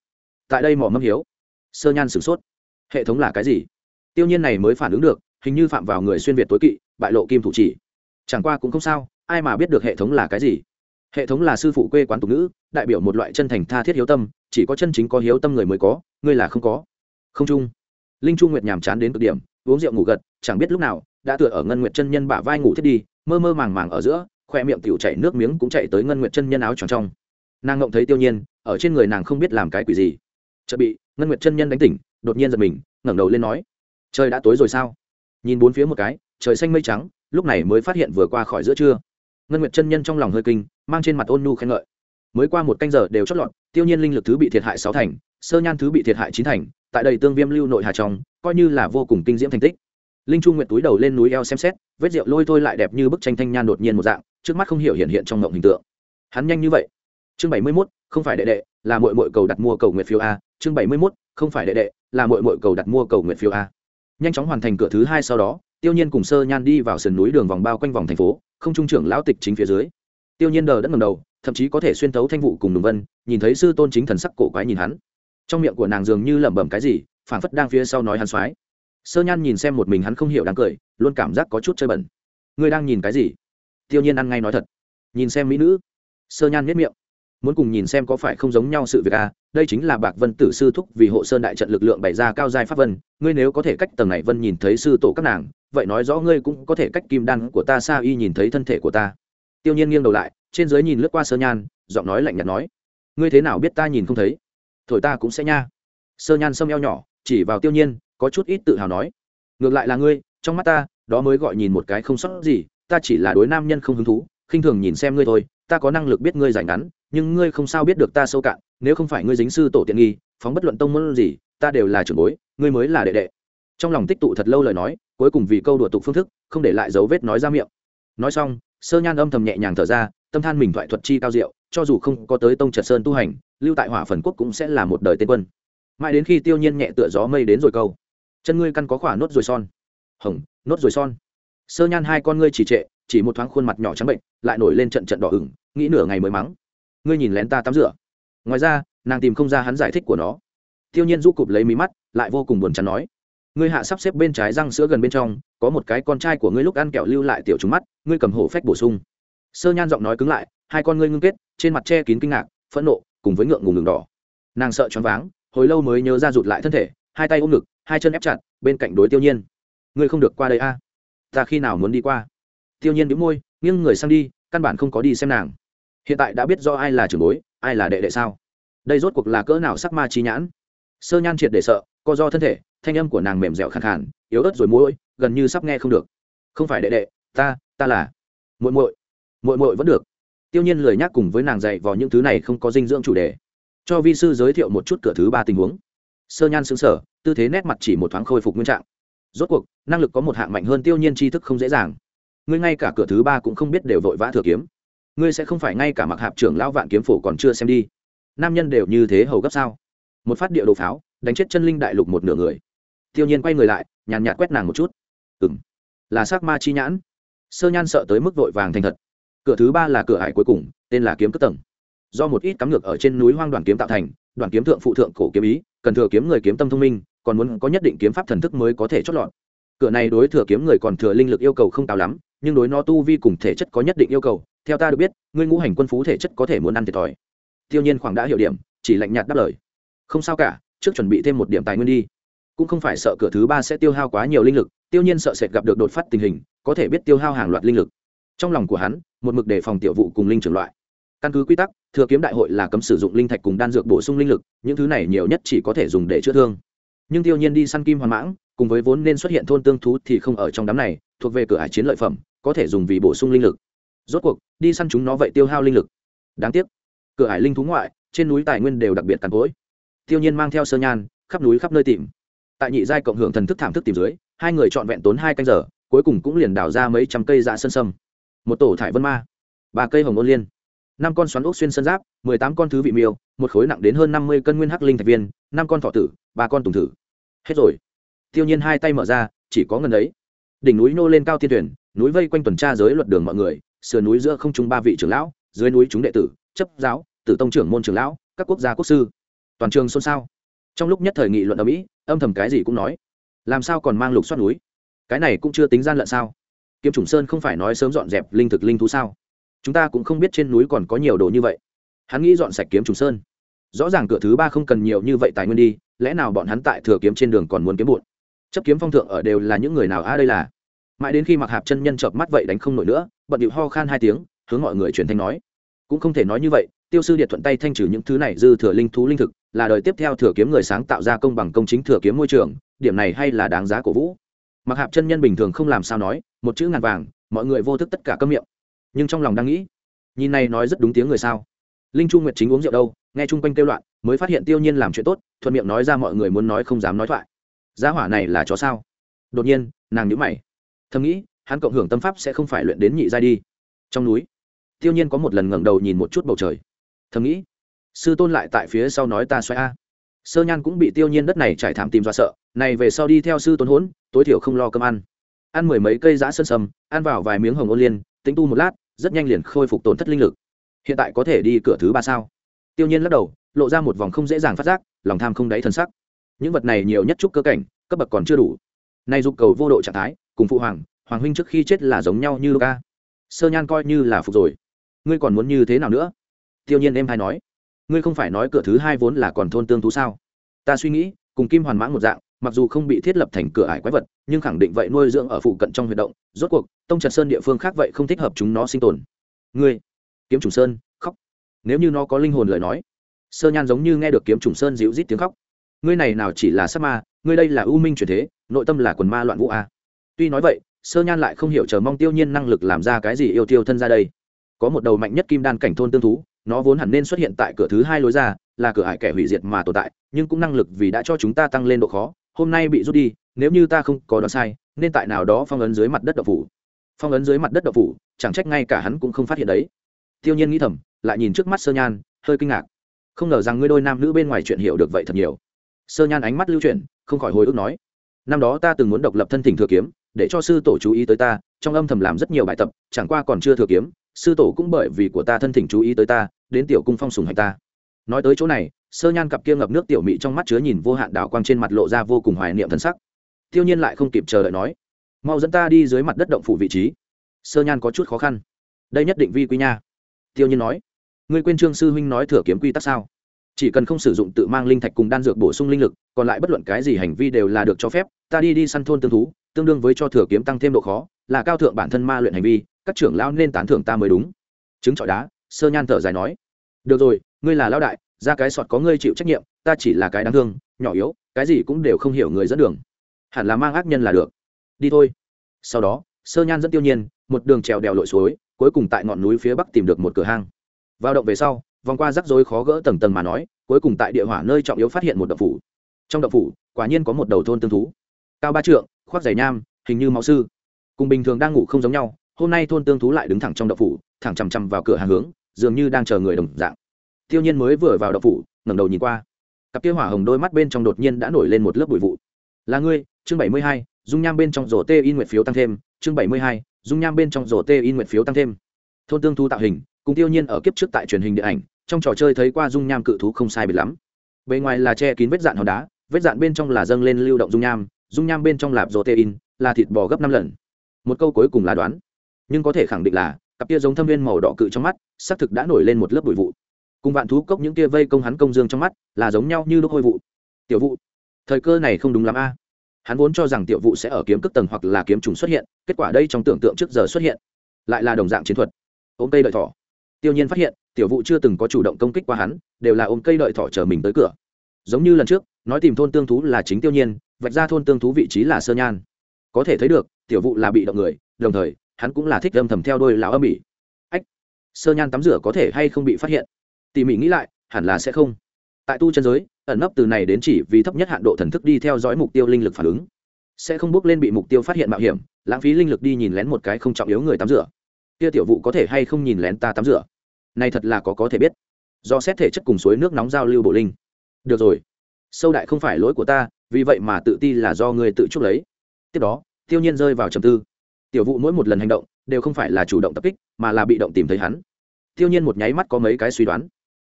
Tại đây mỏ mâm hiếu sơ nhan sửng sốt. Hệ thống là cái gì? Tiêu nhiên này mới phản ứng được, hình như phạm vào người xuyên việt tối kỵ, bại lộ kim thủ chỉ. Chẳng qua cũng không sao, ai mà biết được hệ thống là cái gì? Hệ thống là sư phụ quê quán tục ngữ, đại biểu một loại chân thành tha thiết hiếu tâm, chỉ có chân chính có hiếu tâm người mới có, ngươi là không có. Không trung linh chu nguyệt nhàm chán đến cực điểm, uống rượu ngủ gật, chẳng biết lúc nào, đã tựa ở ngân nguyệt chân nhân bả vai ngủ thiết đi, mơ mơ màng màng ở giữa, khoe miệng tiểu chảy nước miếng cũng chạy tới ngân nguyệt chân nhân áo tròn trong. Nàng ngộng thấy tiêu nhiên, ở trên người nàng không biết làm cái quỷ gì. Chợt bị ngân nguyệt chân nhân đánh tỉnh, đột nhiên giật mình, ngẩng đầu lên nói, trời đã tối rồi sao? Nhìn bốn phía một cái, trời xanh mây trắng, lúc này mới phát hiện vừa qua khỏi giữa trưa. Ngân nguyệt chân nhân trong lòng hơi kinh, mang trên mặt ôn nhu khen ngợi. Mới qua một canh giờ đều chót lọt, tiêu nhiên linh lực thứ bị thiệt hại sáu thành, sơ nhan thứ bị thiệt hại chín thành, tại đây tương viêm lưu nội hà trong, coi như là vô cùng kinh diễm thành tích. Linh chu nguyệt túi đầu lên núi eo xem xét, vết rượu lôi thôi lại đẹp như bức tranh thanh nhan đột nhiên một dạng, trước mắt không hiểu hiện hiện trong ngộng hình tượng. Hắn nhanh như vậy. Chương bảy mươi mốt, không phải đệ đệ, là muội muội cầu đặt mua cầu nguyện phiếu a chương bảy mươi 71, không phải đệ đệ là muội muội cầu đặt mua cầu nguyện phiếu a. Nhanh chóng hoàn thành cửa thứ hai sau đó tiêu nhiên cùng sơ nhan đi vào sườn núi đường vòng bao quanh vòng thành phố không trung trưởng lão tịch chính phía dưới. Tiêu nhiên đờ đẫn ngẩng đầu thậm chí có thể xuyên thấu thanh vụ cùng đường vân nhìn thấy sư tôn chính thần sắc cổ quái nhìn hắn. Trong miệng của nàng dường như lẩm bẩm cái gì phảng phất đang phía sau nói hắn xoái. sơ nhan nhìn xem một mình hắn không hiểu đang cười luôn cảm giác có chút chơi bẩn. Ngươi đang nhìn cái gì? Tiêu nhiên ăn ngay nói thật. Nhìn xem mỹ nữ. Sơ nhan nhếch miệng. Muốn cùng nhìn xem có phải không giống nhau sự việc à đây chính là bạc vân tử sư thúc vì hộ sơn đại trận lực lượng bày ra cao giai pháp vân. Ngươi nếu có thể cách tầng này vân nhìn thấy sư tổ các nàng, vậy nói rõ ngươi cũng có thể cách kim đan của ta xa y nhìn thấy thân thể của ta. Tiêu nhiên nghiêng đầu lại, trên dưới nhìn lướt qua sơ nhan, giọng nói lạnh nhạt nói, ngươi thế nào biết ta nhìn không thấy? Thổi ta cũng sẽ nha. Sơ nhan sâm eo nhỏ, chỉ vào tiêu nhiên, có chút ít tự hào nói, ngược lại là ngươi, trong mắt ta, đó mới gọi nhìn một cái không sót gì, ta chỉ là đối nam nhân không hứng thú, khinh thường nhìn xem ngươi thôi, ta có năng lực biết ngươi giải ngắn nhưng ngươi không sao biết được ta sâu cạn, nếu không phải ngươi dính sư tổ tiện nghi, phóng bất luận tông môn gì, ta đều là trưởng bối, ngươi mới là đệ đệ. Trong lòng tích tụ thật lâu lời nói, cuối cùng vì câu đùa tục phương thức, không để lại dấu vết nói ra miệng. Nói xong, sơ nhan âm thầm nhẹ nhàng thở ra, tâm than mình thoại thuật chi cao diệu, cho dù không có tới tông trật sơn tu hành, lưu tại hỏa phần quốc cũng sẽ là một đời tên quân. Mãi đến khi tiêu nhiên nhẹ tựa gió mây đến rồi câu, chân ngươi căn có khỏa nốt rồi son. Hồng, nốt rồi son. Sơ nhan hai con ngươi chỉ trệ, chỉ một thoáng khuôn mặt nhỏ trắng bệnh, lại nổi lên trận trận đỏ ửng, nghĩ nửa ngày mới mắng ngươi nhìn lén ta tắm rửa. Ngoài ra, nàng tìm không ra hắn giải thích của nó. Tiêu nhiên rũ cụp lấy mí mắt, lại vô cùng buồn chán nói, ngươi hạ sắp xếp bên trái răng sữa gần bên trong, có một cái con trai của ngươi lúc ăn kẹo lưu lại tiểu trúng mắt, ngươi cầm hổ phách bổ sung. Sơ nhan giọng nói cứng lại, hai con ngươi ngưng kết, trên mặt che kín kinh ngạc, phẫn nộ, cùng với ngượng ngùng đường đỏ. Nàng sợ choáng váng, hồi lâu mới nhớ ra rụt lại thân thể, hai tay ôm ngực, hai chân ép chặt, bên cạnh đối tiêu nhiên, ngươi không được qua đây a. Ta khi nào muốn đi qua? Tiêu nhiên đĩu môi, nghiêng người sang đi, căn bản không có đi xem nàng hiện tại đã biết do ai là trưởng bối, ai là đệ đệ sao? Đây rốt cuộc là cỡ nào sắc ma trí nhãn? Sơ nhan triệt để sợ, co do thân thể, thanh âm của nàng mềm dẻo khàn khàn, yếu ớt rồi mũi gần như sắp nghe không được. Không phải đệ đệ, ta ta là muội muội. Muội muội vẫn được. Tiêu nhiên lười nhắc cùng với nàng dạy vào những thứ này không có dinh dưỡng chủ đề. Cho vi sư giới thiệu một chút cửa thứ ba tình huống. Sơ nhan xứng sở tư thế nét mặt chỉ một thoáng khôi phục nguyên trạng. Rốt cuộc, năng lực có một hạng mạnh hơn tiêu nhiên tri thức không dễ dàng. Ngươi ngay cả cửa thứ ba cũng không biết đều vội vã thừa kiếm ngươi sẽ không phải ngay cả mặc hạp trưởng lão vạn kiếm phổ còn chưa xem đi. Nam nhân đều như thế hầu gấp sao? Một phát địa đồ pháo, đánh chết chân linh đại lục một nửa người. Tiêu nhiên quay người lại, nhàn nhạt quét nàng một chút. Ừng là s ma chi nhãn. Sơ nhan sợ tới mức vội vàng thành thật. Cửa thứ ba là cửa hải cuối cùng, tên là kiếm cất tầng. Do một ít cắm ngược ở trên núi hoang đoàn kiếm tạo thành, đoàn kiếm thượng phụ thượng cổ kiếm ý, cần thừa kiếm người kiếm tâm thông minh, còn muốn có nhất định kiếm pháp thần thức mới có thể chót lọt. Cửa này đối thừa kiếm người còn thừa linh lực yêu cầu không cao lắm, nhưng đối nó tu vi cùng thể chất có nhất định yêu cầu theo ta được biết, ngươi ngũ hành quân phú thể chất có thể muốn ăn thiệt thòi. Tiêu nhiên khoảng đã hiểu điểm, chỉ lạnh nhạt đáp lời. Không sao cả, trước chuẩn bị thêm một điểm tài nguyên đi. Cũng không phải sợ cửa thứ ba sẽ tiêu hao quá nhiều linh lực, tiêu nhiên sợ sệt gặp được đột phát tình hình, có thể biết tiêu hao hàng loạt linh lực. Trong lòng của hắn, một mực đề phòng tiểu vụ cùng linh trưởng loại. Căn cứ quy tắc, thừa kiếm đại hội là cấm sử dụng linh thạch cùng đan dược bổ sung linh lực, những thứ này nhiều nhất chỉ có thể dùng để chữa thương. Nhưng tiêu nhiên đi săn kim hoàn mãng, cùng với vốn nên xuất hiện thôn tương thú thì không ở trong đám này, thuộc về cửa hải chiến lợi phẩm, có thể dùng vì bổ sung linh lực rốt cuộc, đi săn chúng nó vậy tiêu hao linh lực. Đáng tiếc. Cửa hải linh thú ngoại, trên núi tài nguyên đều đặc biệt cằn cỗi. Tiêu nhiên mang theo sơ nhan, khắp núi khắp nơi tìm. Tại nhị giai cộng hưởng thần thức thảm thức tìm dưới, hai người trọn vẹn tốn hai canh giờ, cuối cùng cũng liền đào ra mấy trăm cây dạ sân sâm. Một tổ thải vân ma, ba cây hồng ôn liên, năm con xoắn ốc xuyên sân giáp, mười tám con thứ vị miêu, một khối nặng đến hơn năm mươi cân nguyên hắc linh thạch viên, năm con thọ tử, ba con tùng thử. Hết rồi. Tiêu nhiên hai tay mở ra, chỉ có ngần ấy. Đỉnh núi nô lên cao tiên tuyển núi vây quanh tuần tra giới luật đường mọi người sườn núi giữa không trung ba vị trưởng lão, dưới núi chúng đệ tử, chấp giáo, tử tông trưởng môn trưởng lão, các quốc gia quốc sư. Toàn trường xôn xao. Trong lúc nhất thời nghị luận ở mỹ, âm thầm cái gì cũng nói. Làm sao còn mang lục xoát núi? Cái này cũng chưa tính gian lận sao? Kiếm trùng sơn không phải nói sớm dọn dẹp linh thực linh thú sao? Chúng ta cũng không biết trên núi còn có nhiều đồ như vậy. Hắn nghĩ dọn sạch kiếm trùng sơn. Rõ ràng cửa thứ ba không cần nhiều như vậy tài nguyên đi, lẽ nào bọn hắn tại thừa kiếm trên đường còn muốn kiếm bụn? Chấp kiếm phong thượng ở đều là những người nào? A đây là. Mãi đến khi mặc hạp chân nhân chợp mắt vậy đánh không nổi nữa bận điệu ho khan hai tiếng, hướng mọi người truyền thanh nói. Cũng không thể nói như vậy, tiêu sư điện thuận tay thanh trừ những thứ này dư thừa linh thú linh thực, là đời tiếp theo thừa kiếm người sáng tạo ra công bằng công chính thừa kiếm môi trường, điểm này hay là đáng giá cổ vũ. Mặc hạp chân nhân bình thường không làm sao nói, một chữ ngàn vàng, mọi người vô thức tất cả câm miệng. Nhưng trong lòng đang nghĩ, nhìn này nói rất đúng tiếng người sao? Linh trung nguyệt chính uống rượu đâu, nghe chung quanh kêu loạn, mới phát hiện tiêu nhiên làm chuyện tốt, thuận miệng nói ra mọi người muốn nói không dám nói thoại. Giá hỏa này là chó sao? Đột nhiên, nàng nhíu mày. Thầm nghĩ hắn cộng hưởng tâm pháp sẽ không phải luyện đến nhị giai đi. Trong núi, tiêu nhiên có một lần ngẩng đầu nhìn một chút bầu trời. Thầm nghĩ, sư tôn lại tại phía sau nói ta xoay a. Sơ nhan cũng bị tiêu nhiên đất này trải thảm tìm do sợ, này về sau đi theo sư tôn hỗn, tối thiểu không lo cơm ăn. Ăn mười mấy cây giã sơn sầm ăn vào vài miếng hồng ô liên tính tu một lát, rất nhanh liền khôi phục tổn thất linh lực. Hiện tại có thể đi cửa thứ ba sao? Tiêu nhiên lắc đầu, lộ ra một vòng không dễ dàng phát giác, lòng tham không đáy thân sắc. Những vật này nhiều nhất chút cơ cảnh, cấp bậc còn chưa đủ. Nay dục cầu vô độ trạng thái, cùng phụ hoàng hoàng huynh trước khi chết là giống nhau như ca sơ nhan coi như là phục rồi. Ngươi còn muốn như thế nào nữa? Tiêu nhiên em hay nói. Ngươi không phải nói cửa thứ hai vốn là còn thôn tương tú sao? Ta suy nghĩ, cùng kim hoàn mãng một dạng, mặc dù không bị thiết lập thành cửa ải quái vật, nhưng khẳng định vậy nuôi dưỡng ở phụ cận trong huyệt động, rốt cuộc, tông trật sơn địa phương khác vậy không thích hợp chúng nó sinh tồn. Ngươi, kiếm trùng sơn, khóc. Nếu như nó có linh hồn lời nói, sơ nhan giống như nghe được kiếm trùng sơn dịu rít tiếng khóc. Ngươi này nào chỉ là sắc ma, ngươi đây là ưu minh truyền thế, nội tâm là quần ma loạn vũ a. Tuy nói vậy sơ nhan lại không hiểu chờ mong tiêu nhiên năng lực làm ra cái gì yêu tiêu thân ra đây. Có một đầu mạnh nhất kim đan cảnh thôn tương thú, nó vốn hẳn nên xuất hiện tại cửa thứ hai lối ra, là cửa ải kẻ hủy diệt mà tồn tại, nhưng cũng năng lực vì đã cho chúng ta tăng lên độ khó, hôm nay bị rút đi, nếu như ta không có đoán sai, nên tại nào đó phong ấn dưới mặt đất đậu phủ. Phong ấn dưới mặt đất đậu phủ, chẳng trách ngay cả hắn cũng không phát hiện đấy. Tiêu nhiên nghĩ thầm, lại nhìn trước mắt sơ nhan, hơi kinh ngạc. Không ngờ rằng ngươi đôi nam nữ bên ngoài chuyện hiểu được vậy thật nhiều. Sơ nhan ánh mắt lưu chuyển, không khỏi hồi ức nói, năm đó ta từng muốn độc lập thân thỉnh thừa kiếm để cho sư tổ chú ý tới ta, trong âm thầm làm rất nhiều bài tập, chẳng qua còn chưa thừa kiếm, sư tổ cũng bởi vì của ta thân thỉnh chú ý tới ta, đến tiểu cung phong sùng hành ta. Nói tới chỗ này, sơ nhan cặp kia ngập nước tiểu mị trong mắt chứa nhìn vô hạn đảo quang trên mặt lộ ra vô cùng hoài niệm thân sắc. Tiêu nhiên lại không kịp chờ đợi nói, mau dẫn ta đi dưới mặt đất động phủ vị trí. Sơ nhan có chút khó khăn. Đây nhất định vi quy nha. Tiêu nhiên nói, ngươi quên trương sư huynh nói thừa kiếm quy tắc sao? Chỉ cần không sử dụng tự mang linh thạch cùng đan dược bổ sung linh lực, còn lại bất luận cái gì hành vi đều là được cho phép, ta đi đi săn thôn tương thú tương đương với cho thừa kiếm tăng thêm độ khó, là cao thượng bản thân ma luyện hành vi, các trưởng lão nên tán thưởng ta mới đúng. Chứng trọi đá, sơ nhan thở dài nói. Được rồi, ngươi là lão đại, ra cái sọt có ngươi chịu trách nhiệm, ta chỉ là cái đáng thương, nhỏ yếu, cái gì cũng đều không hiểu người dẫn đường. Hẳn là mang ác nhân là được. Đi thôi. Sau đó, sơ nhan dẫn tiêu nhiên, một đường trèo đèo lội suối, cuối cùng tại ngọn núi phía bắc tìm được một cửa hang. Vào động về sau, vòng qua rắc rối khó gỡ tầng tầng mà nói, cuối cùng tại địa hỏa nơi trọng yếu phát hiện một động phủ. Trong động phủ, quả nhiên có một đầu thôn tương thú. Cao ba trượng khoác giày nham, hình như máu sư. Cùng bình thường đang ngủ không giống nhau, hôm nay thôn tương thú lại đứng thẳng trong đậu phủ, thẳng chằm chằm vào cửa hàng hướng, dường như đang chờ người đồng dạng. Tiêu nhiên mới vừa vào đậu phủ, ngẩng đầu nhìn qua. Cặp kia hỏa hồng đôi mắt bên trong đột nhiên đã nổi lên một lớp bụi vụ. Là ngươi, chương bảy mươi hai, dung nham bên trong rổ tê in nguyện phiếu tăng thêm, chương bảy mươi hai, dung nham bên trong rổ tê in nguyện phiếu tăng thêm. Thôn tương thú tạo hình, cùng tiêu nhiên ở kiếp trước tại truyền hình điện ảnh, trong trò chơi thấy qua dung nham cự thú không sai biệt lắm. Bề ngoài là che kín vết dạn hòn đá, vết dạn bên trong là dâng lên lưu động dung nham dung nham bên trong lạp protein là thịt bò gấp năm lần. Một câu cuối cùng là đoán. Nhưng có thể khẳng định là, cặp kia giống thâm viên màu đỏ cự trong mắt, xác thực đã nổi lên một lớp bụi vụ. Cùng vạn thú cốc những kia vây công hắn công dương trong mắt, là giống nhau như lúc hôi vụ. Tiểu vụ, thời cơ này không đúng lắm a. Hắn vốn cho rằng tiểu vụ sẽ ở kiếm cất tầng hoặc là kiếm trùng xuất hiện, kết quả đây trong tưởng tượng trước giờ xuất hiện, lại là đồng dạng chiến thuật. Ôm cây đợi thỏ. Tiêu nhiên phát hiện, tiểu vụ chưa từng có chủ động công kích qua hắn, đều là ôm cây đợi thỏ chờ mình tới cửa. Giống như lần trước, nói tìm thôn tương thú là chính tiêu nhiên vạch ra thôn tương thú vị trí là sơ nhan. Có thể thấy được, tiểu vụ là bị động người, đồng thời, hắn cũng là thích âm thầm theo đôi lão âm ỉ. Ách, sơ nhan tắm rửa có thể hay không bị phát hiện? Tỉ mỉ nghĩ lại, hẳn là sẽ không. Tại tu chân giới, ẩn nấp từ này đến chỉ vì thấp nhất hạn độ thần thức đi theo dõi mục tiêu linh lực phản ứng. Sẽ không bước lên bị mục tiêu phát hiện mạo hiểm, lãng phí linh lực đi nhìn lén một cái không trọng yếu người tắm rửa. Kia tiểu vụ có thể hay không nhìn lén ta tắm rửa? Này thật là có có thể biết. Do xét thể chất cùng suối nước nóng giao lưu bộ linh. Được rồi sâu đại không phải lỗi của ta, vì vậy mà tự ti là do người tự chuốc lấy. Tiếp đó, tiêu nhiên rơi vào trầm tư. Tiểu vụ mỗi một lần hành động, đều không phải là chủ động tập kích, mà là bị động tìm thấy hắn. Tiêu nhiên một nháy mắt có mấy cái suy đoán.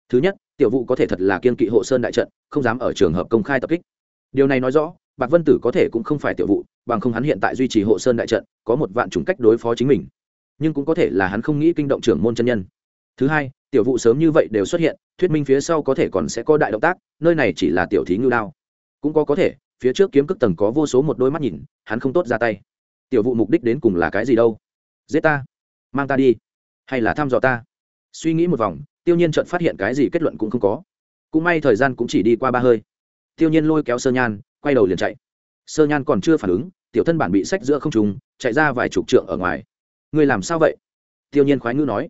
Thứ nhất, tiểu vụ có thể thật là kiên kỵ hộ sơn đại trận, không dám ở trường hợp công khai tập kích. Điều này nói rõ, bạc vân tử có thể cũng không phải tiểu vụ, bằng không hắn hiện tại duy trì hộ sơn đại trận, có một vạn chủng cách đối phó chính mình. Nhưng cũng có thể là hắn không nghĩ kinh động trưởng môn chân nhân. Thứ hai tiểu vụ sớm như vậy đều xuất hiện, thuyết minh phía sau có thể còn sẽ có đại động tác, nơi này chỉ là tiểu thí ngưu đao. Cũng có có thể, phía trước kiếm cước tầng có vô số một đôi mắt nhìn, hắn không tốt ra tay. Tiểu vụ mục đích đến cùng là cái gì đâu? Giết ta, mang ta đi, hay là thăm dò ta? Suy nghĩ một vòng, tiêu nhiên chợt phát hiện cái gì kết luận cũng không có. Cũng may thời gian cũng chỉ đi qua ba hơi. Tiêu nhiên lôi kéo sơ nhan, quay đầu liền chạy. Sơ nhan còn chưa phản ứng, tiểu thân bản bị sách giữa không trùng chạy ra vài chục trượng ở ngoài. Người làm sao vậy? Tiêu nhiên khoái ngữ nói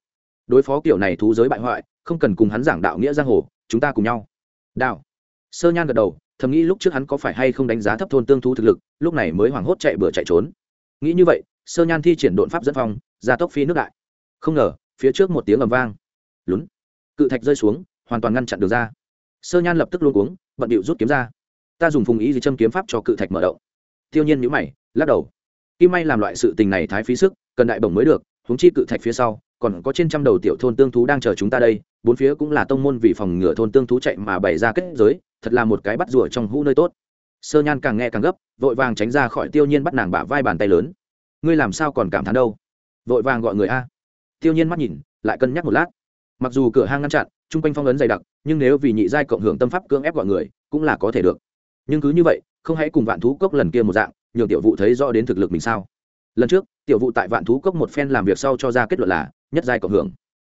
đối phó kiểu này thú giới bại hoại, không cần cùng hắn giảng đạo nghĩa giang hồ, chúng ta cùng nhau. Đạo sơ nhan gật đầu, thầm nghĩ lúc trước hắn có phải hay không đánh giá thấp thôn tương thú thực lực, lúc này mới hoảng hốt chạy bừa chạy trốn. Nghĩ như vậy, sơ nhan thi triển đột pháp dẫn phong, ra tốc phi nước đại. Không ngờ, phía trước một tiếng ầm vang. Lún. Cự thạch rơi xuống, hoàn toàn ngăn chặn được ra. Sơ nhan lập tức luôn cuống, bận điệu rút kiếm ra. Ta dùng phùng ý gì châm kiếm pháp cho cự thạch mở động. Tiêu nhiên nhíu mày, lắc đầu. Kim may làm loại sự tình này thái phí sức, cần đại bổng mới được, huống chi cự thạch phía sau còn có trên trăm đầu tiểu thôn tương thú đang chờ chúng ta đây, bốn phía cũng là tông môn vì phòng ngừa thôn tương thú chạy mà bày ra kết giới, thật là một cái bắt rùa trong hũ nơi tốt. Sơ nhan càng nghe càng gấp, vội vàng tránh ra khỏi tiêu nhiên bắt nàng bả vai bàn tay lớn. Ngươi làm sao còn cảm thán đâu? Vội vàng gọi người a. Tiêu nhiên mắt nhìn, lại cân nhắc một lát. Mặc dù cửa hang ngăn chặn, chung quanh phong ấn dày đặc, nhưng nếu vì nhị giai cộng hưởng tâm pháp cưỡng ép gọi người, cũng là có thể được. Nhưng cứ như vậy, không hãy cùng vạn thú cốc lần kia một dạng, nhường tiểu vụ thấy rõ đến thực lực mình sao. Lần trước, tiểu vụ tại vạn thú cốc một phen làm việc sau cho ra kết luận là nhất giai cộng hưởng.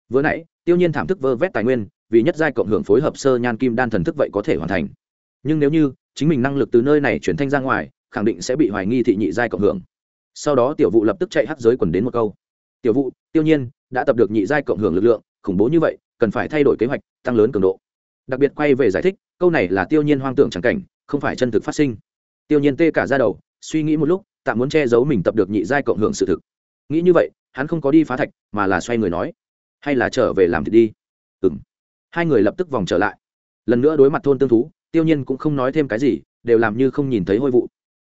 Vừa nãy, tiêu nhiên thảm thức vơ vét tài nguyên, vì nhất giai cộng hưởng phối hợp sơ nhan kim đan thần thức vậy có thể hoàn thành. Nhưng nếu như chính mình năng lực từ nơi này chuyển thanh ra ngoài, khẳng định sẽ bị hoài nghi thị nhị giai cộng hưởng. Sau đó tiểu vụ lập tức chạy hắc giới quần đến một câu. Tiểu vụ, tiêu nhiên, đã tập được nhị giai cộng hưởng lực lượng, khủng bố như vậy, cần phải thay đổi kế hoạch, tăng lớn cường độ. Đặc biệt quay về giải thích, câu này là tiêu nhiên hoang tưởng chẳng cảnh, không phải chân thực phát sinh. Tiêu nhiên tê cả ra đầu, suy nghĩ một lúc, tạm muốn che giấu mình tập được nhị giai cộng hưởng sự thực. Nghĩ như vậy hắn không có đi phá thạch, mà là xoay người nói, hay là trở về làm thì đi. Ừ m hai người lập tức vòng trở lại. Lần nữa đối mặt thôn tương thú, tiêu nhiên cũng không nói thêm cái gì, đều làm như không nhìn thấy hôi vụ.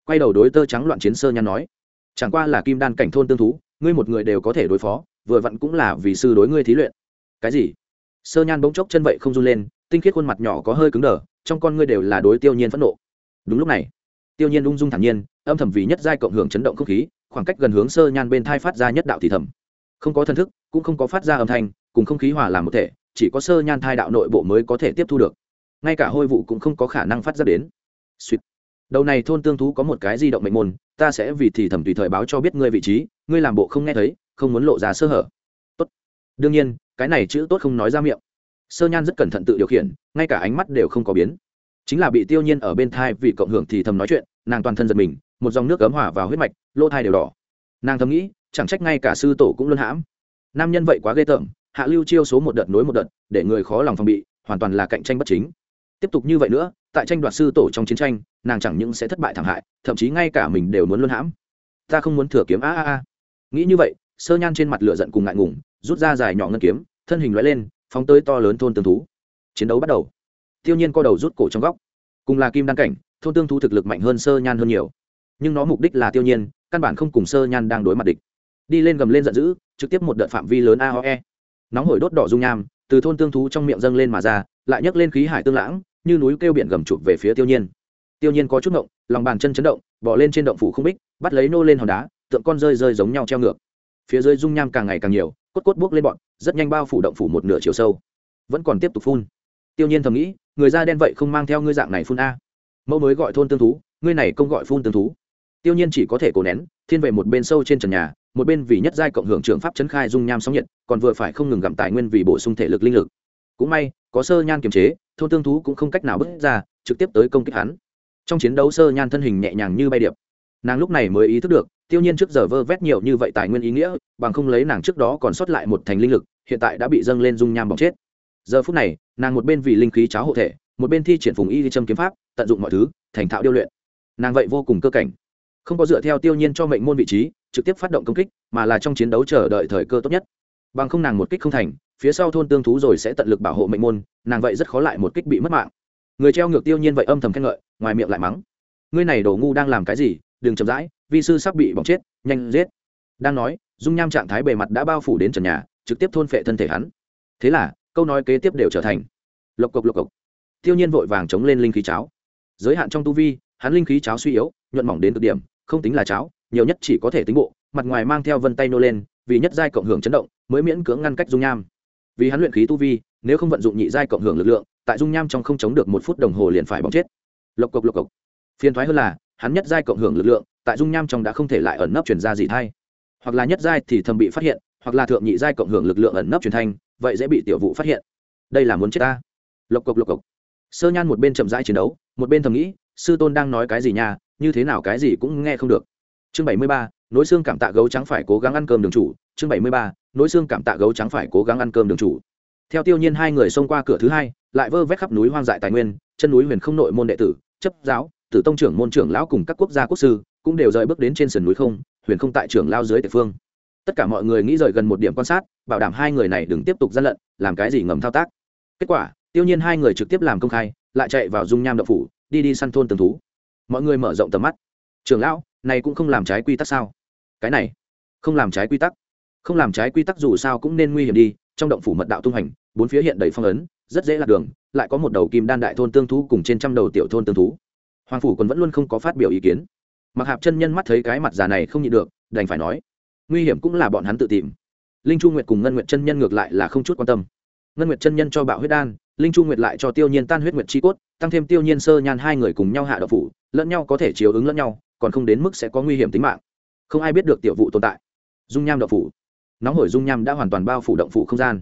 Quay đầu đối tơ trắng loạn chiến sơ nhan nói, chẳng qua là kim đan cảnh thôn tương thú, ngươi một người đều có thể đối phó, vừa vặn cũng là vì sư đối ngươi thí luyện. Cái gì? Sơ nhan bỗng chốc chân vậy không run lên, tinh khiết khuôn mặt nhỏ có hơi cứng đờ, trong con ngươi đều là đối tiêu nhiên phẫn nộ. Đúng lúc này, tiêu nhiên ung dung thản nhiên, âm thầm vì nhất giai cộng hưởng chấn động không khí khoảng cách gần hướng sơ nhan bên thai phát ra nhất đạo thì thầm. Không có thân thức, cũng không có phát ra âm thanh, cùng không khí hòa làm một thể, chỉ có sơ nhan thai đạo nội bộ mới có thể tiếp thu được. Ngay cả hôi vụ cũng không có khả năng phát ra đến. Sweet. đầu này thôn tương thú có một cái di động mệnh môn, ta sẽ vì thì thầm tùy thời báo cho biết ngươi vị trí, ngươi làm bộ không nghe thấy, không muốn lộ ra sơ hở. Tốt. Đương nhiên, cái này chữ tốt không nói ra miệng. Sơ nhan rất cẩn thận tự điều khiển, ngay cả ánh mắt đều không có biến. Chính là bị tiêu nhiên ở bên thai vì cộng hưởng thì thầm nói chuyện, nàng toàn thân giật mình một dòng nước cấm hỏa vào huyết mạch, lỗ thai đều đỏ. Nàng thầm nghĩ, chẳng trách ngay cả sư tổ cũng luôn hãm. Nam nhân vậy quá ghê tởm, hạ lưu chiêu số một đợt nối một đợt, để người khó lòng phòng bị, hoàn toàn là cạnh tranh bất chính. Tiếp tục như vậy nữa, tại tranh đoạt sư tổ trong chiến tranh, nàng chẳng những sẽ thất bại thảm hại, thậm chí ngay cả mình đều muốn luôn hãm. Ta không muốn thừa kiếm a a a. Nghĩ như vậy, sơ nhan trên mặt lửa giận cùng ngại ngùng, rút ra dài nhỏ ngân kiếm, thân hình loại lên, phóng tới to lớn thôn tương thú. Chiến đấu bắt đầu. Tiêu nhiên co đầu rút cổ trong góc. Cùng là kim đăng cảnh, thôn tương thú thực lực mạnh hơn sơ nhan hơn nhiều nhưng nó mục đích là tiêu nhiên, căn bản không cùng sơ nhan đang đối mặt địch. Đi lên gầm lên giận dữ, trực tiếp một đợt phạm vi lớn AOE. nóng hổi đốt đỏ dung nham, từ thôn tương thú trong miệng dâng lên mà ra, lại nhấc lên khí hải tương lãng, như núi kêu biển gầm chụp về phía tiêu nhiên. Tiêu nhiên có chút động lòng bàn chân chấn động bỏ lên trên động phủ không bích, bắt lấy nô lên hòn đá, tượng con rơi rơi giống nhau treo ngược. Phía dưới dung nham càng ngày càng nhiều, cốt cốt buốc lên bọn, rất nhanh bao phủ động phủ một nửa chiều sâu. Vẫn còn tiếp tục phun. Tiêu nhiên thầm nghĩ, người da đen vậy không mang theo ngươi dạng này phun a. Mẫu mới gọi thôn tương thú, ngươi này không gọi phun tương thú tiêu nhiên chỉ có thể cố nén, thiên về một bên sâu trên trần nhà, một bên vì nhất giai cộng hưởng trường pháp chấn khai dung nham sóng nhiệt, còn vừa phải không ngừng gặm tài nguyên vì bổ sung thể lực linh lực. Cũng may, có sơ nhan kiềm chế, thôn tương thú cũng không cách nào bước ra, trực tiếp tới công kích hắn. Trong chiến đấu sơ nhan thân hình nhẹ nhàng như bay điệp. Nàng lúc này mới ý thức được, tiêu nhiên trước giờ vơ vét nhiều như vậy tài nguyên ý nghĩa, bằng không lấy nàng trước đó còn sót lại một thành linh lực, hiện tại đã bị dâng lên dung nham bỏng chết. Giờ phút này, nàng một bên vì linh khí cháo hộ thể, một bên thi triển phùng y châm kiếm pháp, tận dụng mọi thứ, thành thạo điêu luyện. Nàng vậy vô cùng cơ cảnh không có dựa theo tiêu nhiên cho mệnh môn vị trí, trực tiếp phát động công kích, mà là trong chiến đấu chờ đợi thời cơ tốt nhất. Bằng không nàng một kích không thành, phía sau thôn tương thú rồi sẽ tận lực bảo hộ mệnh môn, nàng vậy rất khó lại một kích bị mất mạng. Người treo ngược tiêu nhiên vậy âm thầm khen ngợi, ngoài miệng lại mắng. Ngươi này đồ ngu đang làm cái gì, đừng chậm rãi, vi sư sắp bị bỏng chết, nhanh giết. Đang nói, dung nham trạng thái bề mặt đã bao phủ đến trần nhà, trực tiếp thôn phệ thân thể hắn. Thế là, câu nói kế tiếp đều trở thành. Lộc cộc lộc cộc. Tiêu nhiên vội vàng chống lên linh khí cháo. Giới hạn trong tu vi, hắn linh khí cháo suy yếu nhuận mỏng đến cực điểm, không tính là cháo, nhiều nhất chỉ có thể tính bộ, mặt ngoài mang theo vân tay nô lên, vì nhất giai cộng hưởng chấn động, mới miễn cưỡng ngăn cách dung nham. Vì hắn luyện khí tu vi, nếu không vận dụng nhị giai cộng hưởng lực lượng, tại dung nham trong không chống được một phút đồng hồ liền phải bóng chết. Lộc cộc lộc cộc. Phiền thoái hơn là, hắn nhất giai cộng hưởng lực lượng, tại dung nham trong đã không thể lại ẩn nấp chuyển ra gì thay hoặc là nhất giai thì thầm bị phát hiện, hoặc là thượng nhị giai cộng hưởng lực lượng ẩn nấp truyền thanh, vậy dễ bị tiểu vụ phát hiện. Đây là muốn chết ta. Lộc cộc lộc cộc. Sơ nhan một bên chậm rãi chiến đấu, một bên thầm nghĩ, sư tôn đang nói cái gì nha như thế nào cái gì cũng nghe không được. Chương bảy mươi ba nối xương cảm tạ gấu trắng phải cố gắng ăn cơm đường chủ. Chương bảy mươi ba nối xương cảm tạ gấu trắng phải cố gắng ăn cơm đường chủ. Theo tiêu nhiên hai người xông qua cửa thứ hai, lại vơ vét khắp núi hoang dại tài nguyên, chân núi huyền không nội môn đệ tử, chấp giáo, tử tông trưởng môn trưởng lão cùng các quốc gia quốc sư cũng đều rời bước đến trên sườn núi không, huyền không tại trưởng lao dưới địa phương. Tất cả mọi người nghĩ rời gần một điểm quan sát, bảo đảm hai người này đừng tiếp tục gian lận, làm cái gì ngầm thao tác. Kết quả, tiêu nhiên hai người trực tiếp làm công khai, lại chạy vào dung nham đậu phủ, đi đi săn thôn tường thú mọi người mở rộng tầm mắt. Trường lão, này cũng không làm trái quy tắc sao? Cái này, không làm trái quy tắc. Không làm trái quy tắc dù sao cũng nên nguy hiểm đi, trong động phủ mật đạo tung hành, bốn phía hiện đầy phong ấn, rất dễ lạc đường, lại có một đầu kim đan đại thôn tương thú cùng trên trăm đầu tiểu thôn tương thú. Hoàng phủ còn vẫn luôn không có phát biểu ý kiến. Mặc hạp chân nhân mắt thấy cái mặt già này không nhịn được, đành phải nói, nguy hiểm cũng là bọn hắn tự tìm. Linh chu nguyệt cùng ngân nguyệt chân nhân ngược lại là không chút quan tâm. Ngân nguyệt chân nhân cho bạo huyết đan linh chu nguyệt lại cho tiêu nhiên tan huyết nguyệt chi cốt, tăng thêm tiêu nhiên sơ nhan hai người cùng nhau hạ độc phủ, lẫn nhau có thể chiếu ứng lẫn nhau, còn không đến mức sẽ có nguy hiểm tính mạng. Không ai biết được tiểu vụ tồn tại. Dung nham độc phủ. Nóng hổi dung nham đã hoàn toàn bao phủ động phủ không gian.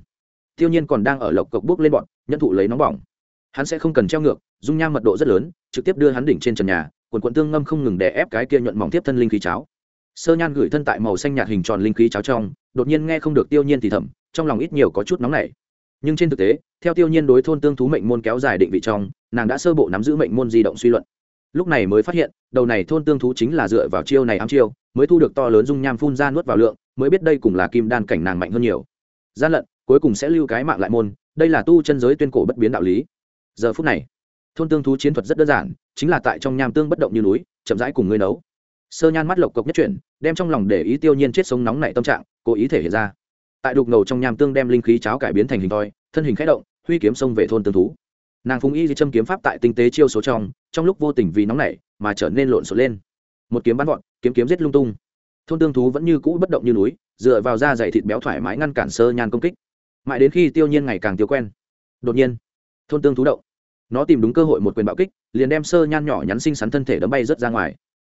Tiêu nhiên còn đang ở lộc cộc bước lên bọn nhân thụ lấy nóng bỏng. Hắn sẽ không cần treo ngược, dung nham mật độ rất lớn, trực tiếp đưa hắn đỉnh trên trần nhà, quần quận tương ngâm không ngừng đè ép cái kia nhuận mỏng tiếp thân linh khí cháo. Sơ nhan gửi thân tại màu xanh nhạt hình tròn linh khí cháo trong, đột nhiên nghe không được tiêu nhiên thì thầm, trong lòng ít nhiều có chút nóng nảy nhưng trên thực tế, theo tiêu nhiên đối thôn tương thú mệnh môn kéo dài định vị trong, nàng đã sơ bộ nắm giữ mệnh môn di động suy luận. Lúc này mới phát hiện, đầu này thôn tương thú chính là dựa vào chiêu này ám chiêu, mới thu được to lớn dung nham phun ra nuốt vào lượng, mới biết đây cùng là kim đan cảnh nàng mạnh hơn nhiều. Gian lận, cuối cùng sẽ lưu cái mạng lại môn, đây là tu chân giới tuyên cổ bất biến đạo lý. Giờ phút này, thôn tương thú chiến thuật rất đơn giản, chính là tại trong nham tương bất động như núi, chậm rãi cùng ngươi nấu. Sơ nhan mắt lộc cộc nhất chuyển, đem trong lòng để ý tiêu nhiên chết sống nóng nảy tâm trạng, cố ý thể hiện ra tại đục ngầu trong nham tương đem linh khí cháo cải biến thành hình thoi, thân hình khẽ động, huy kiếm xông về thôn tương thú. Nàng phung y di châm kiếm pháp tại tinh tế chiêu số trong trong lúc vô tình vì nóng nảy mà trở nên lộn xộn lên. Một kiếm bắn vọt, kiếm kiếm giết lung tung. Thôn tương thú vẫn như cũ bất động như núi, dựa vào da dày thịt béo thoải mái ngăn cản sơ nhan công kích. Mãi đến khi tiêu nhiên ngày càng tiêu quen, đột nhiên, thôn tương thú động. Nó tìm đúng cơ hội một quyền bạo kích, liền đem sơ nhan nhỏ nhắn xinh xắn thân thể đấm bay rớt ra ngoài.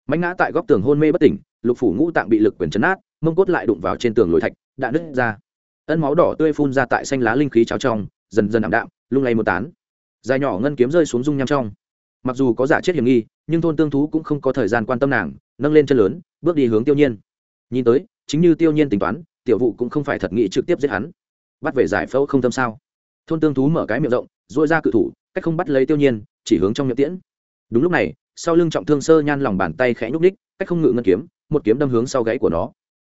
Mánh ngã tại góc tường hôn mê bất tỉnh, lục phủ ngũ tạng bị lực quyền chấn át mông cốt lại đụng vào trên tường lồi thạch đã nứt ra. Ân máu đỏ tươi phun ra tại xanh lá linh khí cháo trong, dần dần ảm đạm, lung lay một tán. Dài nhỏ ngân kiếm rơi xuống dung nham trong. Mặc dù có giả chết hiểm nghi, nhưng thôn tương thú cũng không có thời gian quan tâm nàng, nâng lên chân lớn, bước đi hướng tiêu nhiên. Nhìn tới, chính như tiêu nhiên tính toán, tiểu vụ cũng không phải thật nghĩ trực tiếp giết hắn. Bắt về giải phẫu không tâm sao? Thôn tương thú mở cái miệng rộng dội ra cự thủ, cách không bắt lấy tiêu nhiên, chỉ hướng trong miệng tiễn. Đúng lúc này, sau lưng trọng thương sơ nhan lòng bàn tay khẽ nhúc ních cách không ngự ngân kiếm, một kiếm đâm hướng sau gáy của nó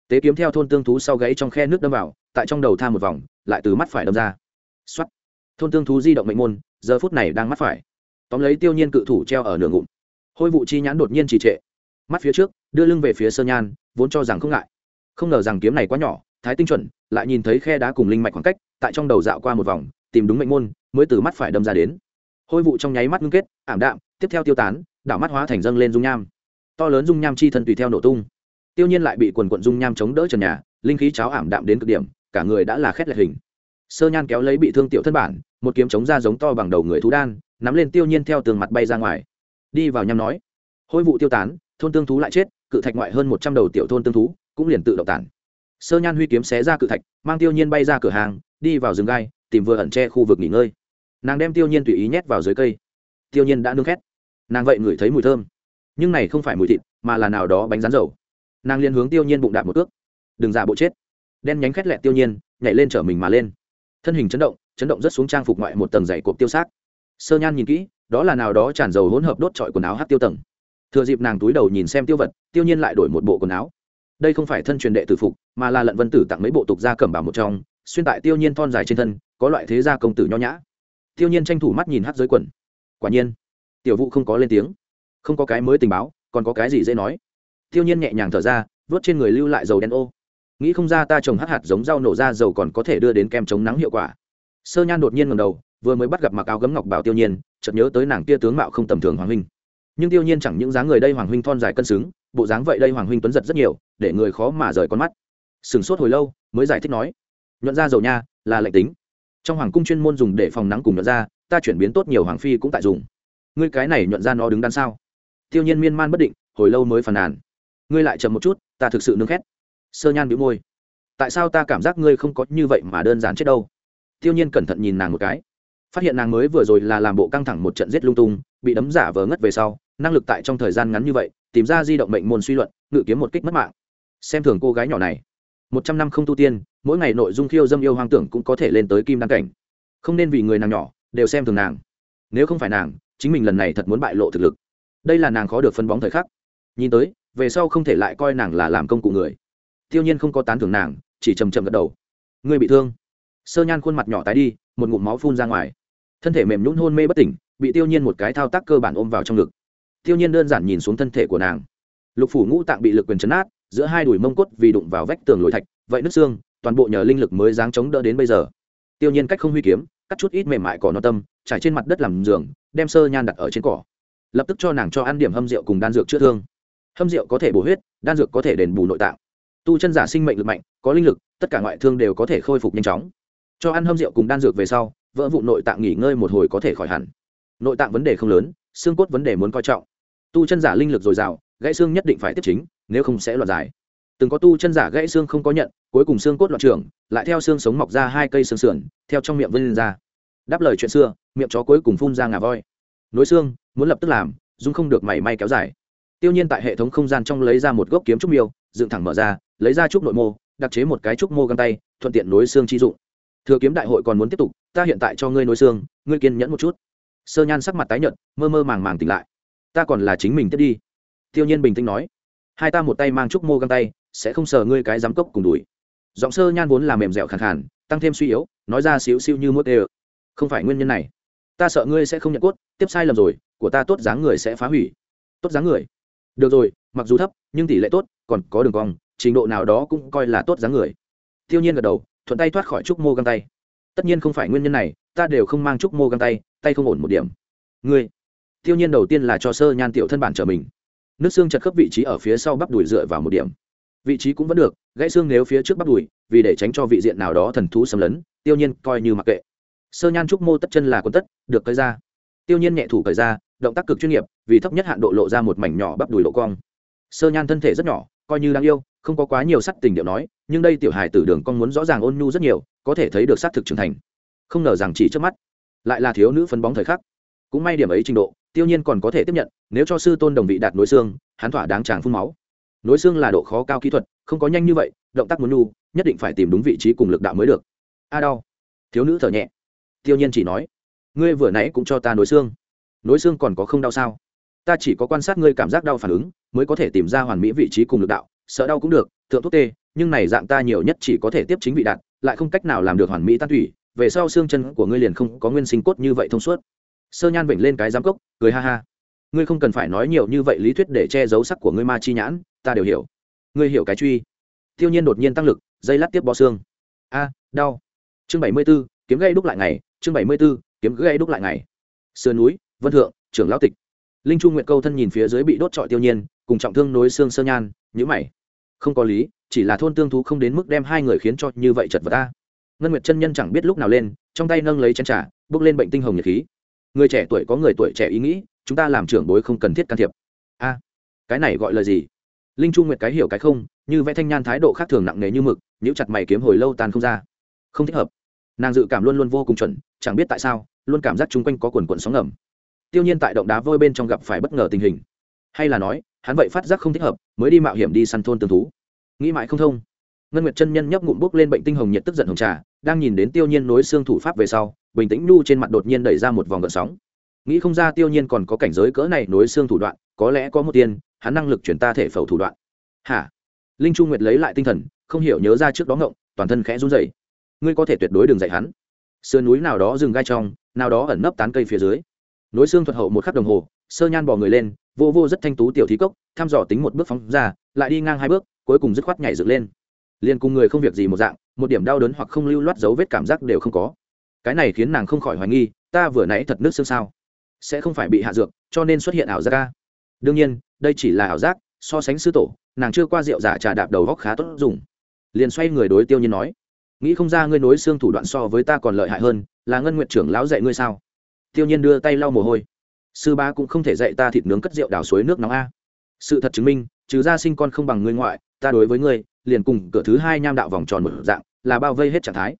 tế kiếm theo thôn tương thú sau gáy trong khe nước đâm vào, tại trong đầu tha một vòng, lại từ mắt phải đâm ra. X thôn tương thú di động mệnh môn, giờ phút này đang mắt phải. Tóm lấy tiêu nhiên cự thủ treo ở nửa ngụm. Hôi vụ chi nhãn đột nhiên trì trệ. Mắt phía trước, đưa lưng về phía sơ nhan, vốn cho rằng không ngại. Không ngờ rằng kiếm này quá nhỏ, thái tinh chuẩn, lại nhìn thấy khe đá cùng linh mạch khoảng cách, tại trong đầu dạo qua một vòng, tìm đúng mệnh môn, mới từ mắt phải đâm ra đến. Hôi vụ trong nháy mắt ngưng kết, ảm đạm, tiếp theo tiêu tán, đảo mắt hóa thành dâng lên dung nham. To lớn dung nham chi thân tùy theo nổ tung tiêu nhiên lại bị quần quận dung nham chống đỡ trần nhà, linh khí cháo ảm đạm đến cực điểm, cả người đã là khét lệch hình. Sơ nhan kéo lấy bị thương tiểu thân bản, một kiếm chống ra giống to bằng đầu người thú đan, nắm lên tiêu nhiên theo tường mặt bay ra ngoài. Đi vào nhằm nói, hôi vụ tiêu tán, thôn tương thú lại chết, cự thạch ngoại hơn một trăm đầu tiểu thôn tương thú cũng liền tự động tản. Sơ nhan huy kiếm xé ra cự thạch, mang tiêu nhiên bay ra cửa hàng, đi vào rừng gai, tìm vừa ẩn tre khu vực nghỉ ngơi. Nàng đem tiêu nhiên tùy ý nhét vào dưới cây. Tiêu nhiên đã nương khét. Nàng vậy ngửi thấy mùi thơm. Nhưng này không phải mùi thịt, mà là nào đó bánh rán dầu nàng liền hướng tiêu nhiên bụng đạp một cước. Đừng giả bộ chết. Đen nhánh khét lẹt tiêu nhiên, nhảy lên chở mình mà lên. Thân hình chấn động chấn động rất xuống trang phục ngoại một tầng dày cộp tiêu xác. Sơ nhan nhìn kỹ, đó là nào đó tràn dầu hỗn hợp đốt trọi quần áo hát tiêu tầng. Thừa dịp nàng túi đầu nhìn xem tiêu vật, tiêu nhiên lại đổi một bộ quần áo. Đây không phải thân truyền đệ tử phục, mà là lận vân tử tặng mấy bộ tục gia cầm bảo một trong, xuyên tại tiêu nhiên thon dài trên thân, có loại thế gia công tử nho nhã. Tiêu nhiên tranh thủ mắt nhìn hát dưới quần. Quả nhiên, tiểu vụ không có lên tiếng. Không có cái mới tình báo, còn có cái gì dễ nói tiêu nhiên nhẹ nhàng thở ra vớt trên người lưu lại dầu đen ô. Nghĩ không ra ta trồng hát hạt giống rau nổ ra dầu còn có thể đưa đến kem chống nắng hiệu quả. Sơ nhan đột nhiên ngầm đầu, vừa mới bắt gặp mặc áo gấm ngọc bảo tiêu nhiên, chợt nhớ tới nàng kia tướng mạo không tầm thường hoàng huynh. Nhưng tiêu nhiên chẳng những dáng người đây hoàng huynh thon dài cân xứng, bộ dáng vậy đây hoàng huynh tuấn giật rất nhiều, để người khó mà rời con mắt. Sừng sốt hồi lâu, mới giải thích nói, nhuận ra dầu nha, là lệnh tính. Trong hoàng cung chuyên môn dùng để phòng nắng cùng nhuận ra ta chuyển biến tốt nhiều hoàng phi cũng tại dùng. Ngươi cái này nhuận ra nó đứng đằng sao? Tiêu nhiên miên man bất định, hồi lâu mới phàn nàn ngươi lại chậm một chút, ta thực sự nương khét. Sơ nhan bĩu môi. Tại sao ta cảm giác ngươi không có như vậy mà đơn giản chết đâu? Tiêu nhiên cẩn thận nhìn nàng một cái. Phát hiện nàng mới vừa rồi là làm bộ căng thẳng một trận giết lung tung, bị đấm giả vờ ngất về sau, năng lực tại trong thời gian ngắn như vậy, tìm ra di động mệnh môn suy luận, ngự kiếm một kích mất mạng. Xem thường cô gái nhỏ này. Một trăm năm không tu tiên, mỗi ngày nội dung khiêu dâm yêu hoang tưởng cũng có thể lên tới kim đăng cảnh. Không nên vì người nàng nhỏ, đều xem thường nàng. Nếu không phải nàng, chính mình lần này thật muốn bại lộ thực lực. Đây là nàng khó được phân bóng thời khắc. Nhìn tới về sau không thể lại coi nàng là làm công cụ người. Tiêu nhiên không có tán thưởng nàng, chỉ chầm chậm gật đầu. Ngươi bị thương. Sơ nhan khuôn mặt nhỏ tái đi, một ngụm máu phun ra ngoài. Thân thể mềm nhún hôn mê bất tỉnh, bị tiêu nhiên một cái thao tác cơ bản ôm vào trong ngực. Tiêu nhiên đơn giản nhìn xuống thân thể của nàng. Lục phủ ngũ tạng bị lực quyền chấn át giữa hai đùi mông cốt vì đụng vào vách tường lồi thạch, vậy nứt xương, toàn bộ nhờ linh lực mới dáng chống đỡ đến bây giờ. Tiêu nhiên cách không huy kiếm, cắt chút ít mềm mại cỏ no tâm, trải trên mặt đất làm giường, đem sơ nhan đặt ở trên cỏ. Lập tức cho nàng cho ăn điểm hâm rượu cùng đan dược chữa thương hâm rượu có thể bổ huyết, đan dược có thể đền bù nội tạng. Tu chân giả sinh mệnh lực mạnh, có linh lực, tất cả ngoại thương đều có thể khôi phục nhanh chóng. Cho ăn hâm rượu cùng đan dược về sau, vỡ vụ nội tạng nghỉ ngơi một hồi có thể khỏi hẳn. Nội tạng vấn đề không lớn, xương cốt vấn đề muốn coi trọng. Tu chân giả linh lực dồi dào, gãy xương nhất định phải tiếp chính, nếu không sẽ loạt dài. Từng có tu chân giả gãy xương không có nhận, cuối cùng xương cốt loạn trưởng, lại theo xương sống mọc ra hai cây xương sườn, theo trong miệng vươn lên ra. Đáp lời chuyện xưa, miệng chó cuối cùng phun ra ngà voi. Nối xương, muốn lập tức làm dung không được mảy may kéo dài tiêu nhiên tại hệ thống không gian trong lấy ra một gốc kiếm trúc miêu, dựng thẳng mở ra, lấy ra trúc nội mô, đặc chế một cái trúc mô găng tay, thuận tiện nối xương chi dụng. Thừa kiếm đại hội còn muốn tiếp tục, ta hiện tại cho ngươi nối xương, ngươi kiên nhẫn một chút. Sơ nhan sắc mặt tái nhợt, mơ mơ màng màng tỉnh lại. Ta còn là chính mình tiếp đi. Tiêu nhiên bình tĩnh nói. Hai ta một tay mang trúc mô găng tay, sẽ không sờ ngươi cái giám cốc cùng đùi. Giọng sơ nhan vốn là mềm dẻo khàn khàn, tăng thêm suy yếu, nói ra xíu xíu như mốt tê không phải nguyên nhân này. Ta sợ ngươi sẽ không nhận cốt, tiếp sai lầm rồi, của ta tốt dáng người sẽ phá hủy. Tốt dáng người được rồi, mặc dù thấp, nhưng tỷ lệ tốt, còn có đường cong, trình độ nào đó cũng coi là tốt dáng người. Tiêu nhiên gật đầu, thuận tay thoát khỏi trúc mô găng tay. Tất nhiên không phải nguyên nhân này, ta đều không mang trúc mô găng tay tay không ổn một điểm. Ngươi. Tiêu nhiên đầu tiên là cho sơ nhan tiểu thân bản trở mình. Nước xương chật khớp vị trí ở phía sau bắp đùi dựa vào một điểm. Vị trí cũng vẫn được, gãy xương nếu phía trước bắp đùi, vì để tránh cho vị diện nào đó thần thú xâm lấn, tiêu nhiên coi như mặc kệ. Sơ nhan trúc mô tất chân là quân tất, được cởi ra. Tiêu nhiên nhẹ thủ cởi ra động tác cực chuyên nghiệp, vì thấp nhất hạn độ lộ ra một mảnh nhỏ bắp đùi lộ cong. Sơ nhan thân thể rất nhỏ, coi như đáng yêu, không có quá nhiều sắc tình điệu nói, nhưng đây tiểu hài tử đường con muốn rõ ràng ôn nhu rất nhiều, có thể thấy được xác thực trưởng thành. Không ngờ rằng chỉ trước mắt, lại là thiếu nữ phấn bóng thời khắc. Cũng may điểm ấy trình độ, tiêu nhiên còn có thể tiếp nhận, nếu cho sư tôn đồng vị đạt nối xương, hắn thỏa đáng tràng phun máu. Nối xương là độ khó cao kỹ thuật, không có nhanh như vậy, động tác muốn nhu, nhất định phải tìm đúng vị trí cùng lực đạo mới được. A đau. Thiếu nữ thở nhẹ. Tiêu nhiên chỉ nói, ngươi vừa nãy cũng cho ta nối xương nối xương còn có không đau sao? Ta chỉ có quan sát ngươi cảm giác đau phản ứng mới có thể tìm ra hoàn mỹ vị trí cùng lực đạo sợ đau cũng được thượng thuốc tê nhưng này dạng ta nhiều nhất chỉ có thể tiếp chính vị đạt lại không cách nào làm được hoàn mỹ tan thủy về sau xương chân của ngươi liền không có nguyên sinh cốt như vậy thông suốt. Sơ nhan vểnh lên cái giám cốc cười ha ha. Ngươi không cần phải nói nhiều như vậy lý thuyết để che giấu sắc của ngươi ma chi nhãn ta đều hiểu. Ngươi hiểu cái truy. Tiêu nhiên đột nhiên tăng lực dây lát tiếp bò xương. A đau. Chương bảy mươi 74, kiếm gây đúc lại ngày chương bảy mươi 74, kiếm gây đúc lại ngày. Sườn núi vân thượng, trưởng lão tịch. Linh trung nguyện câu thân nhìn phía dưới bị đốt trọi tiêu nhiên, cùng trọng thương nối xương sơ nhan nhữ mày. Không có lý, chỉ là thôn tương thú không đến mức đem hai người khiến cho như vậy chật vật ta. Ngân nguyệt chân nhân chẳng biết lúc nào lên, trong tay nâng lấy chén trà bước lên bệnh tinh hồng nhiệt khí. Người trẻ tuổi có người tuổi trẻ ý nghĩ, chúng ta làm trưởng bối không cần thiết can thiệp. A, cái này gọi là gì? Linh trung nguyệt cái hiểu cái không, như vẽ thanh nhan thái độ khác thường nặng nề như mực, nhíu chặt mày kiếm hồi lâu tan không ra. Không thích hợp. Nàng dự cảm luôn luôn vô cùng chuẩn, chẳng biết tại sao, luôn cảm giác chung quanh có quần quần sóng ngầm tiêu nhiên tại động đá vôi bên trong gặp phải bất ngờ tình hình. Hay là nói, hắn vậy phát giác không thích hợp, mới đi mạo hiểm đi săn thôn tương thú. Nghĩ mãi không thông. Ngân nguyệt chân nhân nhấp ngụm bốc lên bệnh tinh hồng nhiệt tức giận hồng trà, đang nhìn đến tiêu nhiên nối xương thủ pháp về sau, bình tĩnh nhu trên mặt đột nhiên đẩy ra một vòng gợn sóng. Nghĩ không ra tiêu nhiên còn có cảnh giới cỡ này nối xương thủ đoạn, có lẽ có một tiên, hắn năng lực chuyển ta thể phẫu thủ đoạn. Hả? Linh trung nguyệt lấy lại tinh thần, không hiểu nhớ ra trước đó ngộng, toàn thân khẽ run rẩy. Ngươi có thể tuyệt đối đừng dạy hắn. Sườn núi nào đó rừng gai trong, nào đó ẩn nấp tán cây phía dưới nối xương thuật hậu một khắc đồng hồ, sơ nhan bỏ người lên, vô vô rất thanh tú tiểu thí cốc thăm dò tính một bước phóng ra, lại đi ngang hai bước, cuối cùng dứt khoát nhảy dựng lên. Liền cùng người không việc gì một dạng, một điểm đau đớn hoặc không lưu loát dấu vết cảm giác đều không có. Cái này khiến nàng không khỏi hoài nghi, ta vừa nãy thật nước xương sao? Sẽ không phải bị hạ dược, cho nên xuất hiện ảo giác ca đương nhiên, đây chỉ là ảo giác, so sánh sư tổ, nàng chưa qua rượu giả trà đạp đầu góc khá tốt dùng. Liền xoay người đối tiêu nhiên nói, nghĩ không ra ngươi nối xương thủ đoạn so với ta còn lợi hại hơn, là ngân nguyện trưởng lão dạy ngươi sao? Tiêu nhiên đưa tay lau mồ hôi. Sư ba cũng không thể dạy ta thịt nướng cất rượu đào suối nước nóng a. Sự thật chứng minh, trừ ra sinh con không bằng ngươi ngoại, ta đối với ngươi liền cùng cửa thứ hai nham đạo vòng tròn một dạng, là bao vây hết trạng thái.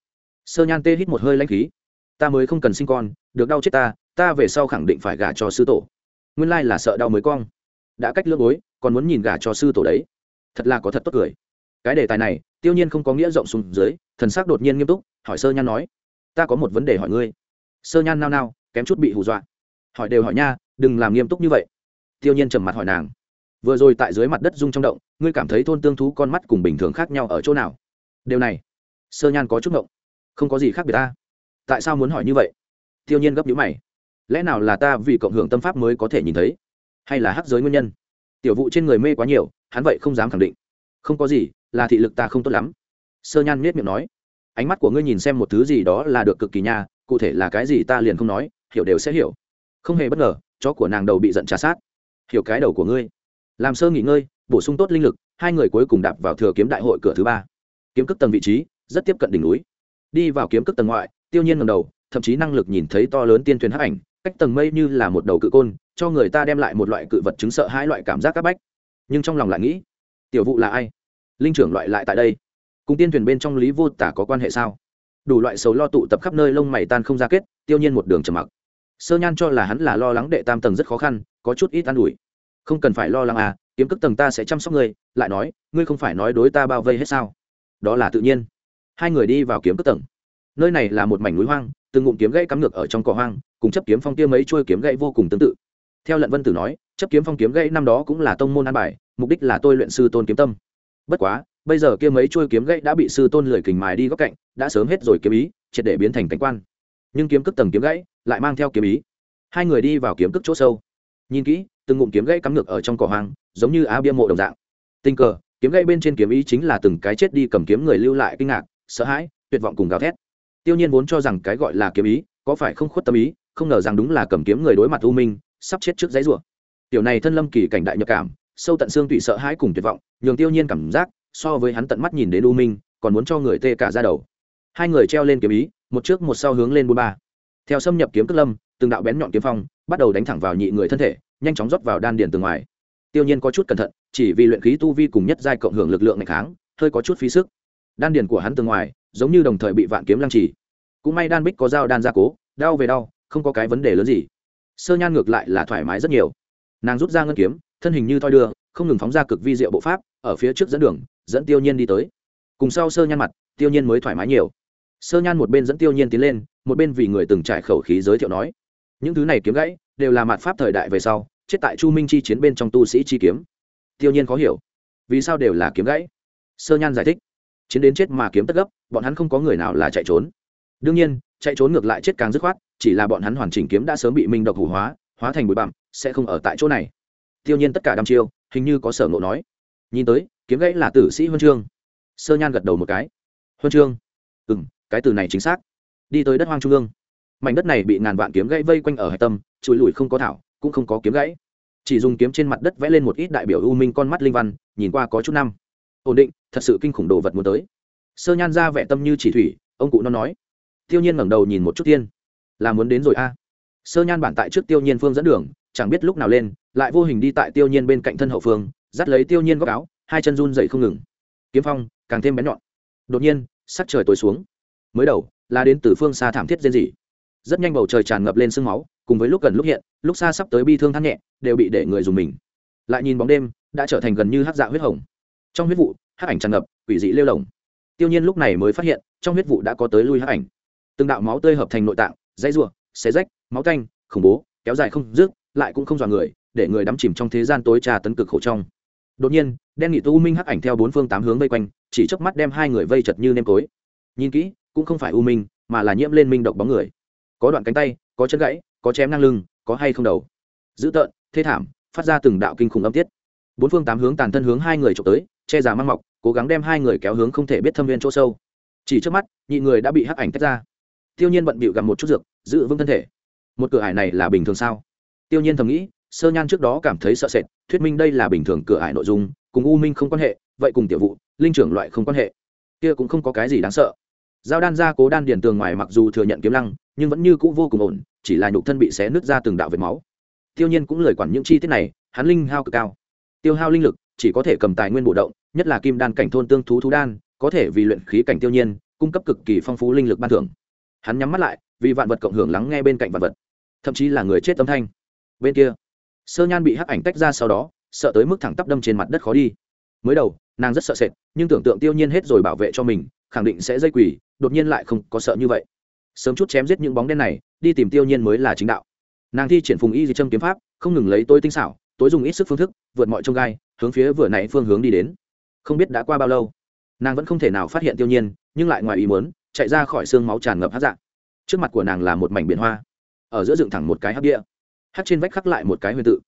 Sơ nhan tê hít một hơi lãnh khí. Ta mới không cần sinh con, được đau chết ta ta về sau khẳng định phải gả cho sư tổ. Nguyên lai là sợ đau mới cong. Đã cách lưỡng bối, còn muốn nhìn gả cho sư tổ đấy. Thật là có thật tốt cười. Cái đề tài này, tiêu nhiên không có nghĩa rộng xuống dưới, thần sắc đột nhiên nghiêm túc, hỏi sơ nhan nói, ta có một vấn đề hỏi ngươi. Sơ nhan nao nao kém chút bị hù dọa. Hỏi đều hỏi nha, đừng làm nghiêm túc như vậy. Tiêu nhiên trầm mặt hỏi nàng. Vừa rồi tại dưới mặt đất rung trong động, ngươi cảm thấy thôn tương thú con mắt cùng bình thường khác nhau ở chỗ nào? Điều này, sơ nhan có chút ngộng. Không có gì khác biệt ta. Tại sao muốn hỏi như vậy? Tiêu nhiên gấp nhữ mày. Lẽ nào là ta vì cộng hưởng tâm pháp mới có thể nhìn thấy? Hay là hắc giới nguyên nhân? Tiểu vụ trên người mê quá nhiều, hắn vậy không dám khẳng định. Không có gì, là thị lực ta không tốt lắm. Sơ nhan miết miệng nói. Ánh mắt của ngươi nhìn xem một thứ gì đó là được cực kỳ nha, cụ thể là cái gì ta liền không nói hiểu đều sẽ hiểu. Không hề bất ngờ, chó của nàng đầu bị giận trả sát. Hiểu cái đầu của ngươi. Làm sơ nghỉ ngơi, bổ sung tốt linh lực, hai người cuối cùng đạp vào thừa kiếm đại hội cửa thứ ba. Kiếm cất tầng vị trí, rất tiếp cận đỉnh núi. Đi vào kiếm cất tầng ngoại, tiêu nhiên ngầm đầu, thậm chí năng lực nhìn thấy to lớn tiên thuyền hấp ảnh, cách tầng mây như là một đầu cự côn, cho người ta đem lại một loại cự vật chứng sợ hai loại cảm giác các bách. Nhưng trong lòng lại nghĩ, tiểu vụ là ai? Linh trưởng loại lại tại đây. Cùng tiên thuyền bên trong lý vô tả có quan hệ sao? Đủ loại xấu lo tụ tập khắp nơi lông mày tan không ra kết, tiêu nhiên một đường trầm mặc sơ nhan cho là hắn là lo lắng đệ tam tầng rất khó khăn, có chút ít an ủi. Không cần phải lo lắng à kiếm cước tầng ta sẽ chăm sóc ngươi, lại nói, ngươi không phải nói đối ta bao vây hết sao? Đó là tự nhiên. Hai người đi vào kiếm cước tầng. Nơi này là một mảnh núi hoang, từng ngụm kiếm gãy cắm ngược ở trong cỏ hoang, cùng chấp kiếm phong kia mấy chuôi kiếm gãy vô cùng tương tự. Theo lận vân tử nói, chấp kiếm phong kiếm gãy năm đó cũng là tông môn an bài, mục đích là tôi luyện sư tôn kiếm tâm. Bất quá, bây giờ kia mấy chuôi kiếm gãy đã bị sư tôn lười kình mài đi góc cạnh, đã sớm hết rồi kiếm ý, triệt để biến thành cảnh quan. Nhưng kiếm cước tầng kiếm gãy lại mang theo kiếm ý. Hai người đi vào kiếm cước chỗ sâu. Nhìn kỹ, từng ngụm kiếm gãy cắm ngược ở trong cỏ hoang, giống như á bia mộ đồng dạng. Tình cờ, kiếm gãy bên trên kiếm ý chính là từng cái chết đi cầm kiếm người lưu lại kinh ngạc, sợ hãi, tuyệt vọng cùng gào thét. Tiêu nhiên vốn cho rằng cái gọi là kiếm ý, có phải không khuất tâm ý, không ngờ rằng đúng là cầm kiếm người đối mặt u minh, sắp chết trước giấy rủa. Tiểu này thân lâm kỳ cảnh đại nhập cảm, sâu tận xương tụy sợ hãi cùng tuyệt vọng, nhường tiêu nhiên cảm giác, so với hắn tận mắt nhìn đến u minh, còn muốn cho người tê cả ra đầu. Hai người treo lên kiếm ý, một trước một sau hướng lên bốn ba theo xâm nhập kiếm cất lâm, từng đạo bén nhọn kiếm phong bắt đầu đánh thẳng vào nhị người thân thể, nhanh chóng rót vào đan điền từ ngoài. Tiêu nhiên có chút cẩn thận, chỉ vì luyện khí tu vi cùng nhất giai cộng hưởng lực lượng ngày kháng, hơi có chút phí sức. Đan điền của hắn từ ngoài, giống như đồng thời bị vạn kiếm lăng trì. Cũng may đan bích có dao đan gia cố, đau về đau, không có cái vấn đề lớn gì. Sơ nhan ngược lại là thoải mái rất nhiều. Nàng rút ra ngân kiếm, thân hình như thoi đưa, không ngừng phóng ra cực vi diệu bộ pháp, ở phía trước dẫn đường, dẫn tiêu nhiên đi tới. Cùng sau sơ nhan mặt, tiêu nhiên mới thoải mái nhiều sơ nhan một bên dẫn tiêu nhiên tiến lên, một bên vì người từng trải khẩu khí giới thiệu nói, những thứ này kiếm gãy đều là mạt pháp thời đại về sau, chết tại chu minh chi chiến bên trong tu sĩ chi kiếm. Tiêu nhiên khó hiểu, vì sao đều là kiếm gãy? Sơ nhan giải thích, chiến đến chết mà kiếm tất gấp, bọn hắn không có người nào là chạy trốn. Đương nhiên, chạy trốn ngược lại chết càng dứt khoát, chỉ là bọn hắn hoàn chỉnh kiếm đã sớm bị minh độc hủ hóa hóa thành bụi bặm, sẽ không ở tại chỗ này. Tiêu nhiên tất cả đăm chiêu, hình như có sở ngộ nói, nhìn tới, kiếm gãy là tử sĩ huân chương. Sơ nhan gật đầu một cái, huân chương? Ừ m cái từ này chính xác. Đi tới đất hoang trung ương. Mảnh đất này bị ngàn vạn kiếm gãy vây quanh ở hạch tâm, chùi lùi không có thảo, cũng không có kiếm gãy. Chỉ dùng kiếm trên mặt đất vẽ lên một ít đại biểu u minh con mắt linh văn, nhìn qua có chút năm. Ổn định, thật sự kinh khủng đồ vật muốn tới. Sơ nhan ra vẻ tâm như chỉ thủy, ông cụ nó nói. Tiêu nhiên ngẩng đầu nhìn một chút tiên. Là muốn đến rồi a. Sơ nhan bản tại trước tiêu nhiên phương dẫn đường, chẳng biết lúc nào lên, lại vô hình đi tại tiêu nhiên bên cạnh thân hậu phương, dắt lấy tiêu nhiên góc áo, hai chân run dậy không ngừng. Kiếm phong, càng thêm bén nhọn. Đột nhiên, sắc trời tối xuống mới đầu là đến từ phương xa thảm thiết diễn dị rất nhanh bầu trời tràn ngập lên sương máu, cùng với lúc gần lúc hiện, lúc xa sắp tới bi thương thắt nhẹ, đều bị để người dùng mình. Lại nhìn bóng đêm, đã trở thành gần như hát dạ huyết hồng. Trong huyết vụ hát ảnh tràn ngập, quỷ dị lêu lồng. Tiêu nhiên lúc này mới phát hiện, trong huyết vụ đã có tới lui hát ảnh. Từng đạo máu tươi hợp thành nội tạng dây ruộng xé rách, máu canh khủng bố, kéo dài không dứt, lại cũng không dọa người, để người đắm chìm trong thế gian tối trà tấn cực khổ trong. Đột nhiên, đen nghị tu minh hắc ảnh theo bốn phương tám hướng vây quanh, chỉ chớp mắt đem hai người vây chật như nêm tối. Nhìn kỹ cũng không phải u minh, mà là nhiễm lên minh độc bóng người. Có đoạn cánh tay, có chân gãy, có chém ngang lưng, có hay không đầu. Dữ tợn, thê thảm, phát ra từng đạo kinh khủng âm tiết. Bốn phương tám hướng tàn thân hướng hai người trộm tới, che giả mang mọc, cố gắng đem hai người kéo hướng không thể biết thâm viên chỗ sâu. Chỉ trước mắt, nhị người đã bị hắc ảnh tách ra. Tiêu nhiên bận bịu gặp một chút dược, giữ vững thân thể. Một cửa ải này là bình thường sao? Tiêu nhiên thầm nghĩ, sơ nhan trước đó cảm thấy sợ sệt, thuyết minh đây là bình thường cửa ải nội dung, cùng u minh không quan hệ, vậy cùng tiểu vụ, linh trưởng loại không quan hệ. Kia cũng không có cái gì đáng sợ giao đan ra cố đan điền tường ngoài mặc dù thừa nhận kiếm lăng, nhưng vẫn như cũ vô cùng ổn, chỉ là nhục thân bị xé nứt ra từng đạo vệt máu. Tiêu nhiên cũng lời quản những chi tiết này, hắn linh hao cực cao. Tiêu hao linh lực, chỉ có thể cầm tài nguyên bổ động, nhất là kim đan cảnh thôn tương thú thú đan, có thể vì luyện khí cảnh tiêu nhiên, cung cấp cực kỳ phong phú linh lực ban thưởng. Hắn nhắm mắt lại, vì vạn vật cộng hưởng lắng nghe bên cạnh vạn vật. Thậm chí là người chết âm thanh. Bên kia, sơ nhan bị hắc ảnh tách ra sau đó, sợ tới mức thẳng tắp đâm trên mặt đất khó đi. Mới đầu, nàng rất sợ sệt, nhưng tưởng tượng tiêu nhiên hết rồi bảo vệ cho mình, khẳng định sẽ dây quỳ đột nhiên lại không có sợ như vậy. Sớm chút chém giết những bóng đen này, đi tìm tiêu nhiên mới là chính đạo. Nàng thi triển phùng y di châm kiếm pháp, không ngừng lấy tôi tinh xảo, tối dùng ít sức phương thức, vượt mọi trông gai, hướng phía vừa nãy phương hướng đi đến. Không biết đã qua bao lâu, nàng vẫn không thể nào phát hiện tiêu nhiên, nhưng lại ngoài ý muốn, chạy ra khỏi xương máu tràn ngập hát dạng trước mặt của nàng là một mảnh biển hoa, ở giữa dựng thẳng một cái hắc địa. Hắc trên vách khắc lại một cái huyền tự.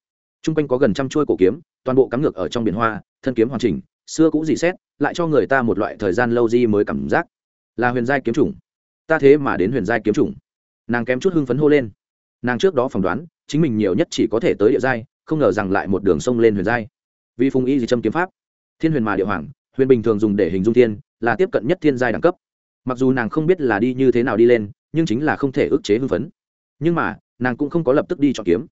T r u n g quanh có gần trăm chuôi cổ kiếm, toàn bộ cắm ngược ở trong biển hoa, thân kiếm hoàn chỉnh, xưa cũng dị xét, lại cho người ta một loại thời gian lâu di mới cảm giác là huyền giai kiếm chủng. Ta thế mà đến huyền giai kiếm chủng. Nàng kém chút hưng phấn hô lên. Nàng trước đó phỏng đoán, chính mình nhiều nhất chỉ có thể tới địa giai, không ngờ rằng lại một đường sông lên huyền giai. Vì phùng y gì châm kiếm pháp, thiên huyền mà địa hoàng, huyền bình thường dùng để hình dung thiên, là tiếp cận nhất thiên giai đẳng cấp. Mặc dù nàng không biết là đi như thế nào đi lên, nhưng chính là không thể ức chế hưng phấn. Nhưng mà, nàng cũng không có lập tức đi chọn kiếm,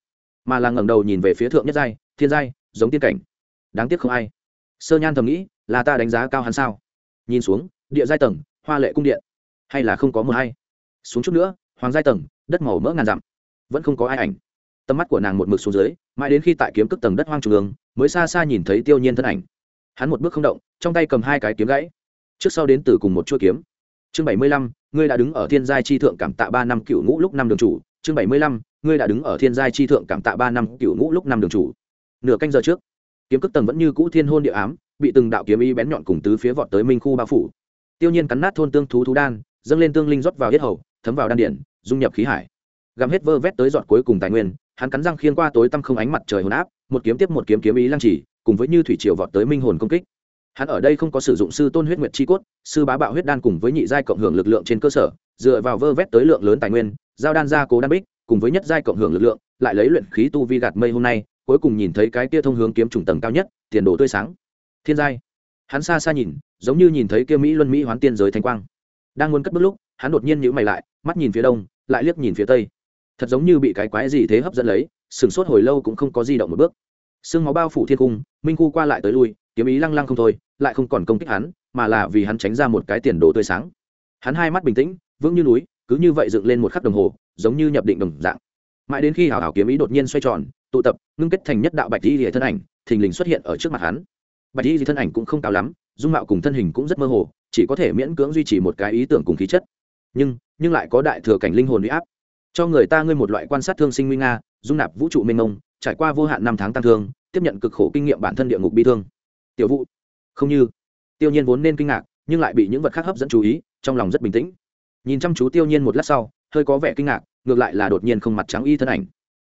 mà là ngẩng đầu nhìn về phía thượng nhất giai, thiên giai, giống tiên cảnh. Đáng tiếc không ai. Sơ nhan thầm nghĩ, là ta đánh giá cao hắn sao? Nhìn xuống, địa giai tầng hoa lệ cung điện. Hay là không có một hay? Xuống chút nữa, hoàng giai tầng, đất màu mỡ ngàn dặm. Vẫn không có ai ảnh. Tầm mắt của nàng một mực xuống dưới, mãi đến khi tại kiếm cước tầng đất hoang trung ương, mới xa xa nhìn thấy tiêu nhiên thân ảnh. Hắn một bước không động, trong tay cầm hai cái kiếm gãy. Trước sau đến từ cùng một chuỗi kiếm. Chương bảy mươi lăm, ngươi đã đứng ở thiên giai chi thượng cảm tạ ba năm cựu ngũ lúc năm đường chủ. Chương bảy mươi lăm, ngươi đã đứng ở thiên giai chi thượng cảm tạ ba năm cựu ngũ lúc năm đường chủ. Nửa canh giờ trước, kiếm cước tầng vẫn như cũ thiên hôn địa ám, bị từng đạo kiếm ý bén nhọn cùng tứ phía vọt tới minh khu bao phủ tiêu nhiên cắn nát thôn tương thú thú đan, dâng lên tương linh rót vào hết hầu, thấm vào đan điển, dung nhập khí hải. Gắm hết vơ vét tới giọt cuối cùng tài nguyên, hắn cắn răng khiên qua tối tăm không ánh mặt trời hồn áp, một kiếm tiếp một kiếm kiếm ý lăng trì, cùng với như thủy triều vọt tới minh hồn công kích. Hắn ở đây không có sử dụng sư tôn huyết nguyệt chi cốt, sư bá bạo huyết đan cùng với nhị giai cộng hưởng lực lượng trên cơ sở, dựa vào vơ vét tới lượng lớn tài nguyên, giao đan gia cố đan bích, cùng với nhất giai cộng hưởng lực lượng, lại lấy luyện khí tu vi gạt mây hôm nay, cuối cùng nhìn thấy cái kia thông hướng kiếm trùng tầng cao nhất, tiền đồ tươi sáng. Thiên giai. Hắn xa xa nhìn giống như nhìn thấy kia mỹ luân mỹ hoán tiên giới thanh quang. Đang muốn cất bước lúc, hắn đột nhiên nhíu mày lại, mắt nhìn phía đông, lại liếc nhìn phía tây. Thật giống như bị cái quái gì thế hấp dẫn lấy sửng sốt hồi lâu cũng không có di động một bước. Sương máu bao phủ thiên cung, minh khu qua lại tới lui, kiếm ý lăng lăng không thôi, lại không còn công kích hắn, mà là vì hắn tránh ra một cái tiền đồ tươi sáng. Hắn hai mắt bình tĩnh, vững như núi, cứ như vậy dựng lên một khắc đồng hồ, giống như nhập định đồng dạng. Mãi đến khi hào hào kiếm ý đột nhiên xoay tròn, tụ tập, ngưng kết thành nhất đạo bạch di rìa thân ảnh, thình lình xuất hiện ở trước mặt hắn. Bạch di rìa thân ảnh cũng không cao lắm dung mạo cùng thân hình cũng rất mơ hồ, chỉ có thể miễn cưỡng duy trì một cái ý tưởng cùng khí chất. Nhưng nhưng lại có đại thừa cảnh linh hồn huy áp. Cho người ta ngươi một loại quan sát thương sinh nguy nga, dung nạp vũ trụ mênh mông, trải qua vô hạn năm tháng tăng thương, tiếp nhận cực khổ kinh nghiệm bản thân địa ngục bi thương. Tiểu vụ không như. Tiêu nhiên vốn nên kinh ngạc, nhưng lại bị những vật khác hấp dẫn chú ý, trong lòng rất bình tĩnh. Nhìn chăm chú tiêu nhiên một lát sau, hơi có vẻ kinh ngạc, ngược lại là đột nhiên không mặt trắng y thân ảnh.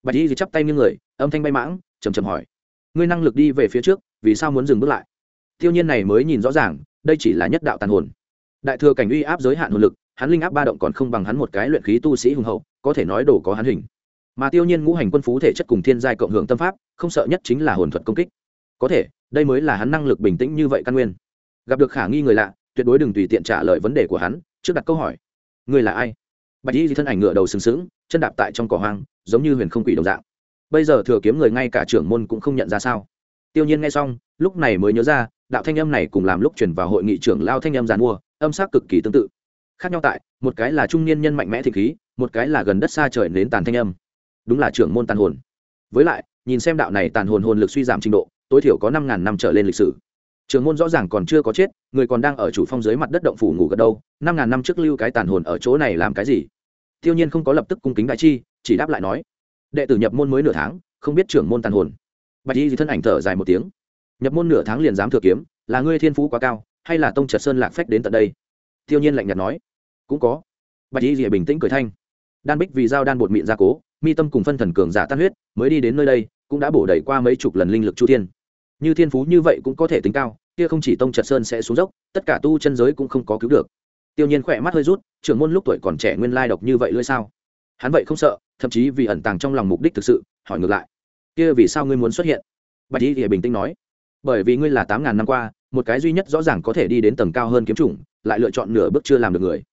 Bạch y thì chắp tay như người, âm thanh bay mãng chầm chầm hỏi. Ngươi năng lực đi về phía trước, vì sao muốn dừng bước lại? Tiêu nhiên này mới nhìn rõ ràng, đây chỉ là nhất đạo tàn hồn. Đại thừa cảnh uy áp giới hạn hồn lực, hắn linh áp ba động còn không bằng hắn một cái luyện khí tu sĩ hùng hậu, có thể nói đồ có hắn hình. Mà tiêu nhiên ngũ hành quân phú thể chất cùng thiên giai cộng hưởng tâm pháp, không sợ nhất chính là hồn thuật công kích. Có thể, đây mới là hắn năng lực bình tĩnh như vậy căn nguyên. Gặp được khả nghi người lạ, tuyệt đối đừng tùy tiện trả lời vấn đề của hắn, trước đặt câu hỏi. Người là ai? Bạch y thì thân ảnh ngựa đầu sừng sững, chân đạp tại trong cỏ hoang, giống như huyền không quỷ đồng dạng. Bây giờ thừa kiếm người ngay cả trưởng môn cũng không nhận ra sao. Tiêu nhiên nghe xong, lúc này mới nhớ ra đạo thanh âm này cùng làm lúc chuyển vào hội nghị trưởng lao thanh âm giàn mua, âm sắc cực kỳ tương tự. Khác nhau tại, một cái là trung niên nhân mạnh mẽ thịnh khí, một cái là gần đất xa trời đến tàn thanh âm. Đúng là trưởng môn tàn hồn. Với lại, nhìn xem đạo này tàn hồn hồn lực suy giảm trình độ, tối thiểu có năm ngàn năm trở lên lịch sử. Trưởng môn rõ ràng còn chưa có chết, người còn đang ở chủ phong dưới mặt đất động phủ ngủ gật đâu năm ngàn năm trước lưu cái tàn hồn ở chỗ này làm cái gì? Tiêu nhiên không có lập tức cung kính đại chi, chỉ đáp lại nói, đệ tử nhập môn mới nửa tháng, không biết trưởng môn tàn hồn. Bạch y thì thân ảnh thở dài một tiếng nhập môn nửa tháng liền dám thừa kiếm, là ngươi thiên phú quá cao, hay là tông trật sơn lạc phách đến tận đây? Tiêu nhiên lạnh nhạt nói. Cũng có. Bạch y rìa bình tĩnh cười thanh. Đan bích vì giao đan bột mịn gia cố, mi tâm cùng phân thần cường giả tan huyết, mới đi đến nơi đây, cũng đã bổ đẩy qua mấy chục lần linh lực chu thiên. Như thiên phú như vậy cũng có thể tính cao, kia không chỉ tông trật sơn sẽ xuống dốc, tất cả tu chân giới cũng không có cứu được. Tiêu nhiên khỏe mắt hơi rút, trưởng môn lúc tuổi còn trẻ nguyên lai độc như vậy lưỡi sao? Hắn vậy không sợ, thậm chí vì ẩn tàng trong lòng mục đích thực sự, hỏi ngược lại. Kia vì sao ngươi muốn xuất hiện? Bạch y thì bình tĩnh nói bởi vì ngươi là tám ngàn năm qua, một cái duy nhất rõ ràng có thể đi đến tầng cao hơn kiếm chủng, lại lựa chọn nửa bước chưa làm được người.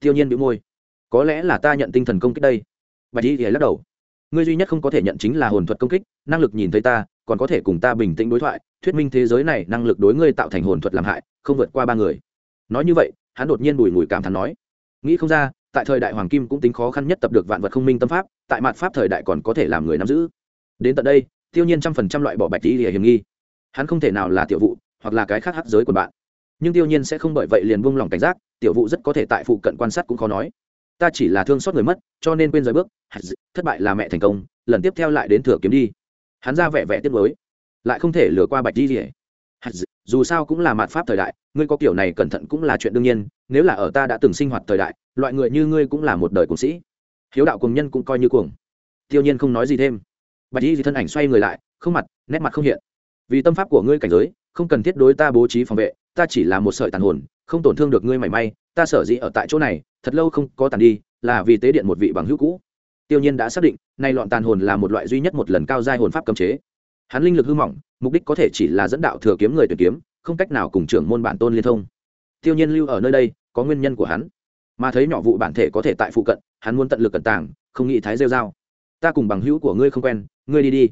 Tiêu nhiên bị môi. Có lẽ là ta nhận tinh thần công kích đây. Bạch y Lệ lắc đầu. Ngươi duy nhất không có thể nhận chính là hồn thuật công kích, năng lực nhìn thấy ta, còn có thể cùng ta bình tĩnh đối thoại, thuyết minh thế giới này năng lực đối ngươi tạo thành hồn thuật làm hại, không vượt qua ba người. Nói như vậy, hắn đột nhiên bùi ngùi cảm thán nói. Nghĩ không ra, tại thời đại hoàng kim cũng tính khó khăn nhất tập được vạn vật không minh tâm pháp, tại mặt pháp thời đại còn có thể làm người nắm giữ. Đến tận đây, tiêu nhiên trăm phần trăm loại bỏ bạch tỷ hiểm nghi hắn không thể nào là tiểu vụ, hoặc là cái khác hắc giới của bạn. Nhưng tiêu nhiên sẽ không bởi vậy liền buông lòng cảnh giác, tiểu vụ rất có thể tại phụ cận quan sát cũng khó nói. Ta chỉ là thương xót người mất, cho nên quên rời bước thất bại là mẹ thành công, lần tiếp theo lại đến thừa kiếm đi. Hắn ra vẻ vẻ tiếc lối lại không thể lừa qua bạch đi rỉa dù sao cũng là mạt pháp thời đại, ngươi có kiểu này cẩn thận cũng là chuyện đương nhiên, nếu là ở ta đã từng sinh hoạt thời đại, loại người như ngươi cũng là một đời cùng sĩ. Hiếu đạo cùng nhân cũng coi như cuồng. Tiêu nhiên không nói gì thêm. Bạch y thì thân ảnh xoay người lại, không mặt, nét mặt không hiện vì tâm pháp của ngươi cảnh giới, không cần thiết đối ta bố trí phòng vệ, ta chỉ là một sợi tàn hồn, không tổn thương được ngươi mảy may, ta sở dĩ ở tại chỗ này, thật lâu không có tàn đi, là vì tế điện một vị bằng hữu cũ. Tiêu nhiên đã xác định, nay loạn tàn hồn là một loại duy nhất một lần cao giai hồn pháp cấm chế. Hắn linh lực hư mỏng, mục đích có thể chỉ là dẫn đạo thừa kiếm người tuyển kiếm, không cách nào cùng trưởng môn bản tôn liên thông. Tiêu nhiên lưu ở nơi đây, có nguyên nhân của hắn. Mà thấy nhỏ vụ bản thể có thể tại phụ cận, hắn muốn tận lực cẩn tàng, không nghĩ thái rêu dao ta cùng bằng hữu của ngươi không quen, ngươi đi đi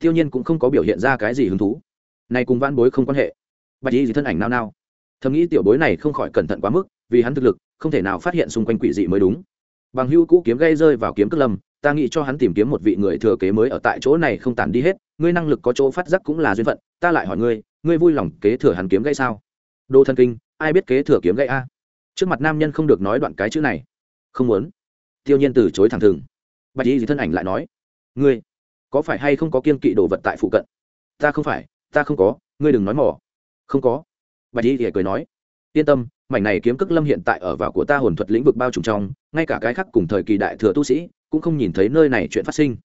tiêu nhiên cũng không có biểu hiện ra cái gì hứng thú. Này cùng vãn bối không quan hệ. Bạch y gì thân ảnh nao nao. Thầm nghĩ tiểu bối này không khỏi cẩn thận quá mức, vì hắn thực lực, không thể nào phát hiện xung quanh quỷ dị mới đúng. Bằng hữu cũ kiếm gây rơi vào kiếm cất lâm, ta nghĩ cho hắn tìm kiếm một vị người thừa kế mới ở tại chỗ này không tàn đi hết, ngươi năng lực có chỗ phát giác cũng là duyên phận, ta lại hỏi ngươi ngươi vui lòng kế thừa hắn kiếm gây sao? Đô thân kinh, ai biết kế thừa kiếm gây a? Trước mặt nam nhân không được nói đoạn cái chữ này. Không muốn. Tiêu nhiên từ chối thẳng thừng. Bạch y gì thân ảnh lại nói, ngươi có phải hay không có kiên kỵ đồ vật tại phụ cận? Ta không phải, ta không có, ngươi đừng nói mỏ không có. Bạch y thì cười nói. Yên tâm, mảnh này kiếm cước lâm hiện tại ở vào của ta hồn thuật lĩnh vực bao trùm trong, ngay cả cái khác cùng thời kỳ đại thừa tu sĩ cũng không nhìn thấy nơi này chuyện phát sinh.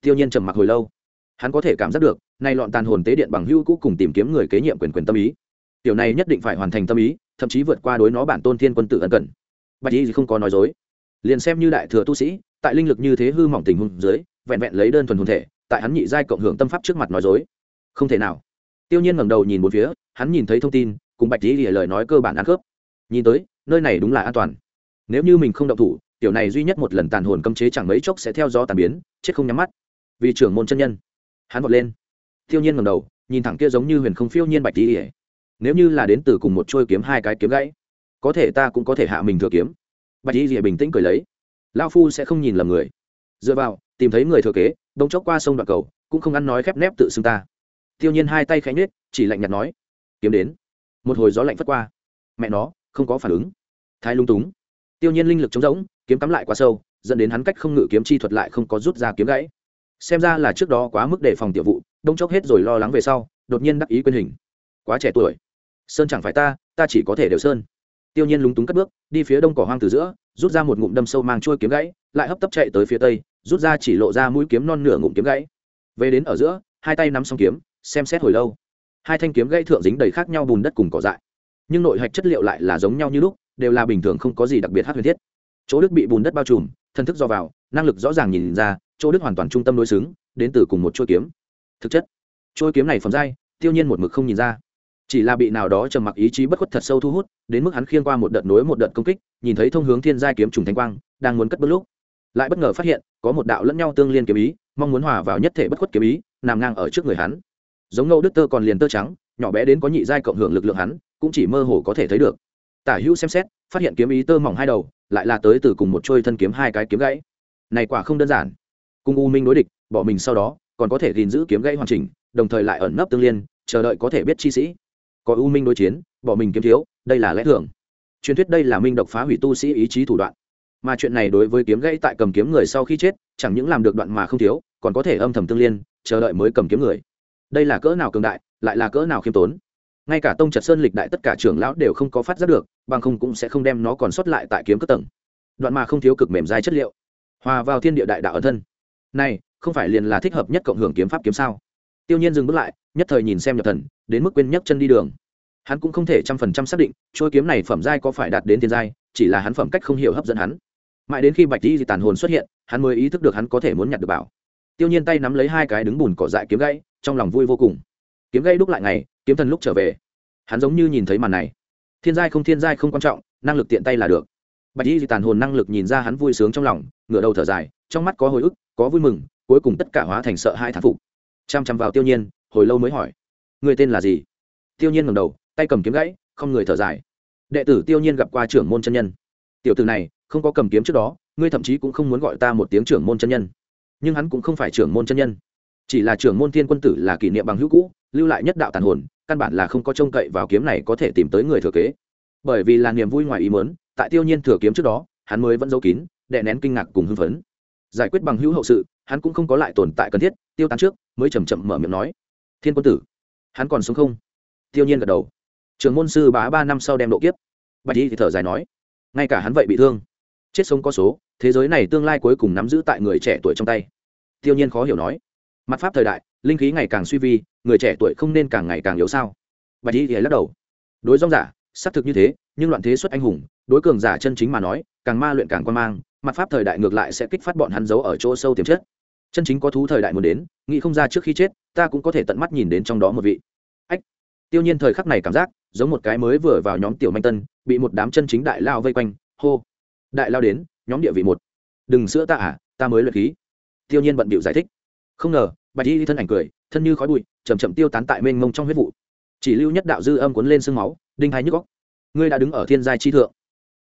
Tiêu nhiên trầm mặc hồi lâu. Hắn có thể cảm giác được, nay loạn tàn hồn tế điện bằng hưu cũ cùng tìm kiếm người kế nhiệm quyền quyền tâm ý. Tiểu này nhất định phải hoàn thành tâm ý, thậm chí vượt qua đối nó bản tôn thiên quân tử ân cần. Bạch y thì không có nói dối. Liền xem như đại thừa tu sĩ, tại linh lực như thế hư mỏng tình huống dưới vẹn vẹn lấy đơn thuần hồn thể, tại hắn nhị giai cộng hưởng tâm pháp trước mặt nói dối. Không thể nào. Tiêu nhiên ngẩng đầu nhìn một phía, hắn nhìn thấy thông tin, cùng bạch y lìa lời nói cơ bản ăn khớp. Nhìn tới, nơi này đúng là an toàn. Nếu như mình không động thủ, tiểu này duy nhất một lần tàn hồn cấm chế chẳng mấy chốc sẽ theo gió tàn biến, chết không nhắm mắt. Vì trưởng môn chân nhân. Hắn vọt lên. Tiêu nhiên ngẩng đầu, nhìn thẳng kia giống như huyền không phiêu nhiên bạch y lìa. Nếu như là đến từ cùng một trôi kiếm hai cái kiếm gãy, có thể ta cũng có thể hạ mình thừa kiếm. Bạch y lìa bình tĩnh cười lấy. Lão phu sẽ không nhìn lầm người. Dựa vào tìm thấy người thừa kế, bỗng chốc qua sông đoạn cầu, cũng không ăn nói khép nép tự xưng ta. Tiêu nhiên hai tay khẽ nhếch, chỉ lạnh nhạt nói, kiếm đến. Một hồi gió lạnh phất qua. Mẹ nó, không có phản ứng. Thái lung túng. Tiêu nhiên linh lực chống rỗng, kiếm cắm lại quá sâu, dẫn đến hắn cách không ngự kiếm chi thuật lại không có rút ra kiếm gãy. Xem ra là trước đó quá mức đề phòng tiểu vụ đông chốc hết rồi lo lắng về sau, đột nhiên đắc ý quên hình. Quá trẻ tuổi. Sơn chẳng phải ta ta chỉ có thể đều sơn. Tiêu nhiên lúng túng cất bước, đi phía đông cỏ hoang từ giữa, rút ra một ngụm đâm sâu mang trôi kiếm gãy, lại hấp tấp chạy tới phía tây rút ra chỉ lộ ra mũi kiếm non nửa ngụm kiếm gãy. Về đến ở giữa, hai tay nắm xong kiếm, xem xét hồi lâu. Hai thanh kiếm gãy thượng dính đầy khác nhau bùn đất cùng cỏ dại. Nhưng nội hạch chất liệu lại là giống nhau như lúc, đều là bình thường không có gì đặc biệt hát huyền thiết. Chỗ đức bị bùn đất bao trùm, thân thức do vào, năng lực rõ ràng nhìn ra, chỗ đức hoàn toàn trung tâm đối xứng, đến từ cùng một chuôi kiếm. Thực chất, chuôi kiếm này phẩm dai tiêu nhiên một mực không nhìn ra. Chỉ là bị nào đó trầm mặc ý chí bất khuất thật sâu thu hút, đến mức hắn khiêng qua một đợt nối một đợt công kích, nhìn thấy thông hướng thiên giai kiếm trùng thanh quang, đang muốn cất bước lúc lại bất ngờ phát hiện, có một đạo lẫn nhau tương liên kiếm ý, mong muốn hòa vào nhất thể bất khuất kiếm ý, nằm ngang ở trước người hắn. Giống ngâu đức tơ còn liền tơ trắng, nhỏ bé đến có nhị giai cộng hưởng lực lượng hắn, cũng chỉ mơ hồ có thể thấy được. Tả hữu xem xét, phát hiện kiếm ý tơ mỏng hai đầu, lại là tới từ cùng một trôi thân kiếm hai cái kiếm gãy. Này quả không đơn giản. Cung u minh đối địch, bỏ mình sau đó, còn có thể gìn giữ kiếm gãy hoàn chỉnh, đồng thời lại ẩn nấp tương liên, chờ đợi có thể biết chi sĩ. Có u minh đối chiến, bỏ mình kiếm thiếu, đây là lẽ thường. Truyền thuyết đây là minh độc phá hủy tu sĩ ý chí thủ đoạn mà chuyện này đối với kiếm gãy tại cầm kiếm người sau khi chết, chẳng những làm được đoạn mà không thiếu, còn có thể âm thầm tương liên, chờ đợi mới cầm kiếm người. Đây là cỡ nào cường đại, lại là cỡ nào khiêm tốn. Ngay cả tông trật sơn lịch đại tất cả trưởng lão đều không có phát giác được, bằng không cũng sẽ không đem nó còn sót lại tại kiếm cất tầng. Đoạn mà không thiếu cực mềm dai chất liệu. Hòa vào thiên địa đại đạo ở thân. Này, không phải liền là thích hợp nhất cộng hưởng kiếm pháp kiếm sao? Tiêu nhiên dừng bước lại, nhất thời nhìn xem nhập thần, đến mức quên nhấc chân đi đường. Hắn cũng không thể trăm phần trăm xác định trôi kiếm này phẩm giai có phải đạt đến thiên giai, chỉ là hắn phẩm cách không hiểu hấp dẫn hắn mãi đến khi bạch di tàn hồn xuất hiện, hắn mới ý thức được hắn có thể muốn nhặt được bảo. Tiêu nhiên tay nắm lấy hai cái đứng bùn cỏ dại kiếm gãy, trong lòng vui vô cùng. Kiếm gãy đúc lại ngày, kiếm thần lúc trở về. Hắn giống như nhìn thấy màn này. Thiên giai không thiên giai không quan trọng, năng lực tiện tay là được. Bạch di tàn hồn năng lực nhìn ra hắn vui sướng trong lòng, ngửa đầu thở dài, trong mắt có hồi ức, có vui mừng, cuối cùng tất cả hóa thành sợ hai thán phục. Chăm chăm vào tiêu nhiên, hồi lâu mới hỏi, người tên là gì? Tiêu nhiên ngẩng đầu, tay cầm kiếm gãy, không người thở dài. Đệ tử tiêu nhiên gặp qua trưởng môn chân nhân. Tiểu tử này không có cầm kiếm trước đó, ngươi thậm chí cũng không muốn gọi ta một tiếng trưởng môn chân nhân. Nhưng hắn cũng không phải trưởng môn chân nhân. Chỉ là trưởng môn thiên quân tử là kỷ niệm bằng hữu cũ, lưu lại nhất đạo tàn hồn, căn bản là không có trông cậy vào kiếm này có thể tìm tới người thừa kế. Bởi vì là niềm vui ngoài ý muốn, tại tiêu nhiên thừa kiếm trước đó, hắn mới vẫn giấu kín, đè nén kinh ngạc cùng hưng phấn. Giải quyết bằng hữu hậu sự, hắn cũng không có lại tồn tại cần thiết, tiêu tán trước, mới chầm chậm mở miệng nói. Thiên quân tử, hắn còn sống không? Tiêu nhiên gật đầu. Trường môn sư bá ba năm sau đem độ kiếp. Bạch y thì thở dài nói, ngay cả hắn vậy bị thương chết sống có số, thế giới này tương lai cuối cùng nắm giữ tại người trẻ tuổi trong tay. Tiêu nhiên khó hiểu nói. Mặt pháp thời đại, linh khí ngày càng suy vi, người trẻ tuổi không nên càng ngày càng yếu sao? Bạch y thì lắc đầu. Đối dòng giả, xác thực như thế, nhưng loạn thế xuất anh hùng, đối cường giả chân chính mà nói, càng ma luyện càng quan mang, mặt pháp thời đại ngược lại sẽ kích phát bọn hắn giấu ở chỗ sâu tiềm chất. Chân chính có thú thời đại muốn đến, nghĩ không ra trước khi chết, ta cũng có thể tận mắt nhìn đến trong đó một vị. Ách. Tiêu nhiên thời khắc này cảm giác, giống một cái mới vừa vào nhóm tiểu manh tân, bị một đám chân chính đại lao vây quanh, hô đại lao đến, nhóm địa vị một. Đừng sữa ta à ta mới luyện khí. Tiêu nhiên bận bịu giải thích. Không ngờ, bạch y thân ảnh cười, thân như khói bụi chầm chậm tiêu tán tại mênh mông trong huyết vụ. Chỉ lưu nhất đạo dư âm cuốn lên sương máu, đinh hai nhức góc ngươi đã đứng ở thiên giai chi thượng.